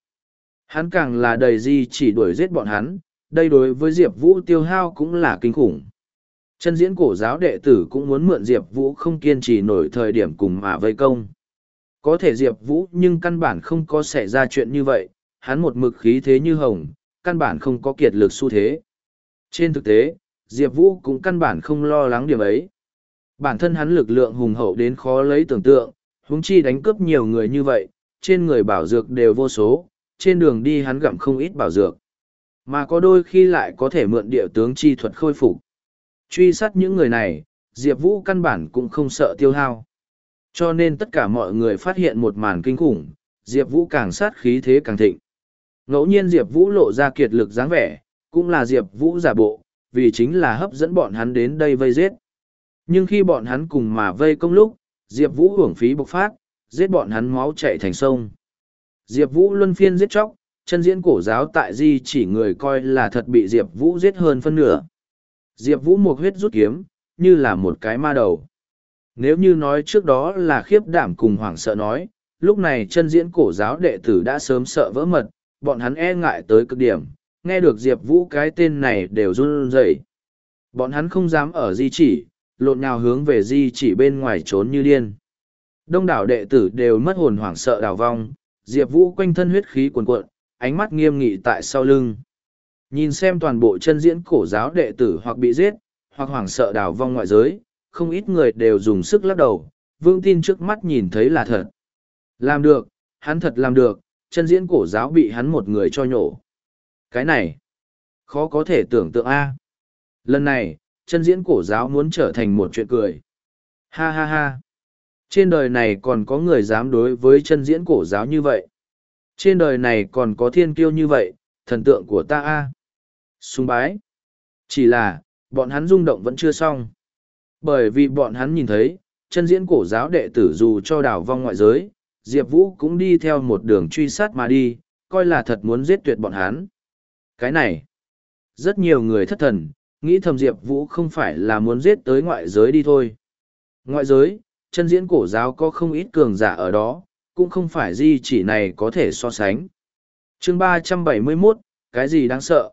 Hắn càng là đầy di chỉ đuổi giết bọn hắn, đây đối với Diệp Vũ tiêu hao cũng là kinh khủng. Chân diễn cổ giáo đệ tử cũng muốn mượn Diệp Vũ không kiên trì nổi thời điểm cùng mà vây công. Có thể Diệp Vũ nhưng căn bản không có xảy ra chuyện như vậy, hắn một mực khí thế như hồng, căn bản không có kiệt lực xu thế. Trên thực tế, Diệp Vũ cũng căn bản không lo lắng điểm ấy. Bản thân hắn lực lượng hùng hậu đến khó lấy tưởng tượng, huống chi đánh cướp nhiều người như vậy, trên người bảo dược đều vô số, trên đường đi hắn gặm không ít bảo dược. Mà có đôi khi lại có thể mượn địa tướng chi thuật khôi phục. Truy sát những người này, Diệp Vũ căn bản cũng không sợ tiêu hao. Cho nên tất cả mọi người phát hiện một màn kinh khủng, Diệp Vũ càng sát khí thế càng thịnh. Ngẫu nhiên Diệp Vũ lộ ra kiệt lực dáng vẻ, cũng là Diệp Vũ giả bộ, vì chính là hấp dẫn bọn hắn đến đây vây giết. Nhưng khi bọn hắn cùng mà vây công lúc, Diệp Vũ hưởng phí bộc phát, giết bọn hắn máu chạy thành sông. Diệp Vũ luân phiên giết chóc, chân diễn cổ giáo tại di chỉ người coi là thật bị Diệp Vũ giết hơn phân nửa. Diệp Vũ một huyết rút kiếm, như là một cái ma đầu. Nếu như nói trước đó là khiếp đảm cùng hoảng sợ nói, lúc này chân diễn cổ giáo đệ tử đã sớm sợ vỡ mật, bọn hắn e ngại tới cực điểm, nghe được Diệp Vũ cái tên này đều run rẩy. Bọn hắn không dám ở di chỉ, lộn nhào hướng về di chỉ bên ngoài trốn như điên. Đông đảo đệ tử đều mất hồn hoảng sợ đào vong, Diệp Vũ quanh thân huyết khí cuồn cuộn, ánh mắt nghiêm nghị tại sau lưng. Nhìn xem toàn bộ chân diễn cổ giáo đệ tử hoặc bị giết, hoặc hoảng sợ đào vong ngoại giới, không ít người đều dùng sức lắc đầu, vương tin trước mắt nhìn thấy là thật. Làm được, hắn thật làm được, chân diễn cổ giáo bị hắn một người cho nhổ. Cái này, khó có thể tưởng tượng a. Lần này, chân diễn cổ giáo muốn trở thành một chuyện cười. Ha ha ha. Trên đời này còn có người dám đối với chân diễn cổ giáo như vậy. Trên đời này còn có thiên kiêu như vậy, thần tượng của ta a. Sùng bái. Chỉ là, bọn hắn rung động vẫn chưa xong. Bởi vì bọn hắn nhìn thấy, chân diễn cổ giáo đệ tử dù cho đảo vong ngoại giới, Diệp Vũ cũng đi theo một đường truy sát mà đi, coi là thật muốn giết tuyệt bọn hắn. Cái này, rất nhiều người thất thần, nghĩ thầm Diệp Vũ không phải là muốn giết tới ngoại giới đi thôi. Ngoại giới, chân diễn cổ giáo có không ít cường giả ở đó, cũng không phải di chỉ này có thể so sánh. chương ba trăm bảy mươi 371, cái gì đáng sợ?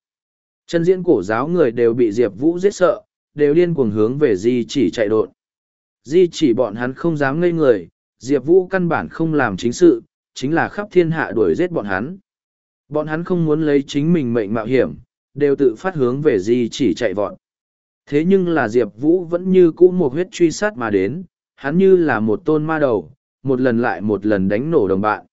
Chân diễn cổ giáo người đều bị Diệp Vũ giết sợ, đều điên cuồng hướng về di chỉ chạy đột. Di chỉ bọn hắn không dám ngây người, Diệp Vũ căn bản không làm chính sự, chính là khắp thiên hạ đuổi giết bọn hắn. Bọn hắn không muốn lấy chính mình mệnh mạo hiểm, đều tự phát hướng về di chỉ chạy vọt. Thế nhưng là Diệp Vũ vẫn như cũ một huyết truy sát mà đến, hắn như là một tôn ma đầu, một lần lại một lần đánh nổ đồng bạn.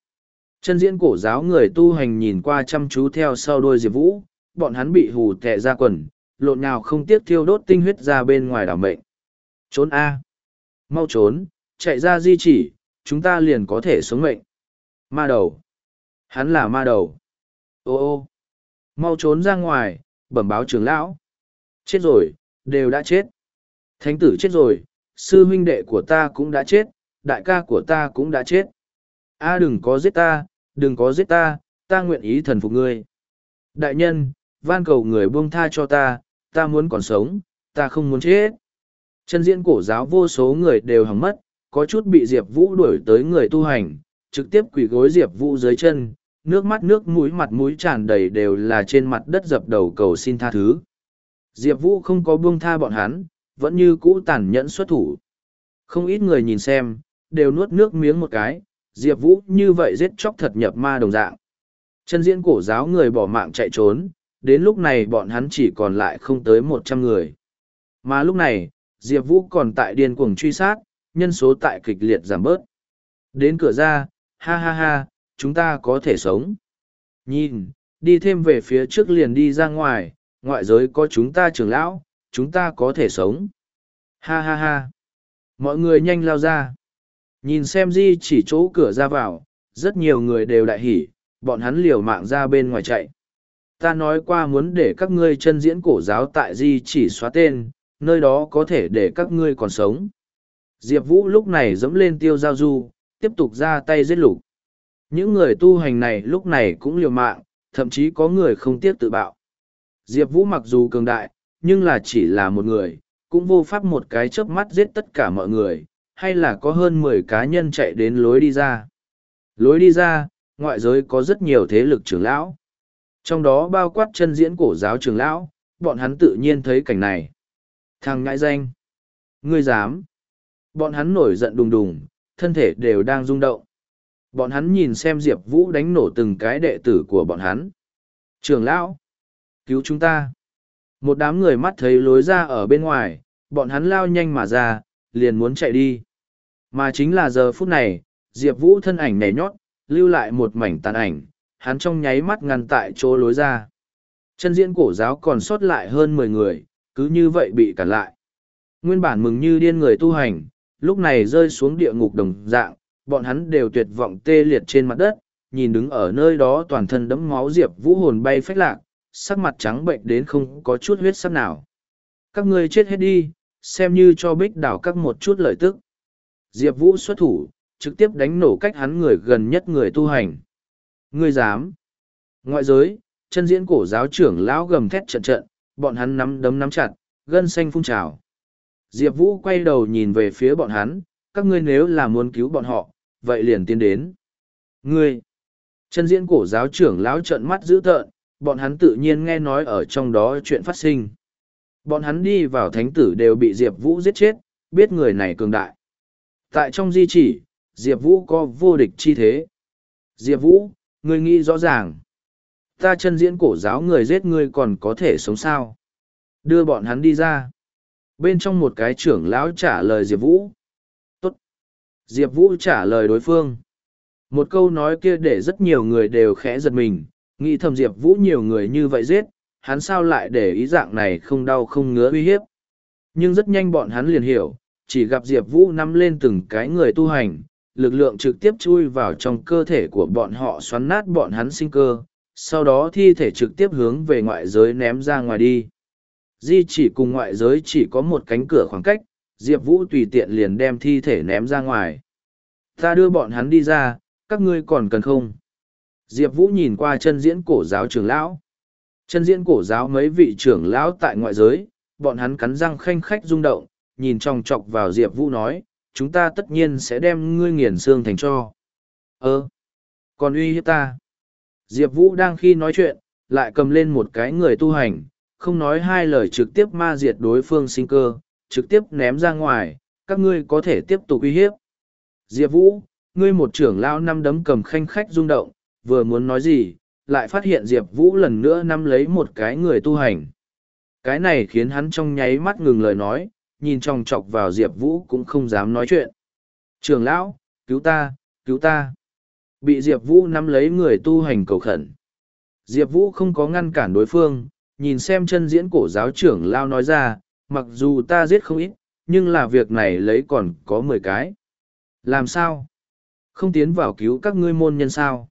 Chân diễn cổ giáo người tu hành nhìn qua chăm chú theo sau đôi Diệp Vũ, bọn hắn bị hù tệ ra quần, lộn nào không tiếc thiêu đốt tinh huyết ra bên ngoài đảo mệnh. Trốn A. Mau trốn, chạy ra di chỉ, chúng ta liền có thể sống mệnh. Ma đầu. Hắn là ma đầu. Ô ô. Mau trốn ra ngoài, bẩm báo trưởng lão. Chết rồi, đều đã chết. Thánh tử chết rồi, sư huynh đệ của ta cũng đã chết, đại ca của ta cũng đã chết. A đừng có giết ta, đừng có giết ta, ta nguyện ý thần phục ngươi. Đại nhân, van cầu người buông tha cho ta, ta muốn còn sống, ta không muốn chết. Chân diễn cổ giáo vô số người đều hỏng mất, có chút bị Diệp Vũ đuổi tới người tu hành, trực tiếp quỳ gối Diệp Vũ dưới chân, nước mắt nước mũi mặt mũi tràn đầy đều là trên mặt đất dập đầu cầu xin tha thứ. Diệp Vũ không có buông tha bọn hắn, vẫn như cũ tàn nhẫn xuất thủ. Không ít người nhìn xem, đều nuốt nước miếng một cái, Diệp Vũ như vậy giết chóc thật nhập ma đồng dạng. Chân diễn cổ giáo người bỏ mạng chạy trốn, đến lúc này bọn hắn chỉ còn lại không tới một trăm người. Mà lúc này, Diệp Vũ còn tại điên cuồng truy sát, nhân số tại kịch liệt giảm bớt. Đến cửa ra, ha ha ha, chúng ta có thể sống. Nhìn, đi thêm về phía trước liền đi ra ngoài, ngoại giới có chúng ta trưởng lão, chúng ta có thể sống. Ha ha ha. Mọi người nhanh lao ra. Nhìn xem di chỉ chỗ cửa ra vào, rất nhiều người đều đại hỉ, bọn hắn liều mạng ra bên ngoài chạy. Ta nói qua muốn để các ngươi chân diễn cổ giáo tại di chỉ xóa tên, nơi đó có thể để các ngươi còn sống. Diệp Vũ lúc này dẫm lên tiêu giao du, tiếp tục ra tay giết lục. Những người tu hành này lúc này cũng liều mạng, thậm chí có người không tiếc tự bạo. Diệp Vũ mặc dù cường đại, nhưng là chỉ là một người, cũng vô pháp một cái chớp mắt giết tất cả mọi người, hay là có hơn mười cá nhân chạy đến lối đi ra. Lối đi ra, ngoại giới có rất nhiều thế lực trưởng lão. Trong đó bao quát chân diễn cổ giáo trưởng lão, bọn hắn tự nhiên thấy cảnh này. Thằng ngại danh. Ngươi dám. Bọn hắn nổi giận đùng đùng, thân thể đều đang rung động. Bọn hắn nhìn xem Diệp Vũ đánh nổ từng cái đệ tử của bọn hắn. Trưởng lão, cứu chúng ta. Một đám người mắt thấy lối ra ở bên ngoài, bọn hắn lao nhanh mà ra, liền muốn chạy đi. Mà chính là giờ phút này, Diệp Vũ thân ảnh nhảy nhót, lưu lại một mảnh tàn ảnh, hắn trong nháy mắt ngăn tại chỗ lối ra. Chân diễn cổ giáo còn sót lại hơn mười người, cứ như vậy bị cản lại. Nguyên bản mừng như điên người tu hành, lúc này rơi xuống địa ngục đồng dạng, bọn hắn đều tuyệt vọng tê liệt trên mặt đất, nhìn đứng ở nơi đó toàn thân đẫm máu Diệp Vũ hồn bay phách lạc, sắc mặt trắng bệnh đến không có chút huyết sắc nào. Các ngươi chết hết đi, xem như cho bích đảo các một chút lợi tức. Diệp Vũ xuất thủ, trực tiếp đánh nổ cách hắn người gần nhất người tu hành. Ngươi dám. Ngoại giới, chân diễn cổ giáo trưởng lão gầm thét trận trận, bọn hắn nắm đấm nắm chặt, gân xanh phun trào. Diệp Vũ quay đầu nhìn về phía bọn hắn, các ngươi nếu là muốn cứu bọn họ, vậy liền tiến đến. Ngươi! Chân diễn cổ giáo trưởng lão trợn mắt dữ tợn, bọn hắn tự nhiên nghe nói ở trong đó chuyện phát sinh. Bọn hắn đi vào thánh tử đều bị Diệp Vũ giết chết, biết người này cường đại. Tại trong di chỉ, Diệp Vũ có vô địch chi thế. Diệp Vũ, ngươi nghĩ rõ ràng. Ta chân diễn cổ giáo người giết ngươi còn có thể sống sao. Đưa bọn hắn đi ra. Bên trong một cái trưởng lão trả lời Diệp Vũ. Diệp Vũ trả lời đối phương. Một câu nói kia để rất nhiều người đều khẽ giật mình, nghĩ thầm Diệp Vũ nhiều người như vậy giết, hắn sao lại để ý dạng này không đau không ngứa uy hiếp. Nhưng rất nhanh bọn hắn liền hiểu, chỉ gặp Diệp Vũ nắm lên từng cái người tu hành, lực lượng trực tiếp chui vào trong cơ thể của bọn họ xoắn nát bọn hắn sinh cơ, sau đó thi thể trực tiếp hướng về ngoại giới ném ra ngoài đi. Di chỉ cùng ngoại giới chỉ có một cánh cửa khoảng cách, Diệp Vũ tùy tiện liền đem thi thể ném ra ngoài. Ta đưa bọn hắn đi ra, các ngươi còn cần không? Diệp Vũ nhìn qua chân diễn cổ giáo trưởng lão. Chân diễn cổ giáo mấy vị trưởng lão tại ngoại giới, bọn hắn cắn răng khanh khách rung động, nhìn trong chọc vào Diệp Vũ nói, chúng ta tất nhiên sẽ đem ngươi nghiền xương thành cho. Ơ, còn uy hiếp ta. Diệp Vũ đang khi nói chuyện, lại cầm lên một cái người tu hành, không nói hai lời trực tiếp ma diệt đối phương sinh cơ, trực tiếp ném ra ngoài, các ngươi có thể tiếp tục uy hiếp. Diệp Vũ, ngươi một trưởng lao năm đấm cầm khanh khách rung động, vừa muốn nói gì, lại phát hiện Diệp Vũ lần nữa nắm lấy một cái người tu hành. Cái này khiến hắn trong nháy mắt ngừng lời nói, nhìn trong chọc vào Diệp Vũ cũng không dám nói chuyện. Trường lão, cứu ta, cứu ta. Bị Diệp Vũ nắm lấy người tu hành cầu khẩn. Diệp Vũ không có ngăn cản đối phương, nhìn xem chân diễn cổ giáo trưởng lao nói ra, mặc dù ta giết không ít, nhưng là việc này lấy còn có mười cái. Làm sao? Không tiến vào cứu các ngươi môn nhân sao?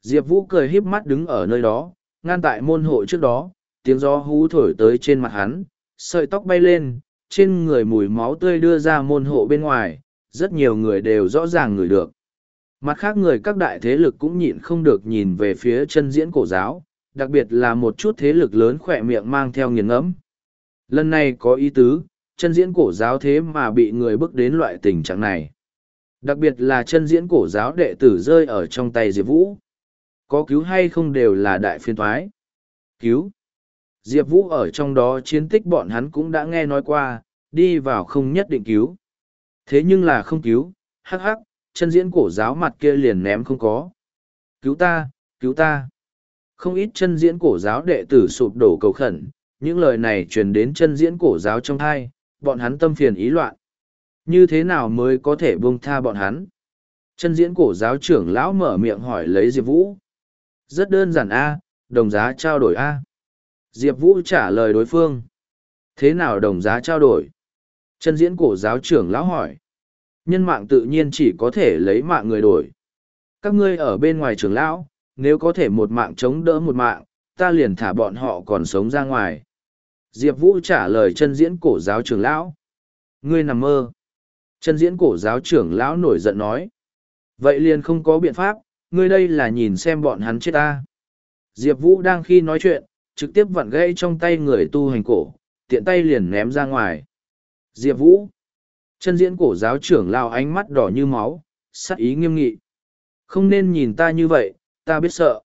Diệp Vũ cười híp mắt đứng ở nơi đó, ngăn tại môn hộ trước đó, tiếng gió hú thổi tới trên mặt hắn, sợi tóc bay lên, trên người mùi máu tươi đưa ra môn hộ bên ngoài, rất nhiều người đều rõ ràng ngửi được. Mặt khác người các đại thế lực cũng nhịn không được nhìn về phía chân diễn cổ giáo, đặc biệt là một chút thế lực lớn khỏe miệng mang theo nghiền ngẫm. Lần này có ý tứ, chân diễn cổ giáo thế mà bị người bước đến loại tình trạng này. Đặc biệt là chân diễn cổ giáo đệ tử rơi ở trong tay Diệp Vũ. Có cứu hay không đều là đại phiên thoái. Cứu. Diệp Vũ ở trong đó chiến tích bọn hắn cũng đã nghe nói qua, đi vào không nhất định cứu. Thế nhưng là không cứu, hắc hắc, chân diễn cổ giáo mặt kia liền ném không có. Cứu ta, cứu ta. Không ít chân diễn cổ giáo đệ tử sụp đổ cầu khẩn, những lời này truyền đến chân diễn cổ giáo trong hai, bọn hắn tâm phiền ý loạn. Như thế nào mới có thể buông tha bọn hắn? Chân diễn cổ giáo trưởng lão mở miệng hỏi lấy Diệp Vũ. Rất đơn giản A, đồng giá trao đổi A. Diệp Vũ trả lời đối phương. Thế nào đồng giá trao đổi? Chân diễn cổ giáo trưởng lão hỏi. Nhân mạng tự nhiên chỉ có thể lấy mạng người đổi. Các ngươi ở bên ngoài trưởng lão, nếu có thể một mạng chống đỡ một mạng, ta liền thả bọn họ còn sống ra ngoài. Diệp Vũ trả lời chân diễn cổ giáo trưởng lão. Ngươi nằm mơ. Chân diễn cổ giáo trưởng lão nổi giận nói. Vậy liền không có biện pháp, ngươi đây là nhìn xem bọn hắn chết ta. Diệp Vũ đang khi nói chuyện, trực tiếp vặn gãy trong tay người tu hành cổ, tiện tay liền ném ra ngoài. Diệp Vũ. Chân diễn cổ giáo trưởng lao ánh mắt đỏ như máu, sắc ý nghiêm nghị. Không nên nhìn ta như vậy, ta biết sợ.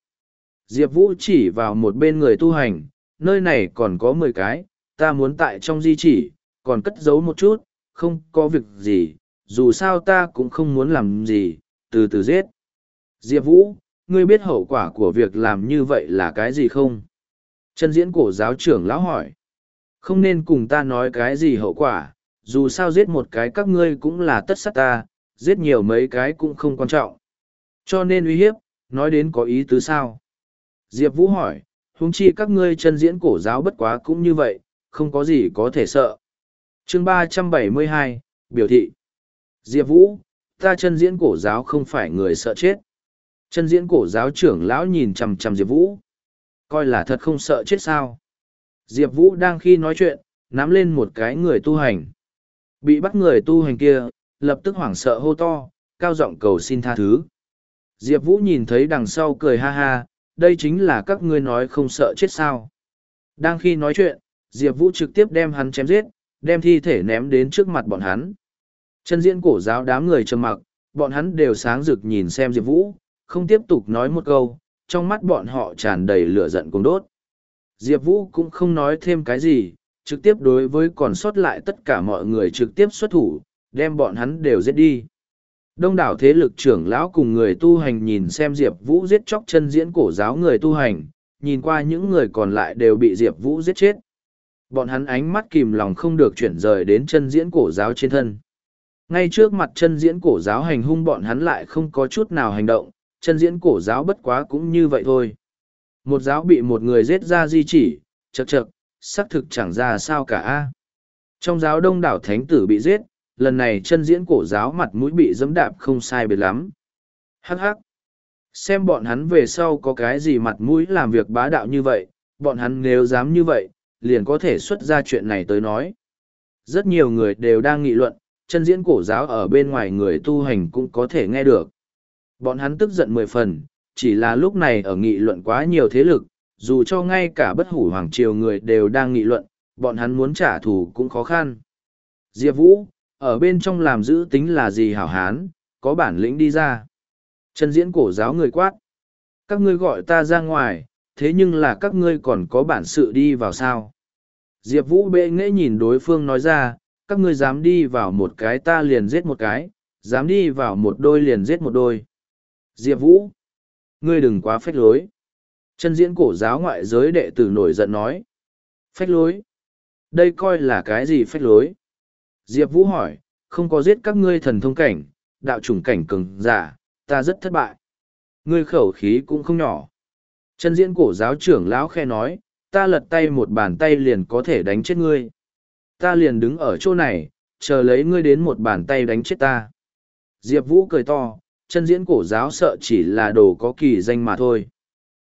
Diệp Vũ chỉ vào một bên người tu hành, nơi này còn có mười cái, ta muốn tại trong di chỉ, còn cất giấu một chút, không có việc gì, dù sao ta cũng không muốn làm gì, từ từ giết. Diệp Vũ, ngươi biết hậu quả của việc làm như vậy là cái gì không? Chân diễn cổ giáo trưởng lão hỏi. Không nên cùng ta nói cái gì hậu quả, dù sao giết một cái các ngươi cũng là tất sát ta, giết nhiều mấy cái cũng không quan trọng. Cho nên uy hiếp, nói đến có ý tứ sao? Diệp Vũ hỏi, huống chi các ngươi chân diễn cổ giáo bất quá cũng như vậy, không có gì có thể sợ. chương ba trăm bảy mươi hai biểu thị. Diệp Vũ, ta chân diễn cổ giáo không phải người sợ chết. Chân diễn cổ giáo trưởng lão nhìn chằm chằm Diệp Vũ. Coi là thật không sợ chết sao. Diệp Vũ đang khi nói chuyện, nắm lên một cái người tu hành. Bị bắt người tu hành kia, lập tức hoảng sợ hô to, cao giọng cầu xin tha thứ. Diệp Vũ nhìn thấy đằng sau cười ha ha, đây chính là các ngươi nói không sợ chết sao. Đang khi nói chuyện, Diệp Vũ trực tiếp đem hắn chém giết, đem thi thể ném đến trước mặt bọn hắn. Chân diễn cổ giáo đám người trầm mặc, bọn hắn đều sáng rực nhìn xem Diệp Vũ, không tiếp tục nói một câu, trong mắt bọn họ tràn đầy lửa giận cùng đốt. Diệp Vũ cũng không nói thêm cái gì, trực tiếp đối với còn sót lại tất cả mọi người trực tiếp xuất thủ, đem bọn hắn đều giết đi. Đông đảo thế lực trưởng lão cùng người tu hành nhìn xem Diệp Vũ giết chóc chân diễn cổ giáo người tu hành, nhìn qua những người còn lại đều bị Diệp Vũ giết chết. Bọn hắn ánh mắt kìm lòng không được chuyển rời đến chân diễn cổ giáo trên thân. Ngay trước mặt chân diễn cổ giáo hành hung bọn hắn lại không có chút nào hành động, chân diễn cổ giáo bất quá cũng như vậy thôi. Một giáo bị một người giết ra di chỉ, chật chật, xác thực chẳng ra sao cả a. Trong giáo đông đảo thánh tử bị giết, lần này chân diễn cổ giáo mặt mũi bị dẫm đạp không sai biệt lắm. Hắc hắc. Xem bọn hắn về sau có cái gì mặt mũi làm việc bá đạo như vậy, bọn hắn nếu dám như vậy, liền có thể xuất ra chuyện này tới nói. Rất nhiều người đều đang nghị luận, chân diễn cổ giáo ở bên ngoài người tu hành cũng có thể nghe được. Bọn hắn tức giận mười phần, chỉ là lúc này ở nghị luận quá nhiều thế lực, dù cho ngay cả bất hủ hoàng triều người đều đang nghị luận, bọn hắn muốn trả thù cũng khó khăn. Diệp Vũ, ở bên trong làm giữ tính là gì hảo hán, có bản lĩnh đi ra. Trần diễn cổ giáo người quát. Các ngươi gọi ta ra ngoài, thế nhưng là các ngươi còn có bản sự đi vào sao. Diệp Vũ bệ nghệ nhìn đối phương nói ra, các ngươi dám đi vào một cái ta liền giết một cái, dám đi vào một đôi liền giết một đôi. Diệp Vũ, ngươi đừng quá phách lối. Chân diễn cổ giáo ngoại giới đệ tử nổi giận nói. Phách lối? Đây coi là cái gì phách lối? Diệp Vũ hỏi, không có giết các ngươi thần thông cảnh, đạo chủng cảnh cường giả, ta rất thất bại. Ngươi khẩu khí cũng không nhỏ. Chân diễn cổ giáo trưởng lão khe nói, ta lật tay một bàn tay liền có thể đánh chết ngươi. Ta liền đứng ở chỗ này, chờ lấy ngươi đến một bàn tay đánh chết ta. Diệp Vũ cười to, chân diễn cổ giáo sợ chỉ là đồ có kỳ danh mà thôi.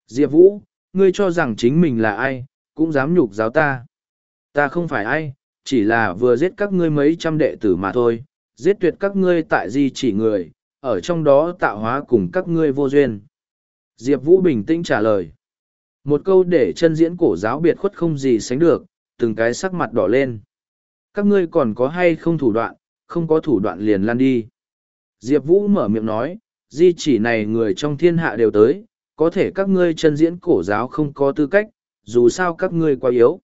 Diệp Vũ, ngươi cho rằng chính mình là ai, cũng dám nhục giáo ta. Ta không phải ai, chỉ là vừa giết các ngươi mấy trăm đệ tử mà thôi, giết tuyệt các ngươi tại di chỉ người, ở trong đó tạo hóa cùng các ngươi vô duyên. Diệp Vũ bình tĩnh trả lời. Một câu để chân diễn cổ giáo biệt khuất không gì sánh được, từng cái sắc mặt đỏ lên. Các ngươi còn có hay không thủ đoạn, không có thủ đoạn liền lan đi. Diệp Vũ mở miệng nói, di chỉ này người trong thiên hạ đều tới, có thể các ngươi chân diễn cổ giáo không có tư cách, dù sao các ngươi quá yếu.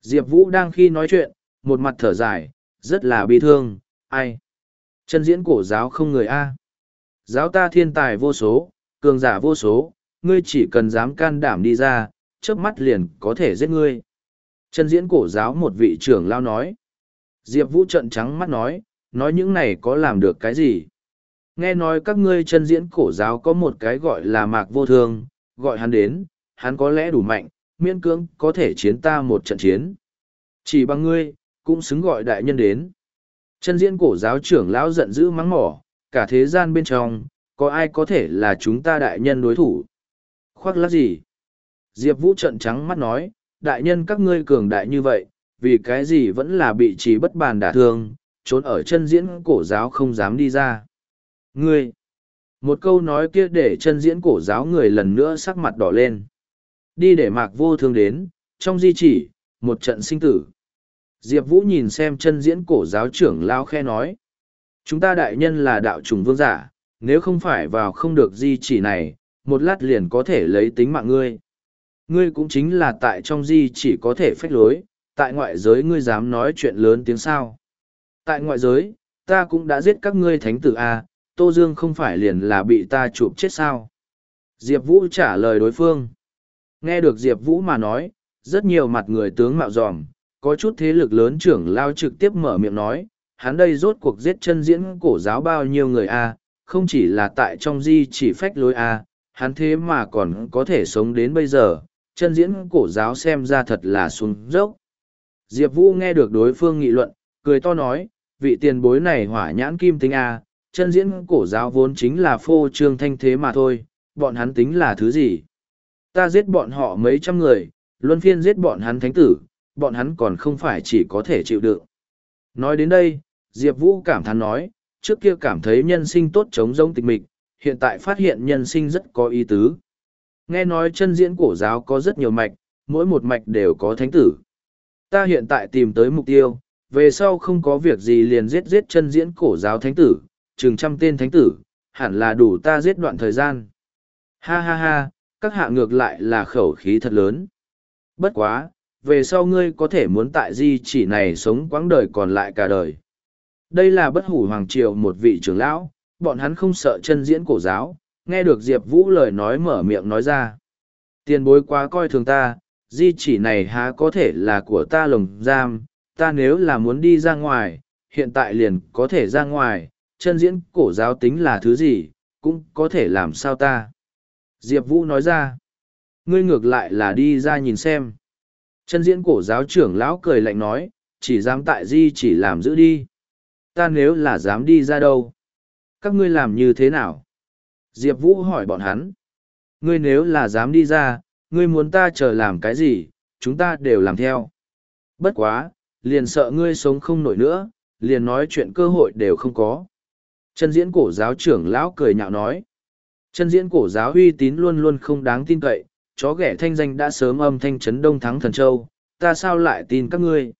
Diệp Vũ đang khi nói chuyện, một mặt thở dài, rất là bi thương, ai? Chân diễn cổ giáo không người A. Giáo ta thiên tài vô số, cường giả vô số, ngươi chỉ cần dám can đảm đi ra, chớp mắt liền có thể giết ngươi. Chân diễn cổ giáo một vị trưởng lao nói. Diệp Vũ trận trắng mắt nói, nói những này có làm được cái gì? Nghe nói các ngươi chân diễn cổ giáo có một cái gọi là mạc vô thương, gọi hắn đến, hắn có lẽ đủ mạnh, miễn cưỡng có thể chiến ta một trận chiến. Chỉ bằng ngươi, cũng xứng gọi đại nhân đến. Chân diễn cổ giáo trưởng lão giận dữ mắng mỏ, cả thế gian bên trong, có ai có thể là chúng ta đại nhân đối thủ? Khoác lát gì? Diệp Vũ trận trắng mắt nói, đại nhân các ngươi cường đại như vậy, vì cái gì vẫn là bị trí bất bàn đả thương, trốn ở chân diễn cổ giáo không dám đi ra. Ngươi! Một câu nói kia để chân diễn cổ giáo người lần nữa sắc mặt đỏ lên. Đi để mạc vô thương đến, trong di chỉ, một trận sinh tử. Diệp Vũ nhìn xem chân diễn cổ giáo trưởng lao khe nói. Chúng ta đại nhân là đạo trùng vương giả, nếu không phải vào không được di chỉ này, một lát liền có thể lấy tính mạng ngươi. Ngươi cũng chính là tại trong di chỉ có thể phách lối, tại ngoại giới ngươi dám nói chuyện lớn tiếng sao. Tại ngoại giới, ta cũng đã giết các ngươi thánh tử A, Tô Dương không phải liền là bị ta chụp chết sao. Diệp Vũ trả lời đối phương. Nghe được Diệp Vũ mà nói, rất nhiều mặt người tướng mạo dòm, có chút thế lực lớn trưởng lao trực tiếp mở miệng nói, hắn đây rốt cuộc giết chân diễn cổ giáo bao nhiêu người a không chỉ là tại trong di chỉ phách lối a hắn thế mà còn có thể sống đến bây giờ, chân diễn cổ giáo xem ra thật là xuống dốc. Diệp Vũ nghe được đối phương nghị luận, cười to nói, vị tiền bối này hỏa nhãn kim tính A, chân diễn cổ giáo vốn chính là phô trương thanh thế mà thôi, bọn hắn tính là thứ gì? Ta giết bọn họ mấy trăm người, luân phiên giết bọn hắn thánh tử, bọn hắn còn không phải chỉ có thể chịu đựng. Nói đến đây, Diệp Vũ cảm thán nói, trước kia cảm thấy nhân sinh tốt chống giống tịch mịch, hiện tại phát hiện nhân sinh rất có ý tứ. Nghe nói chân diễn cổ giáo có rất nhiều mạch, mỗi một mạch đều có thánh tử. Ta hiện tại tìm tới mục tiêu, về sau không có việc gì liền giết giết chân diễn cổ giáo thánh tử, chừng trăm tên thánh tử, hẳn là đủ ta giết đoạn thời gian. Ha ha ha, các hạ ngược lại là khẩu khí thật lớn. Bất quá, về sau ngươi có thể muốn tại di chỉ này sống quãng đời còn lại cả đời. Đây là bất hủ hoàng triều một vị trưởng lão, bọn hắn không sợ chân diễn cổ giáo, nghe được Diệp Vũ lời nói mở miệng nói ra. Tiền bối quá coi thường ta, di chỉ này há có thể là của ta lồng giam, ta nếu là muốn đi ra ngoài, hiện tại liền có thể ra ngoài, chân diễn cổ giáo tính là thứ gì, cũng có thể làm sao ta. Diệp Vũ nói ra, ngươi ngược lại là đi ra nhìn xem. Chân diễn cổ giáo trưởng lão cười lạnh nói, chỉ dám tại di chỉ làm giữ đi. Ta nếu là dám đi ra đâu? Các ngươi làm như thế nào? Diệp Vũ hỏi bọn hắn. Ngươi nếu là dám đi ra, ngươi muốn ta chờ làm cái gì, chúng ta đều làm theo. Bất quá, liền sợ ngươi sống không nổi nữa, liền nói chuyện cơ hội đều không có. Chân diễn cổ giáo trưởng lão cười nhạo nói. Chân diễn cổ giáo uy tín luôn luôn không đáng tin cậy, chó ghẻ thanh danh đã sớm âm thanh chấn đông thắng thần châu, ta sao lại tin các ngươi.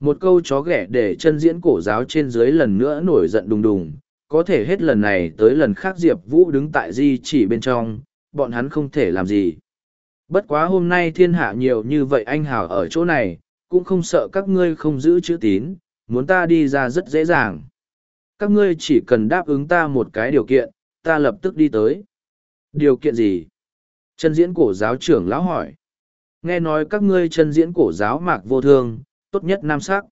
Một câu chó ghẻ để chân diễn cổ giáo trên dưới lần nữa nổi giận đùng đùng, có thể hết lần này tới lần khác Diệp Vũ đứng tại di chỉ bên trong, bọn hắn không thể làm gì. Bất quá hôm nay thiên hạ nhiều như vậy anh hào ở chỗ này, cũng không sợ các ngươi không giữ chữ tín, muốn ta đi ra rất dễ dàng. Các ngươi chỉ cần đáp ứng ta một cái điều kiện, ta lập tức đi tới. Điều kiện gì? Chân diễn cổ giáo trưởng lão hỏi. Nghe nói các ngươi chân diễn cổ giáo mạc vô thương, tốt nhất nam sắc.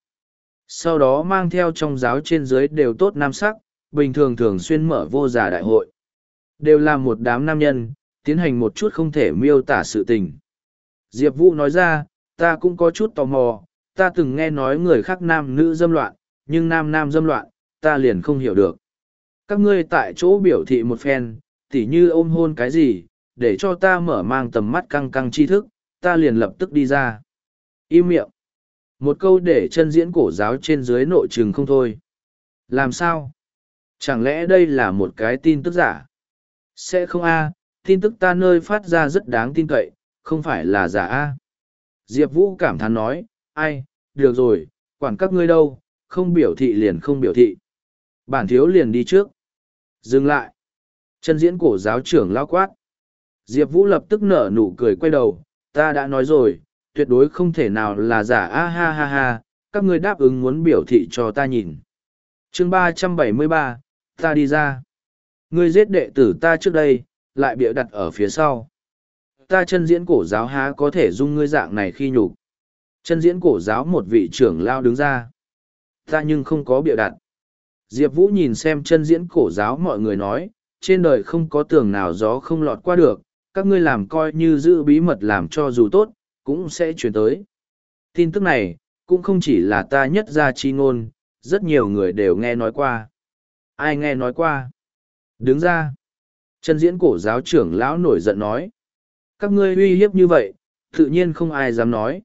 Sau đó mang theo trong giáo trên dưới đều tốt nam sắc, bình thường thường xuyên mở vô giả đại hội. Đều là một đám nam nhân, tiến hành một chút không thể miêu tả sự tình. Diệp Vũ nói ra, ta cũng có chút tò mò, ta từng nghe nói người khác nam nữ dâm loạn, nhưng nam nam dâm loạn, ta liền không hiểu được. Các ngươi tại chỗ biểu thị một phen, tỉ như ôm hôn cái gì, để cho ta mở mang tầm mắt căng căng tri thức, ta liền lập tức đi ra. Im miệng. Một câu để chân diễn cổ giáo trên dưới nội trường không thôi. Làm sao? Chẳng lẽ đây là một cái tin tức giả? Sẽ không a tin tức ta nơi phát ra rất đáng tin cậy, không phải là giả a Diệp Vũ cảm thán nói, ai, được rồi, quản các ngươi đâu, không biểu thị liền không biểu thị. Bản thiếu liền đi trước. Dừng lại. Chân diễn cổ giáo trưởng lao quát. Diệp Vũ lập tức nở nụ cười quay đầu, ta đã nói rồi, tuyệt đối không thể nào là giả a ha ha ha, các ngươi đáp ứng muốn biểu thị cho ta nhìn. chương ba trăm bảy mươi ba ta đi ra. Ngươi giết đệ tử ta trước đây, lại bịa đặt ở phía sau. Ta chân diễn cổ giáo há có thể dung ngươi dạng này khi nhục. Chân diễn cổ giáo một vị trưởng lao đứng ra. Ta nhưng không có bịa đặt. Diệp Vũ nhìn xem chân diễn cổ giáo mọi người nói, trên đời không có tường nào gió không lọt qua được, các ngươi làm coi như giữ bí mật làm cho dù tốt, cũng sẽ chuyển tới. Tin tức này, cũng không chỉ là ta nhất ra chi ngôn, rất nhiều người đều nghe nói qua. Ai nghe nói qua? Đứng ra. Chân diễn cổ giáo trưởng lão nổi giận nói. Các ngươi uy hiếp như vậy, Tự nhiên không ai dám nói.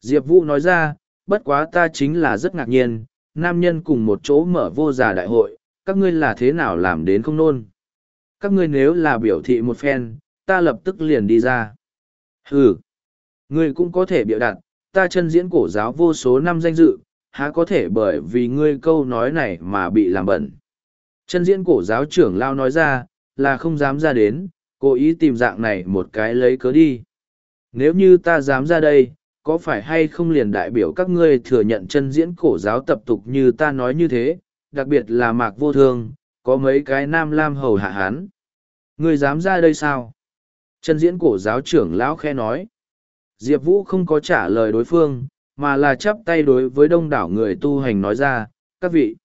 Diệp Vũ nói ra, bất quá ta chính là rất ngạc nhiên, nam nhân cùng một chỗ mở vô giả đại hội, các ngươi là thế nào làm đến không nôn. Các ngươi nếu là biểu thị một phen, ta lập tức liền đi ra. Hừ, ngươi cũng có thể biểu đặt, ta chân diễn cổ giáo vô số năm danh dự, há có thể bởi vì ngươi câu nói này mà bị làm bẩn. Chân diễn cổ giáo trưởng lao nói ra, là không dám ra đến, cố ý tìm dạng này một cái lấy cớ đi. Nếu như ta dám ra đây, có phải hay không liền đại biểu các ngươi thừa nhận chân diễn cổ giáo tập tục như ta nói như thế, đặc biệt là mạc vô thương, có mấy cái nam lam hầu hạ hán. Ngươi dám ra đây sao? Chân diễn cổ giáo trưởng lão khe nói. Diệp Vũ không có trả lời đối phương, mà là chắp tay đối với đông đảo người tu hành nói ra, các vị.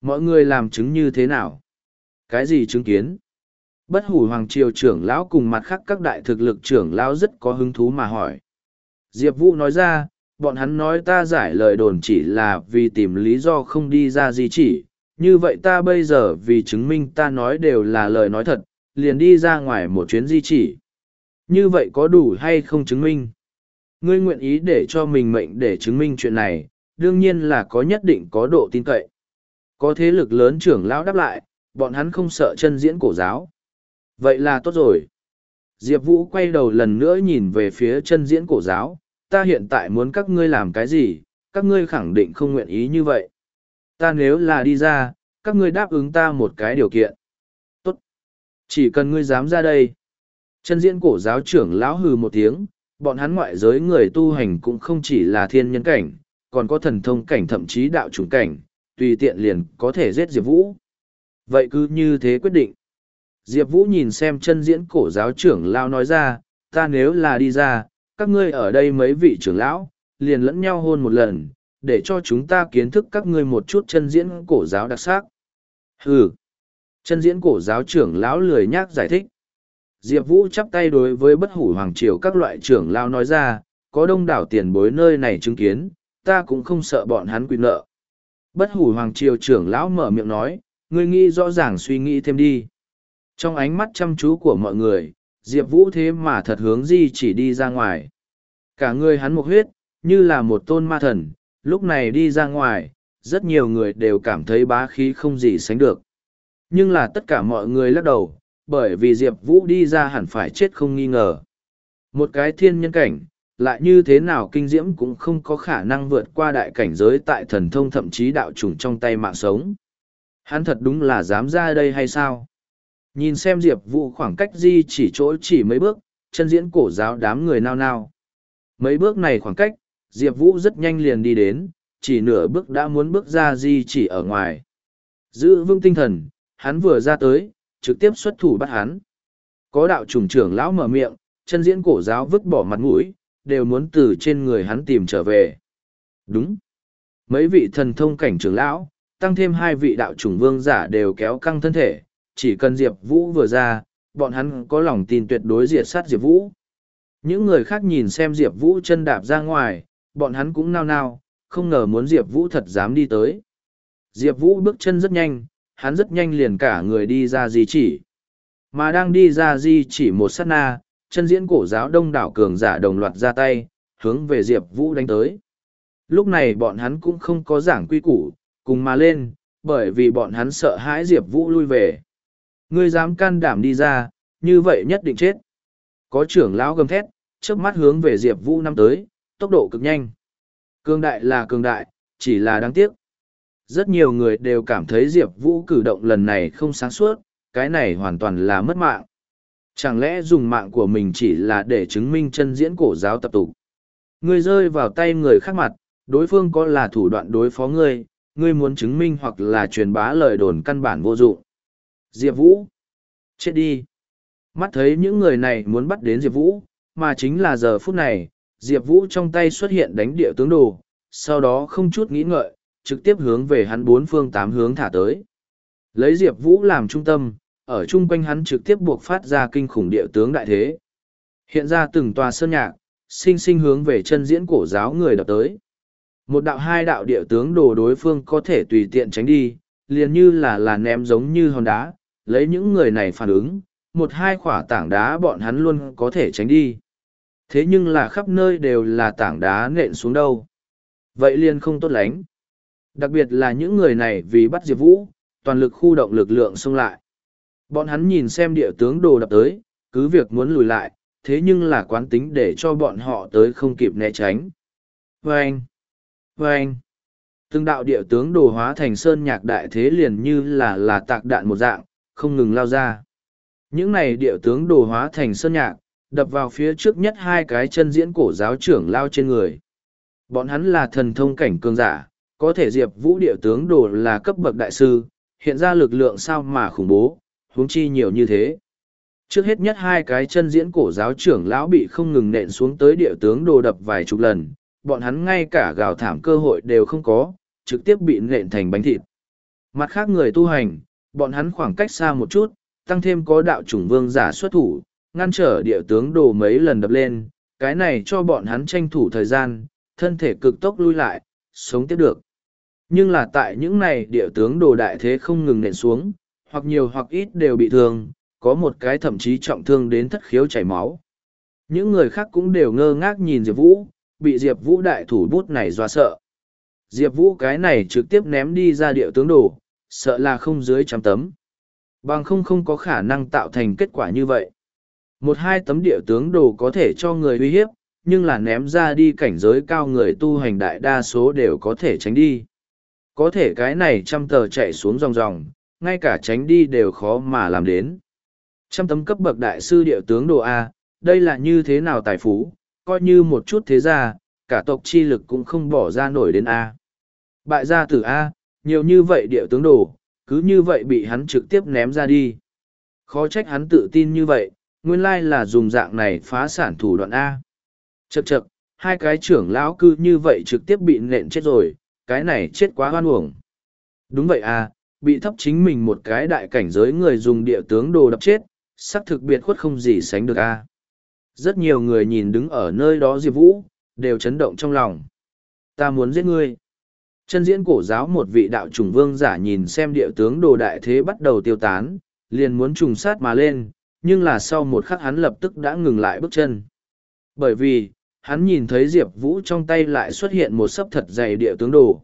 Mọi người làm chứng như thế nào? Cái gì chứng kiến? Bất hủ hoàng triều trưởng lão cùng mặt khác các đại thực lực trưởng lão rất có hứng thú mà hỏi. Diệp Vũ nói ra, bọn hắn nói ta giải lời đồn chỉ là vì tìm lý do không đi ra gì chỉ. Như vậy ta bây giờ vì chứng minh ta nói đều là lời nói thật, liền đi ra ngoài một chuyến di chỉ. Như vậy có đủ hay không chứng minh? Ngươi nguyện ý để cho mình mệnh để chứng minh chuyện này, đương nhiên là có nhất định có độ tin cậy. Có thế lực lớn trưởng lão đáp lại, bọn hắn không sợ chân diễn cổ giáo. Vậy là tốt rồi. Diệp Vũ quay đầu lần nữa nhìn về phía chân diễn cổ giáo, ta hiện tại muốn các ngươi làm cái gì, các ngươi khẳng định không nguyện ý như vậy. Ta nếu là đi ra, các ngươi đáp ứng ta một cái điều kiện. Tốt. Chỉ cần ngươi dám ra đây. Chân diễn cổ giáo trưởng lão hừ một tiếng, bọn hắn ngoại giới người tu hành cũng không chỉ là thiên nhân cảnh, còn có thần thông cảnh thậm chí đạo chủng cảnh, tùy tiện liền có thể giết Diệp Vũ. Vậy cứ như thế quyết định. Diệp Vũ nhìn xem chân diễn cổ giáo trưởng lão nói ra, ta nếu là đi ra, các ngươi ở đây mấy vị trưởng lão, liền lẫn nhau hôn một lần, để cho chúng ta kiến thức các ngươi một chút chân diễn cổ giáo đặc sắc. Hừ! Chân diễn cổ giáo trưởng lão lười nhác giải thích. Diệp Vũ chắp tay đối với bất hủ hoàng triều các loại trưởng lão nói ra, có đông đảo tiền bối nơi này chứng kiến, ta cũng không sợ bọn hắn quy nợ. Bất hủ hoàng triều trưởng lão mở miệng nói, ngươi nghĩ rõ ràng suy nghĩ thêm đi. Trong ánh mắt chăm chú của mọi người, Diệp Vũ thế mà thật hướng di chỉ đi ra ngoài. Cả người hắn một huyết, như là một tôn ma thần, lúc này đi ra ngoài, rất nhiều người đều cảm thấy bá khí không gì sánh được. Nhưng là tất cả mọi người lắc đầu, bởi vì Diệp Vũ đi ra hẳn phải chết không nghi ngờ. Một cái thiên nhân cảnh, lại như thế nào kinh diễm cũng không có khả năng vượt qua đại cảnh giới tại thần thông thậm chí đạo chủng trong tay mạng sống. Hắn thật đúng là dám ra đây hay sao? Nhìn xem Diệp Vũ khoảng cách di chỉ chỗ chỉ mấy bước, chân diễn cổ giáo đám người nao nao. Mấy bước này khoảng cách, Diệp Vũ rất nhanh liền đi đến, chỉ nửa bước đã muốn bước ra di chỉ ở ngoài. Giữ vững tinh thần, hắn vừa ra tới, trực tiếp xuất thủ bắt hắn. Có đạo trùng trưởng lão mở miệng, chân diễn cổ giáo vứt bỏ mặt mũi, đều muốn từ trên người hắn tìm trở về. Đúng. Mấy vị thần thông cảnh trưởng lão, tăng thêm hai vị đạo trùng vương giả đều kéo căng thân thể, chỉ cần Diệp Vũ vừa ra, bọn hắn có lòng tin tuyệt đối diệt sát Diệp Vũ. Những người khác nhìn xem Diệp Vũ chân đạp ra ngoài, bọn hắn cũng nao nao, không ngờ muốn Diệp Vũ thật dám đi tới. Diệp Vũ bước chân rất nhanh, hắn rất nhanh liền cả người đi ra di chỉ. Mà đang đi ra di chỉ một sát na, chân diễn cổ giáo đông đảo cường giả đồng loạt ra tay, hướng về Diệp Vũ đánh tới. Lúc này bọn hắn cũng không có giảng quy củ, cùng mà lên, bởi vì bọn hắn sợ hãi Diệp Vũ lui về. Ngươi dám can đảm đi ra, như vậy nhất định chết. Có trưởng lão gầm thét, trước mắt hướng về Diệp Vũ năm tới, tốc độ cực nhanh. Cường đại là cường đại, chỉ là đáng tiếc. Rất nhiều người đều cảm thấy Diệp Vũ cử động lần này không sáng suốt, cái này hoàn toàn là mất mạng. Chẳng lẽ dùng mạng của mình chỉ là để chứng minh chân diễn cổ giáo tập tục. Ngươi rơi vào tay người khác mặt, đối phương có là thủ đoạn đối phó ngươi, ngươi muốn chứng minh hoặc là truyền bá lời đồn căn bản vô dụng. Diệp Vũ. Chết đi. Mắt thấy những người này muốn bắt đến Diệp Vũ, mà chính là giờ phút này, Diệp Vũ trong tay xuất hiện đánh địa tướng đồ, sau đó không chút nghĩ ngợi, trực tiếp hướng về hắn bốn phương tám hướng thả tới. Lấy Diệp Vũ làm trung tâm, ở chung quanh hắn trực tiếp buộc phát ra kinh khủng địa tướng đại thế. Hiện ra từng tòa sơn nhạc, sinh sinh hướng về chân diễn cổ giáo người đập tới. Một đạo hai đạo địa tướng đồ đối phương có thể tùy tiện tránh đi, liền như là là ném giống như hòn đá, lấy những người này phản ứng, một hai khỏa tảng đá bọn hắn luôn có thể tránh đi. Thế nhưng là khắp nơi đều là tảng đá nện xuống đâu. Vậy liền không tốt lánh. Đặc biệt là những người này vì bắt Diệp Vũ, toàn lực khu động lực lượng xông lại. Bọn hắn nhìn xem địa tướng đồ đập tới, cứ việc muốn lùi lại, thế nhưng là quán tính để cho bọn họ tới không kịp né tránh. Vâng! Vâng! Từng đạo địa tướng đồ hóa thành sơn nhạc đại thế liền như là là tạc đạn một dạng, không ngừng lao ra. Những này địa tướng đồ hóa thành sơn nhạc, đập vào phía trước nhất hai cái chân diễn cổ giáo trưởng lao trên người. Bọn hắn là thần thông cảnh cường giả, có thể diệp vũ địa tướng đồ là cấp bậc đại sư, hiện ra lực lượng sao mà khủng bố, huống chi nhiều như thế. Trước hết nhất hai cái chân diễn cổ giáo trưởng lão bị không ngừng nện xuống tới địa tướng đồ đập vài chục lần, bọn hắn ngay cả gào thảm cơ hội đều không có, trực tiếp bị nện thành bánh thịt. Mặt khác người tu hành, bọn hắn khoảng cách xa một chút, tăng thêm có đạo chủng vương giả xuất thủ, ngăn trở địa tướng đồ mấy lần đập lên, cái này cho bọn hắn tranh thủ thời gian, thân thể cực tốc lui lại, sống tiếp được. Nhưng là tại những này địa tướng đồ đại thế không ngừng nện xuống, hoặc nhiều hoặc ít đều bị thương, có một cái thậm chí trọng thương đến thất khiếu chảy máu. Những người khác cũng đều ngơ ngác nhìn Diệp Vũ, bị Diệp Vũ đại thủ bút này doa sợ. Diệp Vũ cái này trực tiếp ném đi ra địa tướng đồ, sợ là không dưới trăm tấm. Bằng không không có khả năng tạo thành kết quả như vậy. Một hai tấm địa tướng đồ có thể cho người uy hiếp, nhưng là ném ra đi cảnh giới cao người tu hành đại đa số đều có thể tránh đi. Có thể cái này trăm tờ chạy xuống ròng ròng, ngay cả tránh đi đều khó mà làm đến. Trăm tấm cấp bậc đại sư địa tướng đồ A, đây là như thế nào tài phú, coi như một chút thế ra, cả tộc chi lực cũng không bỏ ra nổi đến A. Bại gia tử A, nhiều như vậy địa tướng đồ, cứ như vậy bị hắn trực tiếp ném ra đi. Khó trách hắn tự tin như vậy, nguyên lai là dùng dạng này phá sản thủ đoạn A. Chậc chậc, hai cái trưởng lão cư như vậy trực tiếp bị nện chết rồi, cái này chết quá hoan uổng. Đúng vậy à, bị thấp chính mình một cái đại cảnh giới người dùng địa tướng đồ đập chết, sắc thực biệt khuất không gì sánh được a. Rất nhiều người nhìn đứng ở nơi đó Diệp Vũ, đều chấn động trong lòng. Ta muốn giết ngươi. Chân diễn cổ giáo một vị đạo trùng vương giả nhìn xem địa tướng đồ đại thế bắt đầu tiêu tán, liền muốn trùng sát mà lên, nhưng là sau một khắc hắn lập tức đã ngừng lại bước chân. Bởi vì, hắn nhìn thấy Diệp Vũ trong tay lại xuất hiện một sấp thật dày địa tướng đồ.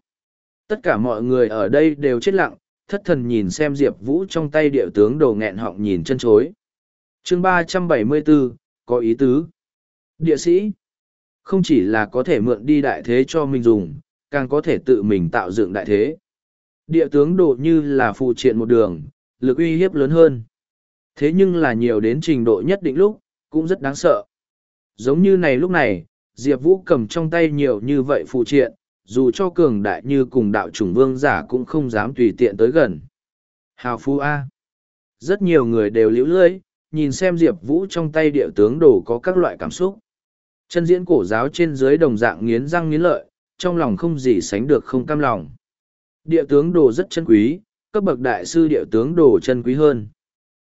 Tất cả mọi người ở đây đều chết lặng, thất thần nhìn xem Diệp Vũ trong tay địa tướng đồ nghẹn họng nhìn chân chối. chương ba trăm bảy mươi 374, có ý tứ. Địa sĩ, không chỉ là có thể mượn đi đại thế cho mình dùng, càng có thể tự mình tạo dựng đại thế. Địa tướng đồ như là phụ triện một đường, lực uy hiếp lớn hơn. Thế nhưng là nhiều đến trình độ nhất định lúc, cũng rất đáng sợ. Giống như này lúc này, Diệp Vũ cầm trong tay nhiều như vậy phụ triện, dù cho cường đại như cùng đạo chủng vương giả cũng không dám tùy tiện tới gần. Hào Phú A. Rất nhiều người đều liễu lưỡi, nhìn xem Diệp Vũ trong tay địa tướng đồ có các loại cảm xúc. Chân diễn cổ giáo trên dưới đồng dạng nghiến răng nghiến lợi, trong lòng không gì sánh được không cam lòng. Địa tướng đồ rất chân quý, cấp bậc đại sư địa tướng đồ chân quý hơn.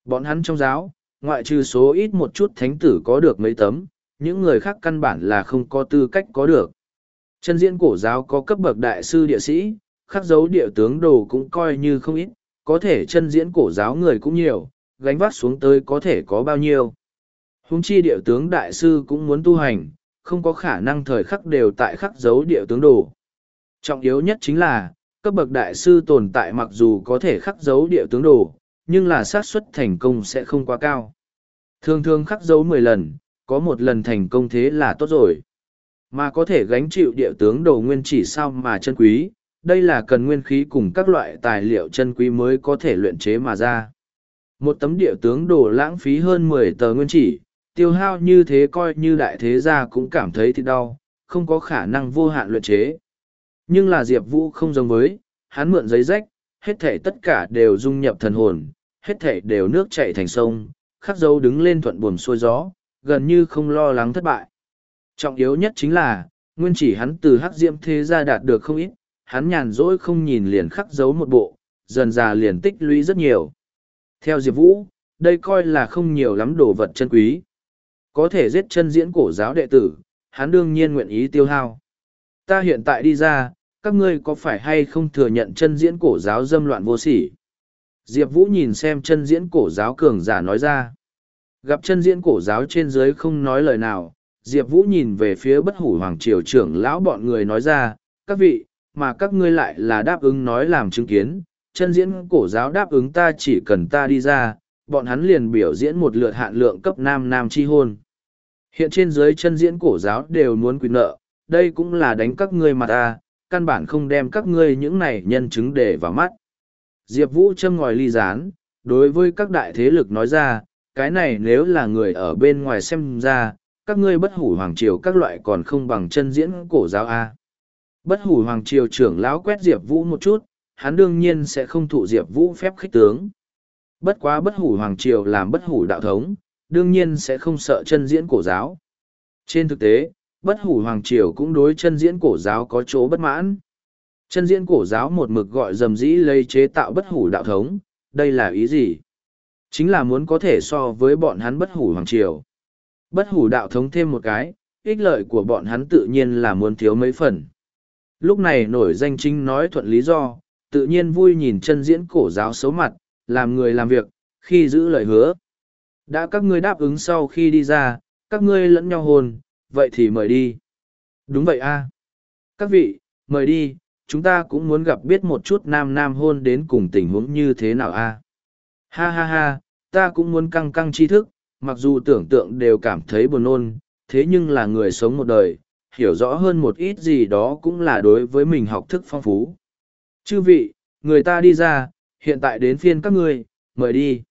Bọn hắn trong giáo, ngoại trừ số ít một chút thánh tử có được mấy tấm, những người khác căn bản là không có tư cách có được. Chân diễn cổ giáo có cấp bậc đại sư địa sĩ, khắc dấu địa tướng đồ cũng coi như không ít, có thể chân diễn cổ giáo người cũng nhiều, gánh vác xuống tới có thể có bao nhiêu. Hùng chi địa tướng đại sư cũng muốn tu hành, không có khả năng thời khắc đều tại khắc dấu địa tướng đồ. Trọng yếu nhất chính là, cấp bậc đại sư tồn tại mặc dù có thể khắc dấu địa tướng đồ, nhưng là xác suất thành công sẽ không quá cao. Thường thường khắc dấu mười lần, có một lần thành công thế là tốt rồi. Mà có thể gánh chịu địa tướng đồ nguyên chỉ sao mà chân quý, đây là cần nguyên khí cùng các loại tài liệu chân quý mới có thể luyện chế mà ra. Một tấm địa tướng đồ lãng phí hơn mười tờ nguyên chỉ, tiêu hao như thế coi như đại thế gia cũng cảm thấy thì đau, không có khả năng vô hạn luyện chế. Nhưng là Diệp Vũ không giống với, hắn mượn giấy rách, hết thể tất cả đều dung nhập thần hồn, hết thể đều nước chảy thành sông, khắc dấu đứng lên thuận buồm xuôi gió, gần như không lo lắng thất bại. Trọng yếu nhất chính là, nguyên chỉ hắn từ hắc diễm thế gia đạt được không ít, hắn nhàn rỗi không nhìn liền khắc dấu một bộ, dần già liền tích lũy rất nhiều. Theo Diệp Vũ, đây coi là không nhiều lắm đồ vật chân quý. Có thể giết chân diễn cổ giáo đệ tử, hắn đương nhiên nguyện ý tiêu hao. Ta hiện tại đi ra, các ngươi có phải hay không thừa nhận chân diễn cổ giáo dâm loạn vô sỉ? Diệp Vũ nhìn xem chân diễn cổ giáo cường giả nói ra. Gặp chân diễn cổ giáo trên dưới không nói lời nào, Diệp Vũ nhìn về phía bất hủ hoàng triều trưởng lão bọn người nói ra, các vị, mà các ngươi lại là đáp ứng nói làm chứng kiến, chân diễn cổ giáo đáp ứng ta chỉ cần ta đi ra, bọn hắn liền biểu diễn một lượt hạn lượng cấp nam nam chi hôn. Hiện trên dưới chân diễn cổ giáo đều muốn quyền nợ, đây cũng là đánh các ngươi mà ta, căn bản không đem các ngươi những này nhân chứng để vào mắt. Diệp Vũ châm ngòi ly gián, đối với các đại thế lực nói ra, cái này nếu là người ở bên ngoài xem ra, các ngươi bất hủ hoàng triều các loại còn không bằng chân diễn cổ giáo A. Bất hủ hoàng triều trưởng lão quét Diệp Vũ một chút, hắn đương nhiên sẽ không thụ Diệp Vũ phép khích tướng. Bất quá bất hủ hoàng triều làm bất hủ đạo thống, đương nhiên sẽ không sợ chân diễn cổ giáo. Trên thực tế, bất hủ hoàng triều cũng đối chân diễn cổ giáo có chỗ bất mãn. Chân diễn cổ giáo một mực gọi dầm dĩ lấy chế tạo bất hủ đạo thống, đây là ý gì? Chính là muốn có thể so với bọn hắn bất hủ hoàng triều. Bất hủ đạo thống thêm một cái, ích lợi của bọn hắn tự nhiên là muốn thiếu mấy phần. Lúc này nổi danh chính nói thuận lý do, tự nhiên vui nhìn chân diễn cổ giáo xấu mặt, làm người làm việc, khi giữ lời hứa. Đã các ngươi đáp ứng sau khi đi ra, các ngươi lẫn nhau hồn, vậy thì mời đi. Đúng vậy a à. Các vị, mời đi, chúng ta cũng muốn gặp biết một chút nam nam hôn đến cùng tình huống như thế nào a à. Ha ha ha, ta cũng muốn căng căng tri thức, mặc dù tưởng tượng đều cảm thấy buồn nôn, thế nhưng là người sống một đời, hiểu rõ hơn một ít gì đó cũng là đối với mình học thức phong phú. Chư vị, người ta đi ra, hiện tại đến phiên các ngươi, mời đi.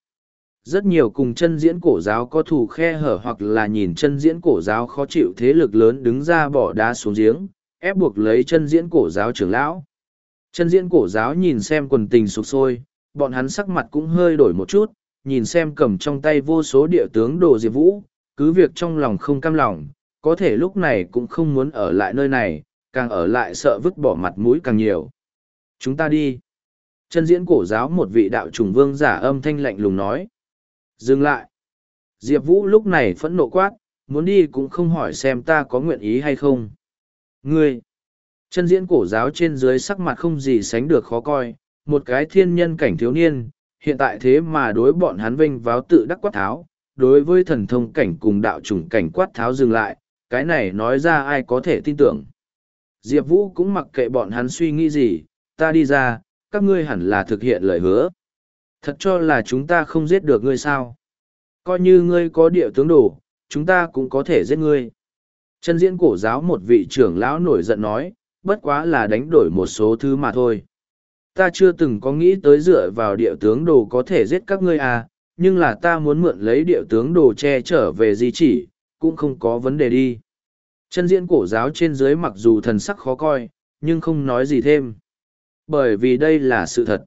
Rất nhiều cùng chân diễn cổ giáo có thủ khe hở hoặc là nhìn chân diễn cổ giáo khó chịu thế lực lớn đứng ra bỏ đá xuống giếng, ép buộc lấy chân diễn cổ giáo trưởng lão. Chân diễn cổ giáo nhìn xem quần tình sụp sôi, bọn hắn sắc mặt cũng hơi đổi một chút, nhìn xem cầm trong tay vô số địa tướng đồ diệp vũ, cứ việc trong lòng không cam lòng, có thể lúc này cũng không muốn ở lại nơi này, càng ở lại sợ vứt bỏ mặt mũi càng nhiều. Chúng ta đi. Chân diễn cổ giáo một vị đạo trùng vương giả âm thanh lạnh lùng nói. Dừng lại. Diệp Vũ lúc này phẫn nộ quát, muốn đi cũng không hỏi xem ta có nguyện ý hay không. Ngươi. Chân diễn cổ giáo trên dưới sắc mặt không gì sánh được khó coi, một cái thiên nhân cảnh thiếu niên, hiện tại thế mà đối bọn hắn vinh váo tự đắc quát tháo, đối với thần thông cảnh cùng đạo chủng cảnh quát tháo dừng lại, cái này nói ra ai có thể tin tưởng. Diệp Vũ cũng mặc kệ bọn hắn suy nghĩ gì, ta đi ra, các ngươi hẳn là thực hiện lời hứa. Thật cho là chúng ta không giết được ngươi sao? Coi như ngươi có địa tướng đủ, chúng ta cũng có thể giết ngươi. Chân diễn cổ giáo một vị trưởng lão nổi giận nói, bất quá là đánh đổi một số thứ mà thôi. Ta chưa từng có nghĩ tới dựa vào địa tướng đồ có thể giết các ngươi à, nhưng là ta muốn mượn lấy địa tướng đồ che trở về di chỉ, cũng không có vấn đề đi. Chân diễn cổ giáo trên dưới mặc dù thần sắc khó coi, nhưng không nói gì thêm. Bởi vì đây là sự thật.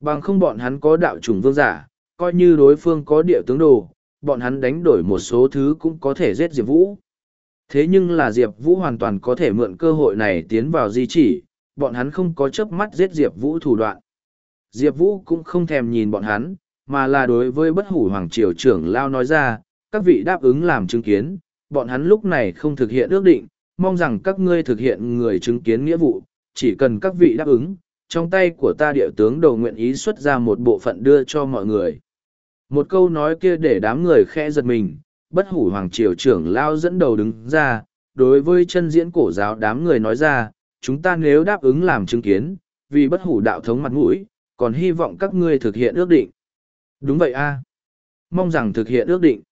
Bằng không bọn hắn có đạo chủng vương giả, coi như đối phương có địa tướng đồ, bọn hắn đánh đổi một số thứ cũng có thể giết Diệp Vũ. Thế nhưng là Diệp Vũ hoàn toàn có thể mượn cơ hội này tiến vào di chỉ, bọn hắn không có chớp mắt giết Diệp Vũ thủ đoạn. Diệp Vũ cũng không thèm nhìn bọn hắn, mà là đối với bất hủ hoàng triều trưởng lao nói ra, các vị đáp ứng làm chứng kiến, bọn hắn lúc này không thực hiện ước định, mong rằng các ngươi thực hiện người chứng kiến nghĩa vụ, chỉ cần các vị đáp ứng, trong tay của ta địa tướng đầu nguyện ý xuất ra một bộ phận đưa cho mọi người. Một câu nói kia để đám người khẽ giật mình, bất hủ hoàng triều trưởng lao dẫn đầu đứng ra, đối với chân diễn cổ giáo đám người nói ra, chúng ta nếu đáp ứng làm chứng kiến, vì bất hủ đạo thống mặt mũi, còn hy vọng các ngươi thực hiện ước định. Đúng vậy a Mong rằng thực hiện ước định.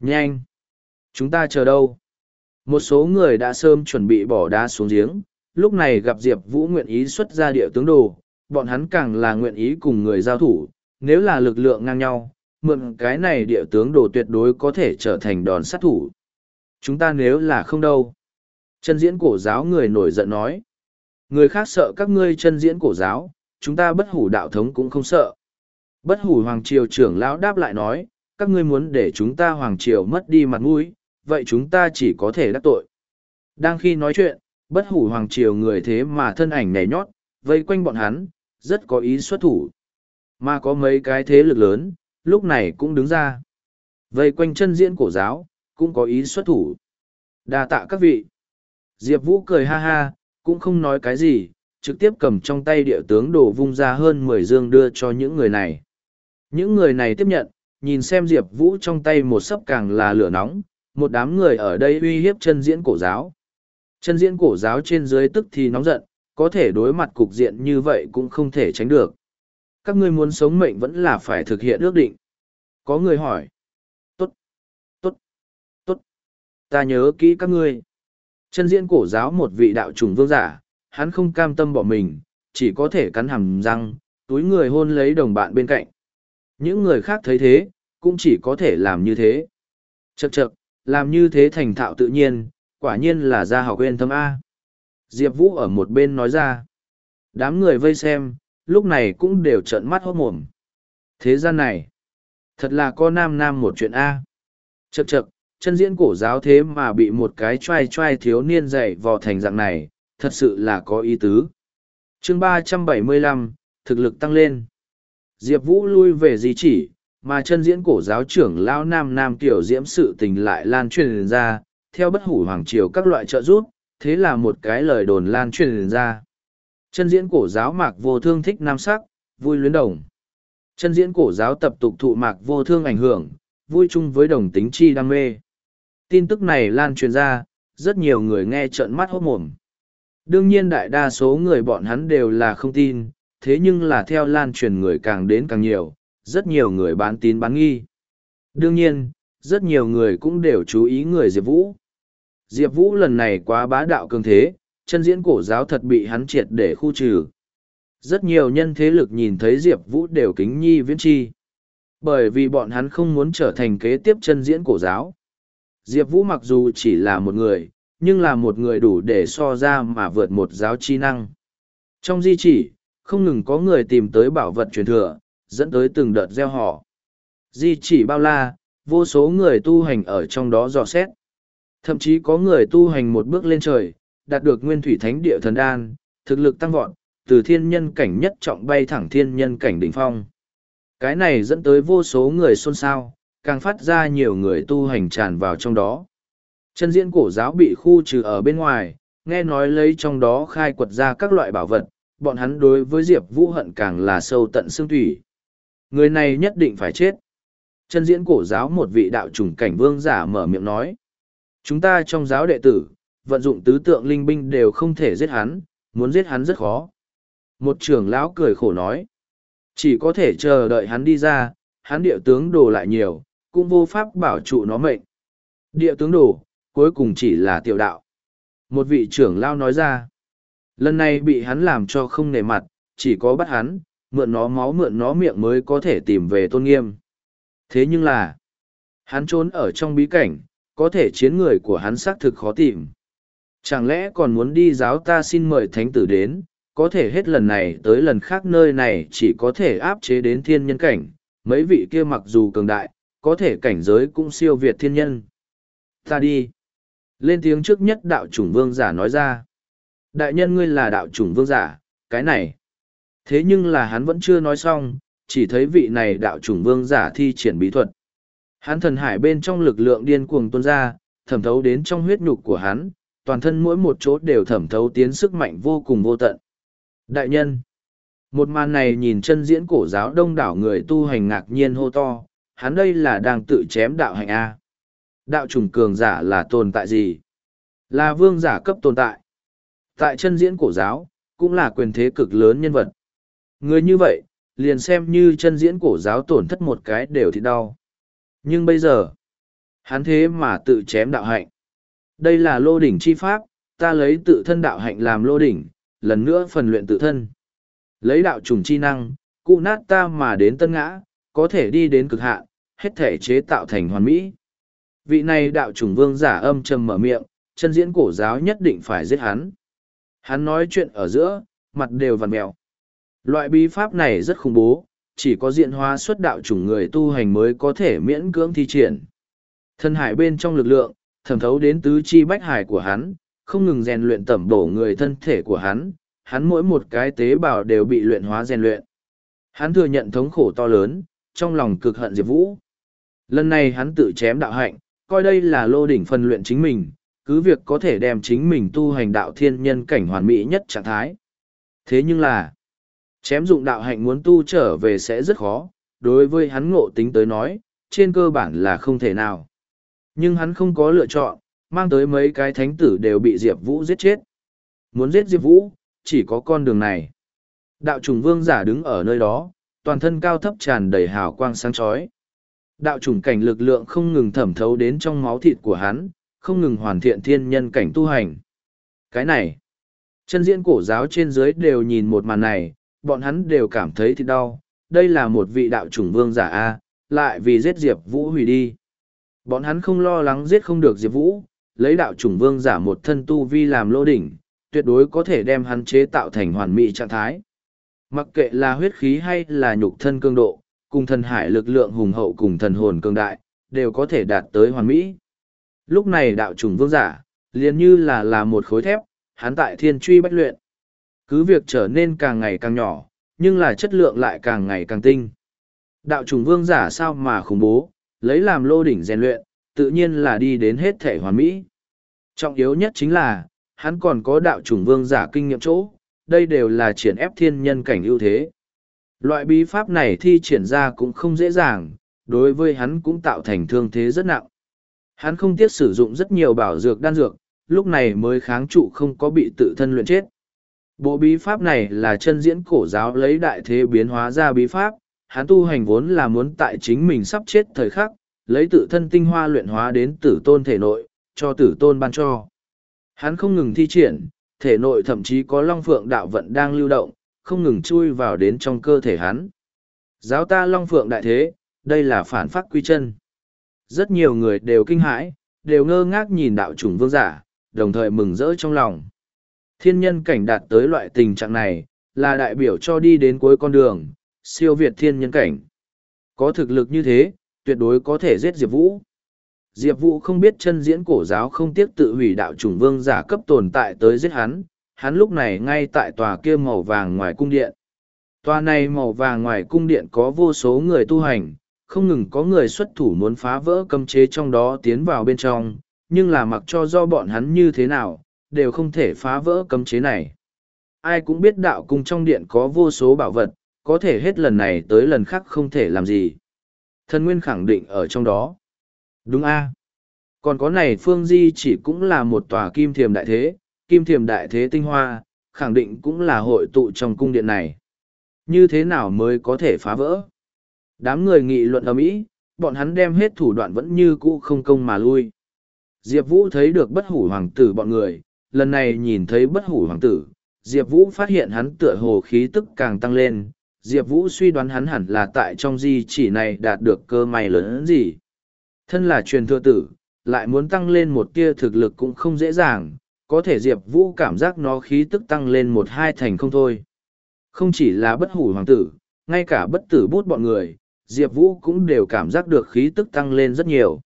Nhanh! Chúng ta chờ đâu? Một số người đã sớm chuẩn bị bỏ đá xuống giếng, lúc này gặp Diệp Vũ nguyện ý xuất ra địa tướng đồ, bọn hắn càng là nguyện ý cùng người giao thủ, nếu là lực lượng ngang nhau, mượn cái này địa tướng đồ tuyệt đối có thể trở thành đòn sát thủ. Chúng ta nếu là không đâu. Chân diễn cổ giáo người nổi giận nói. Người khác sợ các ngươi chân diễn cổ giáo, chúng ta bất hủ đạo thống cũng không sợ. Bất hủ hoàng triều trưởng lão đáp lại nói, các ngươi muốn để chúng ta hoàng triều mất đi mặt mũi, vậy chúng ta chỉ có thể đắc tội. Đang khi nói chuyện, bất hủ hoàng triều người thế mà thân ảnh nhảy nhót, vây quanh bọn hắn, rất có ý xuất thủ. Mà có mấy cái thế lực lớn, lúc này cũng đứng ra. Vây quanh chân diễn cổ giáo, cũng có ý xuất thủ. đa tạ các vị. Diệp Vũ cười ha ha, cũng không nói cái gì, trực tiếp cầm trong tay địa tướng đồ vung ra hơn mười dương đưa cho những người này. Những người này tiếp nhận, nhìn xem Diệp Vũ trong tay một sấp càng là lửa nóng, một đám người ở đây uy hiếp chân diễn cổ giáo. Chân diễn cổ giáo trên dưới tức thì nóng giận, có thể đối mặt cục diện như vậy cũng không thể tránh được. Các ngươi muốn sống mệnh vẫn là phải thực hiện ước định. Có người hỏi. Tốt, tốt, tốt. Ta nhớ kỹ các ngươi. Chân diễn cổ giáo một vị đạo trùng vương giả, hắn không cam tâm bỏ mình, chỉ có thể cắn hàm răng, túi người hôn lấy đồng bạn bên cạnh. Những người khác thấy thế, cũng chỉ có thể làm như thế. Chậc chậc, làm như thế thành thạo tự nhiên, quả nhiên là ra học quên thâm A. Diệp Vũ ở một bên nói ra. Đám người vây xem, lúc này cũng đều trợn mắt hốt mồm. Thế gian này, thật là có nam nam một chuyện A. Chậc chậc, chân diễn cổ giáo thế mà bị một cái trai trai thiếu niên dạy vò thành dạng này, thật sự là có ý tứ. chương ba trăm bảy mươi lăm thực lực tăng lên. Diệp Vũ lui về di chỉ, mà chân diễn cổ giáo trưởng Lao Nam Nam Tiểu Diễm sự tình lại lan truyền ra, theo bất hủ hoàng triều các loại trợ giúp, thế là một cái lời đồn lan truyền ra. Chân diễn cổ giáo mạc vô thương thích nam sắc, vui luyến đồng. Chân diễn cổ giáo tập tục thụ mạc vô thương ảnh hưởng, vui chung với đồng tính chi đam mê. Tin tức này lan truyền ra, rất nhiều người nghe trợn mắt hốt mồm. Đương nhiên đại đa số người bọn hắn đều là không tin, thế nhưng là theo lan truyền người càng đến càng nhiều, rất nhiều người bán tín bán nghi. Đương nhiên, rất nhiều người cũng đều chú ý người Diệp Vũ. Diệp Vũ lần này quá bá đạo cường thế, chân diễn cổ giáo thật bị hắn triệt để khu trừ. Rất nhiều nhân thế lực nhìn thấy Diệp Vũ đều kính nhi viễn chi. Bởi vì bọn hắn không muốn trở thành kế tiếp chân diễn cổ giáo. Diệp Vũ mặc dù chỉ là một người, nhưng là một người đủ để so ra mà vượt một giáo chi năng. Trong di chỉ, không ngừng có người tìm tới bảo vật truyền thừa, dẫn tới từng đợt gieo họ. Di chỉ bao la, vô số người tu hành ở trong đó dò xét. Thậm chí có người tu hành một bước lên trời, đạt được nguyên thủy thánh địa thần đan, thực lực tăng vọt, từ thiên nhân cảnh nhất trọng bay thẳng thiên nhân cảnh đỉnh phong. Cái này dẫn tới vô số người xôn xao, càng phát ra nhiều người tu hành tràn vào trong đó. Chân diễn cổ giáo bị khu trừ ở bên ngoài, nghe nói lấy trong đó khai quật ra các loại bảo vật, bọn hắn đối với Diệp Vũ hận càng là sâu tận xương thủy. Người này nhất định phải chết. Chân diễn cổ giáo một vị đạo chủng cảnh vương giả mở miệng nói. Chúng ta trong giáo đệ tử, vận dụng tứ tượng linh binh đều không thể giết hắn, muốn giết hắn rất khó. Một trưởng lão cười khổ nói. Chỉ có thể chờ đợi hắn đi ra, hắn địa tướng đồ lại nhiều, cũng vô pháp bảo trụ nó mệnh. Địa tướng đồ, cuối cùng chỉ là tiểu đạo. Một vị trưởng lao nói ra. Lần này bị hắn làm cho không nề mặt, chỉ có bắt hắn, mượn nó máu mượn nó miệng mới có thể tìm về tôn nghiêm. Thế nhưng là, hắn trốn ở trong bí cảnh, có thể chiến người của hắn xác thực khó tìm. Chẳng lẽ còn muốn đi giáo ta xin mời thánh tử đến, có thể hết lần này tới lần khác nơi này chỉ có thể áp chế đến thiên nhân cảnh, mấy vị kia mặc dù cường đại, có thể cảnh giới cũng siêu việt thiên nhân. Ta đi. Lên tiếng trước nhất đạo chủng vương giả nói ra. Đại nhân ngươi là đạo chủng vương giả, cái này. Thế nhưng là hắn vẫn chưa nói xong, chỉ thấy vị này đạo chủng vương giả thi triển bí thuật. Hắn thần hải bên trong lực lượng điên cuồng tuôn ra, thẩm thấu đến trong huyết nhục của hắn, toàn thân mỗi một chỗ đều thẩm thấu tiến sức mạnh vô cùng vô tận. Đại nhân, một màn này nhìn chân diễn cổ giáo đông đảo người tu hành ngạc nhiên hô to, hắn đây là đang tự chém đạo hành A. Đạo trùng cường giả là tồn tại gì? Là vương giả cấp tồn tại. Tại chân diễn cổ giáo, cũng là quyền thế cực lớn nhân vật. Người như vậy, liền xem như chân diễn cổ giáo tổn thất một cái đều thì đau. Nhưng bây giờ, hắn thế mà tự chém đạo hạnh. Đây là lô đỉnh chi pháp, ta lấy tự thân đạo hạnh làm lô đỉnh, lần nữa phần luyện tự thân. Lấy đạo trùng chi năng, cụ nát ta mà đến tân ngã, có thể đi đến cực hạn, hết thể chế tạo thành hoàn mỹ. Vị này đạo chủng vương giả âm trầm mở miệng, chân diễn cổ giáo nhất định phải giết hắn. Hắn nói chuyện ở giữa, mặt đều vằn mèo. Loại bí pháp này rất khủng bố, chỉ có diện hóa xuất đạo chủng người tu hành mới có thể miễn cưỡng thi triển. Thân hải bên trong lực lượng, thẩm thấu đến tứ chi bách hải của hắn, không ngừng rèn luyện tẩm bổ người thân thể của hắn, hắn mỗi một cái tế bào đều bị luyện hóa rèn luyện. Hắn thừa nhận thống khổ to lớn, trong lòng cực hận Diệp Vũ. Lần này hắn tự chém đạo hạnh, coi đây là lô đỉnh phần luyện chính mình, cứ việc có thể đem chính mình tu hành đạo thiên nhân cảnh hoàn mỹ nhất trạng thái. Thế nhưng là, chém dụng đạo hạnh muốn tu trở về sẽ rất khó, đối với hắn ngộ tính tới nói, trên cơ bản là không thể nào. Nhưng hắn không có lựa chọn, mang tới mấy cái thánh tử đều bị Diệp Vũ giết chết. Muốn giết Diệp Vũ, chỉ có con đường này. Đạo trùng vương giả đứng ở nơi đó, toàn thân cao thấp tràn đầy hào quang sáng chói. Đạo trùng cảnh lực lượng không ngừng thẩm thấu đến trong máu thịt của hắn, không ngừng hoàn thiện thiên nhân cảnh tu hành. Cái này, chân diễn cổ giáo trên dưới đều nhìn một màn này, bọn hắn đều cảm thấy thịt đau. Đây là một vị đạo trùng vương giả A, lại vì giết Diệp Vũ hủy đi. Bọn hắn không lo lắng giết không được Diệp Vũ, lấy đạo trùng vương giả một thân tu vi làm lô đỉnh, tuyệt đối có thể đem hắn chế tạo thành hoàn mỹ trạng thái. Mặc kệ là huyết khí hay là nhục thân cương độ, cùng thần hải lực lượng hùng hậu cùng thần hồn cương đại, đều có thể đạt tới hoàn mỹ. Lúc này đạo trùng vương giả, liền như là là một khối thép, hắn tại thiên truy bách luyện. Cứ việc trở nên càng ngày càng nhỏ, nhưng là chất lượng lại càng ngày càng tinh. Đạo trùng vương giả sao mà khủng bố, lấy làm lô đỉnh rèn luyện, tự nhiên là đi đến hết thể hoàn mỹ. Trọng yếu nhất chính là, hắn còn có đạo trùng vương giả kinh nghiệm chỗ, đây đều là triển ép thiên nhân cảnh ưu thế. Loại bí pháp này thi triển ra cũng không dễ dàng, đối với hắn cũng tạo thành thương thế rất nặng. Hắn không tiếc sử dụng rất nhiều bảo dược đan dược, lúc này mới kháng trụ không có bị tự thân luyện chết. Bộ bí pháp này là chân diễn cổ giáo lấy đại thế biến hóa ra bí pháp, hắn tu hành vốn là muốn tại chính mình sắp chết thời khắc, lấy tự thân tinh hoa luyện hóa đến tử tôn thể nội, cho tử tôn ban cho. Hắn không ngừng thi triển, thể nội thậm chí có long phượng đạo vận đang lưu động, không ngừng chui vào đến trong cơ thể hắn. Giáo ta long phượng đại thế, đây là phản phát quy chân. Rất nhiều người đều kinh hãi, đều ngơ ngác nhìn đạo chủng vương giả, đồng thời mừng rỡ trong lòng. Thiên nhân cảnh đạt tới loại tình trạng này, là đại biểu cho đi đến cuối con đường, siêu việt thiên nhân cảnh. Có thực lực như thế, tuyệt đối có thể giết Diệp Vũ. Diệp Vũ không biết chân diễn cổ giáo không tiếc tự hủy đạo chủng vương giả cấp tồn tại tới giết hắn, hắn lúc này ngay tại tòa kia màu vàng ngoài cung điện. Tòa này màu vàng ngoài cung điện có vô số người tu hành, không ngừng có người xuất thủ muốn phá vỡ cấm chế trong đó tiến vào bên trong, nhưng là mặc cho do bọn hắn như thế nào, đều không thể phá vỡ cấm chế này. Ai cũng biết đạo cung trong điện có vô số bảo vật, có thể hết lần này tới lần khác không thể làm gì. Thần Nguyên khẳng định ở trong đó. Đúng a Còn có này Phương Di chỉ cũng là một tòa kim thiềm đại thế, kim thiềm đại thế tinh hoa, khẳng định cũng là hội tụ trong cung điện này. Như thế nào mới có thể phá vỡ? Đám người nghị luận ở mỹ, bọn hắn đem hết thủ đoạn vẫn như cũ không công mà lui. Diệp Vũ thấy được bất hủ hoàng tử bọn người, lần này nhìn thấy bất hủ hoàng tử, Diệp Vũ phát hiện hắn tựa hồ khí tức càng tăng lên, Diệp Vũ suy đoán hắn hẳn là tại trong di chỉ này đạt được cơ may lớn gì. Thân là truyền thừa tử, lại muốn tăng lên một tia thực lực cũng không dễ dàng, có thể Diệp Vũ cảm giác nó khí tức tăng lên một hai thành không thôi. Không chỉ là bất hủ hoàng tử, ngay cả bất tử bút bọn người, Diệp Vũ cũng đều cảm giác được khí tức tăng lên rất nhiều.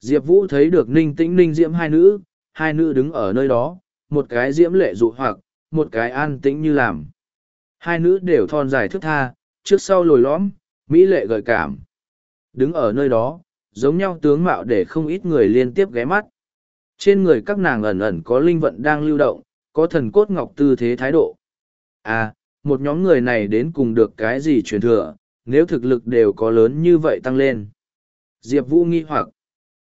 Diệp Vũ thấy được ninh tĩnh ninh diễm hai nữ, hai nữ đứng ở nơi đó, một cái diễm lệ dụ hoặc, một cái an tĩnh như làm. Hai nữ đều thon dài thức tha, trước sau lồi lõm, mỹ lệ gợi cảm. Đứng ở nơi đó, giống nhau tướng mạo để không ít người liên tiếp ghé mắt. Trên người các nàng ẩn ẩn có linh vận đang lưu động, có thần cốt ngọc tư thế thái độ. À, một nhóm người này đến cùng được cái gì truyền thừa, nếu thực lực đều có lớn như vậy tăng lên. Diệp Vũ nghi hoặc.